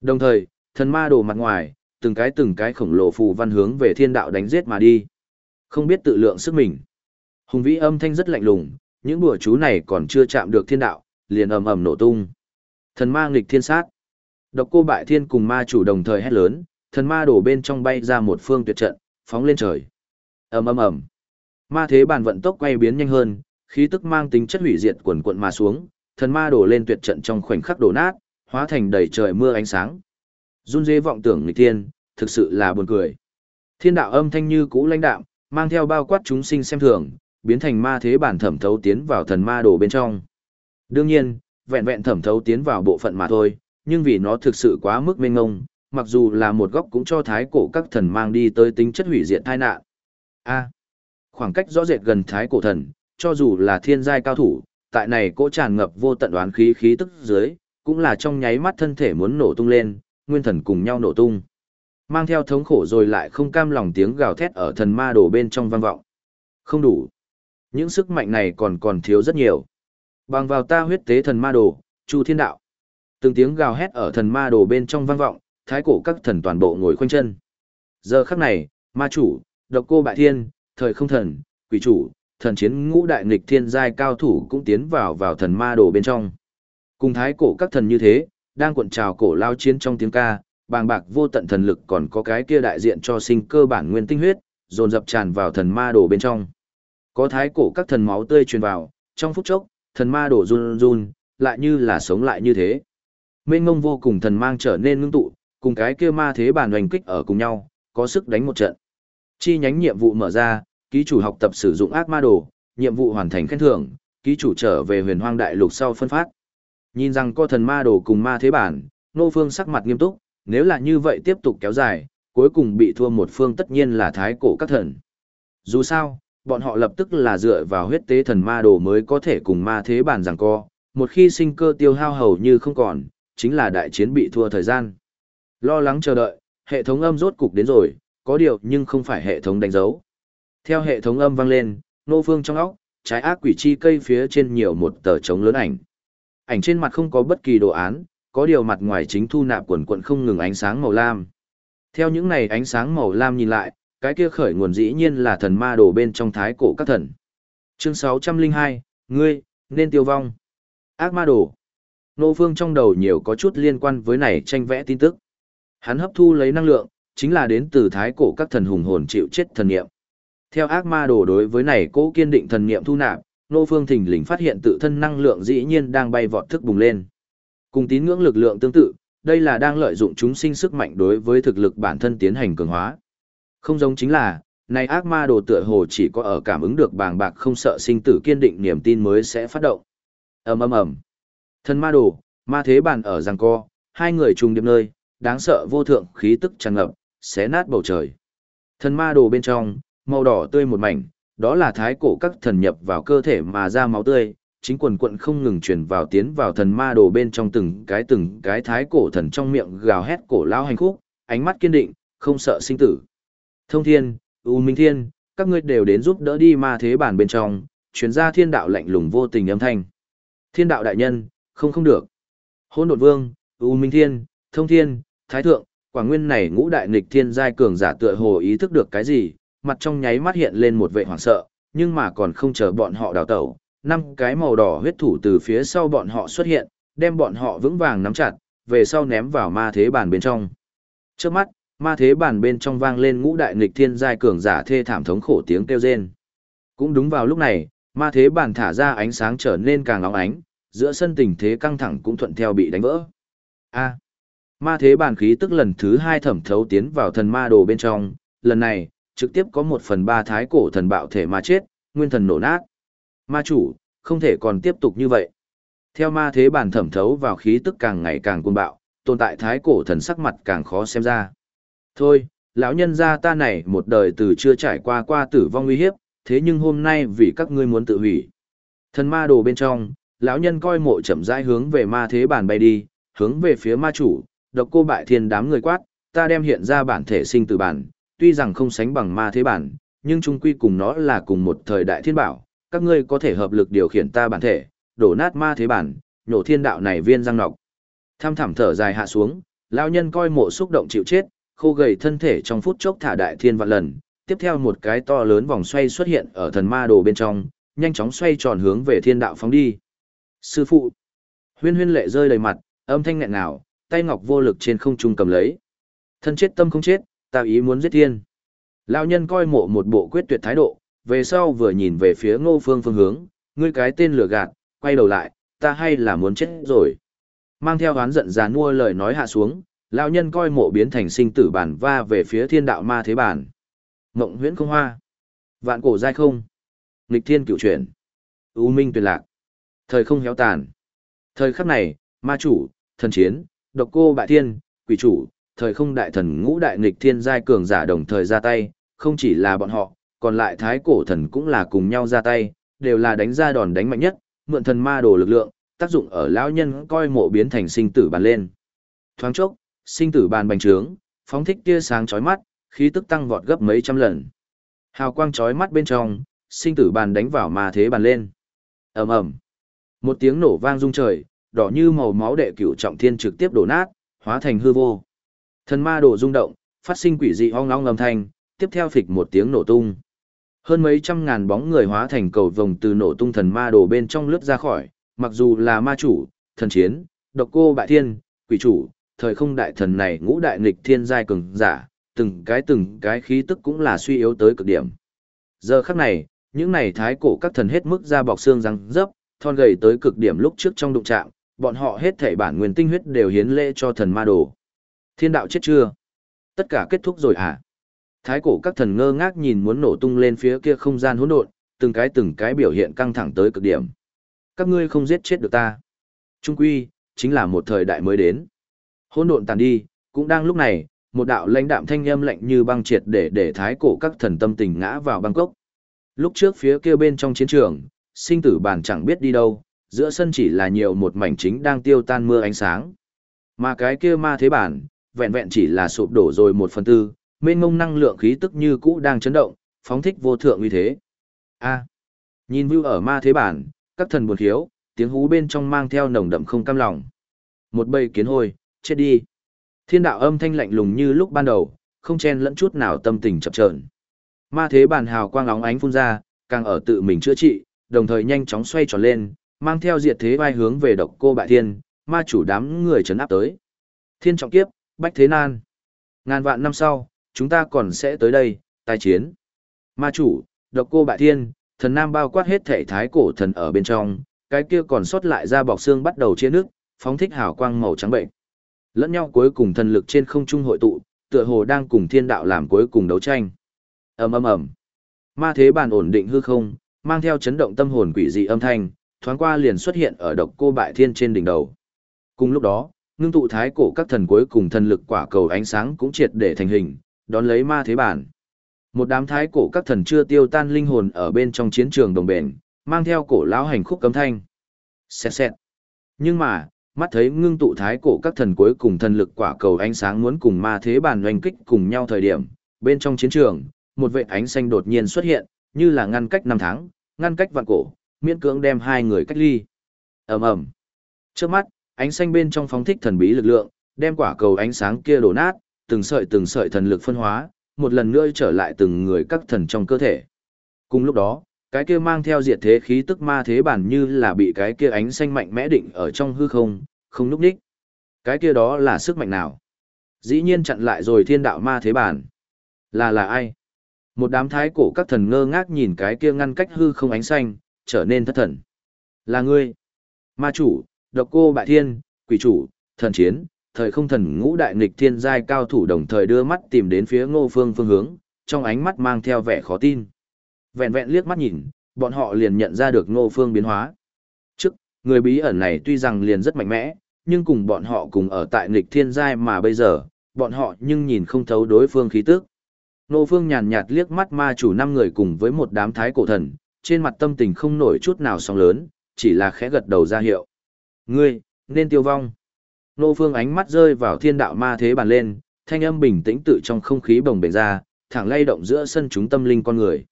Đồng thời, thần ma đồ mặt ngoài, từng cái từng cái khổng lồ phù văn hướng về thiên đạo đánh giết mà đi. Không biết tự lượng sức mình. Hùng vĩ âm thanh rất lạnh lùng, những bùa chú này còn chưa chạm được thiên đạo, liền ầm ầm nổ tung. Thần ma nghịch thiên sát. Độc cô bại thiên cùng ma chủ đồng thời hét lớn, thần ma đổ bên trong bay ra một phương tuyệt trận, phóng lên trời. ầm ầm ầm. Ma thế bàn vận tốc quay biến nhanh hơn, khí tức mang tính chất hủy diệt quần quận mà xuống, thần ma đổ lên tuyệt trận trong khoảnh khắc đổ nát, hóa thành đầy trời mưa ánh sáng. Run dế vọng tưởng nghịch thiên, thực sự là buồn cười. Thiên đạo âm thanh như cũ lãnh đạm, mang theo bao quát chúng sinh xem thường, biến thành ma thế bản thẩm thấu tiến vào thần ma đồ bên trong. Đương nhiên, vẹn vẹn thẩm thấu tiến vào bộ phận mà thôi, nhưng vì nó thực sự quá mức mênh ngông, mặc dù là một góc cũng cho thái cổ các thần mang đi tới tính chất hủy diệt tai nạn. A. khoảng cách rõ rệt gần thái cổ thần, cho dù là thiên giai cao thủ, tại này cỗ tràn ngập vô tận đoán khí khí tức dưới, cũng là trong nháy mắt thân thể muốn nổ tung lên, nguyên thần cùng nhau nổ tung. Mang theo thống khổ rồi lại không cam lòng tiếng gào thét ở thần ma đồ bên trong vang vọng. Không đủ. Những sức mạnh này còn còn thiếu rất nhiều. Bằng vào ta huyết tế thần ma đồ, Chu Thiên Đạo. Từng tiếng gào hét ở thần ma đồ bên trong vang vọng, thái cổ các thần toàn bộ ngồi khoanh chân. Giờ khắc này, ma chủ, độc cô bại thiên, thời không thần, quỷ chủ, thần chiến ngũ đại nghịch thiên giai cao thủ cũng tiến vào vào thần ma đồ bên trong. Cùng thái cổ các thần như thế, đang cuộn trào cổ lao chiến trong tiếng ca, bàng bạc vô tận thần lực còn có cái kia đại diện cho sinh cơ bản nguyên tinh huyết, dồn dập tràn vào thần ma đồ bên trong. Có thái cổ các thần máu tươi truyền vào, trong phút chốc, thần ma đổ run run, lại như là sống lại như thế. Mênh ngông vô cùng thần mang trở nên ngưng tụ, cùng cái kia ma thế bản hoành kích ở cùng nhau, có sức đánh một trận. Chi nhánh nhiệm vụ mở ra, ký chủ học tập sử dụng ác ma đồ, nhiệm vụ hoàn thành khen thưởng, ký chủ trở về huyền hoang đại lục sau phân phát. Nhìn rằng co thần ma đồ cùng ma thế bản, nô phương sắc mặt nghiêm túc, nếu là như vậy tiếp tục kéo dài, cuối cùng bị thua một phương tất nhiên là thái cổ các thần. Dù sao, bọn họ lập tức là dựa vào huyết tế thần ma đồ mới có thể cùng ma thế bản giằng co, một khi sinh cơ tiêu hao hầu như không còn, chính là đại chiến bị thua thời gian. Lo lắng chờ đợi, hệ thống âm rốt cục đến rồi, có điều nhưng không phải hệ thống đánh dấu. Theo hệ thống âm vang lên, nô phương trong óc, trái ác quỷ chi cây phía trên nhiều một tờ trống lớn ảnh. Ảnh trên mặt không có bất kỳ đồ án, có điều mặt ngoài chính thu nạp quần quần không ngừng ánh sáng màu lam. Theo những này ánh sáng màu lam nhìn lại, cái kia khởi nguồn dĩ nhiên là thần ma đồ bên trong thái cổ các thần. Chương 602, ngươi, nên tiêu vong. Ác ma đồ. Nô phương trong đầu nhiều có chút liên quan với này tranh vẽ tin tức. Hắn hấp thu lấy năng lượng, chính là đến từ thái cổ các thần hùng hồn chịu chết thần niệm. Theo ác ma đồ đối với này cố kiên định thần niệm thu nạp, nô phương thình lình phát hiện tự thân năng lượng dĩ nhiên đang bay vọt thức bùng lên. Cùng tín ngưỡng lực lượng tương tự, đây là đang lợi dụng chúng sinh sức mạnh đối với thực lực bản thân tiến hành cường hóa. Không giống chính là, này ác ma đồ tựa hồ chỉ có ở cảm ứng được bàng bạc không sợ sinh tử kiên định niềm tin mới sẽ phát động. ầm ầm ầm. Thần ma đồ, ma thế bàn ở giằng co, hai người trùng điểm nơi, đáng sợ vô thượng khí tức tràn ngập, xé nát bầu trời. Thần ma đồ bên trong, màu đỏ tươi một mảnh, đó là thái cổ các thần nhập vào cơ thể mà ra máu tươi, chính quần quận không ngừng truyền vào tiến vào thần ma đồ bên trong từng cái từng cái thái cổ thần trong miệng gào hét cổ lao hành khúc, ánh mắt kiên định, không sợ sinh tử. Thông thiên, U Minh Thiên, các ngươi đều đến giúp đỡ đi ma thế bản bên trong, chuyến ra thiên đạo lạnh lùng vô tình âm thanh. Thiên đạo đại nhân, không không được. Hôn đột vương, U Minh Thiên, Thông Thiên, Thái Thượng, quả nguyên này ngũ đại nghịch thiên giai cường giả tựa hồ ý thức được cái gì, mặt trong nháy mắt hiện lên một vệ hoảng sợ, nhưng mà còn không chờ bọn họ đào tẩu, năm cái màu đỏ huyết thủ từ phía sau bọn họ xuất hiện, đem bọn họ vững vàng nắm chặt, về sau ném vào ma thế bàn bên trong. Trước mắt, ma thế bàn bên trong vang lên ngũ đại nghịch thiên giai cường giả thê thảm thống khổ tiếng kêu rên. Cũng đúng vào lúc này, ma thế bàn thả ra ánh sáng trở nên càng óng ánh, giữa sân tình thế căng thẳng cũng thuận theo bị đánh vỡ. A. ma thế bàn khí tức lần thứ hai thẩm thấu tiến vào thần ma đồ bên trong, lần này, trực tiếp có một phần ba thái cổ thần bạo thể mà chết, nguyên thần nổ nát. Ma chủ, không thể còn tiếp tục như vậy. Theo ma thế bàn thẩm thấu vào khí tức càng ngày càng cuồng bạo, tồn tại thái cổ thần sắc mặt càng khó xem ra. Thôi, lão nhân gia ta này một đời từ chưa trải qua qua tử vong nguy hiếp, thế nhưng hôm nay vì các ngươi muốn tự hủy. Thần ma đồ bên trong, lão nhân coi mộ chậm rãi hướng về ma thế bàn bay đi, hướng về phía ma chủ, độc cô bại thiên đám người quát, ta đem hiện ra bản thể sinh tử bản, tuy rằng không sánh bằng ma thế bản, nhưng chung quy cùng nó là cùng một thời đại thiên bảo, các ngươi có thể hợp lực điều khiển ta bản thể, đổ nát ma thế bản, nhổ thiên đạo này viên răng nọc. Tham thảm thở dài hạ xuống, lão nhân coi mộ xúc động chịu chết, khô gầy thân thể trong phút chốc thả đại thiên vạn lần, tiếp theo một cái to lớn vòng xoay xuất hiện ở thần ma đồ bên trong, nhanh chóng xoay tròn hướng về thiên đạo phóng đi. Sư phụ! Huyên huyên lệ rơi đầy mặt, âm thanh nghẹn ngào, tay ngọc vô lực trên không trung cầm lấy. Thân chết tâm không chết, ta ý muốn giết thiên. Lão nhân coi mộ một bộ quyết tuyệt thái độ, về sau vừa nhìn về phía ngô phương phương hướng, ngươi cái tên lừa gạt, quay đầu lại, ta hay là muốn chết rồi. Mang theo oán giận già nua lời nói hạ xuống, lão nhân coi mộ biến thành sinh tử bản va về phía thiên đạo ma thế bản. Ngộng huyễn không hoa. Vạn cổ dai không. Nghịch thiên cựu chuyển. U minh tuyệt lạc. Thời không héo tàn. Thời khắc này, ma chủ, thần chiến, độc cô bại thiên, quỷ chủ, thời không đại thần ngũ đại nghịch thiên giai cường giả đồng thời ra tay, không chỉ là bọn họ, còn lại thái cổ thần cũng là cùng nhau ra tay, đều là đánh ra đòn đánh mạnh nhất, mượn thần ma đồ lực lượng, tác dụng ở lão nhân coi mộ biến thành sinh tử bàn lên. Thoáng chốc, sinh tử bàn bành trướng, phóng thích tia sáng chói mắt, khí tức tăng vọt gấp mấy trăm lần. Hào quang chói mắt bên trong, sinh tử bàn đánh vào ma thế bàn lên. Ầm ầm. Một tiếng nổ vang rung trời, đỏ như màu máu đệ cửu trọng thiên trực tiếp đổ nát, hóa thành hư vô. Thần ma đồ rung động, phát sinh quỷ dị ong ong âm thanh, tiếp theo phịch một tiếng nổ tung. Hơn mấy trăm ngàn bóng người hóa thành cầu vồng từ nổ tung thần ma đồ bên trong lướt ra khỏi, mặc dù là ma chủ, thần chiến, độc cô bại thiên, quỷ chủ, thời không đại thần này ngũ đại nghịch thiên giai cường giả, từng cái từng cái khí tức cũng là suy yếu tới cực điểm. Giờ khắc này, những này thái cổ các thần hết mức ra bọc xương răng dấp, thon gầy tới cực điểm lúc trước trong đụng trạng, bọn họ hết thảy bản nguyên tinh huyết đều hiến lễ cho thần ma đồ. Thiên đạo chết chưa? Tất cả kết thúc rồi à? Thái cổ các thần ngơ ngác nhìn muốn nổ tung lên phía kia không gian hỗn độn, từng cái từng cái biểu hiện căng thẳng tới cực điểm. Các ngươi không giết chết được ta. Trung quy, chính là một thời đại mới đến. Hỗn độn tàn đi, cũng đang lúc này, một đạo lãnh đạm thanh âm lạnh như băng triệt để để thái cổ các thần tâm tình ngã vào Bangkok. Lúc trước phía kia bên trong chiến trường, sinh tử bản chẳng biết đi đâu, giữa sân chỉ là nhiều một mảnh chính đang tiêu tan mưa ánh sáng. Mà cái kia ma thế bản, vẹn vẹn chỉ là sụp đổ rồi một phần tư, mênh ngông năng lượng khí tức như cũ đang chấn động, phóng thích vô thượng uy thế. A. nhìn view ở ma thế bản, các thần buồn khiếu, tiếng hú bên trong mang theo nồng đậm không cam lòng. Một bầy kiến hôi, chết đi. Thiên đạo âm thanh lạnh lùng như lúc ban đầu, không chen lẫn chút nào tâm tình chập chờn. Ma thế bản hào quang óng ánh phun ra, càng ở tự mình chữa trị, đồng thời nhanh chóng xoay tròn lên, mang theo diệt thế vai hướng về độc cô bại thiên, ma chủ đám người trấn áp tới. Thiên trọng kiếp, bách thế nan. Ngàn vạn năm sau, chúng ta còn sẽ tới đây, tai chiến. Ma chủ, độc cô bại thiên, thần nam bao quát hết thể thái cổ thần ở bên trong, cái kia còn sót lại ra bọc xương bắt đầu chia nước, phóng thích hào quang màu trắng bệnh. Lẫn nhau cuối cùng thần lực trên không trung hội tụ, tựa hồ đang cùng thiên đạo làm cuối cùng đấu tranh. ầm ầm ầm, ma thế bàn ổn định hư không, mang theo chấn động tâm hồn quỷ dị âm thanh, thoáng qua liền xuất hiện ở độc cô bại thiên trên đỉnh đầu. Cùng lúc đó, ngưng tụ thái cổ các thần cuối cùng thần lực quả cầu ánh sáng cũng triệt để thành hình, đón lấy ma thế bản. Một đám thái cổ các thần chưa tiêu tan linh hồn ở bên trong chiến trường đồng bền, mang theo cổ lão hành khúc cấm thanh. Xẹt xẹt. Nhưng mà, mắt thấy ngưng tụ thái cổ các thần cuối cùng thần lực quả cầu ánh sáng muốn cùng ma thế bàn oanh kích cùng nhau thời điểm, bên trong chiến trường, một vệ ánh xanh đột nhiên xuất hiện, như là ngăn cách năm tháng, ngăn cách vạn cổ, miễn cưỡng đem hai người cách ly. ầm ầm. Trước mắt, ánh xanh bên trong phóng thích thần bí lực lượng, đem quả cầu ánh sáng kia đổ nát, từng sợi từng sợi thần lực phân hóa, một lần nữa trở lại từng người các thần trong cơ thể. Cùng lúc đó, cái kia mang theo diệt thế khí tức ma thế bản như là bị cái kia ánh xanh mạnh mẽ định ở trong hư không, không núp đích. Cái kia đó là sức mạnh nào? Dĩ nhiên chặn lại rồi thiên đạo ma thế bản. Là là ai? Một đám thái cổ các thần ngơ ngác nhìn cái kia ngăn cách hư không ánh xanh, trở nên thất thần. Là ngươi. Ma chủ, độc cô bại thiên, quỷ chủ, thần chiến, thời không thần ngũ đại nghịch thiên giai cao thủ đồng thời đưa mắt tìm đến phía ngô phương phương hướng, trong ánh mắt mang theo vẻ khó tin. Vẹn vẹn liếc mắt nhìn, bọn họ liền nhận ra được ngô phương biến hóa. Trước, người bí ẩn này tuy rằng liền rất mạnh mẽ, nhưng cùng bọn họ cùng ở tại nghịch thiên giai mà bây giờ, bọn họ nhưng nhìn không thấu đối phương khí tức. Ngô phương nhàn nhạt liếc mắt ma chủ năm người cùng với một đám thái cổ thần, trên mặt tâm tình không nổi chút nào sóng lớn, chỉ là khẽ gật đầu ra hiệu. Ngươi, nên tiêu vong. Ngô Phương ánh mắt rơi vào thiên đạo ma thế bàn lên, thanh âm bình tĩnh tự trong không khí bồng bềnh ra, thẳng lay động giữa sân chúng tâm linh con người.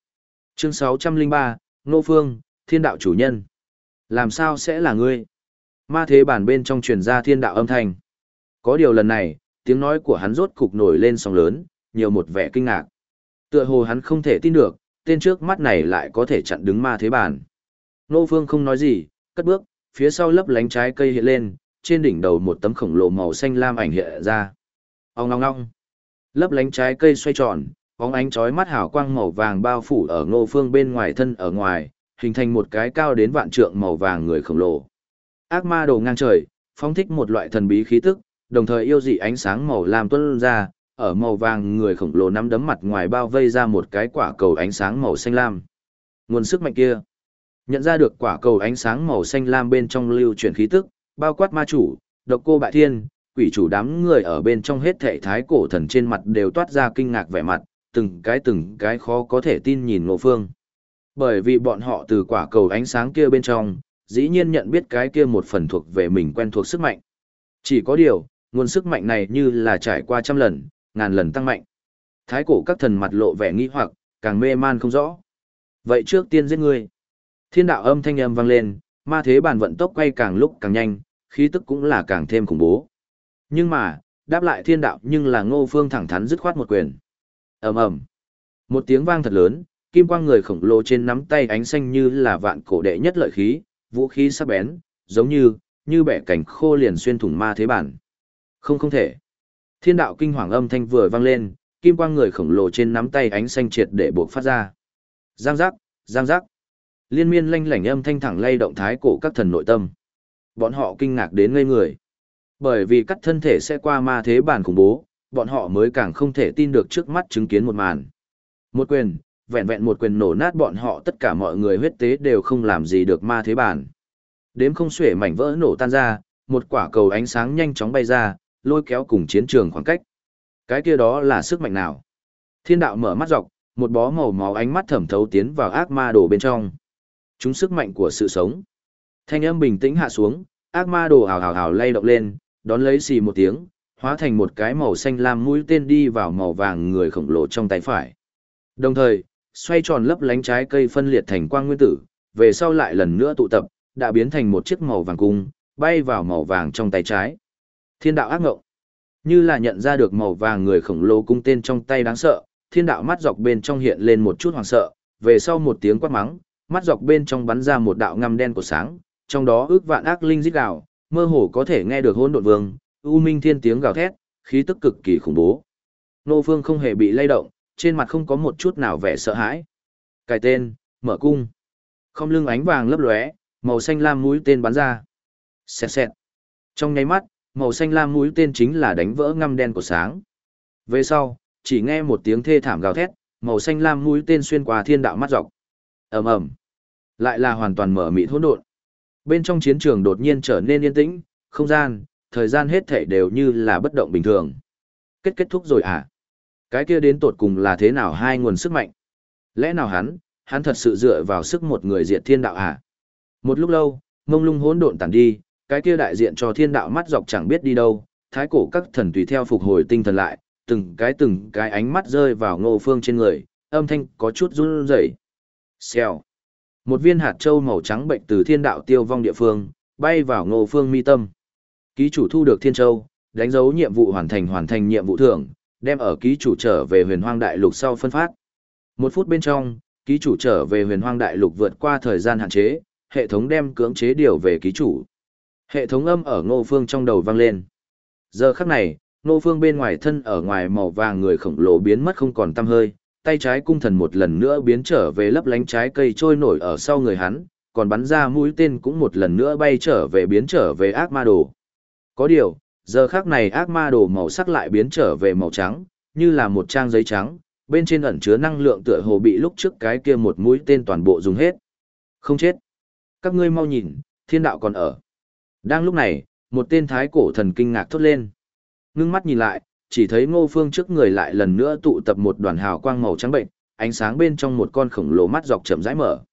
Chương 603, Nô Phương, thiên đạo chủ nhân. Làm sao sẽ là ngươi? Ma thế Bản bên trong truyền ra thiên đạo âm thanh. Có điều lần này, tiếng nói của hắn rốt cục nổi lên sóng lớn, nhiều một vẻ kinh ngạc. Tựa hồ hắn không thể tin được, tên trước mắt này lại có thể chặn đứng ma thế Bản. Nô Phương không nói gì, cất bước, phía sau lấp lánh trái cây hiện lên, trên đỉnh đầu một tấm khổng lồ màu xanh lam ảnh hiện ra. Ông ngong ngong. Lấp lánh trái cây xoay tròn, bóng ánh chói mắt hào quang màu vàng bao phủ ở Ngô Phương bên ngoài thân ở ngoài, hình thành một cái cao đến vạn trượng màu vàng người khổng lồ. Ác ma đồ ngang trời, phóng thích một loại thần bí khí tức, đồng thời yêu dị ánh sáng màu lam tuôn ra, ở màu vàng người khổng lồ nắm đấm mặt ngoài bao vây ra một cái quả cầu ánh sáng màu xanh lam. Nguồn sức mạnh kia, nhận ra được quả cầu ánh sáng màu xanh lam bên trong lưu chuyển khí tức, bao quát ma chủ, độc cô bại thiên, quỷ chủ đám người ở bên trong hết thệ thái cổ thần trên mặt đều toát ra kinh ngạc vẻ mặt, từng cái từng cái khó có thể tin nhìn ngộ phương. Bởi vì bọn họ từ quả cầu ánh sáng kia bên trong, dĩ nhiên nhận biết cái kia một phần thuộc về mình quen thuộc sức mạnh. Chỉ có điều, nguồn sức mạnh này như là trải qua trăm lần, ngàn lần tăng mạnh. Thái cổ các thần mặt lộ vẻ nghi hoặc, càng mê man không rõ. Vậy trước tiên giết ngươi. Thiên đạo âm thanh âm vang lên, ma thế bản vận tốc quay càng lúc càng nhanh, khí tức cũng là càng thêm khủng bố. Nhưng mà, đáp lại thiên đạo nhưng là ngô phương thẳng thắn dứt khoát một quyền ầm ầm Một tiếng vang thật lớn, kim quang người khổng lồ trên nắm tay ánh xanh như là vạn cổ đệ nhất lợi khí, vũ khí sắc bén, giống như, như bẻ cảnh khô liền xuyên thủng ma thế bản. Không không thể. Thiên đạo kinh hoàng âm thanh vừa vang lên, kim quang người khổng lồ trên nắm tay ánh xanh triệt để buộc phát ra. Giang giác, giang giác. Liên miên lanh lảnh âm thanh thẳng lay động thái cổ các thần nội tâm bọn họ kinh ngạc đến ngây người. Bởi vì cắt thân thể sẽ qua ma thế bản khủng bố, bọn họ mới càng không thể tin được trước mắt chứng kiến một màn. Một quyền, vẹn vẹn một quyền nổ nát bọn họ tất cả mọi người huyết tế đều không làm gì được ma thế bản. Đếm không xuể mảnh vỡ nổ tan ra, một quả cầu ánh sáng nhanh chóng bay ra, lôi kéo cùng chiến trường khoảng cách. Cái kia đó là sức mạnh nào? Thiên đạo mở mắt dọc, một bó màu máu ánh mắt thẩm thấu tiến vào ác ma đồ bên trong. Chúng sức mạnh của sự sống. Thanh âm bình tĩnh hạ xuống, ác ma đồ hào hào hào lay động lên, đón lấy xì một tiếng, hóa thành một cái màu xanh lam mũi tên đi vào màu vàng người khổng lồ trong tay phải. Đồng thời, xoay tròn lấp lánh trái cây phân liệt thành quang nguyên tử, về sau lại lần nữa tụ tập, đã biến thành một chiếc màu vàng cung, bay vào màu vàng trong tay trái. Thiên đạo ác ngộng. Như là nhận ra được màu vàng người khổng lồ cung tên trong tay đáng sợ, thiên đạo mắt dọc bên trong hiện lên một chút hoàng sợ, về sau một tiếng quát mắng, mắt dọc bên trong bắn ra một đạo ngăm đen của sáng, trong đó ước vạn ác linh rít gào, mơ hồ có thể nghe được hỗn độn vương, u minh thiên tiếng gào thét, khí tức cực kỳ khủng bố. Nô Phương không hề bị lay động, trên mặt không có một chút nào vẻ sợ hãi. Cài tên, mở cung. Không lưng ánh vàng lấp lóe, màu xanh lam mũi tên bắn ra. Xẹt xẹt. Trong nháy mắt, màu xanh lam mũi tên chính là đánh vỡ ngăm đen của sáng. Về sau, chỉ nghe một tiếng thê thảm gào thét, màu xanh lam mũi tên xuyên qua thiên đạo mắt dọc. Ầm ầm. Lại là hoàn toàn mở mịt hỗn độn. Bên trong chiến trường đột nhiên trở nên yên tĩnh, không gian, thời gian hết thảy đều như là bất động bình thường. Kết kết thúc rồi à? Cái kia đến tột cùng là thế nào hai nguồn sức mạnh? Lẽ nào hắn, hắn thật sự dựa vào sức một người diệt thiên đạo à? Một lúc lâu, mông lung hỗn độn tàn đi, cái kia đại diện cho thiên đạo mắt dọc chẳng biết đi đâu, thái cổ các thần tùy theo phục hồi tinh thần lại, từng cái từng cái ánh mắt rơi vào ngô phương trên người, âm thanh có chút run rẩy. Xèo. Một viên hạt châu màu trắng bệnh từ thiên đạo tiêu vong địa phương, bay vào ngô phương mi tâm. Ký chủ thu được thiên châu, đánh dấu nhiệm vụ hoàn thành hoàn thành nhiệm vụ thưởng, đem ở ký chủ trở về huyền hoang đại lục sau phân phát. Một phút bên trong, ký chủ trở về huyền hoang đại lục vượt qua thời gian hạn chế, hệ thống đem cưỡng chế điều về ký chủ. Hệ thống âm ở ngô phương trong đầu vang lên. Giờ khắc này, Ngô phương bên ngoài thân ở ngoài màu vàng người khổng lồ biến mất không còn tăm hơi, tay trái cung thần một lần nữa biến trở về lấp lánh trái cây trôi nổi ở sau người hắn, còn bắn ra mũi tên cũng một lần nữa bay trở về biến trở về ác ma đồ. Có điều, giờ khác này ác ma đồ màu sắc lại biến trở về màu trắng, như là một trang giấy trắng, bên trên ẩn chứa năng lượng tựa hồ bị lúc trước cái kia một mũi tên toàn bộ dùng hết. Không chết. Các ngươi mau nhìn, thiên đạo còn ở. Đang lúc này, một tên thái cổ thần kinh ngạc thốt lên. Ngưng mắt nhìn lại, chỉ thấy ngô phương trước người lại lần nữa tụ tập một đoàn hào quang màu trắng bệnh, ánh sáng bên trong một con khổng lồ mắt dọc chậm rãi mở.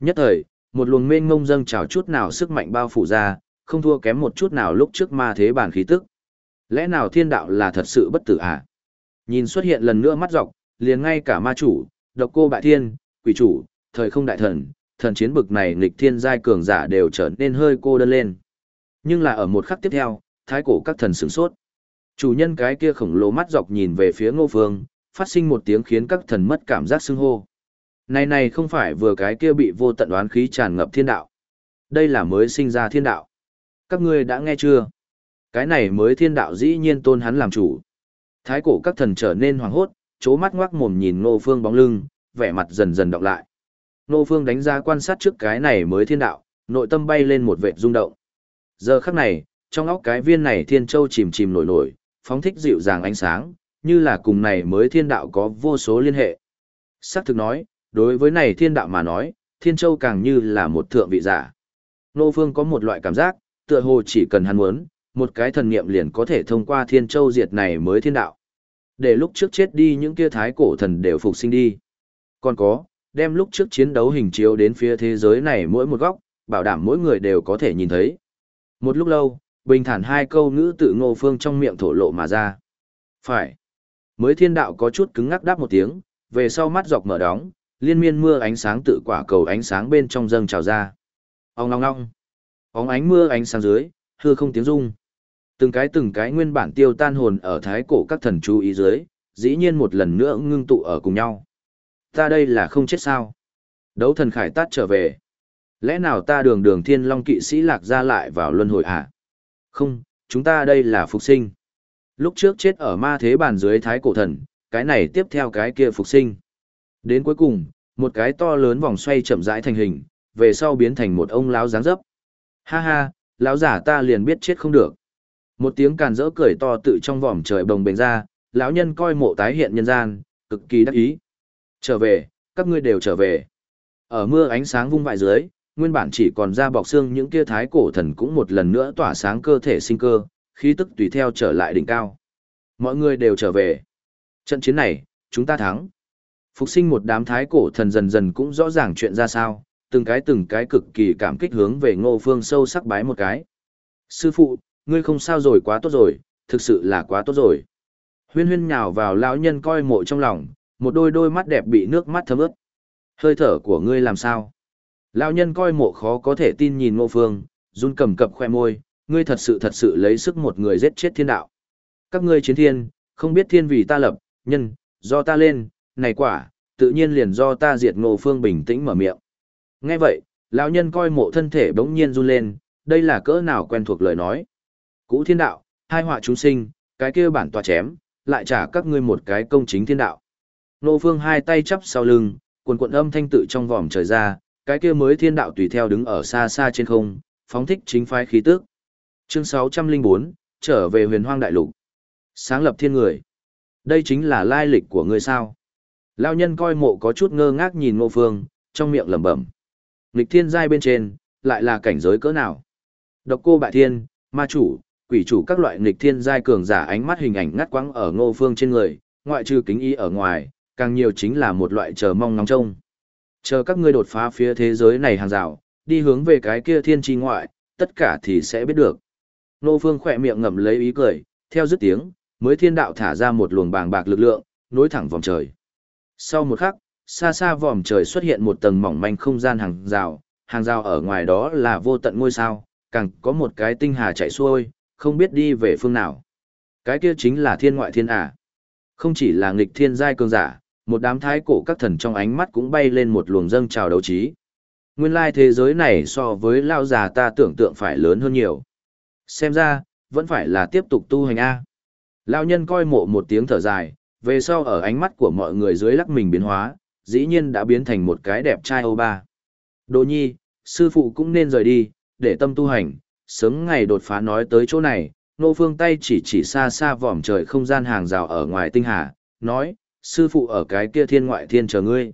Nhất thời, một luồng mênh ngông dâng trào chút nào sức mạnh bao phủ ra, không thua kém một chút nào lúc trước ma thế bản khí tức. Lẽ nào thiên đạo là thật sự bất tử à? Nhìn xuất hiện lần nữa mắt dọc, liền ngay cả ma chủ, độc cô bại thiên, quỷ chủ, thời không đại thần, thần chiến bực này nghịch thiên giai cường giả đều trở nên hơi cô đơn lên. Nhưng là ở một khắc tiếp theo, thái cổ các thần sửng sốt. Chủ nhân cái kia khổng lồ mắt dọc nhìn về phía ngô phương, phát sinh một tiếng khiến các thần mất cảm giác xưng hô. Này này không phải vừa cái kia bị vô tận oán khí tràn ngập thiên đạo. Đây là mới sinh ra thiên đạo. Các ngươi đã nghe chưa? Cái này mới thiên đạo dĩ nhiên tôn hắn làm chủ. Thái cổ các thần trở nên hoàng hốt, chố mắt ngoác mồm nhìn Ngô Phương bóng lưng, vẻ mặt dần dần đọc lại. Ngô Phương đánh giá quan sát trước cái này mới thiên đạo, nội tâm bay lên một vệt rung động. Giờ khắc này, trong óc cái viên này thiên châu chìm chìm nổi nổi, phóng thích dịu dàng ánh sáng, như là cùng này mới thiên đạo có vô số liên hệ. Sắc thực nói, đối với này thiên đạo mà nói, thiên châu càng như là một thượng vị giả. Nô Phương có một loại cảm giác, tựa hồ chỉ cần hắn muốn, một cái thần niệm liền có thể thông qua thiên châu diệt này mới thiên đạo. Để lúc trước chết đi những kia thái cổ thần đều phục sinh đi. Còn có, đem lúc trước chiến đấu hình chiếu đến phía thế giới này mỗi một góc, bảo đảm mỗi người đều có thể nhìn thấy. Một lúc lâu, bình thản hai câu ngữ tự ngô phương trong miệng thổ lộ mà ra. Phải. Mới thiên đạo có chút cứng ngắc đáp một tiếng, về sau mắt dọc mở đóng, liên miên mưa ánh sáng tự quả cầu ánh sáng bên trong dâng trào ra. Ông ngong ngong. Óng ánh mưa ánh sáng dưới, hư không tiếng rung. Từng cái từng cái nguyên bản tiêu tan hồn ở thái cổ các thần chú ý dưới, dĩ nhiên một lần nữa ngưng tụ ở cùng nhau. Ta đây là không chết sao? Đấu thần khải tát trở về. Lẽ nào ta đường đường thiên long kỵ sĩ lạc ra lại vào luân hồi à? Không, chúng ta đây là phục sinh. Lúc trước chết ở ma thế bàn dưới thái cổ thần, cái này tiếp theo cái kia phục sinh. Đến cuối cùng, một cái to lớn vòng xoay chậm rãi thành hình, về sau biến thành một ông lão dáng dấp. Ha ha, lão giả ta liền biết chết không được. Một tiếng càn rỡ cười to tự trong vòm trời bồng bềnh ra, lão nhân coi mộ tái hiện nhân gian, cực kỳ đắc ý. Trở về, các ngươi đều trở về. Ở mưa ánh sáng vung vãi dưới, nguyên bản chỉ còn da bọc xương những kia thái cổ thần cũng một lần nữa tỏa sáng cơ thể sinh cơ, khí tức tùy theo trở lại đỉnh cao. Mọi người đều trở về. Trận chiến này, chúng ta thắng. Phục sinh một đám thái cổ thần dần dần cũng rõ ràng chuyện ra sao, từng cái từng cái cực kỳ cảm kích hướng về ngô phương sâu sắc bái một cái. Sư phụ, ngươi không sao rồi quá tốt rồi, thực sự là quá tốt rồi. Huyên huyên nhào vào lão nhân coi mộ trong lòng, một đôi đôi mắt đẹp bị nước mắt thấm ướt. Hơi thở của ngươi làm sao? Lão nhân coi mộ khó có thể tin nhìn ngô phương, run cầm cập khoe môi, ngươi thật sự thật sự lấy sức một người giết chết thiên đạo. Các ngươi chiến thiên, không biết thiên vì ta lập, nhân, do ta lên, này quả, tự nhiên liền do ta diệt ngô phương bình tĩnh mở miệng. Nghe vậy, lão nhân coi mộ thân thể bỗng nhiên run lên, đây là cỡ nào quen thuộc lời nói. Cũ thiên đạo, hai họa chúng sinh, cái kia bản tòa chém, lại trả các ngươi một cái công chính thiên đạo. Nô phương hai tay chắp sau lưng, cuộn cuộn âm thanh tự trong vòm trời ra, cái kia mới thiên đạo tùy theo đứng ở xa xa trên không, phóng thích chính phái khí tức. Chương 604, trở về huyền hoang đại lục. Sáng lập thiên người. Đây chính là lai lịch của ngươi sao. Lão nhân coi mộ có chút ngơ ngác nhìn ngô phương, trong miệng lẩm bẩm. Nghịch thiên giai bên trên, lại là cảnh giới cỡ nào? Độc cô bại thiên, ma chủ, quỷ chủ các loại nghịch thiên giai cường giả ánh mắt hình ảnh ngắt quãng ở ngô phương trên người, ngoại trừ kính ý ở ngoài, càng nhiều chính là một loại chờ mong ngóng trông. Chờ các ngươi đột phá phía thế giới này hàng rào, đi hướng về cái kia thiên tri ngoại, tất cả thì sẽ biết được. Ngô phương khỏe miệng ngậm lấy ý cười, theo dứt tiếng, mới thiên đạo thả ra một luồng bàng bạc lực lượng, nối thẳng vòng trời. Sau một khắc, xa xa vòm trời xuất hiện một tầng mỏng manh không gian hàng rào, hàng rào ở ngoài đó là vô tận ngôi sao, càng có một cái tinh hà chạy xuôi, không biết đi về phương nào. Cái kia chính là thiên ngoại thiên ả. Không chỉ là nghịch thiên giai cường giả, một đám thái cổ các thần trong ánh mắt cũng bay lên một luồng dâng trào đấu trí. Nguyên lai thế giới này so với lao già ta tưởng tượng phải lớn hơn nhiều. Xem ra, vẫn phải là tiếp tục tu hành A. Lão nhân coi mộ một tiếng thở dài, về sau ở ánh mắt của mọi người dưới lắc mình biến hóa, dĩ nhiên đã biến thành một cái đẹp trai Âu ba. Đồ nhi, sư phụ cũng nên rời đi, để tâm tu hành, sớm ngày đột phá nói tới chỗ này, nô phương tay chỉ chỉ xa xa vòm trời không gian hàng rào ở ngoài tinh hà, nói, sư phụ ở cái kia thiên ngoại thiên chờ ngươi.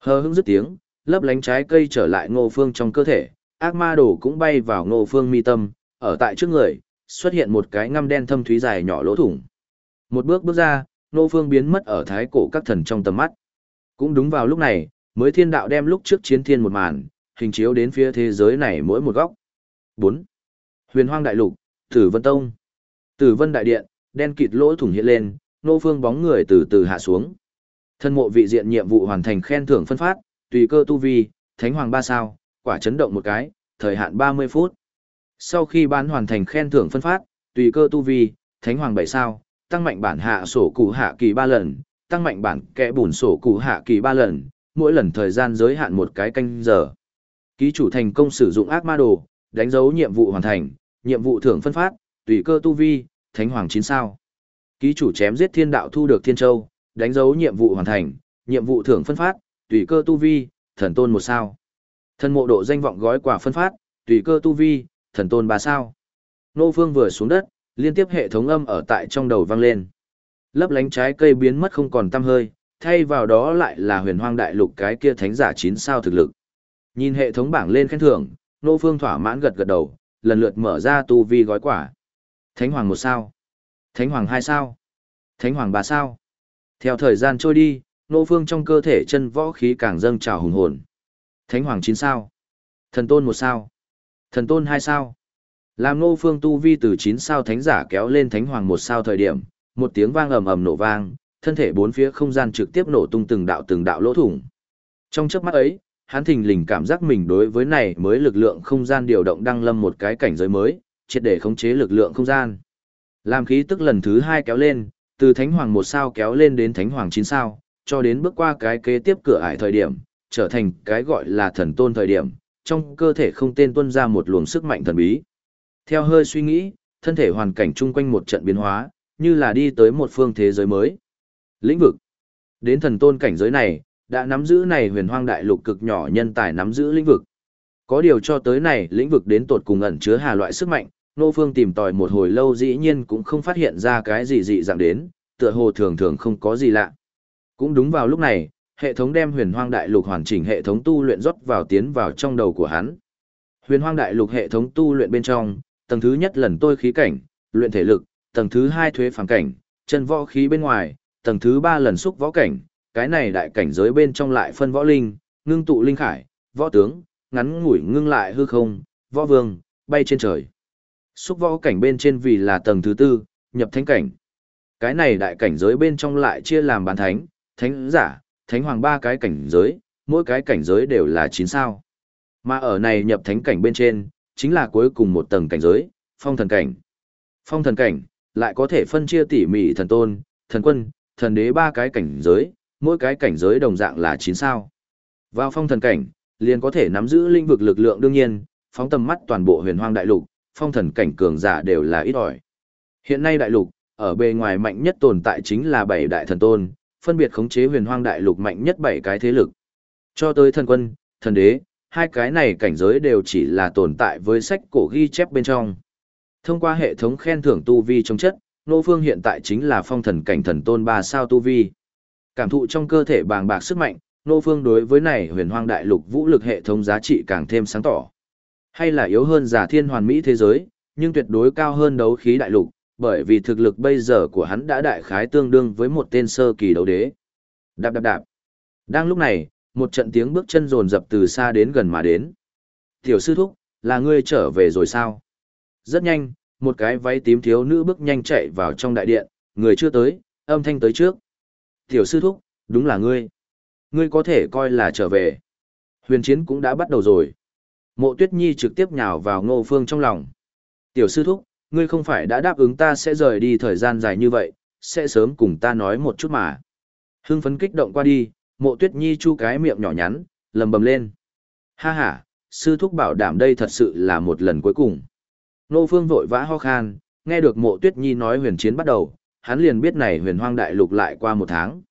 Hờ hững dứt tiếng, lấp lánh trái cây trở lại ngô phương trong cơ thể, ác ma đồ cũng bay vào ngô phương mi tâm, ở tại trước người, xuất hiện một cái ngăm đen thâm thúy dài nhỏ lỗ thủng. Một bước bước ra, ngô phương biến mất ở thái cổ các thần trong tầm mắt. Cũng đúng vào lúc này, mới thiên đạo đem lúc trước chiến thiên một màn, hình chiếu đến phía thế giới này mỗi một góc. 4. Huyền hoang đại lục, Tử Vân Tông. Tử Vân Đại Điện, đen kịt lỗ thủng hiện lên, nô phương bóng người từ từ hạ xuống. Thân mộ vị diện nhiệm vụ hoàn thành khen thưởng phân phát, tùy cơ tu vi, thánh hoàng ba sao, quả chấn động một cái, thời hạn 30 phút. Sau khi bán hoàn thành khen thưởng phân phát, tùy cơ tu vi, thánh hoàng 7 sao, tăng mạnh bản hạ sổ cụ hạ kỳ 3 lần, tăng mạnh bản kẽ bùn sổ cụ hạ kỳ ba lần, mỗi lần thời gian giới hạn một cái canh giờ. Ký chủ thành công sử dụng ác ma đồ, đánh dấu nhiệm vụ hoàn thành, nhiệm vụ thưởng phân phát, tùy cơ tu vi, thánh hoàng chín sao. Ký chủ chém giết thiên đạo thu được thiên châu, đánh dấu nhiệm vụ hoàn thành, nhiệm vụ thưởng phân phát, tùy cơ tu vi, thần tôn một sao. Thần mộ độ danh vọng gói quà phân phát, tùy cơ tu vi, thần tôn ba sao. Nô Phương vừa xuống đất, liên tiếp hệ thống âm ở tại trong đầu vang lên. Lấp lánh trái cây biến mất không còn tăm hơi, thay vào đó lại là huyền hoang đại lục cái kia thánh giả chín sao thực lực. Nhìn hệ thống bảng lên khen thưởng, Nô Phương thỏa mãn gật gật đầu, lần lượt mở ra tu vi gói quả. Thánh hoàng một sao, Thánh hoàng hai sao, Thánh hoàng ba sao. Theo thời gian trôi đi, Nô Phương trong cơ thể chân võ khí càng dâng trào hùng hồn. Thánh hoàng chín sao, Thần tôn một sao, Thần tôn hai sao. Làm Nô Phương tu vi từ chín sao thánh giả kéo lên thánh hoàng một sao thời điểm, một tiếng vang ầm ầm nổ vang, thân thể bốn phía không gian trực tiếp nổ tung từng đạo từng đạo lỗ thủng. Trong chớp mắt ấy, hắn thình lình cảm giác mình đối với này mới lực lượng không gian điều động đăng lâm một cái cảnh giới mới, triệt để khống chế lực lượng không gian. Làm khí tức lần thứ hai kéo lên, từ thánh hoàng một sao kéo lên đến thánh hoàng chín sao, cho đến bước qua cái kế tiếp cửa ải thời điểm, trở thành cái gọi là thần tôn thời điểm, trong cơ thể không tên tuân ra một luồng sức mạnh thần bí. Theo hơi suy nghĩ, thân thể hoàn cảnh chung quanh một trận biến hóa, như là đi tới một phương thế giới mới. Lĩnh vực. Đến thần tôn cảnh giới này, đã nắm giữ này huyền hoang đại lục cực nhỏ nhân tài nắm giữ lĩnh vực. Có điều cho tới này lĩnh vực đến tột cùng ẩn chứa hà loại sức mạnh, Nô Phương tìm tòi một hồi lâu dĩ nhiên cũng không phát hiện ra cái gì dị dạng đến, tựa hồ thường thường không có gì lạ. Cũng đúng vào lúc này, hệ thống đem huyền hoang đại lục hoàn chỉnh hệ thống tu luyện rót vào tiến vào trong đầu của hắn. Huyền hoang đại lục hệ thống tu luyện bên trong, tầng thứ nhất lần tôi khí cảnh, luyện thể lực, tầng thứ hai thuế phản cảnh, chân võ khí bên ngoài, tầng thứ ba lần xúc võ cảnh, cái này đại cảnh giới bên trong lại phân võ linh, ngưng tụ linh khải, võ tướng, ngắn ngủi ngưng lại hư không, võ vương, bay trên trời. Xúc võ cảnh bên trên vì là tầng thứ tư, nhập thánh cảnh. Cái này đại cảnh giới bên trong lại chia làm bán thánh, thánh giả, thánh hoàng ba cái cảnh giới, mỗi cái cảnh giới đều là 9 sao. Mà ở này nhập thánh cảnh bên trên, chính là cuối cùng một tầng cảnh giới, phong thần cảnh. Phong thần cảnh, lại có thể phân chia tỉ mỉ thần tôn, thần quân, thần đế ba cái cảnh giới, mỗi cái cảnh giới đồng dạng là 9 sao. Vào phong thần cảnh, liền có thể nắm giữ lĩnh vực lực lượng đương nhiên, phóng tầm mắt toàn bộ huyền hoang đại lục, phong thần cảnh cường giả đều là ít ỏi. Hiện nay đại lục, ở bề ngoài mạnh nhất tồn tại chính là bảy đại thần tôn, phân biệt khống chế huyền hoang đại lục mạnh nhất bảy cái thế lực. Cho tới thần quân, thần đế, hai cái này cảnh giới đều chỉ là tồn tại với sách cổ ghi chép bên trong. Thông qua hệ thống khen thưởng tu vi trong chất, Nô Phương hiện tại chính là phong thần cảnh thần tôn ba sao tu vi. Cảm thụ trong cơ thể bàng bạc sức mạnh, Nô Phương đối với này huyền hoang đại lục vũ lực hệ thống giá trị càng thêm sáng tỏ. Hay là yếu hơn giả thiên hoàn mỹ thế giới, nhưng tuyệt đối cao hơn đấu khí đại lục, bởi vì thực lực bây giờ của hắn đã đại khái tương đương với một tên sơ kỳ đấu đế. Đạp đạp đạp. Đang lúc này, một trận tiếng bước chân rồn rập từ xa đến gần mà đến. Tiểu sư thúc, là ngươi trở về rồi sao? Rất nhanh, một cái váy tím thiếu nữ bước nhanh chạy vào trong đại điện, người chưa tới, âm thanh tới trước. Tiểu sư thúc, đúng là ngươi. Ngươi có thể coi là trở về. Huyền chiến cũng đã bắt đầu rồi. Mộ tuyết nhi trực tiếp nhào vào ngô phương trong lòng. Tiểu sư thúc, ngươi không phải đã đáp ứng ta sẽ rời đi thời gian dài như vậy, sẽ sớm cùng ta nói một chút mà. Hưng phấn kích động qua đi, mộ tuyết nhi chu cái miệng nhỏ nhắn, lầm bầm lên. Ha ha, sư thúc bảo đảm đây thật sự là một lần cuối cùng. Nô phương vội vã ho khan, nghe được mộ tuyết nhi nói huyền chiến bắt đầu, hắn liền biết này huyền hoang đại lục lại qua một tháng.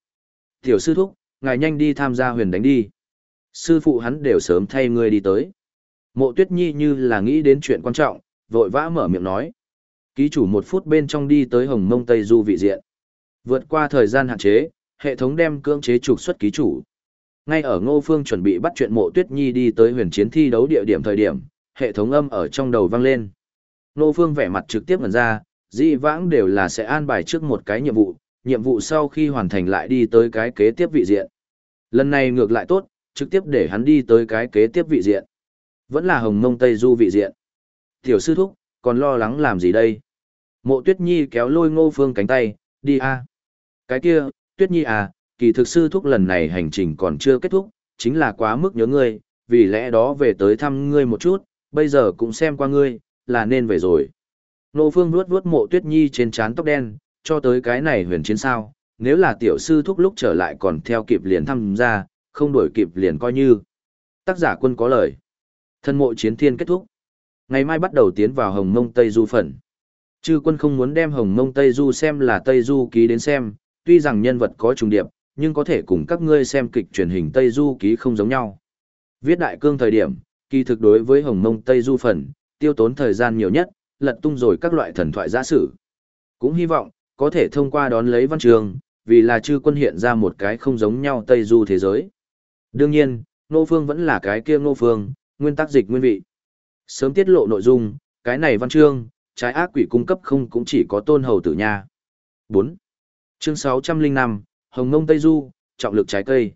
Tiểu sư thúc, ngài nhanh đi tham gia huyền đánh đi. Sư phụ hắn đều sớm thay người đi tới. Mộ tuyết nhi như là nghĩ đến chuyện quan trọng, vội vã mở miệng nói. Ký chủ một phút bên trong đi tới hồng mông Tây Du vị diện. Vượt qua thời gian hạn chế, hệ thống đem cưỡng chế trục xuất ký chủ. Ngay ở Ngô Phương chuẩn bị bắt chuyện Mộ Tuyết Nhi đi tới huyền chiến thi đấu địa điểm thời điểm, hệ thống âm ở trong đầu vang lên. Ngô Phương vẻ mặt trực tiếp ngẩn ra, dị vãng đều là sẽ an bài trước một cái nhiệm vụ, nhiệm vụ sau khi hoàn thành lại đi tới cái kế tiếp vị diện. Lần này ngược lại tốt, trực tiếp để hắn đi tới cái kế tiếp vị diện. Vẫn là hồng mông Tây Du vị diện. Tiểu sư thúc, còn lo lắng làm gì đây? Mộ Tuyết Nhi kéo lôi Ngô Phương cánh tay, đi a. Cái kia, Tuyết Nhi à, kỳ thực sư thúc lần này hành trình còn chưa kết thúc, chính là quá mức nhớ ngươi, vì lẽ đó về tới thăm ngươi một chút, bây giờ cũng xem qua ngươi, là nên về rồi. Nô Phương vuốt vuốt mộ Tuyết Nhi trên trán tóc đen, cho tới cái này huyền chiến sao, nếu là tiểu sư thúc lúc trở lại còn theo kịp liền thăm ra, không đuổi kịp liền coi như. Tác giả quân có lời. Thân mộ chiến thiên kết thúc. Ngày mai bắt đầu tiến vào Hồng Mông Tây Du phần. Chư quân không muốn đem Hồng Mông Tây Du xem là Tây Du ký đến xem, tuy rằng nhân vật có trùng điệp, nhưng có thể cùng các ngươi xem kịch truyền hình Tây Du ký không giống nhau. Viết đại cương thời điểm, kỳ thực đối với Hồng Mông Tây Du phần, tiêu tốn thời gian nhiều nhất, lật tung rồi các loại thần thoại giả sử. Cũng hy vọng, có thể thông qua đón lấy văn trường, vì là chư quân hiện ra một cái không giống nhau Tây Du thế giới. Đương nhiên, Nô Phương vẫn là cái kia Nô Phương, nguyên tắc dịch nguyên vị. Sớm tiết lộ nội dung, cái này văn chương, trái ác quỷ cung cấp không cũng chỉ có tôn hầu tử nha. 4. Chương 605, Hồng Ngông Tây Du, trọng lực trái cây.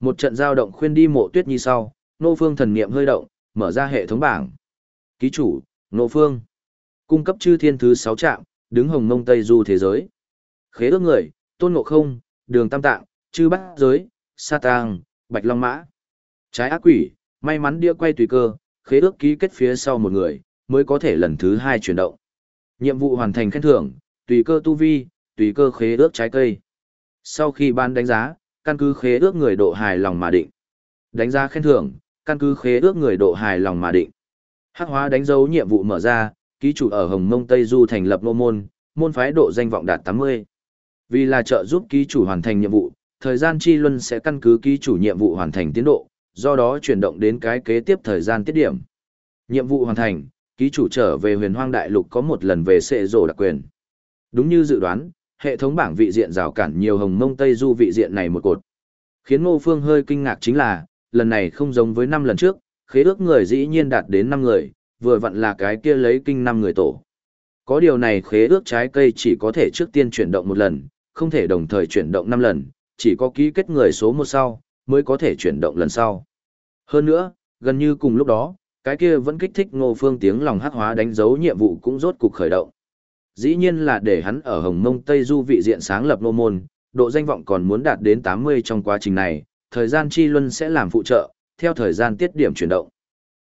Một trận giao động khuyên đi mộ tuyết nhi sau, Nô Phương thần niệm hơi động, mở ra hệ thống bảng. Ký chủ, Nộ Phương. Cung cấp chư thiên thứ 6 trạm, đứng Hồng mông Tây Du thế giới. Khế ước người, Tôn Ngộ Không, Đường Tam Tạng, Chư Bát Giới, Sa Tàng, Bạch Long Mã. Trái ác quỷ, may mắn đĩa quay tùy cơ, khế ước ký kết phía sau một người, mới có thể lần thứ hai chuyển động. Nhiệm vụ hoàn thành khen thưởng, tùy cơ tu vi, tùy cơ khế ước trái cây. Sau khi ban đánh giá, căn cứ khế ước người độ hài lòng mà định. Đánh giá khen thưởng, căn cứ khế ước người độ hài lòng mà định. Hắc hóa đánh dấu nhiệm vụ mở ra, ký chủ ở Hồng Mông Tây Du thành lập nô môn, môn phái độ danh vọng đạt 80. Vì là trợ giúp ký chủ hoàn thành nhiệm vụ, thời gian chi luân sẽ căn cứ ký chủ nhiệm vụ hoàn thành tiến độ, do đó chuyển động đến cái kế tiếp thời gian tiết điểm. Nhiệm vụ hoàn thành, ký chủ trở về huyền hoang đại lục có một lần về sệ rổ đặc quyền. Đúng như dự đoán, hệ thống bảng vị diện rào cản nhiều hồng mông tây du vị diện này một cột. Khiến Ngô Phương hơi kinh ngạc chính là, lần này không giống với năm lần trước, khế ước người dĩ nhiên đạt đến 5 người, vừa vặn là cái kia lấy kinh 5 người tổ. Có điều này khế ước trái cây chỉ có thể trước tiên chuyển động một lần, không thể đồng thời chuyển động 5 lần, chỉ có ký kết người số một sau, mới có thể chuyển động lần sau. Hơn nữa, gần như cùng lúc đó, cái kia vẫn kích thích ngô phương tiếng lòng hắc hóa đánh dấu nhiệm vụ cũng rốt cục khởi động. Dĩ nhiên là để hắn ở Hồng Mông Tây Du vị diện sáng lập nô môn, độ danh vọng còn muốn đạt đến 80 trong quá trình này, thời gian chi luân sẽ làm phụ trợ, theo thời gian tiết điểm chuyển động.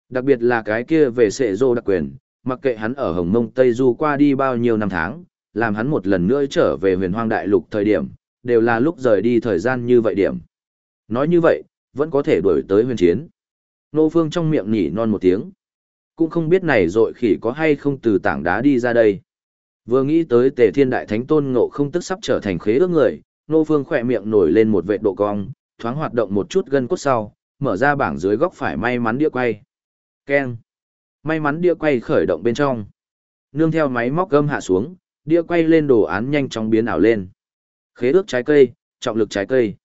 Đặc biệt là cái kia về sệ dô đặc quyền, mặc kệ hắn ở Hồng Mông Tây Du qua đi bao nhiêu năm tháng, làm hắn một lần nữa trở về huyền hoang đại lục thời điểm, đều là lúc rời đi thời gian như vậy điểm. Nói như vậy, vẫn có thể đuổi tới huyền chiến. Nô Phương trong miệng nhỉ non một tiếng. Cũng không biết này rồi khỉ có hay không từ tảng đá đi ra đây. Vừa nghĩ tới tề thiên đại thánh tôn ngộ không tức sắp trở thành khế ước người, Nô Phương khỏe miệng nổi lên một vệ độ cong, thoáng hoạt động một chút gân cốt sau, mở ra bảng dưới góc phải may mắn đĩa quay. Keng. May mắn đĩa quay khởi động bên trong. Nương theo máy móc gâm hạ xuống, đĩa quay lên đồ án nhanh chóng biến ảo lên. Khế ước trái cây, trọng lực trái cây.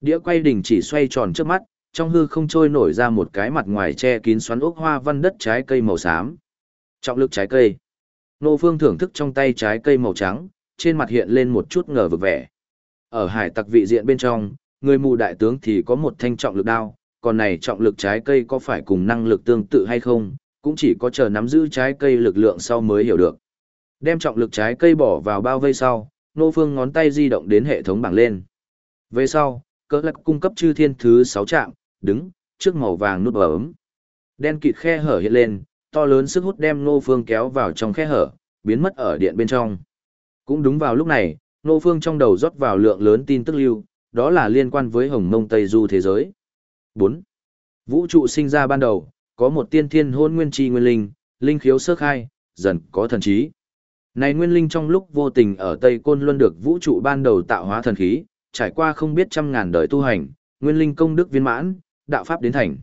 Đĩa quay đỉnh chỉ xoay tròn trước mắt, trong hư không trôi nổi ra một cái mặt ngoài che kín xoắn ốc hoa văn đất trái cây màu xám. Trọng lực trái cây. Nô Phương thưởng thức trong tay trái cây màu trắng, trên mặt hiện lên một chút ngờ vực vẻ. Ở hải tặc vị diện bên trong, người mù đại tướng thì có một thanh trọng lực đao, còn này trọng lực trái cây có phải cùng năng lực tương tự hay không, cũng chỉ có chờ nắm giữ trái cây lực lượng sau mới hiểu được. Đem trọng lực trái cây bỏ vào bao vây sau, Nô Phương ngón tay di động đến hệ thống bảng lên. Về sau, cỡ lạc cung cấp chư thiên thứ 6 trạm, đứng, trước màu vàng nút bấm. Đen kịt khe hở hiện lên, to lớn sức hút đem Nô Phương kéo vào trong khe hở, biến mất ở điện bên trong. Cũng đúng vào lúc này, Nô Phương trong đầu rót vào lượng lớn tin tức lưu, đó là liên quan với Hồng Mông Tây Du thế giới. 4. Vũ trụ sinh ra ban đầu, có một tiên thiên hôn nguyên chi nguyên linh, linh khiếu sơ khai, dần có thần trí. Này nguyên linh trong lúc vô tình ở Tây Côn Luân được vũ trụ ban đầu tạo hóa thần khí, trải qua không biết trăm ngàn đời tu hành, nguyên linh công đức viên mãn, đạo pháp đến thành.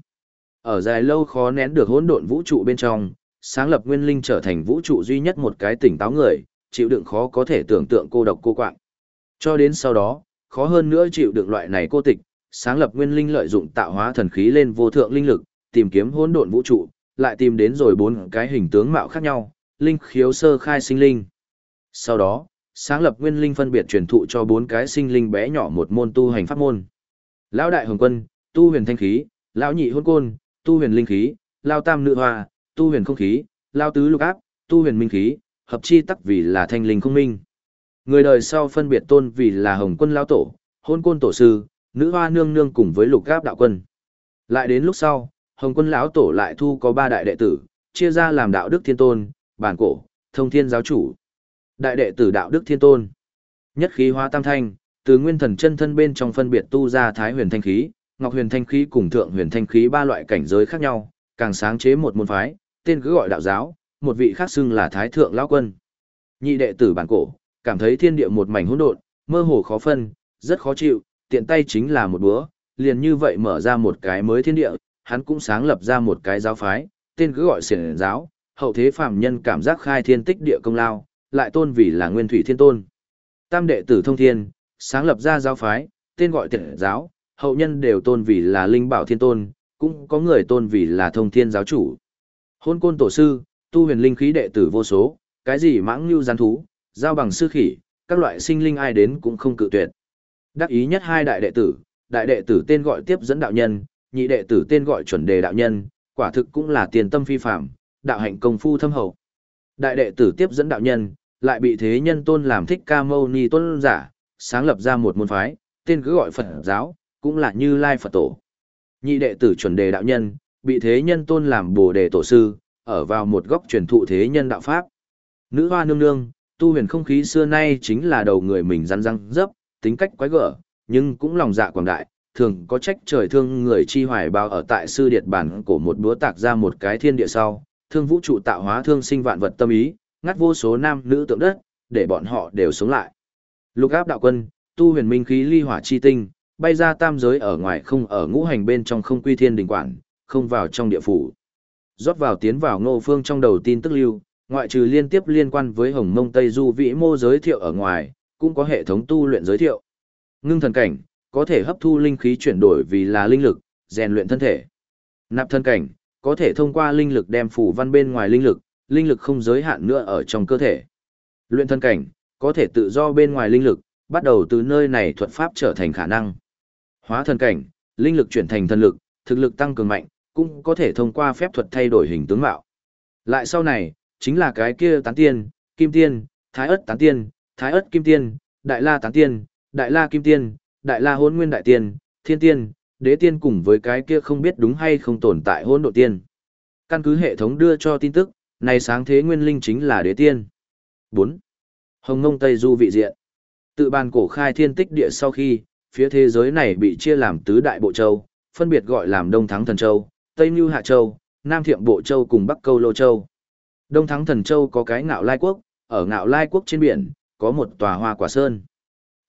Ở dài lâu khó nén được hỗn độn vũ trụ bên trong, sáng lập nguyên linh trở thành vũ trụ duy nhất một cái tỉnh táo người, chịu đựng khó có thể tưởng tượng cô độc cô quạng. Cho đến sau đó, khó hơn nữa chịu đựng loại này cô tịch, sáng lập nguyên linh lợi dụng tạo hóa thần khí lên vô thượng linh lực, tìm kiếm hỗn độn vũ trụ, lại tìm đến rồi bốn cái hình tướng mạo khác nhau, linh khiếu sơ khai sinh linh. Sau đó, sáng lập nguyên linh phân biệt truyền thụ cho bốn cái sinh linh bé nhỏ một môn tu hành pháp môn. Lão đại hồng quân, tu huyền thanh khí, lão nhị hôn côn, tu huyền linh khí, lao tam nữ hoa, tu huyền không khí, lao tứ lục áp, tu huyền minh khí, hợp chi tắc vì là thanh linh không minh. Người đời sau phân biệt tôn vì là hồng quân lão tổ, hôn côn tổ sư, nữ hoa nương nương cùng với lục gáp đạo quân. Lại đến lúc sau, hồng quân lão tổ lại thu có ba đại đệ tử, chia ra làm đạo đức thiên tôn, bản cổ, thông thiên giáo chủ. Đại đệ tử đạo đức thiên tôn. Nhất khí hóa tam thanh, từ nguyên thần chân thân bên trong phân biệt tu ra thái huyền thanh khí, ngọc huyền thanh khí cùng thượng huyền thanh khí ba loại cảnh giới khác nhau, càng sáng chế một môn phái, tên cứ gọi đạo giáo, một vị khác xưng là thái thượng lão quân. Nhị đệ tử bản cổ, cảm thấy thiên địa một mảnh hỗn độn, mơ hồ khó phân, rất khó chịu, tiện tay chính là một búa, liền như vậy mở ra một cái mới thiên địa, hắn cũng sáng lập ra một cái giáo phái, tên cứ gọi xiển giáo, hậu thế phàm nhân cảm giác khai thiên tích địa công lao, lại tôn vì là nguyên thủy thiên tôn. Tam đệ tử thông thiên, sáng lập ra giáo phái, tên gọi tiện giáo, hậu nhân đều tôn vì là linh bảo thiên tôn, cũng có người tôn vì là thông thiên giáo chủ. Hôn côn tổ sư, tu huyền linh khí đệ tử vô số, cái gì mãng lưu gián thú, giao bằng sư khỉ, các loại sinh linh ai đến cũng không cự tuyệt. Đắc ý nhất hai đại đệ tử, đại đệ tử tên gọi tiếp dẫn đạo nhân, nhị đệ tử tên gọi chuẩn đề đạo nhân, quả thực cũng là tiền tâm phi phạm, đạo hạnh công phu thâm hậu. Đại đệ tử tiếp dẫn đạo nhân, lại bị thế nhân tôn làm thích ca mâu ni tôn giả, sáng lập ra một môn phái, tên cứ gọi Phật giáo, cũng là như Lai Phật Tổ. Nhị đệ tử chuẩn đề đạo nhân, bị thế nhân tôn làm bồ đề tổ sư, ở vào một góc truyền thụ thế nhân đạo Pháp. Nữ hoa nương nương, tu huyền không khí xưa nay chính là đầu người mình rắn răng dấp, tính cách quái gở, nhưng cũng lòng dạ quảng đại, thường có trách trời thương người chi hoài bao ở tại sư điệt bản của một búa tạc ra một cái thiên địa sau, thương vũ trụ tạo hóa thương sinh vạn vật tâm ý, ngắt vô số nam nữ tượng đất, để bọn họ đều sống lại. Lục áp đạo quân, tu huyền minh khí ly hỏa chi tinh, bay ra tam giới ở ngoài không ở ngũ hành bên trong không quy thiên đình quản, không vào trong địa phủ. Rót vào tiến vào ngô phương trong đầu tin tức lưu, ngoại trừ liên tiếp liên quan với hồng mông Tây Du vĩ mô giới thiệu ở ngoài, cũng có hệ thống tu luyện giới thiệu. Ngưng thần cảnh, có thể hấp thu linh khí chuyển đổi vì là linh lực, rèn luyện thân thể. Nạp thân cảnh, có thể thông qua linh lực đem phủ văn bên ngoài linh lực, linh lực không giới hạn nữa ở trong cơ thể. Luyện thân cảnh, có thể tự do bên ngoài linh lực, bắt đầu từ nơi này thuật pháp trở thành khả năng. Hóa thân cảnh, linh lực chuyển thành thân lực, thực lực tăng cường mạnh, cũng có thể thông qua phép thuật thay đổi hình tướng mạo. Lại sau này, chính là cái kia tán tiên, kim tiên, thái ất tán tiên, thái ất kim tiên, đại la tán tiên, đại la kim tiên, đại la hôn nguyên đại tiên, thiên tiên, đế tiên cùng với cái kia không biết đúng hay không tồn tại hôn độ tiên. Căn cứ hệ thống đưa cho tin tức, này sáng thế nguyên linh chính là đế tiên. 4. Hồng Ngông Tây Du vị diện. Tự bàn cổ khai thiên tích địa sau khi, phía thế giới này bị chia làm tứ đại bộ châu, phân biệt gọi làm Đông Thắng Thần Châu, Tây Nưu Hạ Châu, Nam Thiệm Bộ Châu cùng Bắc Câu Lô Châu. Đông Thắng Thần Châu có cái ngạo lai quốc, ở ngạo lai quốc trên biển, có một tòa hoa quả sơn.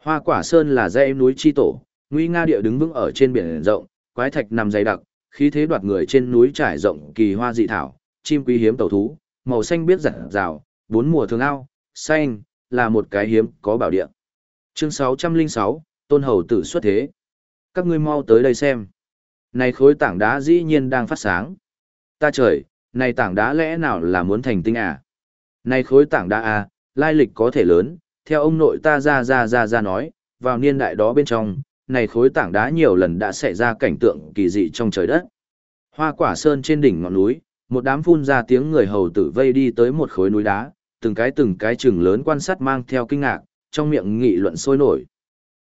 Hoa quả sơn là dãy núi chi tổ, nguy nga địa đứng vững ở trên biển rộng, quái thạch nằm dày đặc, khí thế đoạt người trên núi trải rộng kỳ hoa dị thảo, chim quý hiếm tẩu thú, màu xanh biết rạng rào, bốn mùa thường ao, xanh, là một cái hiếm có bảo địa. Chương 606, Tôn Hầu tử xuất thế. Các ngươi mau tới đây xem. Này khối tảng đá dĩ nhiên đang phát sáng. Ta trời, này tảng đá lẽ nào là muốn thành tinh à? Này khối tảng đá à, lai lịch có thể lớn, theo ông nội ta ra ra ra ra nói, vào niên đại đó bên trong, này khối tảng đá nhiều lần đã xảy ra cảnh tượng kỳ dị trong trời đất. Hoa quả sơn trên đỉnh ngọn núi, một đám phun ra tiếng người hầu tử vây đi tới một khối núi đá, từng cái từng cái chừng lớn quan sát mang theo kinh ngạc, trong miệng nghị luận sôi nổi.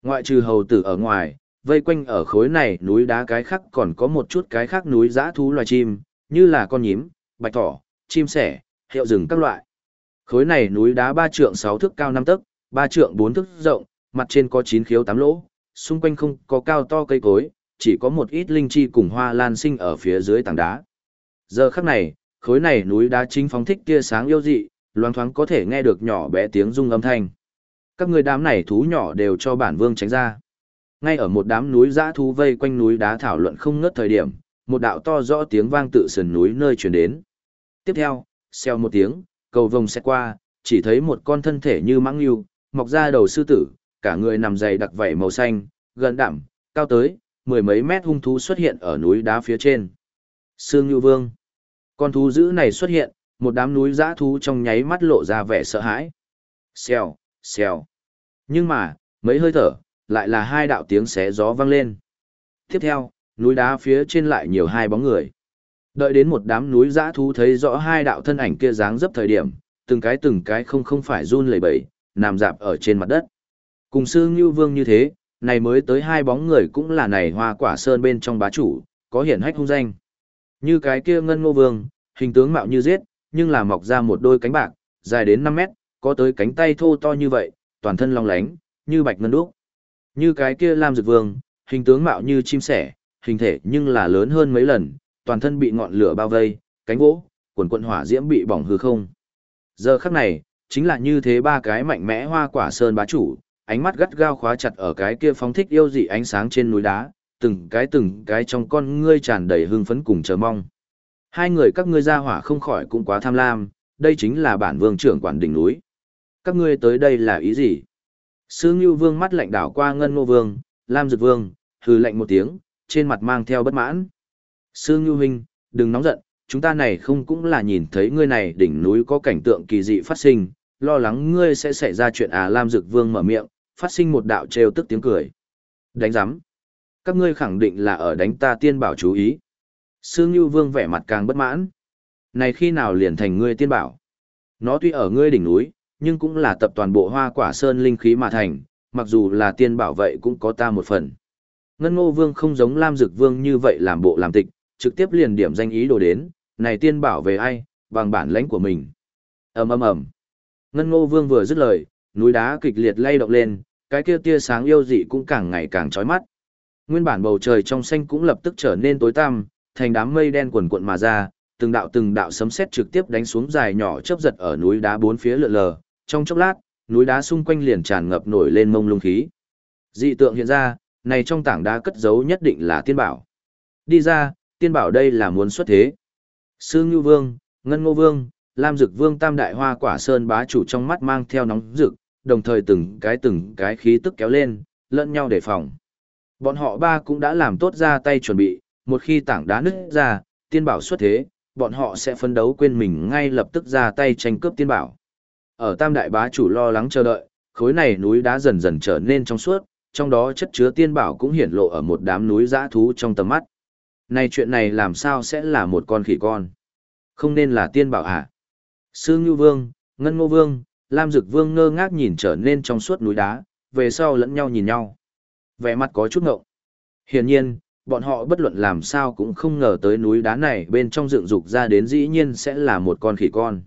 Ngoại trừ hầu tử ở ngoài, vây quanh ở khối này núi đá cái khác còn có một chút cái khác núi dã thú loài chim, như là con nhím, bạch thỏ, chim sẻ, hiệu rừng các loại. Khối này núi đá ba trượng sáu thước cao năm tấc, ba trượng bốn thước rộng, mặt trên có chín khiếu tám lỗ, xung quanh không có cao to cây cối, chỉ có một ít linh chi cùng hoa lan sinh ở phía dưới tảng đá. Giờ khắc này, khối này núi đá chính phóng thích tia sáng yêu dị, loang thoáng có thể nghe được nhỏ bé tiếng rung âm thanh. Các người đám này thú nhỏ đều cho bản vương tránh ra. Ngay ở một đám núi dã thú vây quanh núi đá thảo luận không ngớt thời điểm, một đạo to rõ tiếng vang tự sườn núi nơi truyền đến. Tiếp theo, xèo một tiếng, cầu vồng sẽ qua, chỉ thấy một con thân thể như mãng lưu, mọc ra đầu sư tử, cả người nằm dày đặc vảy màu xanh, gần đạm, cao tới, mười mấy mét hung thú xuất hiện ở núi đá phía trên. Sương Nhu Vương. Con thú dữ này xuất hiện, một đám núi dã thú trong nháy mắt lộ ra vẻ sợ hãi. Xèo, xèo. Nhưng mà, mấy hơi thở, lại là hai đạo tiếng xé gió vang lên. Tiếp theo, núi đá phía trên lại nhiều hai bóng người. Đợi đến một đám núi dã thú thấy rõ hai đạo thân ảnh kia dáng dấp thời điểm, từng cái từng cái không không phải run lẩy bẩy, nằm dạp ở trên mặt đất. Cùng sư Ngưu Vương như thế, này mới tới hai bóng người cũng là này hoa quả sơn bên trong bá chủ, có hiển hách hung danh. Như cái kia ngân ngô vương, hình tướng mạo như giết, nhưng là mọc ra một đôi cánh bạc, dài đến 5 mét, có tới cánh tay thô to như vậy, toàn thân long lánh, như bạch ngân đúc. Như cái kia lam dược vương, hình tướng mạo như chim sẻ, hình thể nhưng là lớn hơn mấy lần, toàn thân bị ngọn lửa bao vây, cánh gỗ, quần quận hỏa diễm bị bỏng hư không. Giờ khắc này, chính là như thế ba cái mạnh mẽ hoa quả sơn bá chủ, ánh mắt gắt gao khóa chặt ở cái kia phóng thích yêu dị ánh sáng trên núi đá, từng cái từng cái trong con ngươi tràn đầy hưng phấn cùng chờ mong. Hai người các ngươi ra hỏa không khỏi cũng quá tham lam, đây chính là bản vương trưởng quản đỉnh núi. Các ngươi tới đây là ý gì? Sư Ngưu Vương mắt lạnh đảo qua Ngân Ngô Vương, Lam Dực Vương, hừ lạnh một tiếng, trên mặt mang theo bất mãn. Sư Ngưu Huynh, đừng nóng giận, chúng ta này không cũng là nhìn thấy ngươi này đỉnh núi có cảnh tượng kỳ dị phát sinh, lo lắng ngươi sẽ xảy ra chuyện à Lam Dực Vương mở miệng, phát sinh một đạo trêu tức tiếng cười. Đánh giám. Các ngươi khẳng định là ở đánh ta tiên bảo chú ý. Sương Ngưu Vương vẻ mặt càng bất mãn. Này khi nào liền thành ngươi tiên bảo? Nó tuy ở ngươi đỉnh núi, nhưng cũng là tập toàn bộ hoa quả sơn linh khí mà thành, mặc dù là tiên bảo vậy cũng có ta một phần. Ngân Ngô Vương không giống Lam Dực Vương như vậy làm bộ làm tịch, trực tiếp liền điểm danh ý đồ đến, này tiên bảo về ai, bằng bản lãnh của mình. ầm ầm ầm. Ngân Ngô Vương vừa dứt lời, núi đá kịch liệt lay động lên, cái kia tia sáng yêu dị cũng càng ngày càng chói mắt. Nguyên bản bầu trời trong xanh cũng lập tức trở nên tối tăm, thành đám mây đen quần cuộn mà ra, từng đạo từng đạo sấm sét trực tiếp đánh xuống dài nhỏ chớp giật ở núi đá bốn phía lượn lờ, trong chốc lát, núi đá xung quanh liền tràn ngập nổi lên mông lung khí. Dị tượng hiện ra, này trong tảng đá cất giấu nhất định là tiên bảo. Đi ra, tiên bảo đây là muốn xuất thế. Sư Ngưu Vương, Ngân Ngô Vương, Lam Dực Vương Tam Đại Hoa Quả Sơn bá chủ trong mắt mang theo nóng rực, đồng thời từng cái từng cái khí tức kéo lên, lẫn nhau đề phòng. Bọn họ ba cũng đã làm tốt ra tay chuẩn bị, một khi tảng đá nứt ra, tiên bảo xuất thế, bọn họ sẽ phấn đấu quên mình ngay lập tức ra tay tranh cướp tiên bảo. Ở Tam Đại Bá chủ lo lắng chờ đợi, khối này núi đá dần dần trở nên trong suốt, trong đó chất chứa tiên bảo cũng hiển lộ ở một đám núi dã thú trong tầm mắt. Này chuyện này làm sao sẽ là một con khỉ con? Không nên là tiên bảo hả? Sương Nhu Vương, Ngân Ngô Vương, Lam Dực Vương ngơ ngác nhìn trở nên trong suốt núi đá, về sau lẫn nhau nhìn nhau. Vẻ mặt có chút ngộng. Hiển nhiên, bọn họ bất luận làm sao cũng không ngờ tới núi đá này bên trong dựng dục ra đến dĩ nhiên sẽ là một con khỉ con.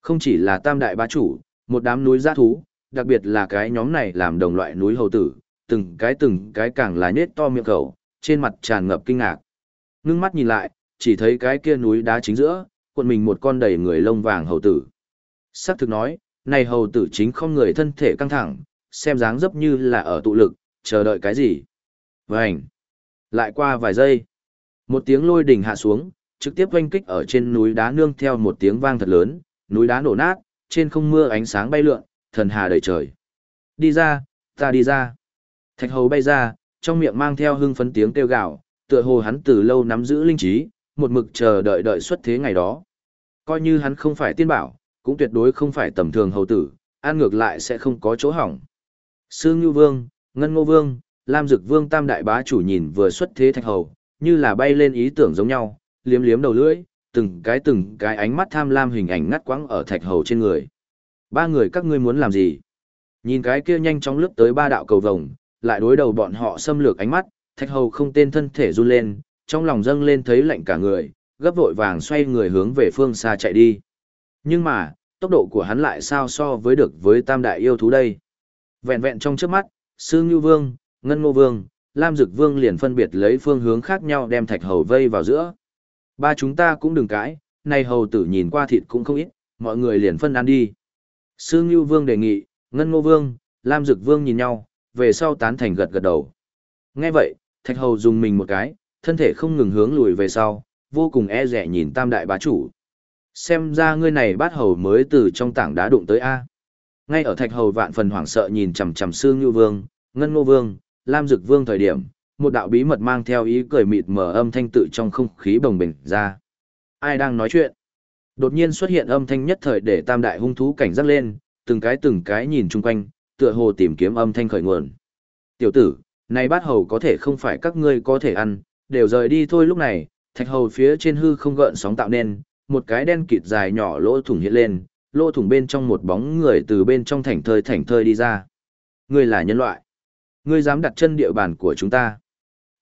Không chỉ là tam đại bá chủ, một đám núi giã thú, đặc biệt là cái nhóm này làm đồng loại núi hầu tử, từng cái từng cái càng là nhết to miệng khẩu, trên mặt tràn ngập kinh ngạc. Ngưng mắt nhìn lại, chỉ thấy cái kia núi đá chính giữa, cuộn mình một con đầy người lông vàng hầu tử. Sắc thực nói, này hầu tử chính không người thân thể căng thẳng, xem dáng dấp như là ở tụ lực, chờ đợi cái gì. Vành. Lại qua vài giây, một tiếng lôi đỉnh hạ xuống, trực tiếp oanh kích ở trên núi đá nương theo một tiếng vang thật lớn, núi đá nổ nát, trên không mưa ánh sáng bay lượn, thần hà đầy trời. Đi ra, ta đi ra. Thạch hầu bay ra, trong miệng mang theo hưng phấn tiếng kêu gào, tựa hồ hắn từ lâu nắm giữ linh trí, một mực chờ đợi đợi xuất thế ngày đó. Coi như hắn không phải tiên bảo, cũng tuyệt đối không phải tầm thường hầu tử, an ngược lại sẽ không có chỗ hỏng. Sư Ngưu Vương, Ngân Ngô Vương, Lam Dực Vương tam đại bá chủ nhìn vừa xuất thế thạch hầu, như là bay lên ý tưởng giống nhau, liếm liếm đầu lưỡi, từng cái từng cái ánh mắt tham lam hình ảnh ngắt quãng ở thạch hầu trên người. Ba người các ngươi muốn làm gì? Nhìn cái kia nhanh chóng lướt tới ba đạo cầu vồng, lại đối đầu bọn họ xâm lược ánh mắt, thạch hầu không tên thân thể run lên, trong lòng dâng lên thấy lạnh cả người, gấp vội vàng xoay người hướng về phương xa chạy đi. Nhưng mà, tốc độ của hắn lại sao so với được với tam đại yêu thú đây. Vẹn vẹn trong trước mắt, Sương Như Vương, Ngân Ngô Vương, Lam Dực Vương liền phân biệt lấy phương hướng khác nhau đem thạch hầu vây vào giữa. Ba chúng ta cũng đừng cãi, này hầu tử nhìn qua thịt cũng không ít, mọi người liền phân ăn đi. Sư Ngưu Vương đề nghị, Ngân Ngô Vương, Lam Dực Vương nhìn nhau, về sau tán thành gật gật đầu. Nghe vậy, Thạch Hầu dùng mình một cái, thân thể không ngừng hướng lùi về sau, vô cùng e rẻ nhìn tam đại bá chủ. Xem ra ngươi này bát hầu mới từ trong tảng đá đụng tới A. Ngay ở Thạch Hầu vạn phần hoảng sợ nhìn chằm chằm Sư Ngưu Vương, Ngân Ngô Vương, Lam Dực Vương thời điểm, một đạo bí mật mang theo ý cười mịt mờ âm thanh tự trong không khí bồng bềnh ra. Ai đang nói chuyện? Đột nhiên xuất hiện âm thanh nhất thời để tam đại hung thú cảnh giác lên, từng cái từng cái nhìn chung quanh, tựa hồ tìm kiếm âm thanh khởi nguồn. Tiểu tử, này bát hầu có thể không phải các ngươi có thể ăn, đều rời đi thôi lúc này, thạch hầu phía trên hư không gợn sóng tạo nên, một cái đen kịt dài nhỏ lỗ thủng hiện lên, lỗ thủng bên trong một bóng người từ bên trong thảnh thơi thảnh thơi đi ra. Ngươi là nhân loại. Ngươi dám đặt chân địa bàn của chúng ta.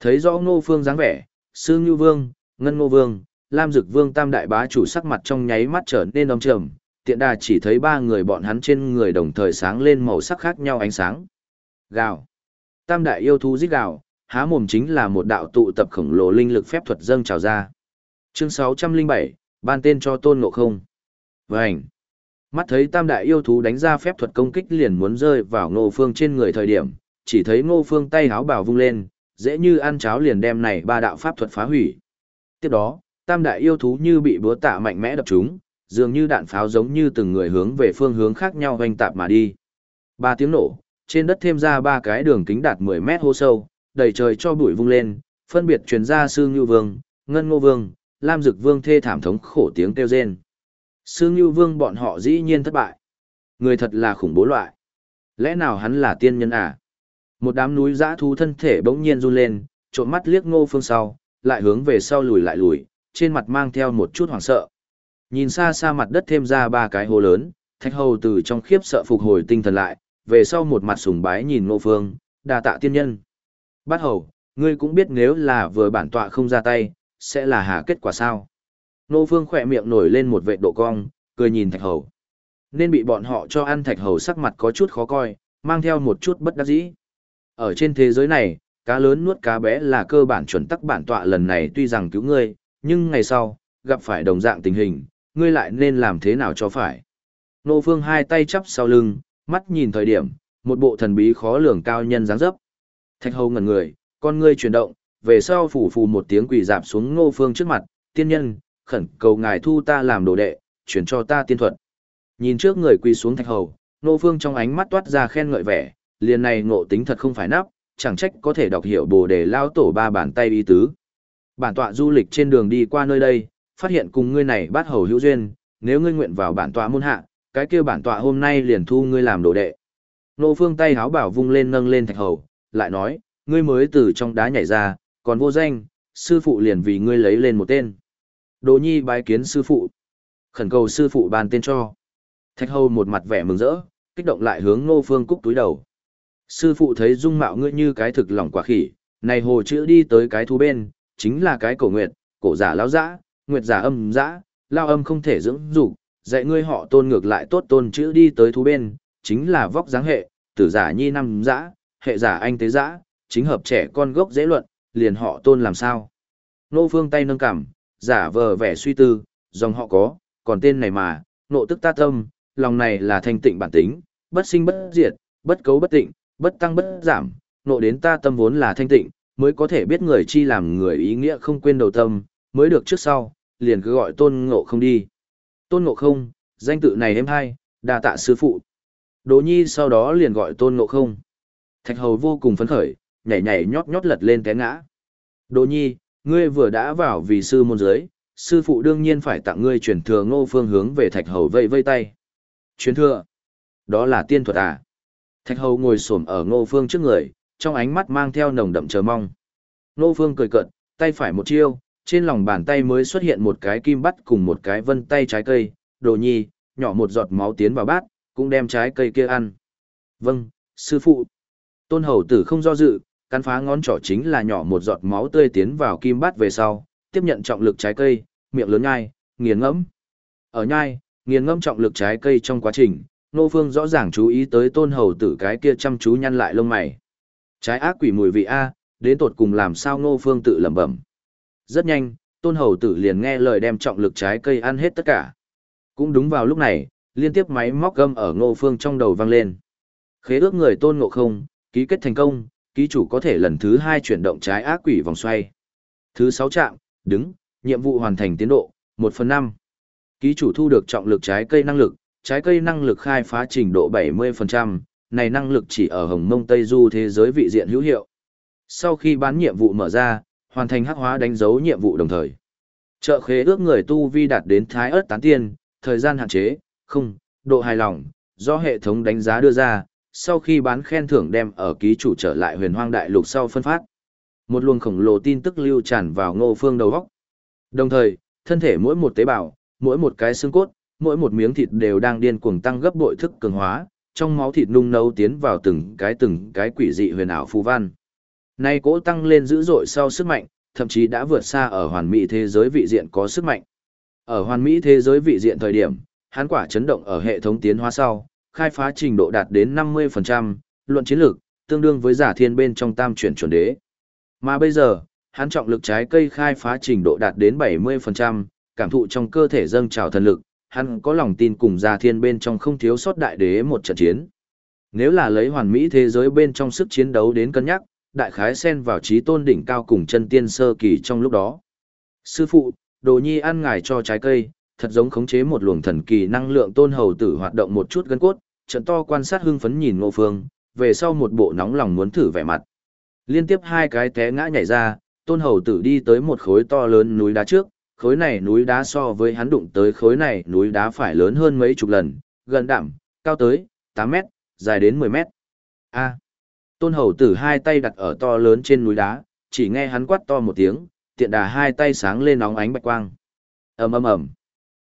Thấy rõ ngô phương dáng vẻ, sư ngưu vương, ngân ngô vương, lam dực vương tam đại bá chủ sắc mặt trong nháy mắt trở nên âm trầm, tiện đà chỉ thấy ba người bọn hắn trên người đồng thời sáng lên màu sắc khác nhau ánh sáng. Gào. Tam đại yêu thú giết gào, há mồm chính là một đạo tụ tập khổng lồ linh lực phép thuật dâng trào ra. Chương 607, ban tên cho tôn ngộ không. Vânh. Mắt thấy tam đại yêu thú đánh ra phép thuật công kích liền muốn rơi vào ngô phương trên người thời điểm, chỉ thấy ngô phương tay háo bảo vung lên, dễ như ăn cháo liền đem này ba đạo pháp thuật phá hủy. Tiếp đó, tam đại yêu thú như bị búa tạ mạnh mẽ đập chúng, dường như đạn pháo giống như từng người hướng về phương hướng khác nhau hoành tạp mà đi. Ba tiếng nổ, trên đất thêm ra ba cái đường kính đạt 10 mét hô sâu, đầy trời cho bụi vung lên, phân biệt truyền ra Sư Ngưu Vương, Ngân Ngô Vương, Lam Dực Vương thê thảm thống khổ tiếng kêu rên. Sư Ngưu Vương bọn họ dĩ nhiên thất bại. Người thật là khủng bố loại. Lẽ nào hắn là tiên nhân à? Một đám núi dã thú thân thể bỗng nhiên run lên, trộn mắt liếc Ngô Phương sau, lại hướng về sau lùi lại lùi, trên mặt mang theo một chút hoảng sợ. Nhìn xa xa mặt đất thêm ra ba cái hồ lớn, Thạch Hầu từ trong khiếp sợ phục hồi tinh thần lại, về sau một mặt sùng bái nhìn Ngô Phương, đa tạ tiên nhân. Bát Hầu, ngươi cũng biết nếu là vừa bản tọa không ra tay, sẽ là hạ kết quả sao? Ngô Phương khỏe miệng nổi lên một vệ độ cong, cười nhìn Thạch Hầu. Nên bị bọn họ cho ăn Thạch Hầu sắc mặt có chút khó coi, mang theo một chút bất đắc dĩ. Ở trên thế giới này, cá lớn nuốt cá bé là cơ bản chuẩn tắc bản tọa lần này tuy rằng cứu ngươi, nhưng ngày sau, gặp phải đồng dạng tình hình, ngươi lại nên làm thế nào cho phải. Nô Phương hai tay chắp sau lưng, mắt nhìn thời điểm, một bộ thần bí khó lường cao nhân dáng dấp. Thạch hầu ngẩn người, con ngươi chuyển động, về sau phủ phù một tiếng quỳ dạp xuống Ngô Phương trước mặt, tiên nhân, khẩn cầu ngài thu ta làm đồ đệ, chuyển cho ta tiên thuật. Nhìn trước người quỳ xuống thạch hầu, Ngô Phương trong ánh mắt toát ra khen ngợi vẻ, liền này ngộ tính thật không phải nắp, chẳng trách có thể đọc hiểu bồ đề lao tổ ba bàn tay ý tứ. Bản tọa du lịch trên đường đi qua nơi đây, phát hiện cùng ngươi này bắt hầu hữu duyên, nếu ngươi nguyện vào bản tọa môn hạ, cái kia bản tọa hôm nay liền thu ngươi làm đồ đệ. Nô phương tay háo bảo vung lên nâng lên thạch hầu, lại nói, ngươi mới từ trong đá nhảy ra, còn vô danh, sư phụ liền vì ngươi lấy lên một tên. Đồ nhi bái kiến sư phụ. Khẩn cầu sư phụ ban tên cho. Thạch hầu một mặt vẻ mừng rỡ, kích động lại hướng nô phương cúc túi đầu. Sư phụ thấy dung mạo ngươi như cái thực lòng quả khỉ, này hồ chữ đi tới cái thú bên, chính là cái cổ nguyệt, cổ giả lão dã, nguyệt giả âm dã, lao âm không thể dưỡng dục, dạy ngươi họ tôn ngược lại tốt tôn chữ đi tới thú bên, chính là vóc dáng hệ, tử giả nhi năm dã, hệ giả anh tế dã, chính hợp trẻ con gốc dễ luận, liền họ tôn làm sao. Nô phương tay nâng cằm, giả vờ vẻ suy tư, dòng họ có, còn tên này mà, nộ tức ta tâm, lòng này là thanh tịnh bản tính, bất sinh bất diệt, bất cấu bất tịnh, bất tăng bất giảm, nộ đến ta tâm vốn là thanh tịnh, mới có thể biết người chi làm người ý nghĩa không quên đầu tâm, mới được trước sau, liền cứ gọi tôn ngộ không đi. Tôn ngộ không, danh tự này em hai, đa tạ sư phụ. Đỗ nhi sau đó liền gọi tôn ngộ không. Thạch hầu vô cùng phấn khởi, nhảy nhảy nhót nhót lật lên té ngã. Đỗ nhi, ngươi vừa đã vào vì sư môn giới, sư phụ đương nhiên phải tặng ngươi truyền thừa ngô phương hướng về thạch hầu vây vây tay. Truyền thừa? Đó là tiên thuật à? Thạch hầu ngồi xổm ở ngô phương trước người, trong ánh mắt mang theo nồng đậm chờ mong. Ngô phương cười cợt, tay phải một chiêu, trên lòng bàn tay mới xuất hiện một cái kim bắt cùng một cái vân tay trái cây, đồ nhi, nhỏ một giọt máu tiến vào bát, cũng đem trái cây kia ăn. Vâng, sư phụ. Tôn hầu tử không do dự, cắn phá ngón trỏ chính là nhỏ một giọt máu tươi tiến vào kim bát về sau, tiếp nhận trọng lực trái cây, miệng lớn nhai, nghiền ngẫm. Ở nhai, nghiền ngẫm trọng lực trái cây trong quá trình, Nô Phương rõ ràng chú ý tới tôn hầu tử cái kia chăm chú nhăn lại lông mày. Trái ác quỷ mùi vị A, đến tột cùng làm sao Nô Phương tự lẩm bẩm. Rất nhanh, tôn hầu tử liền nghe lời đem trọng lực trái cây ăn hết tất cả. Cũng đúng vào lúc này, liên tiếp máy móc gâm ở ngô phương trong đầu vang lên. Khế ước người tôn ngộ không, ký kết thành công, ký chủ có thể lần thứ hai chuyển động trái ác quỷ vòng xoay. Thứ sáu trạm, đứng, nhiệm vụ hoàn thành tiến độ, 1 phần 5. Ký chủ thu được trọng lực trái cây năng lực, trái cây năng lực khai phá trình độ 70%, này năng lực chỉ ở Hồng Mông Tây Du thế giới vị diện hữu hiệu. Sau khi bán nhiệm vụ mở ra, hoàn thành hắc hóa đánh dấu nhiệm vụ đồng thời. Trợ khế ước người tu vi đạt đến thái ớt tán tiên, thời gian hạn chế, không, độ hài lòng, do hệ thống đánh giá đưa ra, sau khi bán khen thưởng đem ở ký chủ trở lại huyền hoang đại lục sau phân phát. Một luồng khổng lồ tin tức lưu tràn vào ngô phương đầu góc. Đồng thời, thân thể mỗi một tế bào, mỗi một cái xương cốt, mỗi một miếng thịt đều đang điên cuồng tăng gấp bội thức cường hóa, trong máu thịt nung nấu tiến vào từng cái từng cái quỷ dị huyền ảo phù văn. Nay cỗ tăng lên dữ dội sau sức mạnh, thậm chí đã vượt xa ở hoàn mỹ thế giới vị diện có sức mạnh. Ở hoàn mỹ thế giới vị diện thời điểm, hắn quả chấn động ở hệ thống tiến hóa sau, khai phá trình độ đạt đến 50%, luận chiến lược, tương đương với giả thiên bên trong tam chuyển chuẩn đế. Mà bây giờ, hắn trọng lực trái cây khai phá trình độ đạt đến 70%, cảm thụ trong cơ thể dâng trào thần lực, hắn có lòng tin cùng giả thiên bên trong không thiếu sót đại đế một trận chiến. Nếu là lấy hoàn mỹ thế giới bên trong sức chiến đấu đến cân nhắc, đại khái xen vào trí tôn đỉnh cao cùng chân tiên sơ kỳ trong lúc đó. Sư phụ, đồ nhi ăn ngài cho trái cây, thật giống khống chế một luồng thần kỳ năng lượng tôn hầu tử hoạt động một chút gân cốt, trận to quan sát hưng phấn nhìn ngô phương, về sau một bộ nóng lòng muốn thử vẻ mặt. Liên tiếp hai cái té ngã nhảy ra, tôn hầu tử đi tới một khối to lớn núi đá trước, khối này núi đá so với hắn đụng tới khối này núi đá phải lớn hơn mấy chục lần, gần đảm, cao tới 8 mét, dài đến 10 mét. A. Tôn hầu tử hai tay đặt ở to lớn trên núi đá, chỉ nghe hắn quát to một tiếng, tiện đà hai tay sáng lên nóng ánh bạch quang. ầm ầm ầm.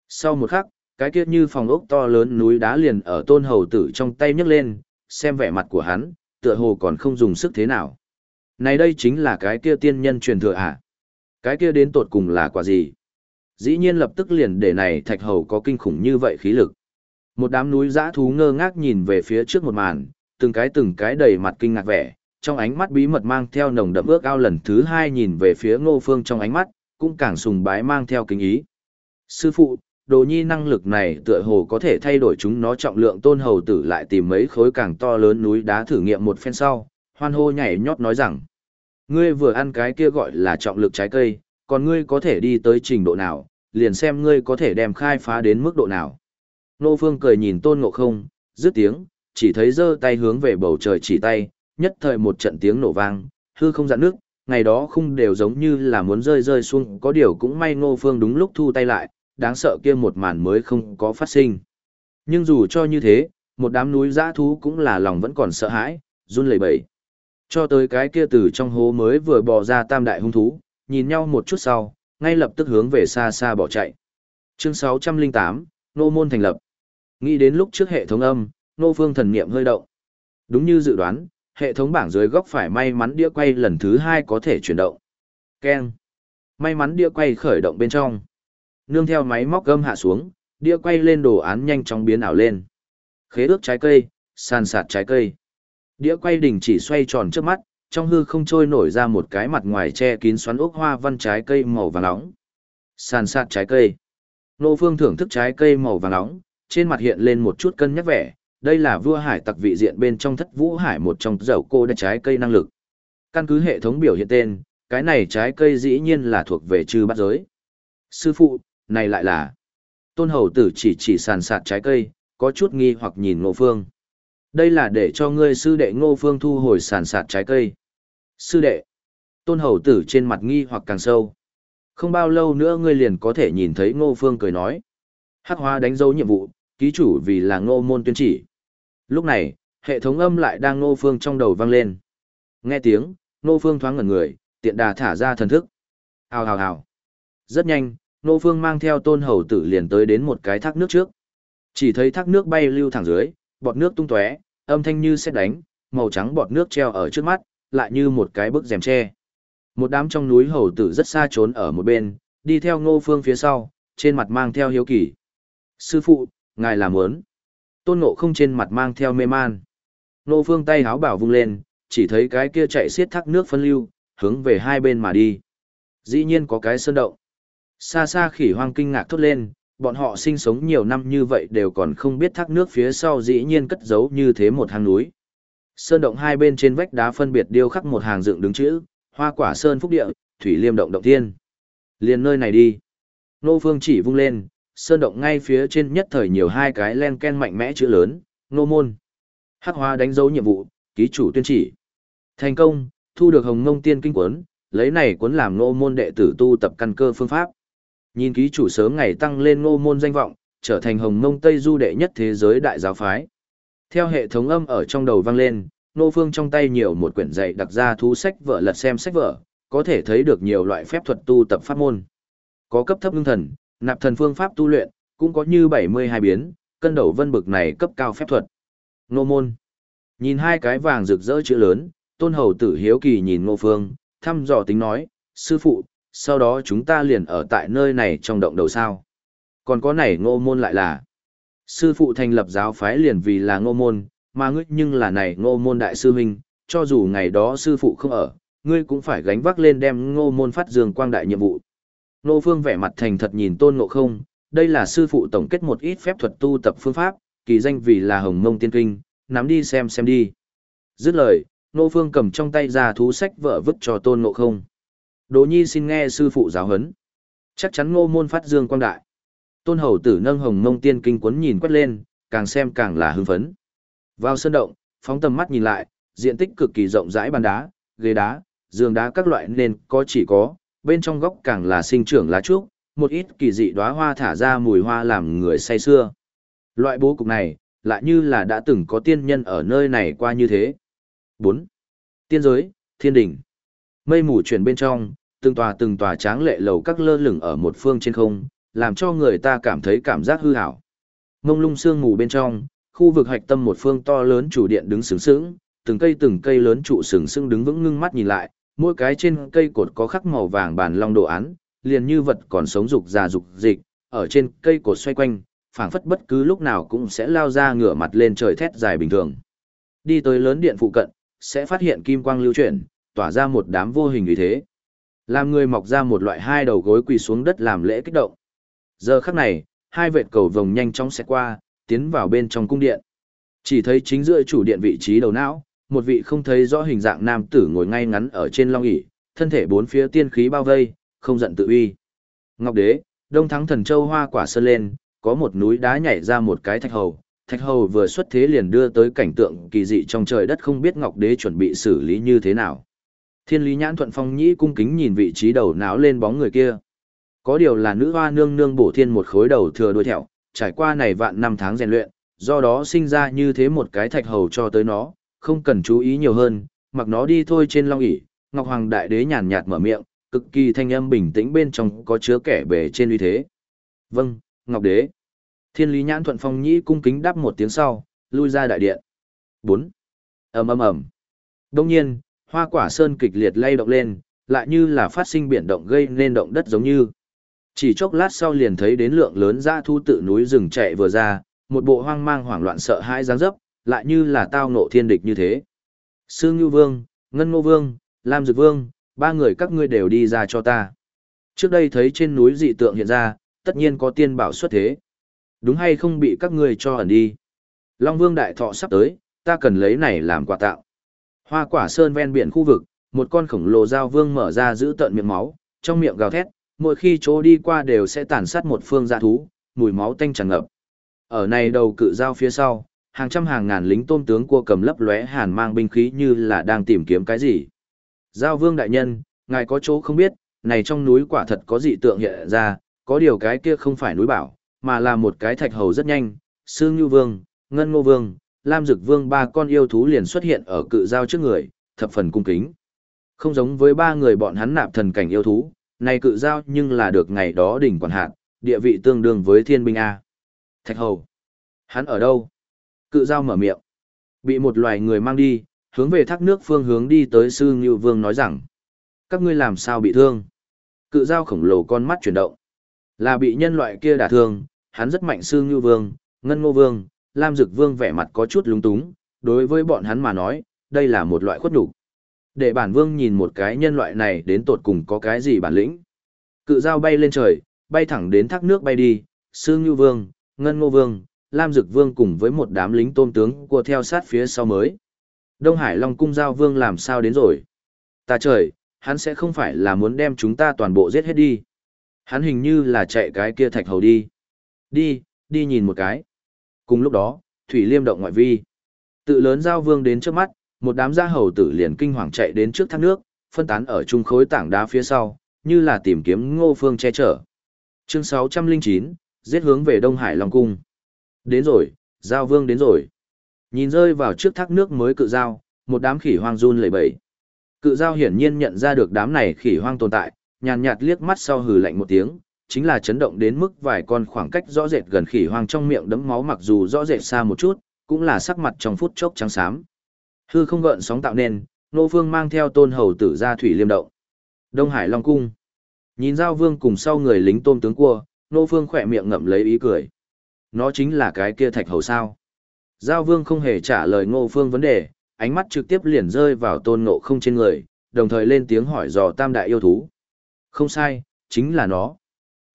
Sau một khắc, cái kia như phòng ốc to lớn núi đá liền ở tôn hầu tử trong tay nhấc lên, xem vẻ mặt của hắn, tựa hồ còn không dùng sức thế nào. Này đây chính là cái kia tiên nhân truyền thừa à? Cái kia đến tột cùng là quả gì? Dĩ nhiên lập tức liền để này thạch hầu có kinh khủng như vậy khí lực. Một đám núi dã thú ngơ ngác nhìn về phía trước một màn, từng cái từng cái đầy mặt kinh ngạc vẻ, trong ánh mắt bí mật mang theo nồng đậm ước ao lần thứ hai nhìn về phía ngô phương trong ánh mắt, cũng càng sùng bái mang theo kính ý. Sư phụ, đồ nhi năng lực này tựa hồ có thể thay đổi chúng nó trọng lượng tôn hầu tử lại tìm mấy khối càng to lớn núi đá thử nghiệm một phen sau, hoan hô nhảy nhót nói rằng, ngươi vừa ăn cái kia gọi là trọng lực trái cây, còn ngươi có thể đi tới trình độ nào, liền xem ngươi có thể đem khai phá đến mức độ nào. Nô Phương cười nhìn tôn ngộ không, dứt tiếng, chỉ thấy giơ tay hướng về bầu trời chỉ tay, nhất thời một trận tiếng nổ vang, hư không dạn nước, ngày đó không đều giống như là muốn rơi rơi xuống, có điều cũng may Ngô Phương đúng lúc thu tay lại, đáng sợ kia một màn mới không có phát sinh. Nhưng dù cho như thế, một đám núi dã thú cũng là lòng vẫn còn sợ hãi, run lẩy bẩy. Cho tới cái kia từ trong hố mới vừa bò ra tam đại hung thú, nhìn nhau một chút sau, ngay lập tức hướng về xa xa bỏ chạy. Chương 608, Nô Môn thành lập. Nghĩ đến lúc trước hệ thống âm, Nô Phương thần niệm hơi động. Đúng như dự đoán, hệ thống bảng dưới góc phải may mắn đĩa quay lần thứ hai có thể chuyển động. Keng. May mắn đĩa quay khởi động bên trong. Nương theo máy móc gâm hạ xuống, đĩa quay lên đồ án nhanh chóng biến ảo lên. Khế ước trái cây, sàn sạt trái cây. Đĩa quay đỉnh chỉ xoay tròn trước mắt, trong hư không trôi nổi ra một cái mặt ngoài che kín xoắn ốc hoa văn trái cây màu vàng nóng. Sàn sạt trái cây. Nô Phương thưởng thức trái cây màu vàng nóng, trên mặt hiện lên một chút cân nhắc vẻ, đây là vua hải tặc vị diện bên trong thất vũ hải một trong dầu cô đã trái cây năng lực. Căn cứ hệ thống biểu hiện tên, cái này trái cây dĩ nhiên là thuộc về trừ bát giới. Sư phụ, này lại là... Tôn hầu tử chỉ chỉ sàn sạt trái cây, có chút nghi hoặc nhìn ngô phương. Đây là để cho ngươi sư đệ ngô phương thu hồi sàn sạt trái cây. Sư đệ. Tôn hầu tử trên mặt nghi hoặc càng sâu. Không bao lâu nữa ngươi liền có thể nhìn thấy ngô phương cười nói. Hắc hóa đánh dấu nhiệm vụ, ký chủ vì là ngô môn tuyên chỉ. Lúc này, hệ thống âm lại đang ngô phương trong đầu vang lên. Nghe tiếng, ngô phương thoáng ngẩn người, tiện đà thả ra thần thức. Hào hào hào. Rất nhanh, ngô phương mang theo tôn hầu tử liền tới đến một cái thác nước trước. Chỉ thấy thác nước bay lưu thẳng dưới, bọt nước tung tóe, âm thanh như xét đánh, màu trắng bọt nước treo ở trước mắt, lại như một cái bức rèm tre. Một đám trong núi hầu tử rất xa trốn ở một bên, đi theo ngô phương phía sau, trên mặt mang theo hiếu kỳ. Sư phụ, ngài làm ớn. Tôn ngộ không trên mặt mang theo mê man. nô phương tay háo bảo vung lên, chỉ thấy cái kia chạy xiết thác nước phân lưu, hướng về hai bên mà đi. Dĩ nhiên có cái sơn động. Xa xa khỉ hoang kinh ngạc thốt lên, bọn họ sinh sống nhiều năm như vậy đều còn không biết thác nước phía sau dĩ nhiên cất giấu như thế một hang núi. Sơn động hai bên trên vách đá phân biệt điêu khắc một hàng dựng đứng chữ, hoa quả sơn phúc địa, thủy liêm động động thiên. Liền nơi này đi. Nô Phương chỉ vung lên, sơn động ngay phía trên nhất thời nhiều hai cái len ken mạnh mẽ chữ lớn, nô môn. Hắc hoa đánh dấu nhiệm vụ, ký chủ tuyên chỉ. Thành công, thu được hồng ngông tiên kinh quấn, lấy này cuốn làm nô môn đệ tử tu tập căn cơ phương pháp. Nhìn ký chủ sớm ngày tăng lên nô môn danh vọng, trở thành hồng ngông Tây Du đệ nhất thế giới đại giáo phái. Theo hệ thống âm ở trong đầu vang lên, nô phương trong tay nhiều một quyển dạy đặc ra thú sách vợ lật xem sách vở, có thể thấy được nhiều loại phép thuật tu tập pháp môn. Có cấp thấp ngưng thần, nạp thần phương pháp tu luyện, cũng có như 72 biến, cân đầu vân bực này cấp cao phép thuật. Nô môn. Nhìn hai cái vàng rực rỡ chữ lớn, tôn hầu tử hiếu kỳ nhìn ngô phương, thăm dò tính nói, sư phụ, sau đó chúng ta liền ở tại nơi này trong động đầu sao. Còn có này ngô môn lại là, sư phụ thành lập giáo phái liền vì là ngô môn, mà ngươi nhưng là này ngô môn đại sư huynh, cho dù ngày đó sư phụ không ở, ngươi cũng phải gánh vác lên đem ngô môn phát dương quang đại nhiệm vụ. Nô phương vẻ mặt thành thật nhìn tôn ngộ không, đây là sư phụ tổng kết một ít phép thuật tu tập phương pháp, kỳ danh vì là hồng mông tiên kinh, nắm đi xem xem đi. Dứt lời, Nô phương cầm trong tay ra thú sách vợ vứt cho tôn ngộ không. Đỗ nhi xin nghe sư phụ giáo huấn. Chắc chắn ngô môn phát dương quang đại. Tôn hầu tử nâng hồng mông tiên kinh cuốn nhìn quét lên, càng xem càng là hưng phấn. Vào sân động, phóng tầm mắt nhìn lại, diện tích cực kỳ rộng rãi bàn đá, ghế đá, giường đá các loại nên có chỉ có, bên trong góc càng là sinh trưởng lá trúc, một ít kỳ dị đóa hoa thả ra mùi hoa làm người say xưa. Loại bố cục này, lại như là đã từng có tiên nhân ở nơi này qua như thế. 4. Tiên giới, thiên đỉnh. Mây mù chuyển bên trong, từng tòa từng tòa tráng lệ lầu các lơ lửng ở một phương trên không, làm cho người ta cảm thấy cảm giác hư hảo. Mông lung sương mù bên trong, khu vực hạch tâm một phương to lớn chủ điện đứng sướng sướng, từng cây từng cây lớn trụ sừng sững đứng vững ngưng mắt nhìn lại, mỗi cái trên cây cột có khắc màu vàng bàn long đồ án, liền như vật còn sống dục già dục dịch, ở trên cây cột xoay quanh, phảng phất bất cứ lúc nào cũng sẽ lao ra ngửa mặt lên trời thét dài bình thường. Đi tới lớn điện phụ cận, sẽ phát hiện kim quang lưu chuyển, tỏa ra một đám vô hình uy thế. Làm người mọc ra một loại hai đầu gối quỳ xuống đất làm lễ kích động. Giờ khắc này, hai vệt cầu vồng nhanh chóng sẽ qua, tiến vào bên trong cung điện. Chỉ thấy chính giữa chủ điện vị trí đầu não, một vị không thấy rõ hình dạng nam tử ngồi ngay ngắn ở trên long ỷ, thân thể bốn phía tiên khí bao vây, không giận tự uy. Ngọc Đế, Đông Thắng Thần Châu hoa quả sơn lên, có một núi đá nhảy ra một cái thạch hầu, thạch hầu vừa xuất thế liền đưa tới cảnh tượng kỳ dị trong trời đất không biết Ngọc Đế chuẩn bị xử lý như thế nào. Thiên lý nhãn thuận phong nhĩ cung kính nhìn vị trí đầu não lên bóng người kia. Có điều là nữ hoa nương nương bổ thiên một khối đầu thừa đuôi thẹo, trải qua này vạn năm tháng rèn luyện, do đó sinh ra như thế một cái thạch hầu cho tới nó, không cần chú ý nhiều hơn, mặc nó đi thôi trên long ỷ Ngọc Hoàng Đại Đế nhàn nhạt mở miệng, cực kỳ thanh âm bình tĩnh bên trong có chứa kẻ bề trên uy thế. Vâng, Ngọc Đế. Thiên lý nhãn thuận phong nhĩ cung kính đáp một tiếng sau, lui ra đại điện. 4. ầm ầm ầm. Đông nhiên, hoa quả sơn kịch liệt lay động lên, lại như là phát sinh biển động gây nên động đất giống như. Chỉ chốc lát sau liền thấy đến lượng lớn dã thu tự núi rừng chạy vừa ra, một bộ hoang mang hoảng loạn sợ hãi dáng dấp, lại như là tao ngộ thiên địch như thế. Sương Ngưu Vương, Ngân Ngô Vương, Lam Dược Vương, ba người các ngươi đều đi ra cho ta. Trước đây thấy trên núi dị tượng hiện ra, tất nhiên có tiên bảo xuất thế. Đúng hay không bị các ngươi cho ẩn đi. Long Vương Đại Thọ sắp tới, ta cần lấy này làm quà tạo. Hoa quả sơn ven biển khu vực, một con khổng lồ dao vương mở ra giữ tận miệng máu, trong miệng gào thét, mỗi khi chỗ đi qua đều sẽ tàn sát một phương gia thú, mùi máu tanh tràn ngập. Ở này đầu cự dao phía sau, hàng trăm hàng ngàn lính tôm tướng cua cầm lấp lóe hàn mang binh khí như là đang tìm kiếm cái gì. Giao vương đại nhân, ngài có chỗ không biết, này trong núi quả thật có dị tượng hiện ra, có điều cái kia không phải núi bảo, mà là một cái thạch hầu rất nhanh, Sương Như Vương, Ngân Ngô Vương, Lam Dực Vương ba con yêu thú liền xuất hiện ở cự giao trước người, thập phần cung kính. Không giống với ba người bọn hắn nạp thần cảnh yêu thú, này cự giao nhưng là được ngày đó đỉnh quản hạt, địa vị tương đương với thiên binh A. Thạch hầu. Hắn ở đâu? Cự giao mở miệng. Bị một loài người mang đi, hướng về thác nước phương hướng đi tới sư Ngưu Vương nói rằng. Các ngươi làm sao bị thương? Cự giao khổng lồ con mắt chuyển động. Là bị nhân loại kia đả thương, hắn rất mạnh sư Ngưu Vương, Ngân Ngô Vương, Lam Dực Vương vẻ mặt có chút lúng túng, đối với bọn hắn mà nói, đây là một loại khuất đủ. Để bản vương nhìn một cái nhân loại này đến tột cùng có cái gì bản lĩnh. Cự dao bay lên trời, bay thẳng đến thác nước bay đi, Sư Ngưu Vương, Ngân Ngô Vương, Lam Dực Vương cùng với một đám lính tôm tướng của theo sát phía sau mới. Đông Hải Long Cung Giao Vương làm sao đến rồi? Ta trời, hắn sẽ không phải là muốn đem chúng ta toàn bộ giết hết đi. Hắn hình như là chạy cái kia thạch hầu đi. Đi, đi nhìn một cái. Cùng lúc đó, Thủy Liêm động ngoại vi. Tự lớn Giao Vương đến trước mắt, một đám gia hầu tử liền kinh hoàng chạy đến trước thác nước, phân tán ở trung khối tảng đá phía sau, như là tìm kiếm ngô phương che chở. Chương 609, giết hướng về Đông Hải Long Cung. Đến rồi, Giao Vương đến rồi. Nhìn rơi vào trước thác nước mới cự giao, một đám khỉ hoang run lẩy bẩy. Cự giao hiển nhiên nhận ra được đám này khỉ hoang tồn tại, nhàn nhạt liếc mắt sau hừ lạnh một tiếng, chính là chấn động đến mức vài con khoảng cách rõ rệt gần khỉ hoang trong miệng đấm máu mặc dù rõ rệt xa một chút, cũng là sắc mặt trong phút chốc trắng xám. Hư không gợn sóng tạo nên, Nô Phương mang theo tôn hầu tử ra thủy liêm động. Đông Hải Long Cung. Nhìn Giao Vương cùng sau người lính tôm tướng cua, Nô Phương khỏe miệng ngậm lấy ý cười. Nó chính là cái kia thạch hầu sao. Giao Vương không hề trả lời Ngô Phương vấn đề, ánh mắt trực tiếp liền rơi vào tôn ngộ không trên người, đồng thời lên tiếng hỏi dò tam đại yêu thú. Không sai, chính là nó.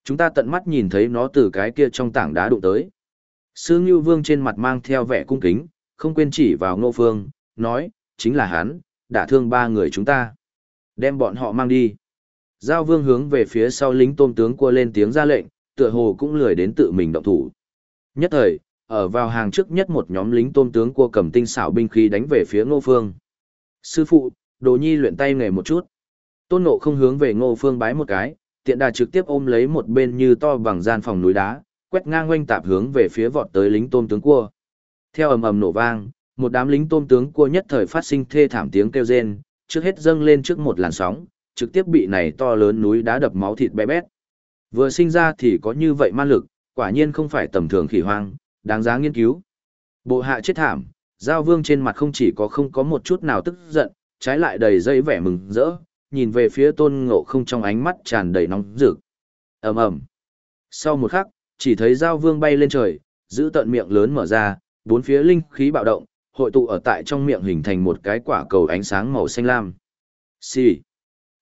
Chúng ta tận mắt nhìn thấy nó từ cái kia trong tảng đá đụng tới. Sư Ngưu Vương trên mặt mang theo vẻ cung kính, không quên chỉ vào Ngô Phương, nói, chính là hắn, đã thương ba người chúng ta. Đem bọn họ mang đi. Giao Vương hướng về phía sau lính tôm tướng cua lên tiếng ra lệnh, tựa hồ cũng lười đến tự mình động thủ. Nhất thời, ở vào hàng trước nhất một nhóm lính tôm tướng cua cầm tinh xảo binh khí đánh về phía Ngô Phương. Sư phụ, Đồ Nhi luyện tay nghề một chút. Tôn Ngộ không hướng về Ngô Phương bái một cái, tiện đà trực tiếp ôm lấy một bên như to bằng gian phòng núi đá, quét ngang quanh tạp hướng về phía vọt tới lính tôm tướng cua. Theo ầm ầm nổ vang, một đám lính tôm tướng cua nhất thời phát sinh thê thảm tiếng kêu rên, trước hết dâng lên trước một làn sóng, trực tiếp bị này to lớn núi đá đập máu thịt bé bét. Vừa sinh ra thì có như vậy ma lực, quả nhiên không phải tầm thường khỉ hoang, đáng giá nghiên cứu. Bộ hạ chết thảm, giao vương trên mặt không chỉ có không có một chút nào tức giận, trái lại đầy dây vẻ mừng rỡ, nhìn về phía tôn ngộ không trong ánh mắt tràn đầy nóng rực. ầm ầm Sau một khắc, chỉ thấy giao vương bay lên trời, giữ tận miệng lớn mở ra, bốn phía linh khí bạo động, hội tụ ở tại trong miệng hình thành một cái quả cầu ánh sáng màu xanh lam. Xì.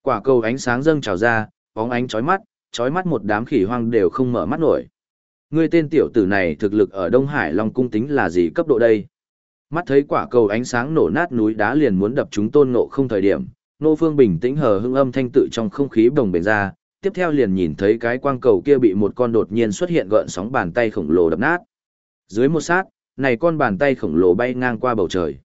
Quả cầu ánh sáng dâng trào ra, bóng ánh chói mắt, chói mắt một đám khỉ hoang đều không mở mắt nổi. Ngươi tên tiểu tử này thực lực ở Đông Hải Long cung tính là gì cấp độ đây? Mắt thấy quả cầu ánh sáng nổ nát núi đá liền muốn đập chúng tôn ngộ không thời điểm, Nô Phương bình tĩnh hờ hững âm thanh tự trong không khí đồng bền ra, tiếp theo liền nhìn thấy cái quang cầu kia bị một con đột nhiên xuất hiện gợn sóng bàn tay khổng lồ đập nát. Dưới một sát, này con bàn tay khổng lồ bay ngang qua bầu trời.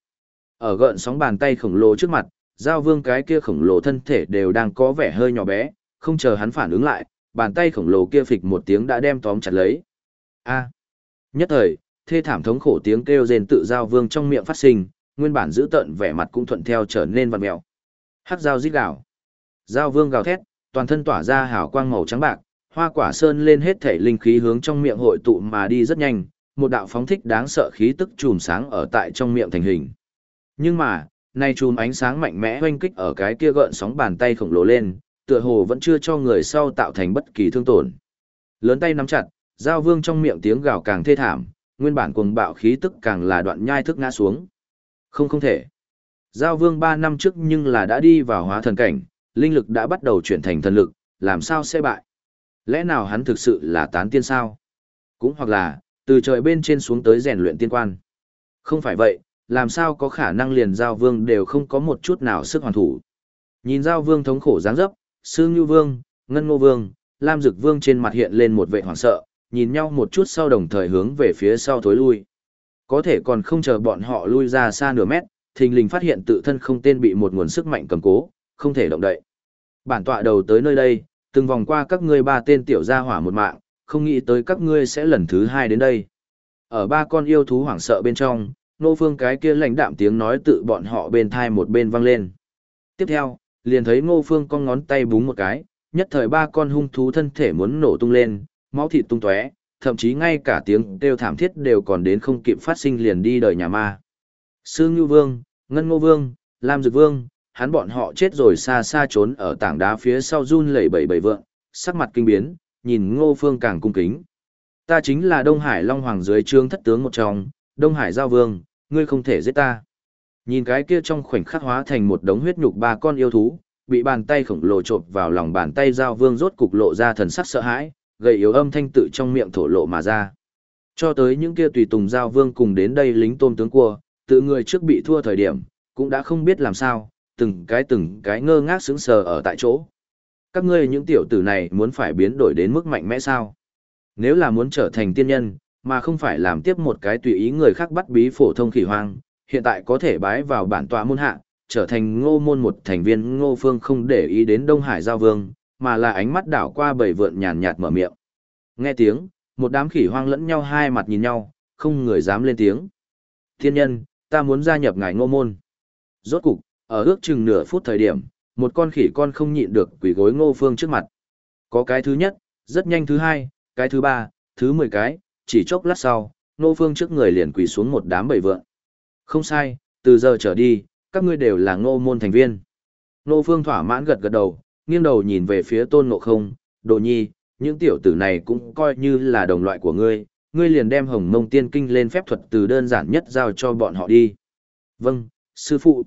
Ở gợn sóng bàn tay khổng lồ trước mặt, giao vương cái kia khổng lồ thân thể đều đang có vẻ hơi nhỏ bé, không chờ hắn phản ứng lại, bàn tay khổng lồ kia phịch một tiếng đã đem tóm chặt lấy. A. Nhất thời, thê thảm thống khổ tiếng kêu rên tự giao vương trong miệng phát sinh, nguyên bản giữ tận vẻ mặt cũng thuận theo trở nên vặn mèo. hát giao rít gào. Giao vương gào thét, toàn thân tỏa ra hào quang màu trắng bạc, hoa quả sơn lên hết thể linh khí hướng trong miệng hội tụ mà đi rất nhanh, một đạo phóng thích đáng sợ khí tức chùm sáng ở tại trong miệng thành hình. Nhưng mà, nay chùm ánh sáng mạnh mẽ oanh kích ở cái kia gợn sóng bàn tay khổng lồ lên, tựa hồ vẫn chưa cho người sau tạo thành bất kỳ thương tổn. Lớn tay nắm chặt, giao vương trong miệng tiếng gào càng thê thảm, nguyên bản cuồng bạo khí tức càng là đoạn nhai thức ngã xuống. Không không thể. Giao vương 3 năm trước nhưng là đã đi vào hóa thần cảnh, linh lực đã bắt đầu chuyển thành thần lực, làm sao sẽ bại? Lẽ nào hắn thực sự là tán tiên sao? Cũng hoặc là, từ trời bên trên xuống tới rèn luyện tiên quan. Không phải vậy, làm sao có khả năng liền giao vương đều không có một chút nào sức hoàn thủ. Nhìn giao vương thống khổ dáng dấp, sư ngưu vương, ngân ngô vương, lam dực vương trên mặt hiện lên một vệ hoảng sợ, nhìn nhau một chút sau đồng thời hướng về phía sau thối lui. Có thể còn không chờ bọn họ lui ra xa nửa mét, thình lình phát hiện tự thân không tên bị một nguồn sức mạnh cầm cố, không thể động đậy. Bản tọa đầu tới nơi đây, từng vòng qua các ngươi ba tên tiểu gia hỏa một mạng, không nghĩ tới các ngươi sẽ lần thứ hai đến đây. Ở ba con yêu thú hoảng sợ bên trong, nô phương cái kia lãnh đạm tiếng nói tự bọn họ bên thai một bên vang lên. Tiếp theo, liền thấy ngô phương con ngón tay búng một cái, nhất thời ba con hung thú thân thể muốn nổ tung lên, máu thịt tung tóe, thậm chí ngay cả tiếng kêu thảm thiết đều còn đến không kịp phát sinh liền đi đời nhà ma. Sương Ngưu Vương, Ngân Ngô Vương, Lam Dực Vương, hắn bọn họ chết rồi xa xa trốn ở tảng đá phía sau run lẩy bẩy bẩy vượng, sắc mặt kinh biến, nhìn Ngô Phương càng cung kính. Ta chính là Đông Hải Long Hoàng dưới trương thất tướng một trong, Đông Hải Giao Vương, ngươi không thể giết ta. Nhìn cái kia trong khoảnh khắc hóa thành một đống huyết nhục ba con yêu thú, bị bàn tay khổng lồ chộp vào lòng bàn tay Giao Vương rốt cục lộ ra thần sắc sợ hãi, gầy yếu âm thanh tự trong miệng thổ lộ mà ra. Cho tới những kia tùy tùng giao vương cùng đến đây lính tôm tướng cua, tự người trước bị thua thời điểm, cũng đã không biết làm sao, từng cái từng cái ngơ ngác sững sờ ở tại chỗ. Các ngươi những tiểu tử này muốn phải biến đổi đến mức mạnh mẽ sao? Nếu là muốn trở thành tiên nhân, mà không phải làm tiếp một cái tùy ý người khác bắt bí phổ thông khỉ hoang, hiện tại có thể bái vào bản tọa môn hạ, trở thành ngô môn một thành viên ngô phương không để ý đến Đông Hải Giao Vương, mà là ánh mắt đảo qua bầy vượn nhàn nhạt mở miệng. Nghe tiếng, một đám khỉ hoang lẫn nhau hai mặt nhìn nhau, không người dám lên tiếng. Thiên nhân, ta muốn gia nhập ngài ngô môn. Rốt cục, ở ước chừng nửa phút thời điểm, một con khỉ con không nhịn được quỷ gối ngô phương trước mặt. Có cái thứ nhất, rất nhanh thứ hai, cái thứ ba, thứ mười cái, chỉ chốc lát sau, ngô phương trước người liền quỳ xuống một đám bầy vượn. Không sai, từ giờ trở đi, các ngươi đều là ngô môn thành viên. Ngô phương thỏa mãn gật gật đầu, nghiêng đầu nhìn về phía tôn ngộ không, đồ nhi, những tiểu tử này cũng coi như là đồng loại của ngươi, ngươi liền đem hồng mông tiên kinh lên phép thuật từ đơn giản nhất giao cho bọn họ đi. Vâng, sư phụ.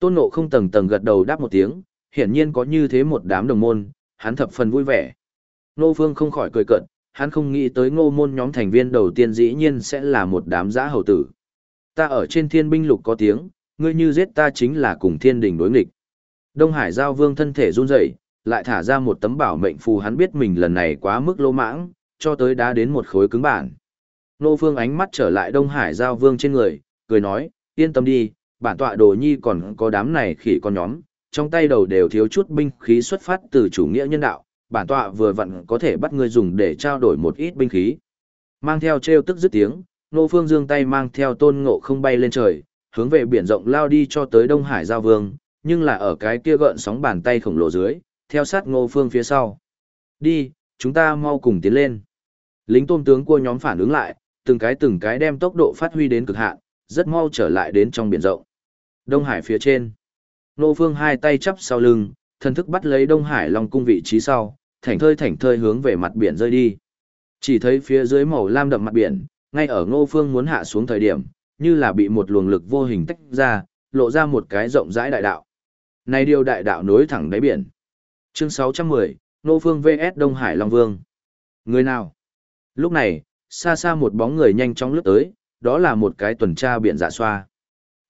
Tôn ngộ không tầng tầng gật đầu đáp một tiếng, hiển nhiên có như thế một đám đồng môn, hắn thập phần vui vẻ. Ngô Phương không khỏi cười cận, hắn không nghĩ tới ngô môn nhóm thành viên đầu tiên dĩ nhiên sẽ là một đám giã hầu tử. Ta ở trên thiên binh lục có tiếng, ngươi như giết ta chính là cùng thiên đình đối nghịch. Đông Hải Giao Vương thân thể run rẩy, lại thả ra một tấm bảo mệnh phù hắn biết mình lần này quá mức lô mãng, cho tới đá đến một khối cứng bản. Nô Phương ánh mắt trở lại Đông Hải Giao Vương trên người, cười nói, yên tâm đi, bản tọa đồ nhi còn có đám này khỉ con nhóm, trong tay đầu đều thiếu chút binh khí xuất phát từ chủ nghĩa nhân đạo, bản tọa vừa vặn có thể bắt ngươi dùng để trao đổi một ít binh khí. Mang theo treo tức dứt tiếng, Nô Phương dương tay mang theo tôn ngộ không bay lên trời, hướng về biển rộng lao đi cho tới Đông Hải Giao Vương, nhưng là ở cái kia gợn sóng bàn tay khổng lồ dưới, theo sát Ngô Phương phía sau. Đi, chúng ta mau cùng tiến lên. Lính tôm tướng cua nhóm phản ứng lại, từng cái từng cái đem tốc độ phát huy đến cực hạn, rất mau trở lại đến trong biển rộng. Đông Hải phía trên. Ngô Phương hai tay chắp sau lưng, thần thức bắt lấy Đông Hải Long cung vị trí sau, thảnh thơi thảnh thơi hướng về mặt biển rơi đi. Chỉ thấy phía dưới màu lam đậm mặt biển, ngay ở Ngô Phương muốn hạ xuống thời điểm, như là bị một luồng lực vô hình tách ra, lộ ra một cái rộng rãi đại đạo. Này điều đại đạo nối thẳng đáy biển. Chương 610, Nô Phương VS Đông Hải Long Vương. Người nào? Lúc này, xa xa một bóng người nhanh chóng lướt tới, đó là một cái tuần tra biển dạ xoa.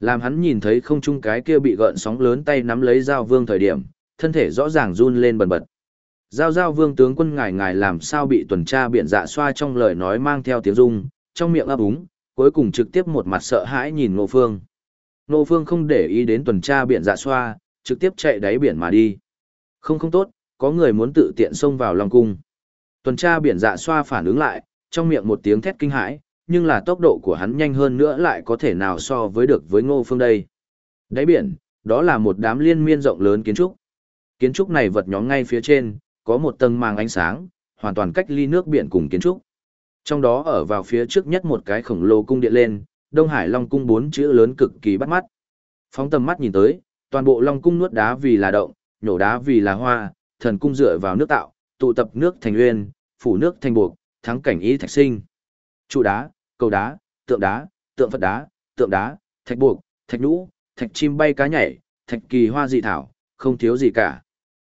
Làm hắn nhìn thấy không trung cái kia bị gợn sóng lớn tay nắm lấy dao vương thời điểm, thân thể rõ ràng run lên bần bật. Giao giao vương tướng quân ngài ngài làm sao bị tuần tra biển dạ xoa trong lời nói mang theo tiếng rung, trong miệng ấp úng, cuối cùng trực tiếp một mặt sợ hãi nhìn Ngô Phương. Ngô Phương không để ý đến tuần tra biển dạ xoa, trực tiếp chạy đáy biển mà đi. Không không tốt, có người muốn tự tiện xông vào Long Cung. Tuần tra biển dạ xoa phản ứng lại, trong miệng một tiếng thét kinh hãi, nhưng là tốc độ của hắn nhanh hơn nữa lại có thể nào so với được với ngô phương đây. Đáy biển, đó là một đám liên miên rộng lớn kiến trúc. Kiến trúc này vật nhóm ngay phía trên, có một tầng màng ánh sáng, hoàn toàn cách ly nước biển cùng kiến trúc. Trong đó ở vào phía trước nhất một cái khổng lồ cung điện lên, Đông Hải Long Cung bốn chữ lớn cực kỳ bắt mắt. Phóng tầm mắt nhìn tới, toàn bộ Long Cung nuốt đá vì là động, nhổ đá vì là hoa, thần cung dựa vào nước tạo, tụ tập nước thành uyên, phủ nước thành buộc, thắng cảnh ý thạch sinh. Trụ đá, cầu đá, tượng đá, tượng Phật đá, tượng đá, thạch buộc, thạch nhũ, thạch chim bay cá nhảy, thạch kỳ hoa dị thảo, không thiếu gì cả.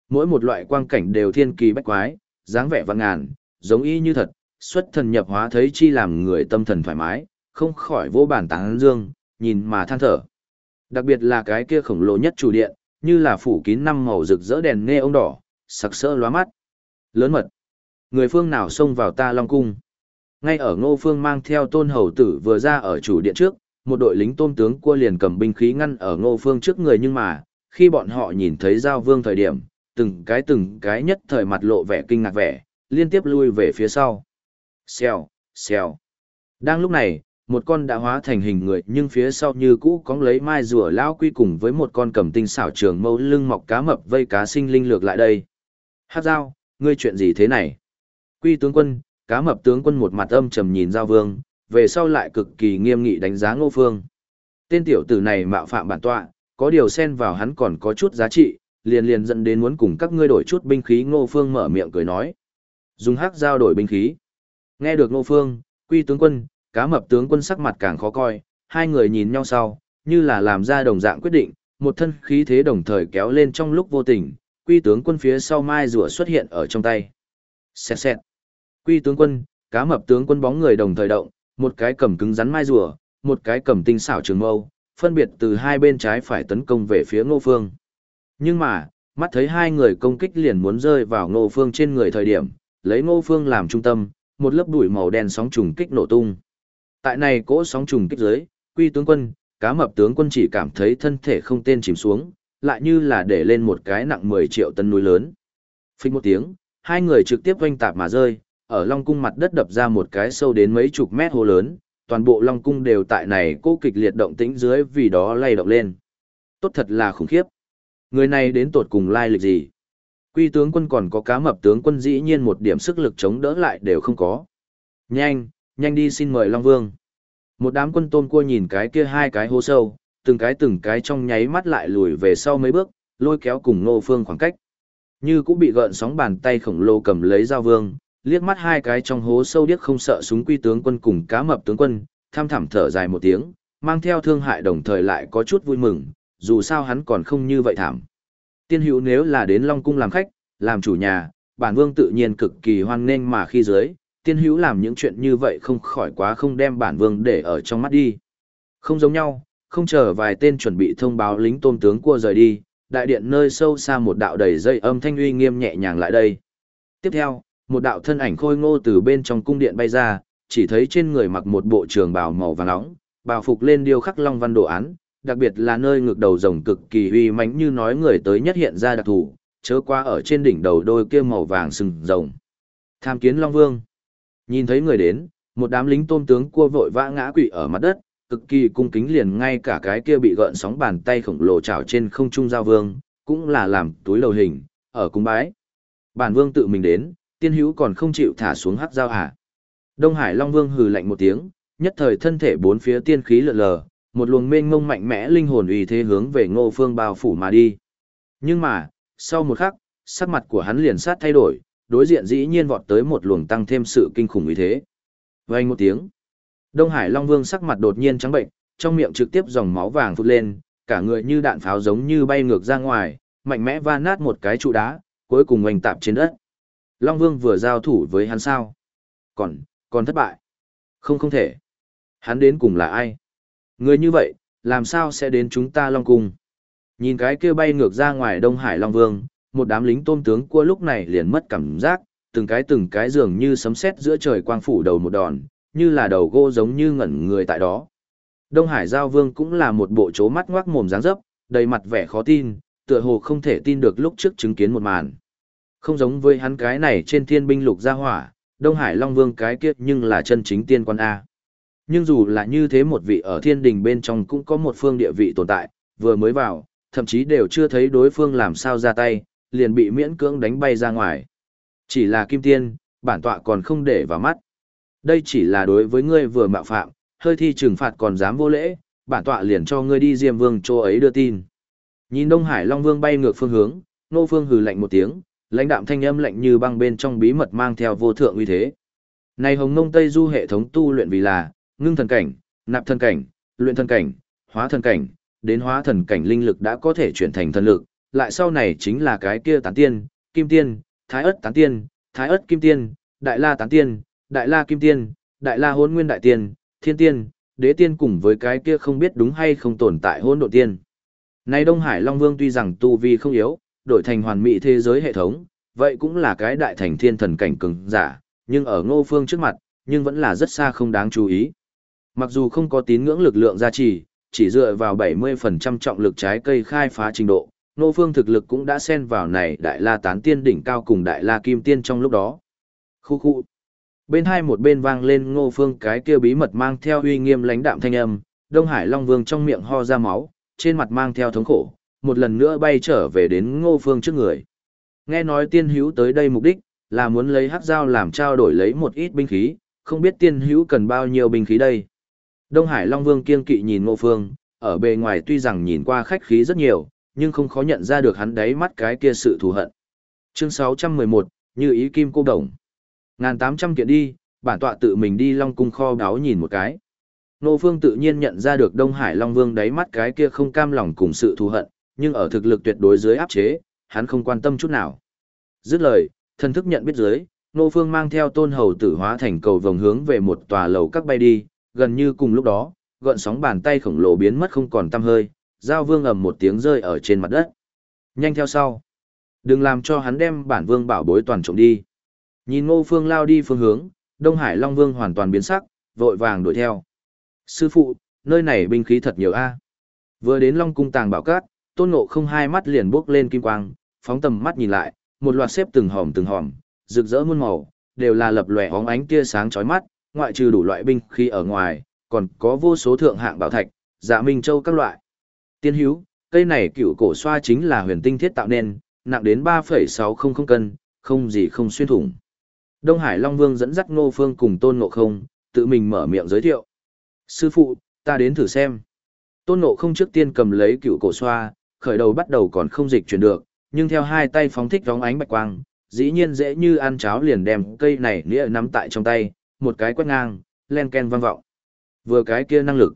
Mỗi một loại quang cảnh đều thiên kỳ bách quái, dáng vẻ vạn ngàn, giống y như thật, xuất thần nhập hóa thấy chi làm người tâm thần thoải mái, không khỏi vô bản tán dương, nhìn mà than thở. Đặc biệt là cái kia khổng lồ nhất chủ điện, như là phủ kín năm màu rực rỡ đèn nghe ông đỏ, sặc sỡ lóa mắt. Lớn mật. Người phương nào xông vào ta Long Cung? Ngay ở ngô phương mang theo tôn hầu tử vừa ra ở chủ điện trước, một đội lính tôn tướng cua liền cầm binh khí ngăn ở ngô phương trước người nhưng mà, khi bọn họ nhìn thấy giao vương thời điểm, từng cái từng cái nhất thời mặt lộ vẻ kinh ngạc vẻ, liên tiếp lui về phía sau. Xèo, xèo. Đang lúc này, một con đã hóa thành hình người nhưng phía sau như cũ cóng lấy mai rùa lão quy cùng với một con cầm tinh xảo trường mâu lưng mọc cá mập vây cá sinh linh lược lại đây. Hát dao, ngươi chuyện gì thế này? Quy tướng quân, cá mập tướng quân một mặt âm trầm nhìn giao vương, về sau lại cực kỳ nghiêm nghị đánh giá ngô phương. Tên tiểu tử này mạo phạm bản tọa, có điều xen vào hắn còn có chút giá trị, liền liền dẫn đến muốn cùng các ngươi đổi chút binh khí ngô phương mở miệng cười nói. Dùng hắc giao đổi binh khí. Nghe được ngô phương, quy tướng quân, cá mập tướng quân sắc mặt càng khó coi, hai người nhìn nhau sau, như là làm ra đồng dạng quyết định, một thân khí thế đồng thời kéo lên trong lúc vô tình, quy tướng quân phía sau mai rùa xuất hiện ở trong tay. Xẹt xẹt. Quy tướng quân, cá mập tướng quân bóng người đồng thời động, một cái cầm cứng rắn mai rùa, một cái cầm tinh xảo trường mâu, phân biệt từ hai bên trái phải tấn công về phía Ngô Phương. Nhưng mà, mắt thấy hai người công kích liền muốn rơi vào Ngô Phương trên người thời điểm, lấy Ngô Phương làm trung tâm, một lớp bụi màu đen sóng trùng kích nổ tung. Tại này cỗ sóng trùng kích giới Quy tướng quân, cá mập tướng quân chỉ cảm thấy thân thể không tên chìm xuống, lại như là để lên một cái nặng 10 triệu tấn núi lớn. Phích một tiếng, hai người trực tiếp oanh tạp mà rơi, ở Long cung mặt đất đập ra một cái sâu đến mấy chục mét hồ lớn, toàn bộ Long cung đều tại này cố kịch liệt động tĩnh dưới vì đó lay động lên. Tốt thật là khủng khiếp. Người này đến tột cùng lai lịch gì? Quy tướng quân còn có cá mập tướng quân dĩ nhiên một điểm sức lực chống đỡ lại đều không có. Nhanh, nhanh đi xin mời Long Vương. Một đám quân tôn cua nhìn cái kia hai cái hố sâu, từng cái từng cái trong nháy mắt lại lùi về sau mấy bước, lôi kéo cùng Ngô Phương khoảng cách. Như cũng bị gợn sóng bàn tay khổng lồ cầm lấy dao vương, liếc mắt hai cái trong hố sâu điếc không sợ súng quy tướng quân cùng cá mập tướng quân, tham thảm thở dài một tiếng, mang theo thương hại đồng thời lại có chút vui mừng, dù sao hắn còn không như vậy thảm. Tiên hữu nếu là đến Long Cung làm khách, làm chủ nhà, bản vương tự nhiên cực kỳ hoan nghênh mà khi dưới, tiên hữu làm những chuyện như vậy không khỏi quá không đem bản vương để ở trong mắt đi. Không giống nhau, không chờ vài tên chuẩn bị thông báo lính tôm tướng cua rời đi, đại điện nơi sâu xa một đạo đầy dây âm thanh uy nghiêm nhẹ nhàng lại đây. Tiếp theo, một đạo thân ảnh khôi ngô từ bên trong cung điện bay ra, chỉ thấy trên người mặc một bộ trường bào màu vàng nóng, bào phục lên điêu khắc long văn đồ án, đặc biệt là nơi ngực đầu rồng cực kỳ uy mãnh như nói người tới nhất hiện ra đặc thủ, chớ qua ở trên đỉnh đầu đôi kia màu vàng sừng rồng. Tham kiến Long Vương. Nhìn thấy người đến, một đám lính tôm tướng cua vội vã ngã quỵ ở mặt đất, cực kỳ cung kính liền ngay cả cái kia bị gợn sóng bàn tay khổng lồ chảo trên không trung giao vương, cũng là làm túi lầu hình, ở cung bái. Bản vương tự mình đến, tiên hữu còn không chịu thả xuống hắc giao hả. Đông Hải Long Vương hừ lạnh một tiếng, nhất thời thân thể bốn phía tiên khí lượn lờ, một luồng mênh mông mạnh mẽ linh hồn uy thế hướng về ngô phương bao phủ mà đi. Nhưng mà, sau một khắc, sắc mặt của hắn liền sát thay đổi, đối diện dĩ nhiên vọt tới một luồng tăng thêm sự kinh khủng như thế. Vang một tiếng, Đông Hải Long Vương sắc mặt đột nhiên trắng bệnh, trong miệng trực tiếp dòng máu vàng phụt lên, cả người như đạn pháo giống như bay ngược ra ngoài, mạnh mẽ va nát một cái trụ đá, cuối cùng oanh tạp trên đất. Long Vương vừa giao thủ với hắn sao? Còn, còn thất bại. Không không thể. Hắn đến cùng là ai? Người như vậy, làm sao sẽ đến chúng ta Long Cung? Nhìn cái kia bay ngược ra ngoài Đông Hải Long Vương, một đám lính tôm tướng cua lúc này liền mất cảm giác, từng cái từng cái dường như sấm sét giữa trời quang phủ đầu một đòn, như là đầu gỗ giống như ngẩn người tại đó. Đông Hải Giao Vương cũng là một bộ chố mắt ngoác mồm dáng dấp, đầy mặt vẻ khó tin, tựa hồ không thể tin được lúc trước chứng kiến một màn. Không giống với hắn cái này trên thiên binh lục gia hỏa, Đông Hải Long Vương cái kia nhưng là chân chính tiên quan A. Nhưng dù là như thế một vị ở thiên đình bên trong cũng có một phương địa vị tồn tại, vừa mới vào, thậm chí đều chưa thấy đối phương làm sao ra tay, liền bị miễn cưỡng đánh bay ra ngoài. Chỉ là kim tiên, bản tọa còn không để vào mắt. Đây chỉ là đối với ngươi vừa mạo phạm, hơi thi trừng phạt còn dám vô lễ, bản tọa liền cho ngươi đi Diêm Vương chỗ ấy đưa tin. Nhìn Đông Hải Long Vương bay ngược phương hướng, Nô Phương hừ lạnh một tiếng, lãnh đạm thanh âm lạnh như băng bên trong bí mật mang theo vô thượng uy thế. Này Hồng nông Tây Du hệ thống tu luyện vì là ngưng thần cảnh, nạp thần cảnh, luyện thần cảnh, hóa thần cảnh, đến hóa thần cảnh linh lực đã có thể chuyển thành thần lực, lại sau này chính là cái kia tán tiên, kim tiên, thái ất tán tiên, thái ất kim tiên, đại la tán tiên, đại la kim tiên, đại la hôn nguyên đại tiên, thiên tiên, đế tiên cùng với cái kia không biết đúng hay không tồn tại hôn độ tiên. Nay Đông Hải Long Vương tuy rằng tu vi không yếu, đổi thành hoàn mỹ thế giới hệ thống, vậy cũng là cái đại thành thiên thần cảnh cường giả, nhưng ở ngô phương trước mặt, nhưng vẫn là rất xa không đáng chú ý. Mặc dù không có tín ngưỡng lực lượng gia trì, chỉ dựa vào 70% trọng lực trái cây khai phá trình độ, ngô phương thực lực cũng đã xen vào này đại la tán tiên đỉnh cao cùng đại la kim tiên trong lúc đó. Khu khu. Bên hai một bên vang lên ngô phương cái kia bí mật mang theo uy nghiêm lãnh đạm thanh âm, Đông Hải Long Vương trong miệng ho ra máu, trên mặt mang theo thống khổ, một lần nữa bay trở về đến ngô phương trước người. Nghe nói tiên hữu tới đây mục đích, là muốn lấy hắc dao làm trao đổi lấy một ít binh khí, không biết tiên hữu cần bao nhiêu binh khí đây. Đông Hải Long Vương kiên kỵ nhìn ngô phương, ở bề ngoài tuy rằng nhìn qua khách khí rất nhiều, nhưng không khó nhận ra được hắn đáy mắt cái kia sự thù hận. Chương 611, như ý kim cô đồng. Ngàn tám trăm kiện đi, bản tọa tự mình đi Long Cung kho đáo nhìn một cái. Nô Phương tự nhiên nhận ra được Đông Hải Long Vương đáy mắt cái kia không cam lòng cùng sự thù hận, nhưng ở thực lực tuyệt đối dưới áp chế, hắn không quan tâm chút nào. Dứt lời, thần thức nhận biết dưới, Nô Phương mang theo tôn hầu tử hóa thành cầu vòng hướng về một tòa lầu các bay đi, gần như cùng lúc đó, gợn sóng bàn tay khổng lồ biến mất không còn tăm hơi, giao vương ầm một tiếng rơi ở trên mặt đất. Nhanh theo sau. Đừng làm cho hắn đem bản vương bảo bối toàn trộm đi. Nhìn ngô phương lao đi phương hướng, Đông Hải Long Vương hoàn toàn biến sắc, vội vàng đuổi theo. Sư phụ, nơi này binh khí thật nhiều a. Vừa đến Long Cung tàng bảo cát, tôn ngộ không hai mắt liền bước lên kim quang, phóng tầm mắt nhìn lại, một loạt xếp từng hòm từng hòm, rực rỡ muôn màu, đều là lập lòe óng ánh tia sáng chói mắt, ngoại trừ đủ loại binh khí ở ngoài, còn có vô số thượng hạng bảo thạch, dạ minh châu các loại. Tiên hữu, cây này cựu cổ xoa chính là huyền tinh thiết tạo nên, nặng đến 3,600 cân, không gì không xuyên thủng. Đông Hải Long Vương dẫn dắt Ngô Phương cùng Tôn Ngộ Không, tự mình mở miệng giới thiệu. Sư phụ, ta đến thử xem. Tôn Ngộ Không trước tiên cầm lấy cựu cổ xoa, khởi đầu bắt đầu còn không dịch chuyển được, nhưng theo hai tay phóng thích vóng ánh bạch quang, dĩ nhiên dễ như ăn cháo liền đem cây này nĩa nắm tại trong tay, một cái quét ngang, len ken vang vọng. Vừa cái kia năng lực.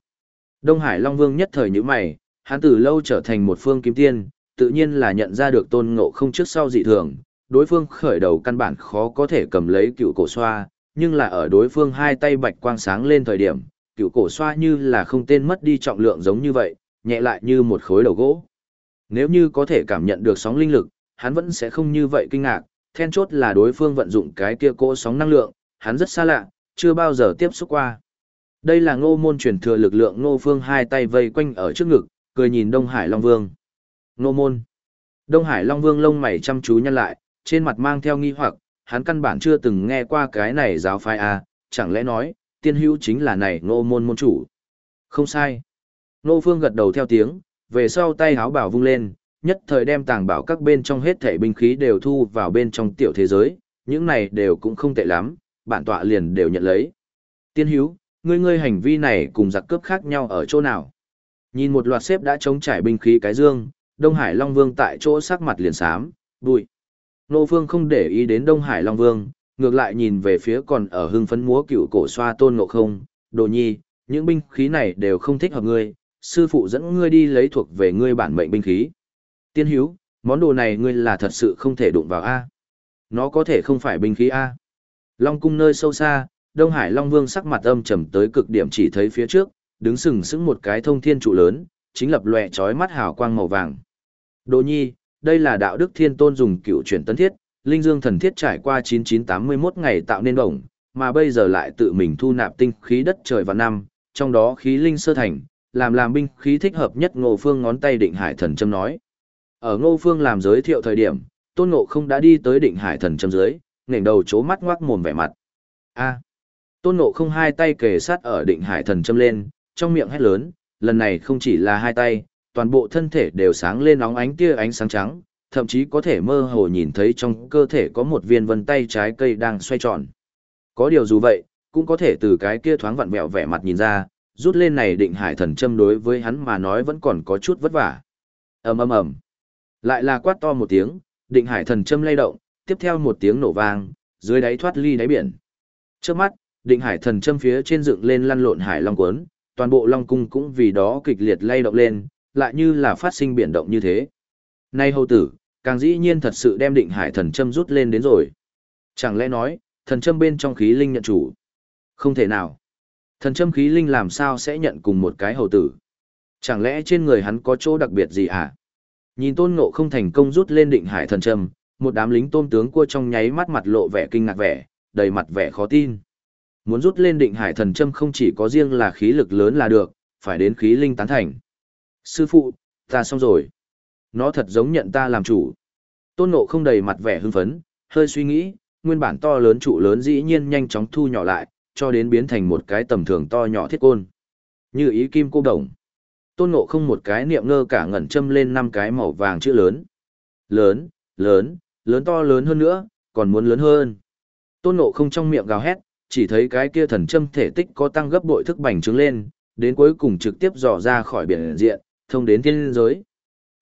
Đông Hải Long Vương nhất thời như mày, hắn từ lâu trở thành một phương kim tiên, tự nhiên là nhận ra được tôn ngộ không trước sau dị thường, đối phương khởi đầu căn bản khó có thể cầm lấy cựu cổ xoa, nhưng là ở đối phương hai tay bạch quang sáng lên thời điểm, cựu cổ xoa như là không tên mất đi trọng lượng giống như vậy, nhẹ lại như một khối đầu gỗ. Nếu như có thể cảm nhận được sóng linh lực, hắn vẫn sẽ không như vậy kinh ngạc, then chốt là đối phương vận dụng cái kia cỗ sóng năng lượng, hắn rất xa lạ, chưa bao giờ tiếp xúc qua. Đây là ngô môn truyền thừa lực lượng ngô phương hai tay vây quanh ở trước ngực, cười nhìn Đông Hải Long Vương. Nô môn. Đông Hải Long Vương lông mày chăm chú nhăn lại, trên mặt mang theo nghi hoặc, hắn căn bản chưa từng nghe qua cái này giáo phái à, chẳng lẽ nói, tiên hữu chính là này ngô môn môn chủ. Không sai. Ngô Phương gật đầu theo tiếng, về sau tay háo bảo vung lên, nhất thời đem tàng bảo các bên trong hết thể binh khí đều thu vào bên trong tiểu thế giới, những này đều cũng không tệ lắm, bản tọa liền đều nhận lấy. Tiên hữu, ngươi ngươi hành vi này cùng giặc cướp khác nhau ở chỗ nào? Nhìn một loạt xếp đã chống trải binh khí cái dương, Đông Hải Long Vương tại chỗ sắc mặt liền xám, bụi. Nô Phương không để ý đến Đông Hải Long Vương, ngược lại nhìn về phía còn ở hưng phấn múa cựu cổ xoa tôn ngộ không, đồ nhi, những binh khí này đều không thích hợp ngươi, sư phụ dẫn ngươi đi lấy thuộc về ngươi bản mệnh binh khí. Tiên hiếu, món đồ này ngươi là thật sự không thể đụng vào A. Nó có thể không phải binh khí A. Long cung nơi sâu xa, Đông Hải Long Vương sắc mặt âm trầm tới cực điểm chỉ thấy phía trước, đứng sừng sững một cái thông thiên trụ lớn, chính lập lòe chói mắt hào quang màu vàng. Đồ nhi, đây là đạo đức thiên tôn dùng cựu chuyển tân thiết, linh dương thần thiết trải qua 9981 ngày tạo nên đồng, mà bây giờ lại tự mình thu nạp tinh khí đất trời và năm, trong đó khí linh sơ thành, làm làm binh khí thích hợp nhất ngô phương ngón tay định hải thần châm nói. Ở ngô phương làm giới thiệu thời điểm, tôn ngộ không đã đi tới định hải thần châm dưới, ngẩng đầu chố mắt ngoác mồm vẻ mặt. a tôn ngộ không hai tay kề sát ở định hải thần châm lên, trong miệng hét lớn, lần này không chỉ là hai tay, toàn bộ thân thể đều sáng lên óng ánh tia ánh sáng trắng, thậm chí có thể mơ hồ nhìn thấy trong cơ thể có một viên vân tay trái cây đang xoay tròn. Có điều dù vậy, cũng có thể từ cái kia thoáng vặn vẹo vẻ mặt nhìn ra, rút lên này định hải thần châm đối với hắn mà nói vẫn còn có chút vất vả. ầm ầm ầm, lại là quát to một tiếng, định hải thần châm lay động, tiếp theo một tiếng nổ vang, dưới đáy thoát ly đáy biển. Trước mắt, định hải thần châm phía trên dựng lên lăn lộn hải long cuốn, toàn bộ long cung cũng vì đó kịch liệt lay động lên, lại như là phát sinh biển động như thế. Nay hầu tử, càng dĩ nhiên thật sự đem định hải thần châm rút lên đến rồi. Chẳng lẽ nói, thần châm bên trong khí linh nhận chủ? Không thể nào. Thần châm khí linh làm sao sẽ nhận cùng một cái hầu tử? Chẳng lẽ trên người hắn có chỗ đặc biệt gì à? Nhìn tôn ngộ không thành công rút lên định hải thần châm, một đám lính tôm tướng cua trong nháy mắt mặt lộ vẻ kinh ngạc vẻ, đầy mặt vẻ khó tin. Muốn rút lên định hải thần châm không chỉ có riêng là khí lực lớn là được, phải đến khí linh tán thành. Sư phụ, ta xong rồi. Nó thật giống nhận ta làm chủ. Tôn nộ không đầy mặt vẻ hưng phấn, hơi suy nghĩ, nguyên bản to lớn trụ lớn dĩ nhiên nhanh chóng thu nhỏ lại, cho đến biến thành một cái tầm thường to nhỏ thiết côn. Như ý kim cô đồng. Tôn nộ không một cái niệm ngơ cả ngẩn châm lên năm cái màu vàng chữ lớn. Lớn, lớn, lớn to lớn hơn nữa, còn muốn lớn hơn. Tôn nộ không trong miệng gào hét, chỉ thấy cái kia thần châm thể tích có tăng gấp bội thức bành trướng lên, đến cuối cùng trực tiếp dò ra khỏi biển diện, thông đến thiên giới.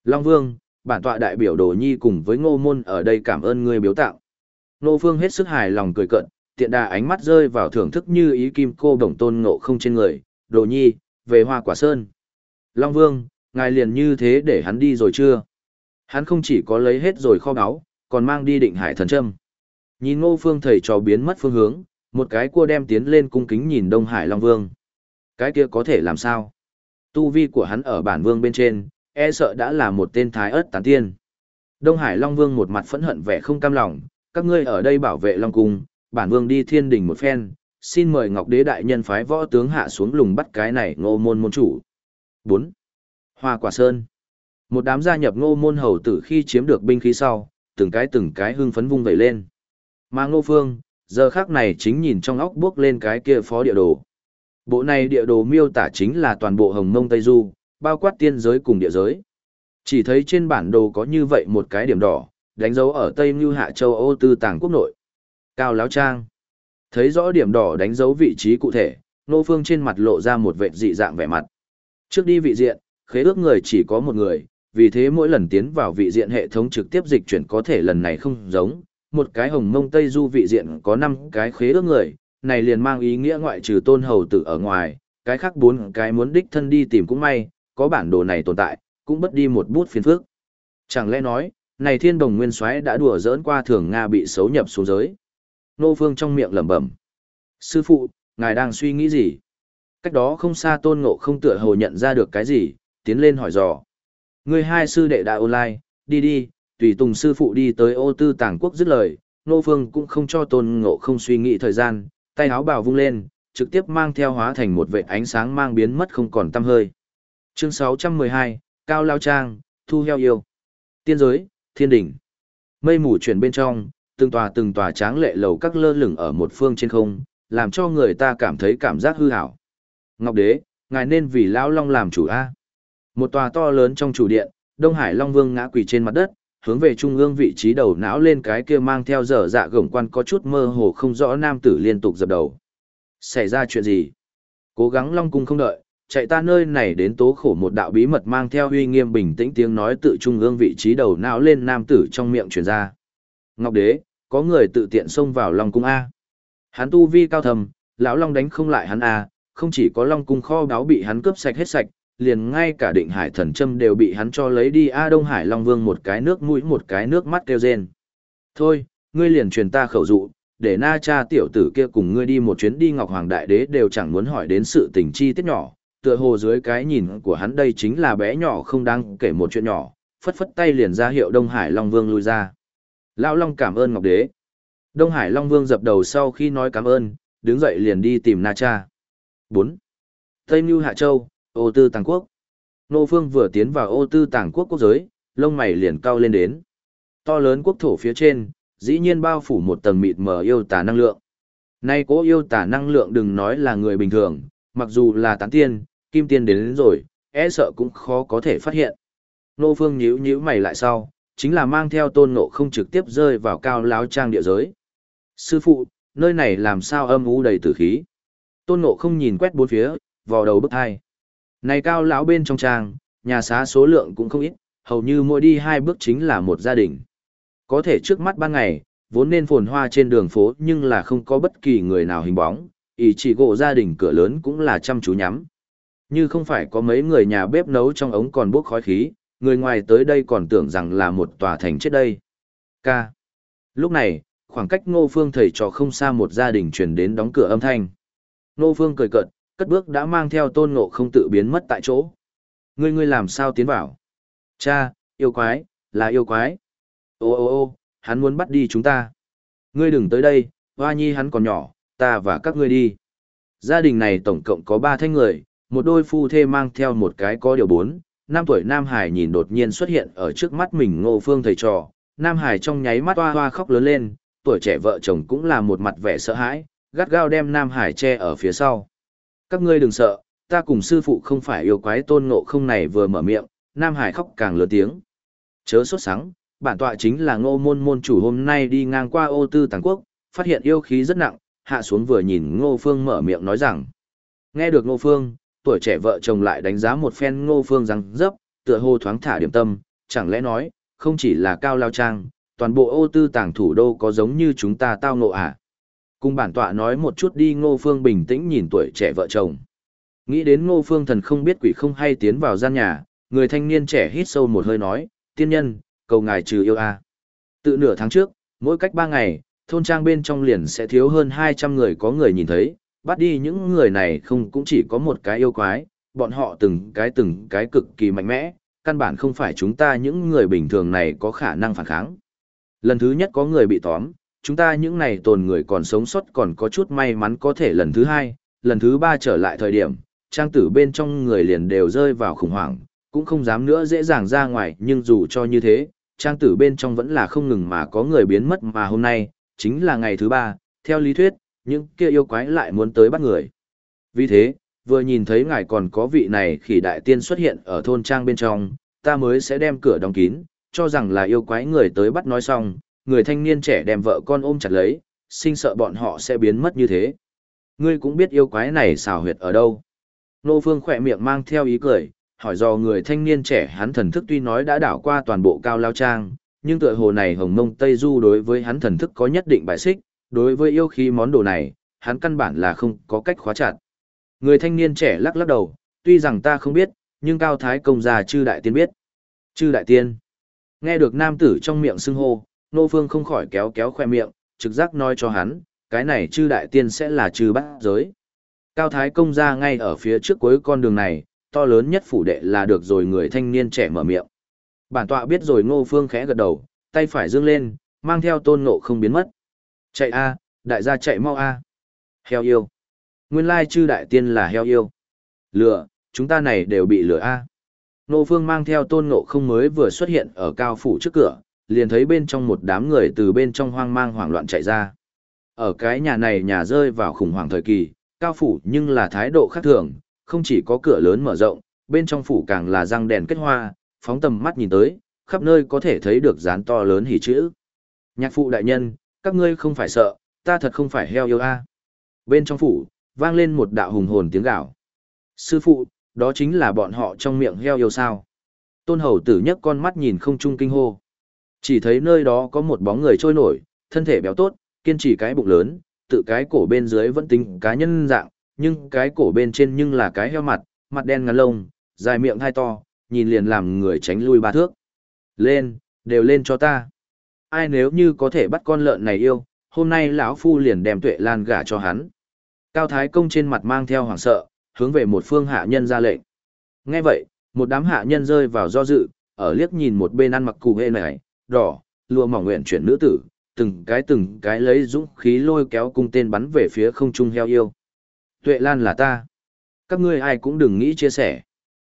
Long Vương, bản tọa đại biểu Đồ Nhi cùng với Ngô Môn ở đây cảm ơn ngươi biểu tạo. Ngô Phương hết sức hài lòng cười cận, tiện đà ánh mắt rơi vào thưởng thức như ý kim cô đồng tôn ngộ không trên người, Đồ Nhi, về Hoa Quả Sơn. Long Vương, ngài liền như thế để hắn đi rồi chưa? Hắn không chỉ có lấy hết rồi kho báu, còn mang đi định hải thần châm. Nhìn ngô phương thầy trò biến mất phương hướng, một cái cua đem tiến lên cung kính nhìn Đông Hải Long Vương. Cái kia có thể làm sao? Tu vi của hắn ở bản vương bên trên, e sợ đã là một tên thái ớt tán tiên. Đông Hải Long Vương một mặt phẫn hận vẻ không cam lòng, các ngươi ở đây bảo vệ Long Cung, bản vương đi thiên đình một phen, xin mời Ngọc Đế Đại Nhân phái võ tướng hạ xuống lùng bắt cái này ngô môn môn chủ. 4. Hoa Quả Sơn Một đám gia nhập ngô môn hầu tử khi chiếm được binh khí sau, từng cái từng cái hưng phấn vung vẩy lên. Mà ngô phương, giờ khác này chính nhìn trong óc bước lên cái kia phó địa đồ. Bộ này địa đồ miêu tả chính là toàn bộ hồng mông Tây Du, bao quát tiên giới cùng địa giới. Chỉ thấy trên bản đồ có như vậy một cái điểm đỏ, đánh dấu ở Tây Như Hạ Châu Âu Tư Tàng Quốc nội. Cao Láo Trang. Thấy rõ điểm đỏ đánh dấu vị trí cụ thể, Nô Phương trên mặt lộ ra một vệ dị dạng vẻ mặt. Trước đi vị diện, khế ước người chỉ có một người, vì thế mỗi lần tiến vào vị diện hệ thống trực tiếp dịch chuyển có thể lần này không giống. Một cái hồng mông Tây Du vị diện có 5 cái khế ước người, này liền mang ý nghĩa ngoại trừ tôn hầu tử ở ngoài, cái khác bốn cái muốn đích thân đi tìm cũng may, có bản đồ này tồn tại, cũng bất đi một bút phiền phức. Chẳng lẽ nói, này thiên đồng nguyên soái đã đùa giỡn qua thường Nga bị xấu nhập xuống giới. Nô Phương trong miệng lẩm bẩm. Sư phụ, ngài đang suy nghĩ gì? Cách đó không xa tôn ngộ không tựa hồ nhận ra được cái gì, tiến lên hỏi dò. Người hai sư đệ đã online, đi đi, tùy tùng sư phụ đi tới ô tư tàng quốc dứt lời. Nô Phương cũng không cho tôn ngộ không suy nghĩ thời gian, tay áo bào vung lên, trực tiếp mang theo hóa thành một vệ ánh sáng mang biến mất không còn tăm hơi. Chương 612, Cao Lao Trang, Thu Heo Yêu. Tiên giới, Thiên Đỉnh. Mây mù chuyển bên trong, từng tòa từng tòa tráng lệ lầu các lơ lửng ở một phương trên không, làm cho người ta cảm thấy cảm giác hư hảo. Ngọc Đế, ngài nên vì Lão Long làm chủ A. Một tòa to lớn trong chủ điện, Đông Hải Long Vương ngã quỳ trên mặt đất, hướng về trung ương vị trí đầu não lên cái kia mang theo dở dạ gổng quan có chút mơ hồ không rõ nam tử liên tục dập đầu. Xảy ra chuyện gì? Cố gắng Long Cung không đợi, chạy ta nơi này đến tố khổ một đạo bí mật mang theo uy nghiêm bình tĩnh tiếng nói tự trung ương vị trí đầu não lên nam tử trong miệng truyền ra. Ngọc đế, có người tự tiện xông vào Long cung A. Hắn tu vi cao thầm, lão Long đánh không lại hắn A, không chỉ có Long cung kho báu bị hắn cướp sạch hết sạch, liền ngay cả định hải thần châm đều bị hắn cho lấy đi A Đông Hải Long Vương một cái nước mũi một cái nước mắt kêu rên. Thôi, ngươi liền truyền ta khẩu dụ, để na cha tiểu tử kia cùng ngươi đi một chuyến đi Ngọc Hoàng Đại Đế đều chẳng muốn hỏi đến sự tình chi tiết nhỏ, tựa hồ dưới cái nhìn của hắn đây chính là bé nhỏ không đáng kể một chuyện nhỏ, phất phất tay liền ra hiệu Đông Hải Long Vương lui ra. Lão Long cảm ơn Ngọc Đế. Đông Hải Long Vương dập đầu sau khi nói cảm ơn, đứng dậy liền đi tìm Na Cha. bốn Tây Mưu Hạ Châu, ô tư Tàng Quốc. Nô Phương vừa tiến vào ô tư Tàng Quốc quốc giới, lông mày liền cao lên đến. To lớn quốc thổ phía trên, dĩ nhiên bao phủ một tầng mịt mờ yêu tà năng lượng. Nay cố yêu tà năng lượng đừng nói là người bình thường, mặc dù là tán tiên, kim tiên đến, đến rồi, e sợ cũng khó có thể phát hiện. Nô Phương nhíu nhíu mày lại sau, chính là mang theo tôn ngộ không trực tiếp rơi vào cao láo trang địa giới. Sư phụ, nơi này làm sao âm u đầy tử khí. Tôn ngộ không nhìn quét bốn phía, vò đầu bức hai. Này cao lão bên trong trang, nhà xá số lượng cũng không ít, hầu như mỗi đi hai bước chính là một gia đình. Có thể trước mắt ban ngày, vốn nên phồn hoa trên đường phố nhưng là không có bất kỳ người nào hình bóng, ý chỉ gộ gia đình cửa lớn cũng là chăm chú nhắm. Như không phải có mấy người nhà bếp nấu trong ống còn bốc khói khí, người ngoài tới đây còn tưởng rằng là một tòa thành chết đây. K. Lúc này, khoảng cách Ngô Phương thầy trò không xa một gia đình truyền đến đóng cửa âm thanh. Ngô Phương cười cợt, cất bước đã mang theo tôn ngộ không tự biến mất tại chỗ. Ngươi ngươi làm sao tiến vào? Cha, yêu quái, là yêu quái. Ô ô ô, hắn muốn bắt đi chúng ta. Ngươi đừng tới đây, hoa nhi hắn còn nhỏ, ta và các ngươi đi. Gia đình này tổng cộng có ba thanh người, một đôi phu thê mang theo một cái có điều bốn, năm tuổi Nam Hải nhìn đột nhiên xuất hiện ở trước mắt mình ngô phương thầy trò, Nam Hải trong nháy mắt hoa hoa khóc lớn lên, tuổi trẻ vợ chồng cũng là một mặt vẻ sợ hãi, gắt gao đem Nam Hải che ở phía sau. Các ngươi đừng sợ, ta cùng sư phụ không phải yêu quái tôn ngộ không này vừa mở miệng, Nam Hải khóc càng lớn tiếng. Chớ sốt sắng, bản tọa chính là ngô môn môn chủ hôm nay đi ngang qua ô tư tàng quốc, phát hiện yêu khí rất nặng, hạ xuống vừa nhìn ngô phương mở miệng nói rằng. Nghe được ngô phương, tuổi trẻ vợ chồng lại đánh giá một phen ngô phương rằng, dấp, tựa hồ thoáng thả điểm tâm, chẳng lẽ nói, không chỉ là cao lao trang, toàn bộ ô tư tàng thủ đô có giống như chúng ta tao ngộ à. Cùng bản tọa nói một chút đi ngô phương bình tĩnh nhìn tuổi trẻ vợ chồng. Nghĩ đến ngô phương thần không biết quỷ không hay tiến vào gian nhà, người thanh niên trẻ hít sâu một hơi nói, tiên nhân, cầu ngài trừ yêu a. À. Tự nửa tháng trước, mỗi cách ba ngày, thôn trang bên trong liền sẽ thiếu hơn 200 người có người nhìn thấy, bắt đi những người này không cũng chỉ có một cái yêu quái, bọn họ từng cái từng cái cực kỳ mạnh mẽ, căn bản không phải chúng ta những người bình thường này có khả năng phản kháng. Lần thứ nhất có người bị tóm, chúng ta những này tồn người còn sống sót còn có chút may mắn có thể lần thứ hai, lần thứ ba trở lại thời điểm, trang tử bên trong người liền đều rơi vào khủng hoảng, cũng không dám nữa dễ dàng ra ngoài nhưng dù cho như thế, trang tử bên trong vẫn là không ngừng mà có người biến mất mà hôm nay, chính là ngày thứ ba, theo lý thuyết, những kia yêu quái lại muốn tới bắt người. Vì thế, vừa nhìn thấy ngài còn có vị này khỉ đại tiên xuất hiện ở thôn trang bên trong, ta mới sẽ đem cửa đóng kín, cho rằng là yêu quái người tới bắt nói xong, người thanh niên trẻ đem vợ con ôm chặt lấy, sinh sợ bọn họ sẽ biến mất như thế. Ngươi cũng biết yêu quái này xào huyệt ở đâu. Nô Phương khỏe miệng mang theo ý cười, hỏi do người thanh niên trẻ hắn thần thức tuy nói đã đảo qua toàn bộ cao lao trang, nhưng tựa hồ này hồng mông Tây Du đối với hắn thần thức có nhất định bài xích, đối với yêu khí món đồ này, hắn căn bản là không có cách khóa chặt. Người thanh niên trẻ lắc lắc đầu, tuy rằng ta không biết, nhưng Cao Thái Công già chư đại tiên biết. Chư đại tiên. Nghe được nam tử trong miệng xưng hô, Nô Phương không khỏi kéo kéo khoe miệng, trực giác nói cho hắn, cái này chư đại tiên sẽ là chư bát giới. Cao Thái Công ra ngay ở phía trước cuối con đường này, to lớn nhất phủ đệ là được rồi người thanh niên trẻ mở miệng. Bản tọa biết rồi Ngô Phương khẽ gật đầu, tay phải dương lên, mang theo tôn ngộ không biến mất. Chạy a, đại gia chạy mau a. Heo yêu. Nguyên lai chư đại tiên là heo yêu. Lửa, chúng ta này đều bị lửa a. Ngô Phương mang theo tôn ngộ không mới vừa xuất hiện ở cao phủ trước cửa, liền thấy bên trong một đám người từ bên trong hoang mang hoảng loạn chạy ra. Ở cái nhà này nhà rơi vào khủng hoảng thời kỳ, cao phủ nhưng là thái độ khác thường, không chỉ có cửa lớn mở rộng, bên trong phủ càng là răng đèn kết hoa, phóng tầm mắt nhìn tới, khắp nơi có thể thấy được dán to lớn hỉ chữ. Nhạc phụ đại nhân, các ngươi không phải sợ, ta thật không phải heo yêu a. Bên trong phủ, vang lên một đạo hùng hồn tiếng gạo. Sư phụ, đó chính là bọn họ trong miệng heo yêu sao. Tôn hầu tử nhấc con mắt nhìn không trung kinh hô. Chỉ thấy nơi đó có một bóng người trôi nổi, thân thể béo tốt, kiên trì cái bụng lớn, tự cái cổ bên dưới vẫn tính cá nhân dạng, nhưng cái cổ bên trên nhưng là cái heo mặt, mặt đen ngắn lông, dài miệng hai to, nhìn liền làm người tránh lui ba thước. Lên, đều lên cho ta. Ai nếu như có thể bắt con lợn này yêu, hôm nay lão phu liền đem tuệ lan gả cho hắn. Cao Thái Công trên mặt mang theo hoảng sợ, hướng về một phương hạ nhân ra lệnh. Nghe vậy, một đám hạ nhân rơi vào do dự, ở liếc nhìn một bên ăn mặc cụ hê này, đỏ, lụa mỏng nguyện chuyển nữ tử, từng cái từng cái lấy dũng khí lôi kéo cung tên bắn về phía không trung heo yêu. Tuệ Lan là ta. Các ngươi ai cũng đừng nghĩ chia sẻ.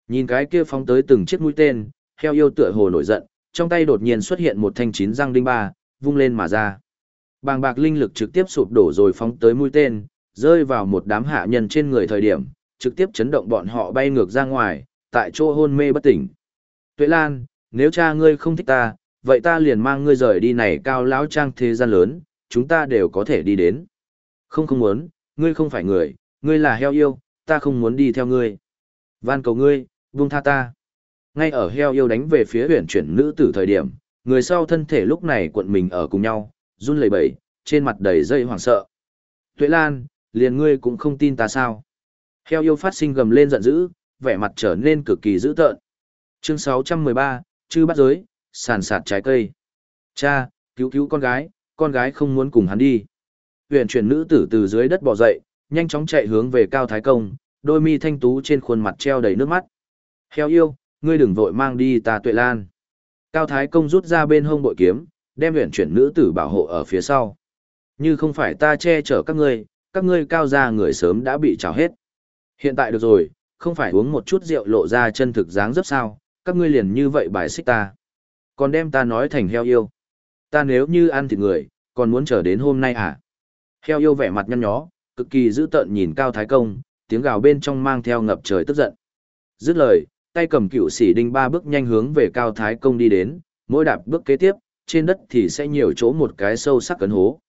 Nhìn cái kia phóng tới từng chiếc mũi tên, heo yêu tựa hồ nổi giận, trong tay đột nhiên xuất hiện một thanh chín răng đinh ba, vung lên mà ra. Bàng bạc linh lực trực tiếp sụp đổ rồi phóng tới mũi tên, rơi vào một đám hạ nhân trên người thời điểm, trực tiếp chấn động bọn họ bay ngược ra ngoài, tại chỗ hôn mê bất tỉnh. Tuệ Lan, nếu cha ngươi không thích ta, vậy ta liền mang ngươi rời đi này cao lão trang thế gian lớn, chúng ta đều có thể đi đến. Không không muốn, ngươi không phải người, ngươi là heo yêu, ta không muốn đi theo ngươi. Van cầu ngươi, buông tha ta. Ngay ở heo yêu đánh về phía huyền chuyển nữ tử thời điểm, người sau thân thể lúc này cuộn mình ở cùng nhau, run lẩy bẩy, trên mặt đầy dây hoảng sợ. Tuệ Lan, liền ngươi cũng không tin ta sao? Heo yêu phát sinh gầm lên giận dữ, vẻ mặt trở nên cực kỳ dữ tợn. Chương 613, chư bắt giới, sàn sạt trái cây. Cha, cứu cứu con gái, con gái không muốn cùng hắn đi. Huyền chuyển nữ tử từ dưới đất bò dậy, nhanh chóng chạy hướng về Cao Thái Công, đôi mi thanh tú trên khuôn mặt treo đầy nước mắt. Heo yêu, ngươi đừng vội mang đi ta tuệ lan. Cao Thái Công rút ra bên hông bội kiếm, đem huyền chuyển nữ tử bảo hộ ở phía sau. Như không phải ta che chở các ngươi, các ngươi cao gia người sớm đã bị trào hết. Hiện tại được rồi, không phải uống một chút rượu lộ ra chân thực dáng dấp sao, các ngươi liền như vậy bài xích ta. Còn đem ta nói thành heo yêu. Ta nếu như ăn thịt người, còn muốn chờ đến hôm nay à? Heo yêu vẻ mặt nhăn nhó, cực kỳ dữ tợn nhìn Cao Thái Công, tiếng gào bên trong mang theo ngập trời tức giận. Dứt lời, tay cầm cựu sĩ đinh ba bước nhanh hướng về Cao Thái Công đi đến, mỗi đạp bước kế tiếp, trên đất thì sẽ nhiều chỗ một cái sâu sắc cấn hố.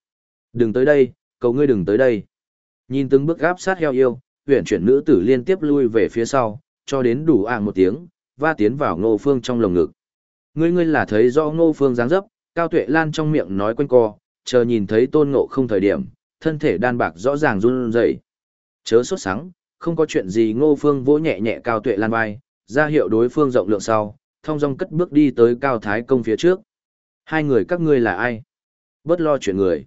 Đừng tới đây, cầu ngươi đừng tới đây. Nhìn từng bước gáp sát heo yêu, huyền chuyển nữ tử liên tiếp lui về phía sau, cho đến đủ ạng một tiếng, va tiến vào ngô phương trong lồng ngực. Ngươi ngươi là thấy do ngô phương dáng dấp, cao tuệ lan trong miệng nói quanh co, chờ nhìn thấy tôn ngộ không thời điểm, thân thể đan bạc rõ ràng run rẩy. Chớ sốt sắng, không có chuyện gì ngô phương vỗ nhẹ nhẹ cao tuệ lan vai, ra hiệu đối phương rộng lượng sau, thông dong cất bước đi tới cao thái công phía trước. Hai người các ngươi là ai? Bớt lo chuyện người.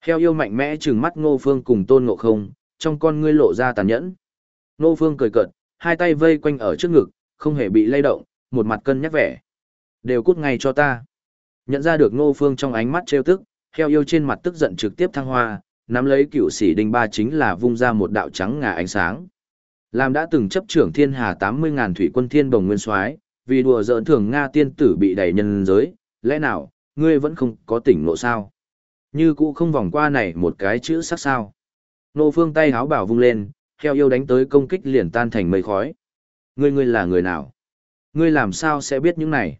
Heo yêu mạnh mẽ trừng mắt ngô phương cùng tôn ngộ không, trong con ngươi lộ ra tàn nhẫn. Ngô phương cười cợt, hai tay vây quanh ở trước ngực, không hề bị lay động, một mặt cân nhắc vẻ. Đều cút ngay cho ta. Nhận ra được ngô phương trong ánh mắt trêu tức, heo yêu trên mặt tức giận trực tiếp thăng hoa, nắm lấy cựu sĩ đinh ba chính là vung ra một đạo trắng ngà ánh sáng. Làm đã từng chấp trưởng thiên hà 80.000 thủy quân thiên bồng nguyên soái vì đùa giỡn thường Nga tiên tử bị đẩy nhân giới, lẽ nào, ngươi vẫn không có tỉnh ngộ sao? Như cũ không vòng qua này một cái chữ sắc sao. Nô phương tay háo bảo vung lên, heo yêu đánh tới công kích liền tan thành mây khói. Ngươi ngươi là người nào? Ngươi làm sao sẽ biết những này?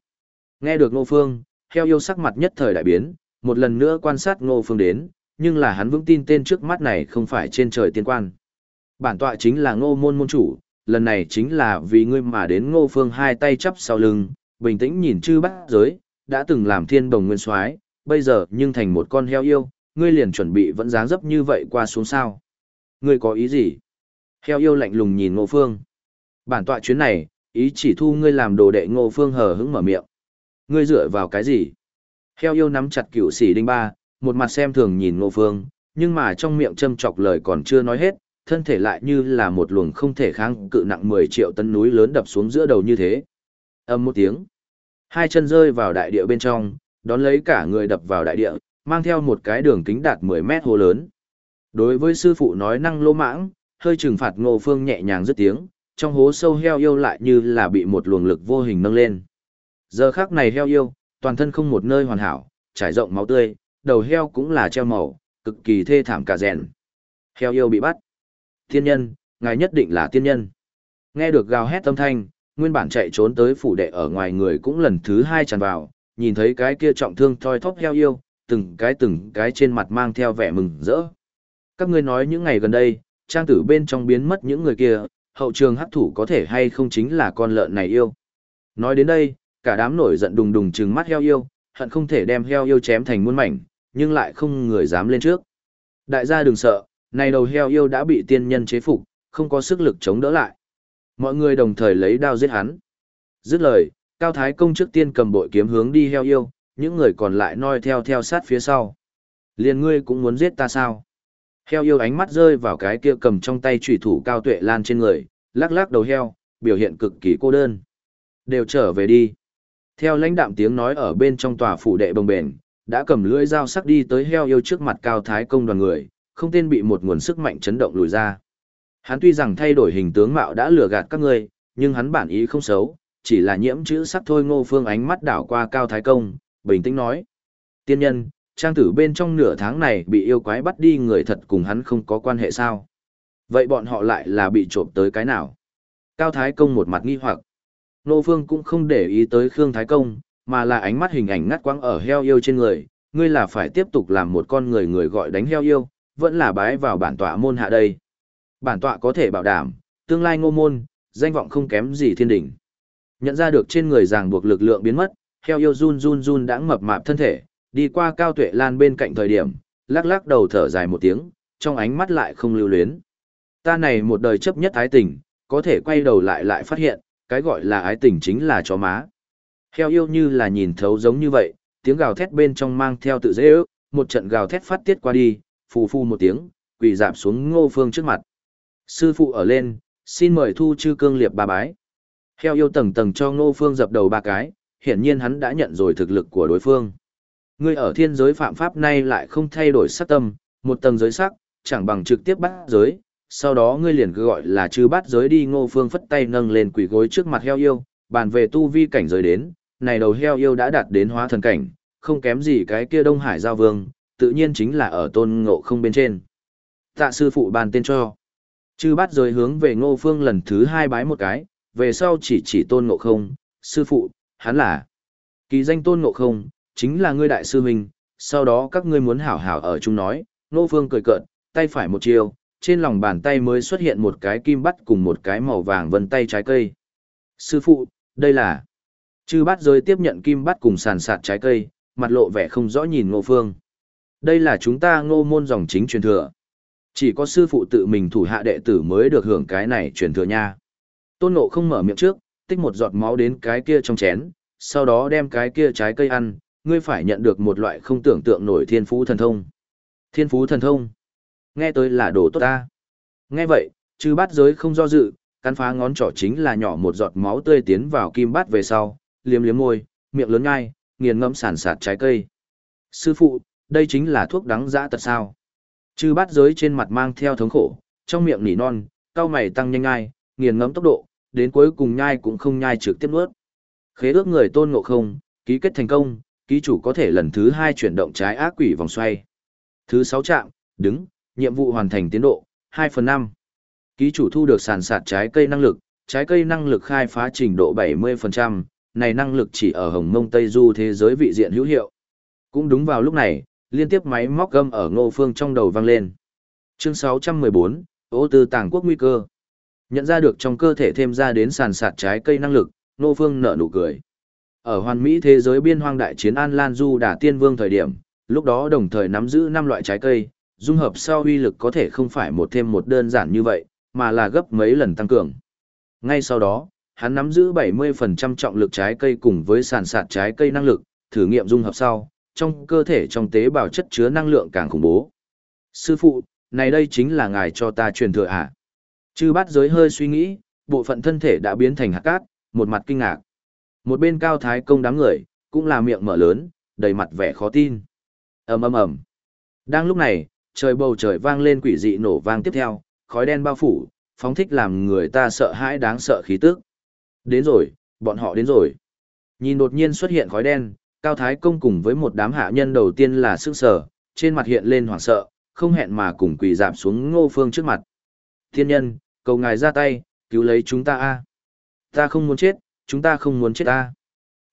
Nghe được Ngô phương, heo yêu sắc mặt nhất thời đại biến, một lần nữa quan sát Ngô phương đến, nhưng là hắn vững tin tên trước mắt này không phải trên trời tiên quan. Bản tọa chính là ngô môn môn chủ, lần này chính là vì ngươi mà đến ngô phương hai tay chắp sau lưng, bình tĩnh nhìn chư bát giới, đã từng làm thiên đồng nguyên soái bây giờ nhưng thành một con heo yêu, ngươi liền chuẩn bị vẫn dáng dấp như vậy qua xuống sao. Ngươi có ý gì? Heo yêu lạnh lùng nhìn ngô phương. Bản tọa chuyến này, ý chỉ thu ngươi làm đồ đệ ngô phương hờ hững mở miệng. Ngươi dựa vào cái gì? Heo yêu nắm chặt cựu sĩ đinh ba, một mặt xem thường nhìn ngô phương, nhưng mà trong miệng châm chọc lời còn chưa nói hết, thân thể lại như là một luồng không thể kháng cự nặng 10 triệu tấn núi lớn đập xuống giữa đầu như thế. Âm một tiếng. Hai chân rơi vào đại địa bên trong, đón lấy cả người đập vào đại địa, mang theo một cái đường kính đạt 10 mét hồ lớn. Đối với sư phụ nói năng lỗ mãng, hơi trừng phạt ngô phương nhẹ nhàng dứt tiếng, trong hố sâu heo yêu lại như là bị một luồng lực vô hình nâng lên. Giờ khác này heo yêu, toàn thân không một nơi hoàn hảo, trải rộng máu tươi, đầu heo cũng là treo màu, cực kỳ thê thảm cả rèn. Heo yêu bị bắt. Tiên nhân, ngài nhất định là tiên nhân. Nghe được gào hét âm thanh, nguyên bản chạy trốn tới phủ đệ ở ngoài người cũng lần thứ hai tràn vào, nhìn thấy cái kia trọng thương thoi thóp heo yêu, từng cái từng cái trên mặt mang theo vẻ mừng rỡ. Các ngươi nói những ngày gần đây, trang tử bên trong biến mất những người kia, hậu trường hắc thủ có thể hay không chính là con lợn này yêu. Nói đến đây, cả đám nổi giận đùng đùng trừng mắt heo yêu, hận không thể đem heo yêu chém thành muôn mảnh, nhưng lại không người dám lên trước. Đại gia đừng sợ, này đầu heo yêu đã bị tiên nhân chế phục, không có sức lực chống đỡ lại. Mọi người đồng thời lấy đao giết hắn. Dứt lời, Cao Thái Công trước tiên cầm bội kiếm hướng đi heo yêu, những người còn lại noi theo theo sát phía sau. Liền ngươi cũng muốn giết ta sao? Heo yêu ánh mắt rơi vào cái kia cầm trong tay chủy thủ cao tuệ lan trên người, lắc lắc đầu heo, biểu hiện cực kỳ cô đơn. Đều trở về đi. Theo lãnh đạm tiếng nói ở bên trong tòa phủ đệ bồng bền, đã cầm lưỡi dao sắc đi tới heo yêu trước mặt cao thái công đoàn người, không tên bị một nguồn sức mạnh chấn động lùi ra. Hắn tuy rằng thay đổi hình tướng mạo đã lừa gạt các ngươi, nhưng hắn bản ý không xấu, chỉ là nhiễm chữ sắc thôi ngô phương ánh mắt đảo qua cao thái công, bình tĩnh nói. Tiên nhân, trang tử bên trong nửa tháng này bị yêu quái bắt đi người thật cùng hắn không có quan hệ sao? Vậy bọn họ lại là bị trộm tới cái nào? Cao thái công một mặt nghi hoặc. Nô phương cũng không để ý tới Khương Thái Công, mà là ánh mắt hình ảnh ngắt quãng ở heo yêu trên người, ngươi là phải tiếp tục làm một con người người gọi đánh heo yêu, vẫn là bái vào bản tọa môn hạ đây. Bản tọa có thể bảo đảm, tương lai ngô môn, danh vọng không kém gì thiên đỉnh. Nhận ra được trên người ràng buộc lực lượng biến mất, heo yêu run run run đã mập mạp thân thể, đi qua cao tuệ lan bên cạnh thời điểm, lắc lắc đầu thở dài một tiếng, trong ánh mắt lại không lưu luyến. Ta này một đời chấp nhất thái tình, có thể quay đầu lại lại phát hiện, cái gọi là ái tình chính là chó má. Heo yêu như là nhìn thấu giống như vậy, tiếng gào thét bên trong mang theo tự dễ ước, một trận gào thét phát tiết qua đi, phù phù một tiếng, quỳ dạp xuống ngô phương trước mặt. Sư phụ ở lên, xin mời thu chư cương liệp ba bái. Heo yêu tầng tầng cho ngô phương dập đầu ba cái, hiển nhiên hắn đã nhận rồi thực lực của đối phương. Ngươi ở thiên giới phạm pháp nay lại không thay đổi sắc tâm, một tầng giới sắc, chẳng bằng trực tiếp bắt giới, sau đó ngươi liền gọi là chư bát giới đi ngô phương phất tay nâng lên quỷ gối trước mặt heo yêu, bàn về tu vi cảnh giới đến, này đầu heo yêu đã đạt đến hóa thần cảnh, không kém gì cái kia Đông Hải giao vương, tự nhiên chính là ở tôn ngộ không bên trên. Tạ sư phụ bàn tên cho. Chư bát giới hướng về ngô phương lần thứ hai bái một cái, về sau chỉ chỉ tôn ngộ không, sư phụ, hắn là. Kỳ danh tôn ngộ không, chính là ngươi đại sư mình, sau đó các ngươi muốn hảo hảo ở chung nói, ngô phương cười cợt, tay phải một chiều, trên lòng bàn tay mới xuất hiện một cái kim bắt cùng một cái màu vàng vân tay trái cây. Sư phụ, đây là... Chư bát rơi tiếp nhận kim bắt cùng sàn sạt trái cây, mặt lộ vẻ không rõ nhìn ngô phương. Đây là chúng ta ngô môn dòng chính truyền thừa. Chỉ có sư phụ tự mình thủ hạ đệ tử mới được hưởng cái này truyền thừa nha. Tôn ngộ không mở miệng trước, tích một giọt máu đến cái kia trong chén, sau đó đem cái kia trái cây ăn, ngươi phải nhận được một loại không tưởng tượng nổi thiên phú thần thông. Thiên phú thần thông. Nghe tới là đồ tốt ta. Nghe vậy, chư bát giới không do dự, cắn phá ngón trỏ chính là nhỏ một giọt máu tươi tiến vào kim bát về sau, liếm liếm môi, miệng lớn ngai, nghiền ngẫm sản sạt trái cây. Sư phụ, đây chính là thuốc đắng dã tật sao. Chư bát giới trên mặt mang theo thống khổ, trong miệng nỉ non, cao mày tăng nhanh ngai, nghiền ngẫm tốc độ, đến cuối cùng nhai cũng không nhai trực tiếp nuốt. Khế ước người tôn ngộ không, ký kết thành công, ký chủ có thể lần thứ hai chuyển động trái ác quỷ vòng xoay. Thứ sáu trạm, đứng, nhiệm vụ hoàn thành tiến độ, 2 phần 5. Ký chủ thu được sàn sạt trái cây năng lực, trái cây năng lực khai phá trình độ 70%, này năng lực chỉ ở Hồng Mông Tây Du thế giới vị diện hữu hiệu. Cũng đúng vào lúc này, liên tiếp máy móc gâm ở ngô phương trong đầu vang lên. Chương 614, ô tư tàng quốc nguy cơ. Nhận ra được trong cơ thể thêm ra đến sàn sạt trái cây năng lực, ngô phương nở nụ cười. Ở hoàn mỹ thế giới biên hoang đại chiến An Lan Du đã tiên vương thời điểm, lúc đó đồng thời nắm giữ 5 loại trái cây, dung hợp sau uy lực có thể không phải một thêm một đơn giản như vậy, mà là gấp mấy lần tăng cường. Ngay sau đó, hắn nắm giữ 70% trọng lực trái cây cùng với sàn sạt trái cây năng lực, thử nghiệm dung hợp sau, trong cơ thể trong tế bào chất chứa năng lượng càng khủng bố. Sư phụ, này đây chính là ngài cho ta truyền thừa à? Chư bát giới hơi suy nghĩ, bộ phận thân thể đã biến thành hạt cát, một mặt kinh ngạc. Một bên cao thái công đám người, cũng là miệng mở lớn, đầy mặt vẻ khó tin. ầm ầm ầm. Đang lúc này, trời bầu trời vang lên quỷ dị nổ vang tiếp theo, khói đen bao phủ, phóng thích làm người ta sợ hãi đáng sợ khí tức. Đến rồi, bọn họ đến rồi. Nhìn đột nhiên xuất hiện khói đen, Cao Thái Công cùng với một đám hạ nhân đầu tiên là sức sở, trên mặt hiện lên hoảng sợ, không hẹn mà cùng quỳ dạp xuống ngô phương trước mặt. Thiên nhân, cầu ngài ra tay, cứu lấy chúng ta a Ta không muốn chết, chúng ta không muốn chết ta.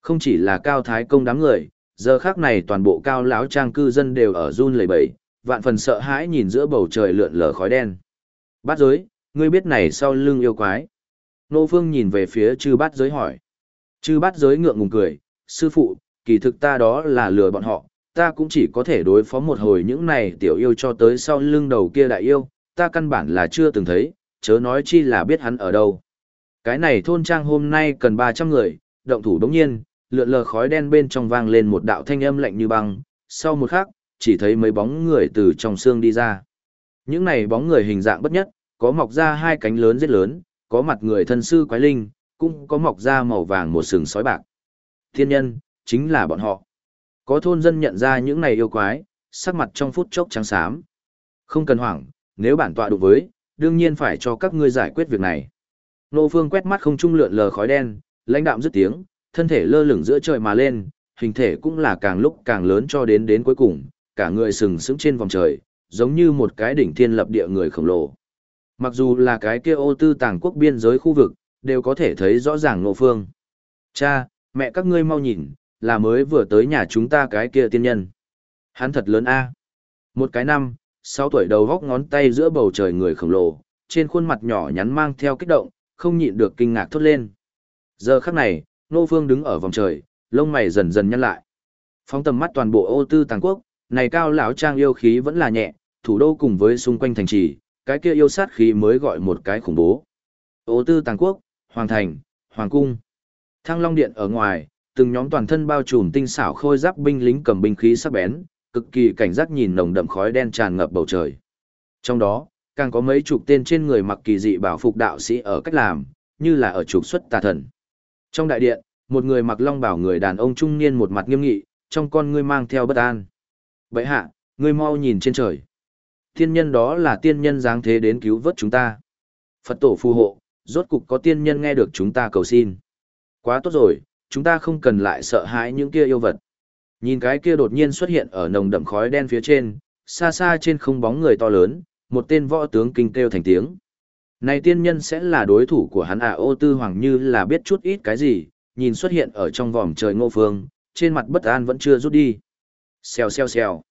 Không chỉ là Cao Thái Công đám người, giờ khác này toàn bộ cao lão trang cư dân đều ở run lẩy bẩy, vạn phần sợ hãi nhìn giữa bầu trời lượn lờ khói đen. Bát giới, ngươi biết này sau lưng yêu quái. Nô Phương nhìn về phía chư bát giới hỏi. Chư bát giới ngượng ngùng cười, sư phụ, kỳ thực ta đó là lừa bọn họ, ta cũng chỉ có thể đối phó một hồi những này tiểu yêu cho tới sau lưng đầu kia đại yêu, ta căn bản là chưa từng thấy, chớ nói chi là biết hắn ở đâu. Cái này thôn trang hôm nay cần 300 người, động thủ đống nhiên, lượn lờ khói đen bên trong vang lên một đạo thanh âm lạnh như băng, sau một khắc, chỉ thấy mấy bóng người từ trong xương đi ra. Những này bóng người hình dạng bất nhất, có mọc ra hai cánh lớn rất lớn, có mặt người thân sư quái linh, cũng có mọc ra màu vàng một sừng sói bạc. Thiên nhân, chính là bọn họ. Có thôn dân nhận ra những này yêu quái, sắc mặt trong phút chốc trắng xám. Không cần hoảng, nếu bản tọa đụng với, đương nhiên phải cho các ngươi giải quyết việc này. Nô Phương quét mắt không trung lượn lờ khói đen, lãnh đạm dứt tiếng, thân thể lơ lửng giữa trời mà lên, hình thể cũng là càng lúc càng lớn cho đến đến cuối cùng, cả người sừng sững trên vòng trời, giống như một cái đỉnh thiên lập địa người khổng lồ. Mặc dù là cái kia ô tư tàng quốc biên giới khu vực, đều có thể thấy rõ ràng Nô Phương. Cha, mẹ các ngươi mau nhìn, là mới vừa tới nhà chúng ta cái kia tiên nhân. Hắn thật lớn a. Một cái năm, sáu tuổi đầu góc ngón tay giữa bầu trời người khổng lồ, trên khuôn mặt nhỏ nhắn mang theo kích động, không nhịn được kinh ngạc thốt lên. Giờ khắc này, Nô Phương đứng ở vòng trời, lông mày dần dần nhăn lại. Phóng tầm mắt toàn bộ ô tư tàng quốc, này cao lão trang yêu khí vẫn là nhẹ, thủ đô cùng với xung quanh thành trì, cái kia yêu sát khí mới gọi một cái khủng bố. Ô tư tàng quốc, hoàng thành, hoàng cung. Thăng Long Điện ở ngoài, từng nhóm toàn thân bao trùm tinh xảo khôi giáp binh lính cầm binh khí sắc bén, cực kỳ cảnh giác nhìn nồng đậm khói đen tràn ngập bầu trời. Trong đó, càng có mấy chục tên trên người mặc kỳ dị bảo phục đạo sĩ ở cách làm, như là ở trục xuất tà thần. Trong đại điện, một người mặc long bảo người đàn ông trung niên một mặt nghiêm nghị, trong con ngươi mang theo bất an. Vậy hạ, ngươi mau nhìn trên trời. Tiên nhân đó là tiên nhân dáng thế đến cứu vớt chúng ta. Phật tổ phù hộ, rốt cục có tiên nhân nghe được chúng ta cầu xin. Quá tốt rồi, chúng ta không cần lại sợ hãi những kia yêu vật. Nhìn cái kia đột nhiên xuất hiện ở nồng đậm khói đen phía trên, xa xa trên không bóng người to lớn, một tên võ tướng kinh kêu thành tiếng. Này tiên nhân sẽ là đối thủ của hắn à ô tư hoàng như là biết chút ít cái gì, nhìn xuất hiện ở trong vòm trời ngô phương, trên mặt bất an vẫn chưa rút đi. Xèo xèo xèo.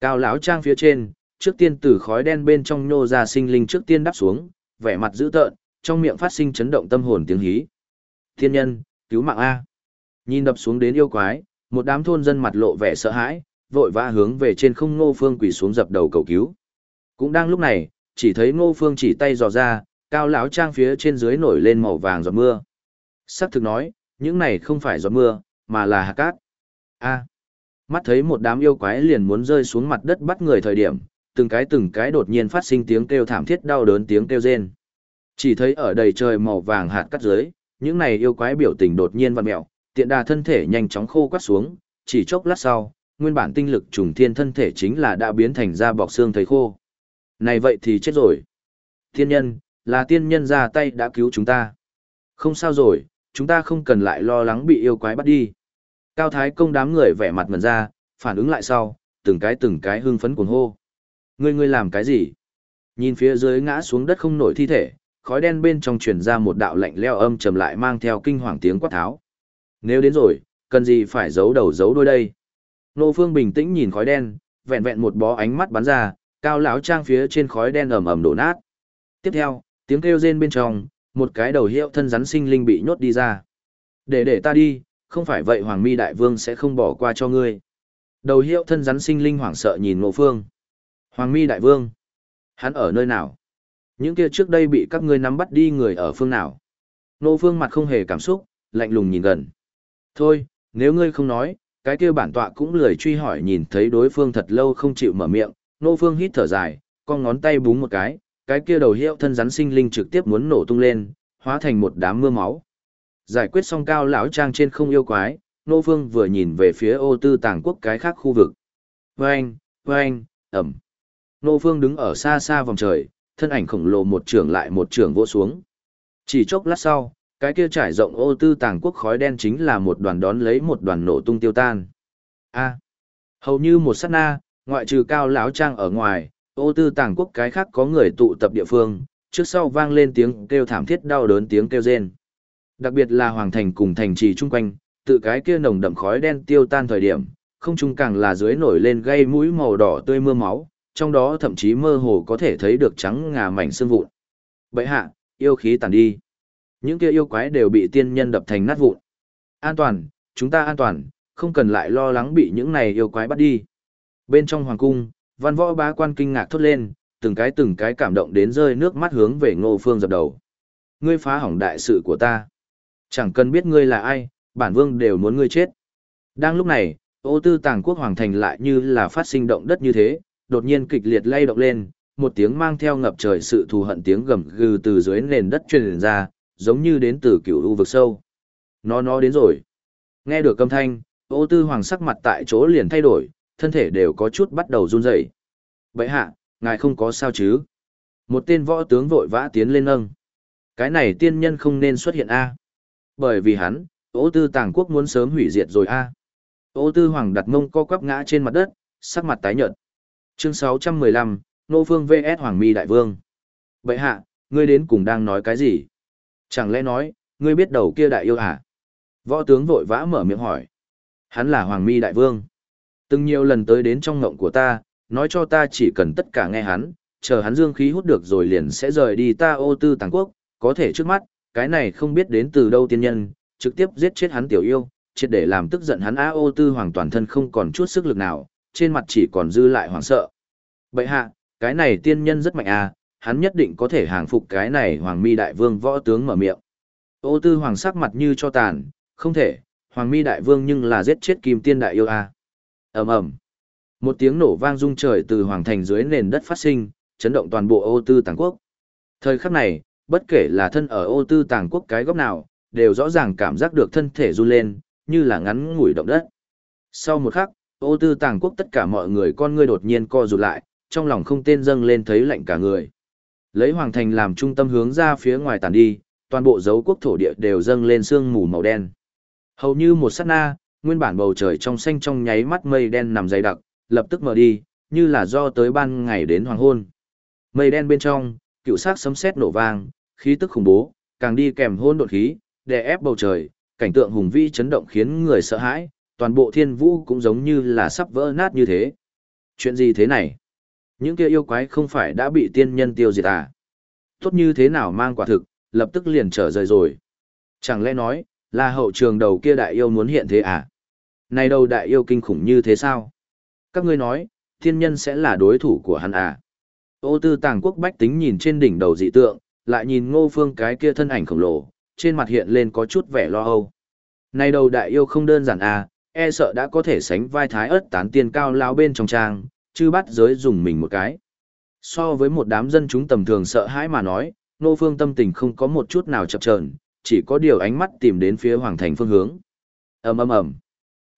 Cao lão trang phía trên, trước tiên từ khói đen bên trong nhô ra sinh linh trước tiên đáp xuống, vẻ mặt dữ tợn, trong miệng phát sinh chấn động tâm hồn tiếng hí. Thiên nhân, cứu mạng A. Nhìn đập xuống đến yêu quái, một đám thôn dân mặt lộ vẻ sợ hãi, vội vã hướng về trên không ngô phương quỳ xuống dập đầu cầu cứu. Cũng đang lúc này, chỉ thấy ngô phương chỉ tay dò ra, cao lão trang phía trên dưới nổi lên màu vàng giọt mưa. Sắc thực nói, những này không phải giọt mưa, mà là hạt cát. A. Mắt thấy một đám yêu quái liền muốn rơi xuống mặt đất bắt người thời điểm, từng cái từng cái đột nhiên phát sinh tiếng kêu thảm thiết đau đớn tiếng kêu rên. Chỉ thấy ở đầy trời màu vàng hạt cắt dưới, những này yêu quái biểu tình đột nhiên vặn mèo, tiện đà thân thể nhanh chóng khô quắt xuống, chỉ chốc lát sau, nguyên bản tinh lực trùng thiên thân thể chính là đã biến thành da bọc xương thấy khô. Này vậy thì chết rồi. thiên nhân, là tiên nhân ra tay đã cứu chúng ta. Không sao rồi, chúng ta không cần lại lo lắng bị yêu quái bắt đi. Cao Thái công đám người vẻ mặt ngần ra, phản ứng lại sau, từng cái từng cái hưng phấn cuồng hô. Ngươi ngươi làm cái gì? Nhìn phía dưới ngã xuống đất không nổi thi thể, khói đen bên trong truyền ra một đạo lạnh leo âm trầm lại mang theo kinh hoàng tiếng quát tháo. Nếu đến rồi, cần gì phải giấu đầu giấu đuôi đây? Nô Phương bình tĩnh nhìn khói đen, vẹn vẹn một bó ánh mắt bắn ra, cao lão trang phía trên khói đen ầm ầm đổ nát. Tiếp theo, tiếng kêu rên bên trong, một cái đầu hiệu thân rắn sinh linh bị nhốt đi ra. Để để ta đi, không phải vậy Hoàng Mi Đại Vương sẽ không bỏ qua cho ngươi. Đầu hiệu thân rắn sinh linh hoảng sợ nhìn Ngộ Phương. Hoàng Mi Đại Vương, hắn ở nơi nào? Những kia trước đây bị các ngươi nắm bắt đi người ở phương nào? Ngộ Phương mặt không hề cảm xúc, lạnh lùng nhìn gần. Thôi, nếu ngươi không nói, cái kia bản tọa cũng lười truy hỏi nhìn thấy đối phương thật lâu không chịu mở miệng, Ngộ Phương hít thở dài, con ngón tay búng một cái, cái kia đầu hiệu thân rắn sinh linh trực tiếp muốn nổ tung lên, hóa thành một đám mưa máu. Giải quyết xong cao lão trang trên không yêu quái, Nô Phương vừa nhìn về phía ô tư tàng quốc cái khác khu vực. Vâng, vâng, ẩm. Nô Phương đứng ở xa xa vòng trời, thân ảnh khổng lồ một trường lại một trường vỗ xuống. Chỉ chốc lát sau, cái kia trải rộng ô tư tàng quốc khói đen chính là một đoàn đón lấy một đoàn nổ tung tiêu tan. A. hầu như một sát na, ngoại trừ cao lão trang ở ngoài, ô tư tàng quốc cái khác có người tụ tập địa phương, trước sau vang lên tiếng kêu thảm thiết đau đớn tiếng kêu rên. Đặc biệt là hoàng thành cùng thành trì chung quanh, tự cái kia nồng đậm khói đen tiêu tan thời điểm, không trung càng là dưới nổi lên gây mũi màu đỏ tươi mưa máu, trong đó thậm chí mơ hồ có thể thấy được trắng ngà mảnh xương vụn. Bậy hạ, yêu khí tàn đi. Những kia yêu quái đều bị tiên nhân đập thành nát vụn. An toàn, chúng ta an toàn, không cần lại lo lắng bị những này yêu quái bắt đi. Bên trong hoàng cung, văn võ bá quan kinh ngạc thốt lên, từng cái từng cái cảm động đến rơi nước mắt hướng về ngô phương dập đầu. Ngươi phá hỏng đại sự của ta. Chẳng cần biết ngươi là ai, bản vương đều muốn ngươi chết. Đang lúc này, ô tư tàng quốc hoàng thành lại như là phát sinh động đất như thế, đột nhiên kịch liệt lay động lên, một tiếng mang theo ngập trời sự thù hận tiếng gầm gừ từ dưới nền đất truyền ra, giống như đến từ cựu u vực sâu. Nó nó đến rồi. Nghe được âm thanh, ô tư hoàng sắc mặt tại chỗ liền thay đổi, thân thể đều có chút bắt đầu run rẩy. Vậy hạ, ngài không có sao chứ? Một tên võ tướng vội vã tiến lên nâng. Cái này tiên nhân không nên xuất hiện a. Bởi vì hắn, ô tư tàng quốc muốn sớm hủy diệt rồi a. Ô tư hoàng đặt mông co quắp ngã trên mặt đất, sắc mặt tái nhợt. Chương 615, Nô Phương VS Hoàng Mi Đại Vương. Vậy hạ, ngươi đến cùng đang nói cái gì? Chẳng lẽ nói, ngươi biết đầu kia đại yêu à? Võ tướng vội vã mở miệng hỏi. Hắn là Hoàng Mi Đại Vương. Từng nhiều lần tới đến trong ngộng của ta, nói cho ta chỉ cần tất cả nghe hắn, chờ hắn dương khí hút được rồi liền sẽ rời đi ta ô tư tàng quốc, có thể trước mắt, cái này không biết đến từ đâu tiên nhân, trực tiếp giết chết hắn tiểu yêu, triệt để làm tức giận hắn A ô tư hoàng toàn thân không còn chút sức lực nào, trên mặt chỉ còn dư lại hoảng sợ. Bậy hạ, cái này tiên nhân rất mạnh à, hắn nhất định có thể hàng phục cái này hoàng mi đại vương võ tướng mở miệng. Ô tư hoàng sắc mặt như cho tàn, không thể, hoàng mi đại vương nhưng là giết chết kim tiên đại yêu à ầm ầm một tiếng nổ vang rung trời từ hoàng thành dưới nền đất phát sinh chấn động toàn bộ ô tư tàng quốc thời khắc này bất kể là thân ở ô tư tàng quốc cái góc nào đều rõ ràng cảm giác được thân thể run lên như là ngắn ngủi động đất. Sau một khắc ô tư tàng quốc tất cả mọi người con ngươi đột nhiên co rụt lại trong lòng không tên dâng lên thấy lạnh cả người. Lấy hoàng thành làm trung tâm hướng ra phía ngoài tàn đi toàn bộ dấu quốc thổ địa đều dâng lên sương mù màu đen. Hầu như một sát na nguyên bản bầu trời trong xanh trong nháy mắt mây đen nằm dày đặc, lập tức mở đi, như là do tới ban ngày đến hoàng hôn. Mây đen bên trong, cựu sắc sấm sét nổ vang, khí tức khủng bố, càng đi kèm hôn đột khí, đè ép bầu trời, cảnh tượng hùng vĩ chấn động khiến người sợ hãi, toàn bộ thiên vũ cũng giống như là sắp vỡ nát như thế. Chuyện gì thế này? Những kia yêu quái không phải đã bị tiên nhân tiêu diệt à? Tốt như thế nào mang quả thực, lập tức liền trở rời rồi. Chẳng lẽ nói, là hậu trường đầu kia đại yêu muốn hiện thế à? Này đâu đại yêu kinh khủng như thế sao? Các ngươi nói, thiên nhân sẽ là đối thủ của hắn à? Ô tư tàng quốc bách tính nhìn trên đỉnh đầu dị tượng, lại nhìn ngô phương cái kia thân ảnh khổng lồ, trên mặt hiện lên có chút vẻ lo âu. Này đầu đại yêu không đơn giản à, e sợ đã có thể sánh vai thái ớt tán tiên cao lao bên trong trang, chứ bắt giới dùng mình một cái. So với một đám dân chúng tầm thường sợ hãi mà nói, nô phương tâm tình không có một chút nào chập chờn chỉ có điều ánh mắt tìm đến phía hoàng thành phương hướng. ầm ầm ầm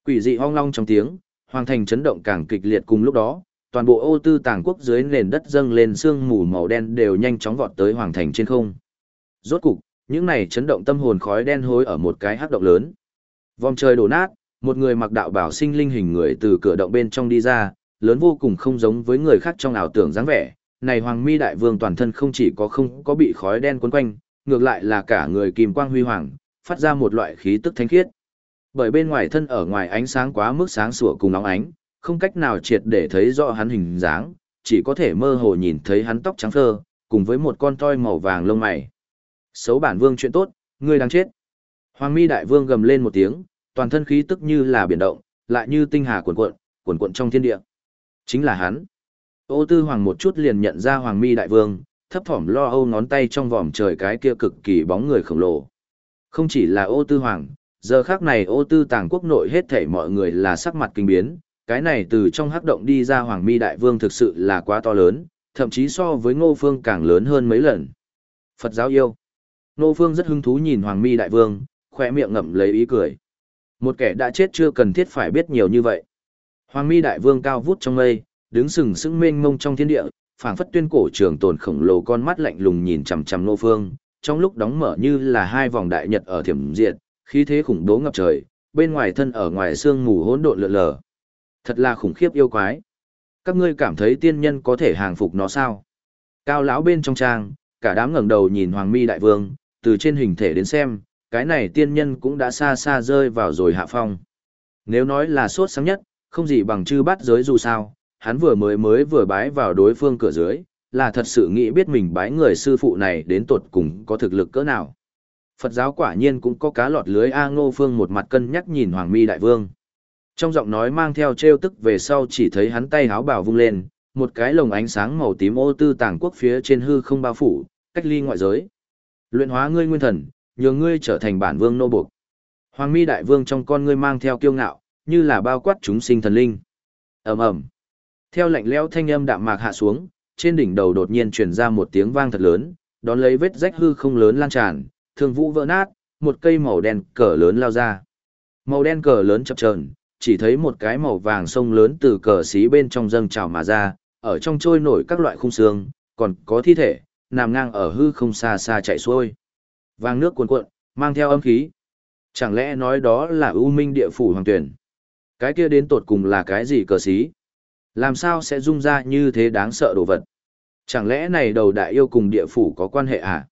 Quỷ dị hoang long trong tiếng, hoàng thành chấn động càng kịch liệt cùng lúc đó, toàn bộ ô tư tàng quốc dưới nền đất dâng lên sương mù màu đen đều nhanh chóng vọt tới hoàng thành trên không. Rốt cục, những này chấn động tâm hồn khói đen hối ở một cái hắc động lớn. Vòng trời đổ nát, một người mặc đạo bảo sinh linh hình người từ cửa động bên trong đi ra, lớn vô cùng không giống với người khác trong ảo tưởng dáng vẻ. Này Hoàng Mi đại vương toàn thân không chỉ có không có bị khói đen quấn quanh, ngược lại là cả người kim quang huy hoàng, phát ra một loại khí tức thánh khiết. Bởi bên ngoài thân ở ngoài ánh sáng quá mức sáng sủa cùng nóng ánh, không cách nào triệt để thấy rõ hắn hình dáng, chỉ có thể mơ hồ nhìn thấy hắn tóc trắng phơ, cùng với một con toi màu vàng lông mày. Xấu bản vương chuyện tốt, ngươi đang chết. Hoàng mi đại vương gầm lên một tiếng, toàn thân khí tức như là biển động, lại như tinh hà cuộn cuộn, cuộn cuộn trong thiên địa. Chính là hắn. Ô tư hoàng một chút liền nhận ra hoàng mi đại vương, thấp thỏm lo âu ngón tay trong vòm trời cái kia cực kỳ bóng người khổng lồ. Không chỉ là ô tư hoàng, giờ khác này ô tư tàng quốc nội hết thảy mọi người là sắc mặt kinh biến, cái này từ trong hắc động đi ra hoàng mi đại vương thực sự là quá to lớn, thậm chí so với ngô phương càng lớn hơn mấy lần. Phật giáo yêu. Ngô phương rất hứng thú nhìn hoàng mi đại vương, khỏe miệng ngậm lấy ý cười. Một kẻ đã chết chưa cần thiết phải biết nhiều như vậy. Hoàng mi đại vương cao vút trong mây, đứng sừng sững mênh mông trong thiên địa, phảng phất tuyên cổ trường tồn khổng lồ con mắt lạnh lùng nhìn chằm chằm Ngô Phương, trong lúc đóng mở như là hai vòng đại nhật ở thiểm diệt, khí thế khủng bố ngập trời, bên ngoài thân ở ngoài xương mù hỗn độn lượn lờ. Thật là khủng khiếp yêu quái. Các ngươi cảm thấy tiên nhân có thể hàng phục nó sao? Cao lão bên trong trang, cả đám ngẩng đầu nhìn Hoàng Mi đại vương, từ trên hình thể đến xem, cái này tiên nhân cũng đã xa xa rơi vào rồi hạ phong. Nếu nói là sốt sáng nhất, không gì bằng chư bắt giới dù sao, hắn vừa mới mới vừa bái vào đối phương cửa dưới, là thật sự nghĩ biết mình bái người sư phụ này đến tột cùng có thực lực cỡ nào. Phật giáo quả nhiên cũng có cá lọt lưới A Ngô Phương một mặt cân nhắc nhìn Hoàng Mi Đại Vương. Trong giọng nói mang theo trêu tức về sau chỉ thấy hắn tay háo bảo vung lên, một cái lồng ánh sáng màu tím ô tư tàng quốc phía trên hư không bao phủ, cách ly ngoại giới. Luyện hóa ngươi nguyên thần, nhường ngươi trở thành bản vương nô buộc. Hoàng Mi Đại Vương trong con ngươi mang theo kiêu ngạo, như là bao quát chúng sinh thần linh. Ầm ầm. Theo lạnh lẽo thanh âm đạm mạc hạ xuống, trên đỉnh đầu đột nhiên truyền ra một tiếng vang thật lớn, đón lấy vết rách hư không lớn lan tràn, thương vũ vỡ nát, một cây màu đen cờ lớn lao ra. Màu đen cờ lớn chập chờn, chỉ thấy một cái màu vàng sông lớn từ cờ xí bên trong dâng trào mà ra, ở trong trôi nổi các loại khung xương, còn có thi thể, nằm ngang ở hư không xa xa chạy xuôi. Vàng nước cuồn cuộn, mang theo âm khí. Chẳng lẽ nói đó là ưu minh địa phủ hoàng tuyển? Cái kia đến tột cùng là cái gì cờ xí? Làm sao sẽ dung ra như thế đáng sợ đồ vật? Chẳng lẽ này đầu đại yêu cùng địa phủ có quan hệ à?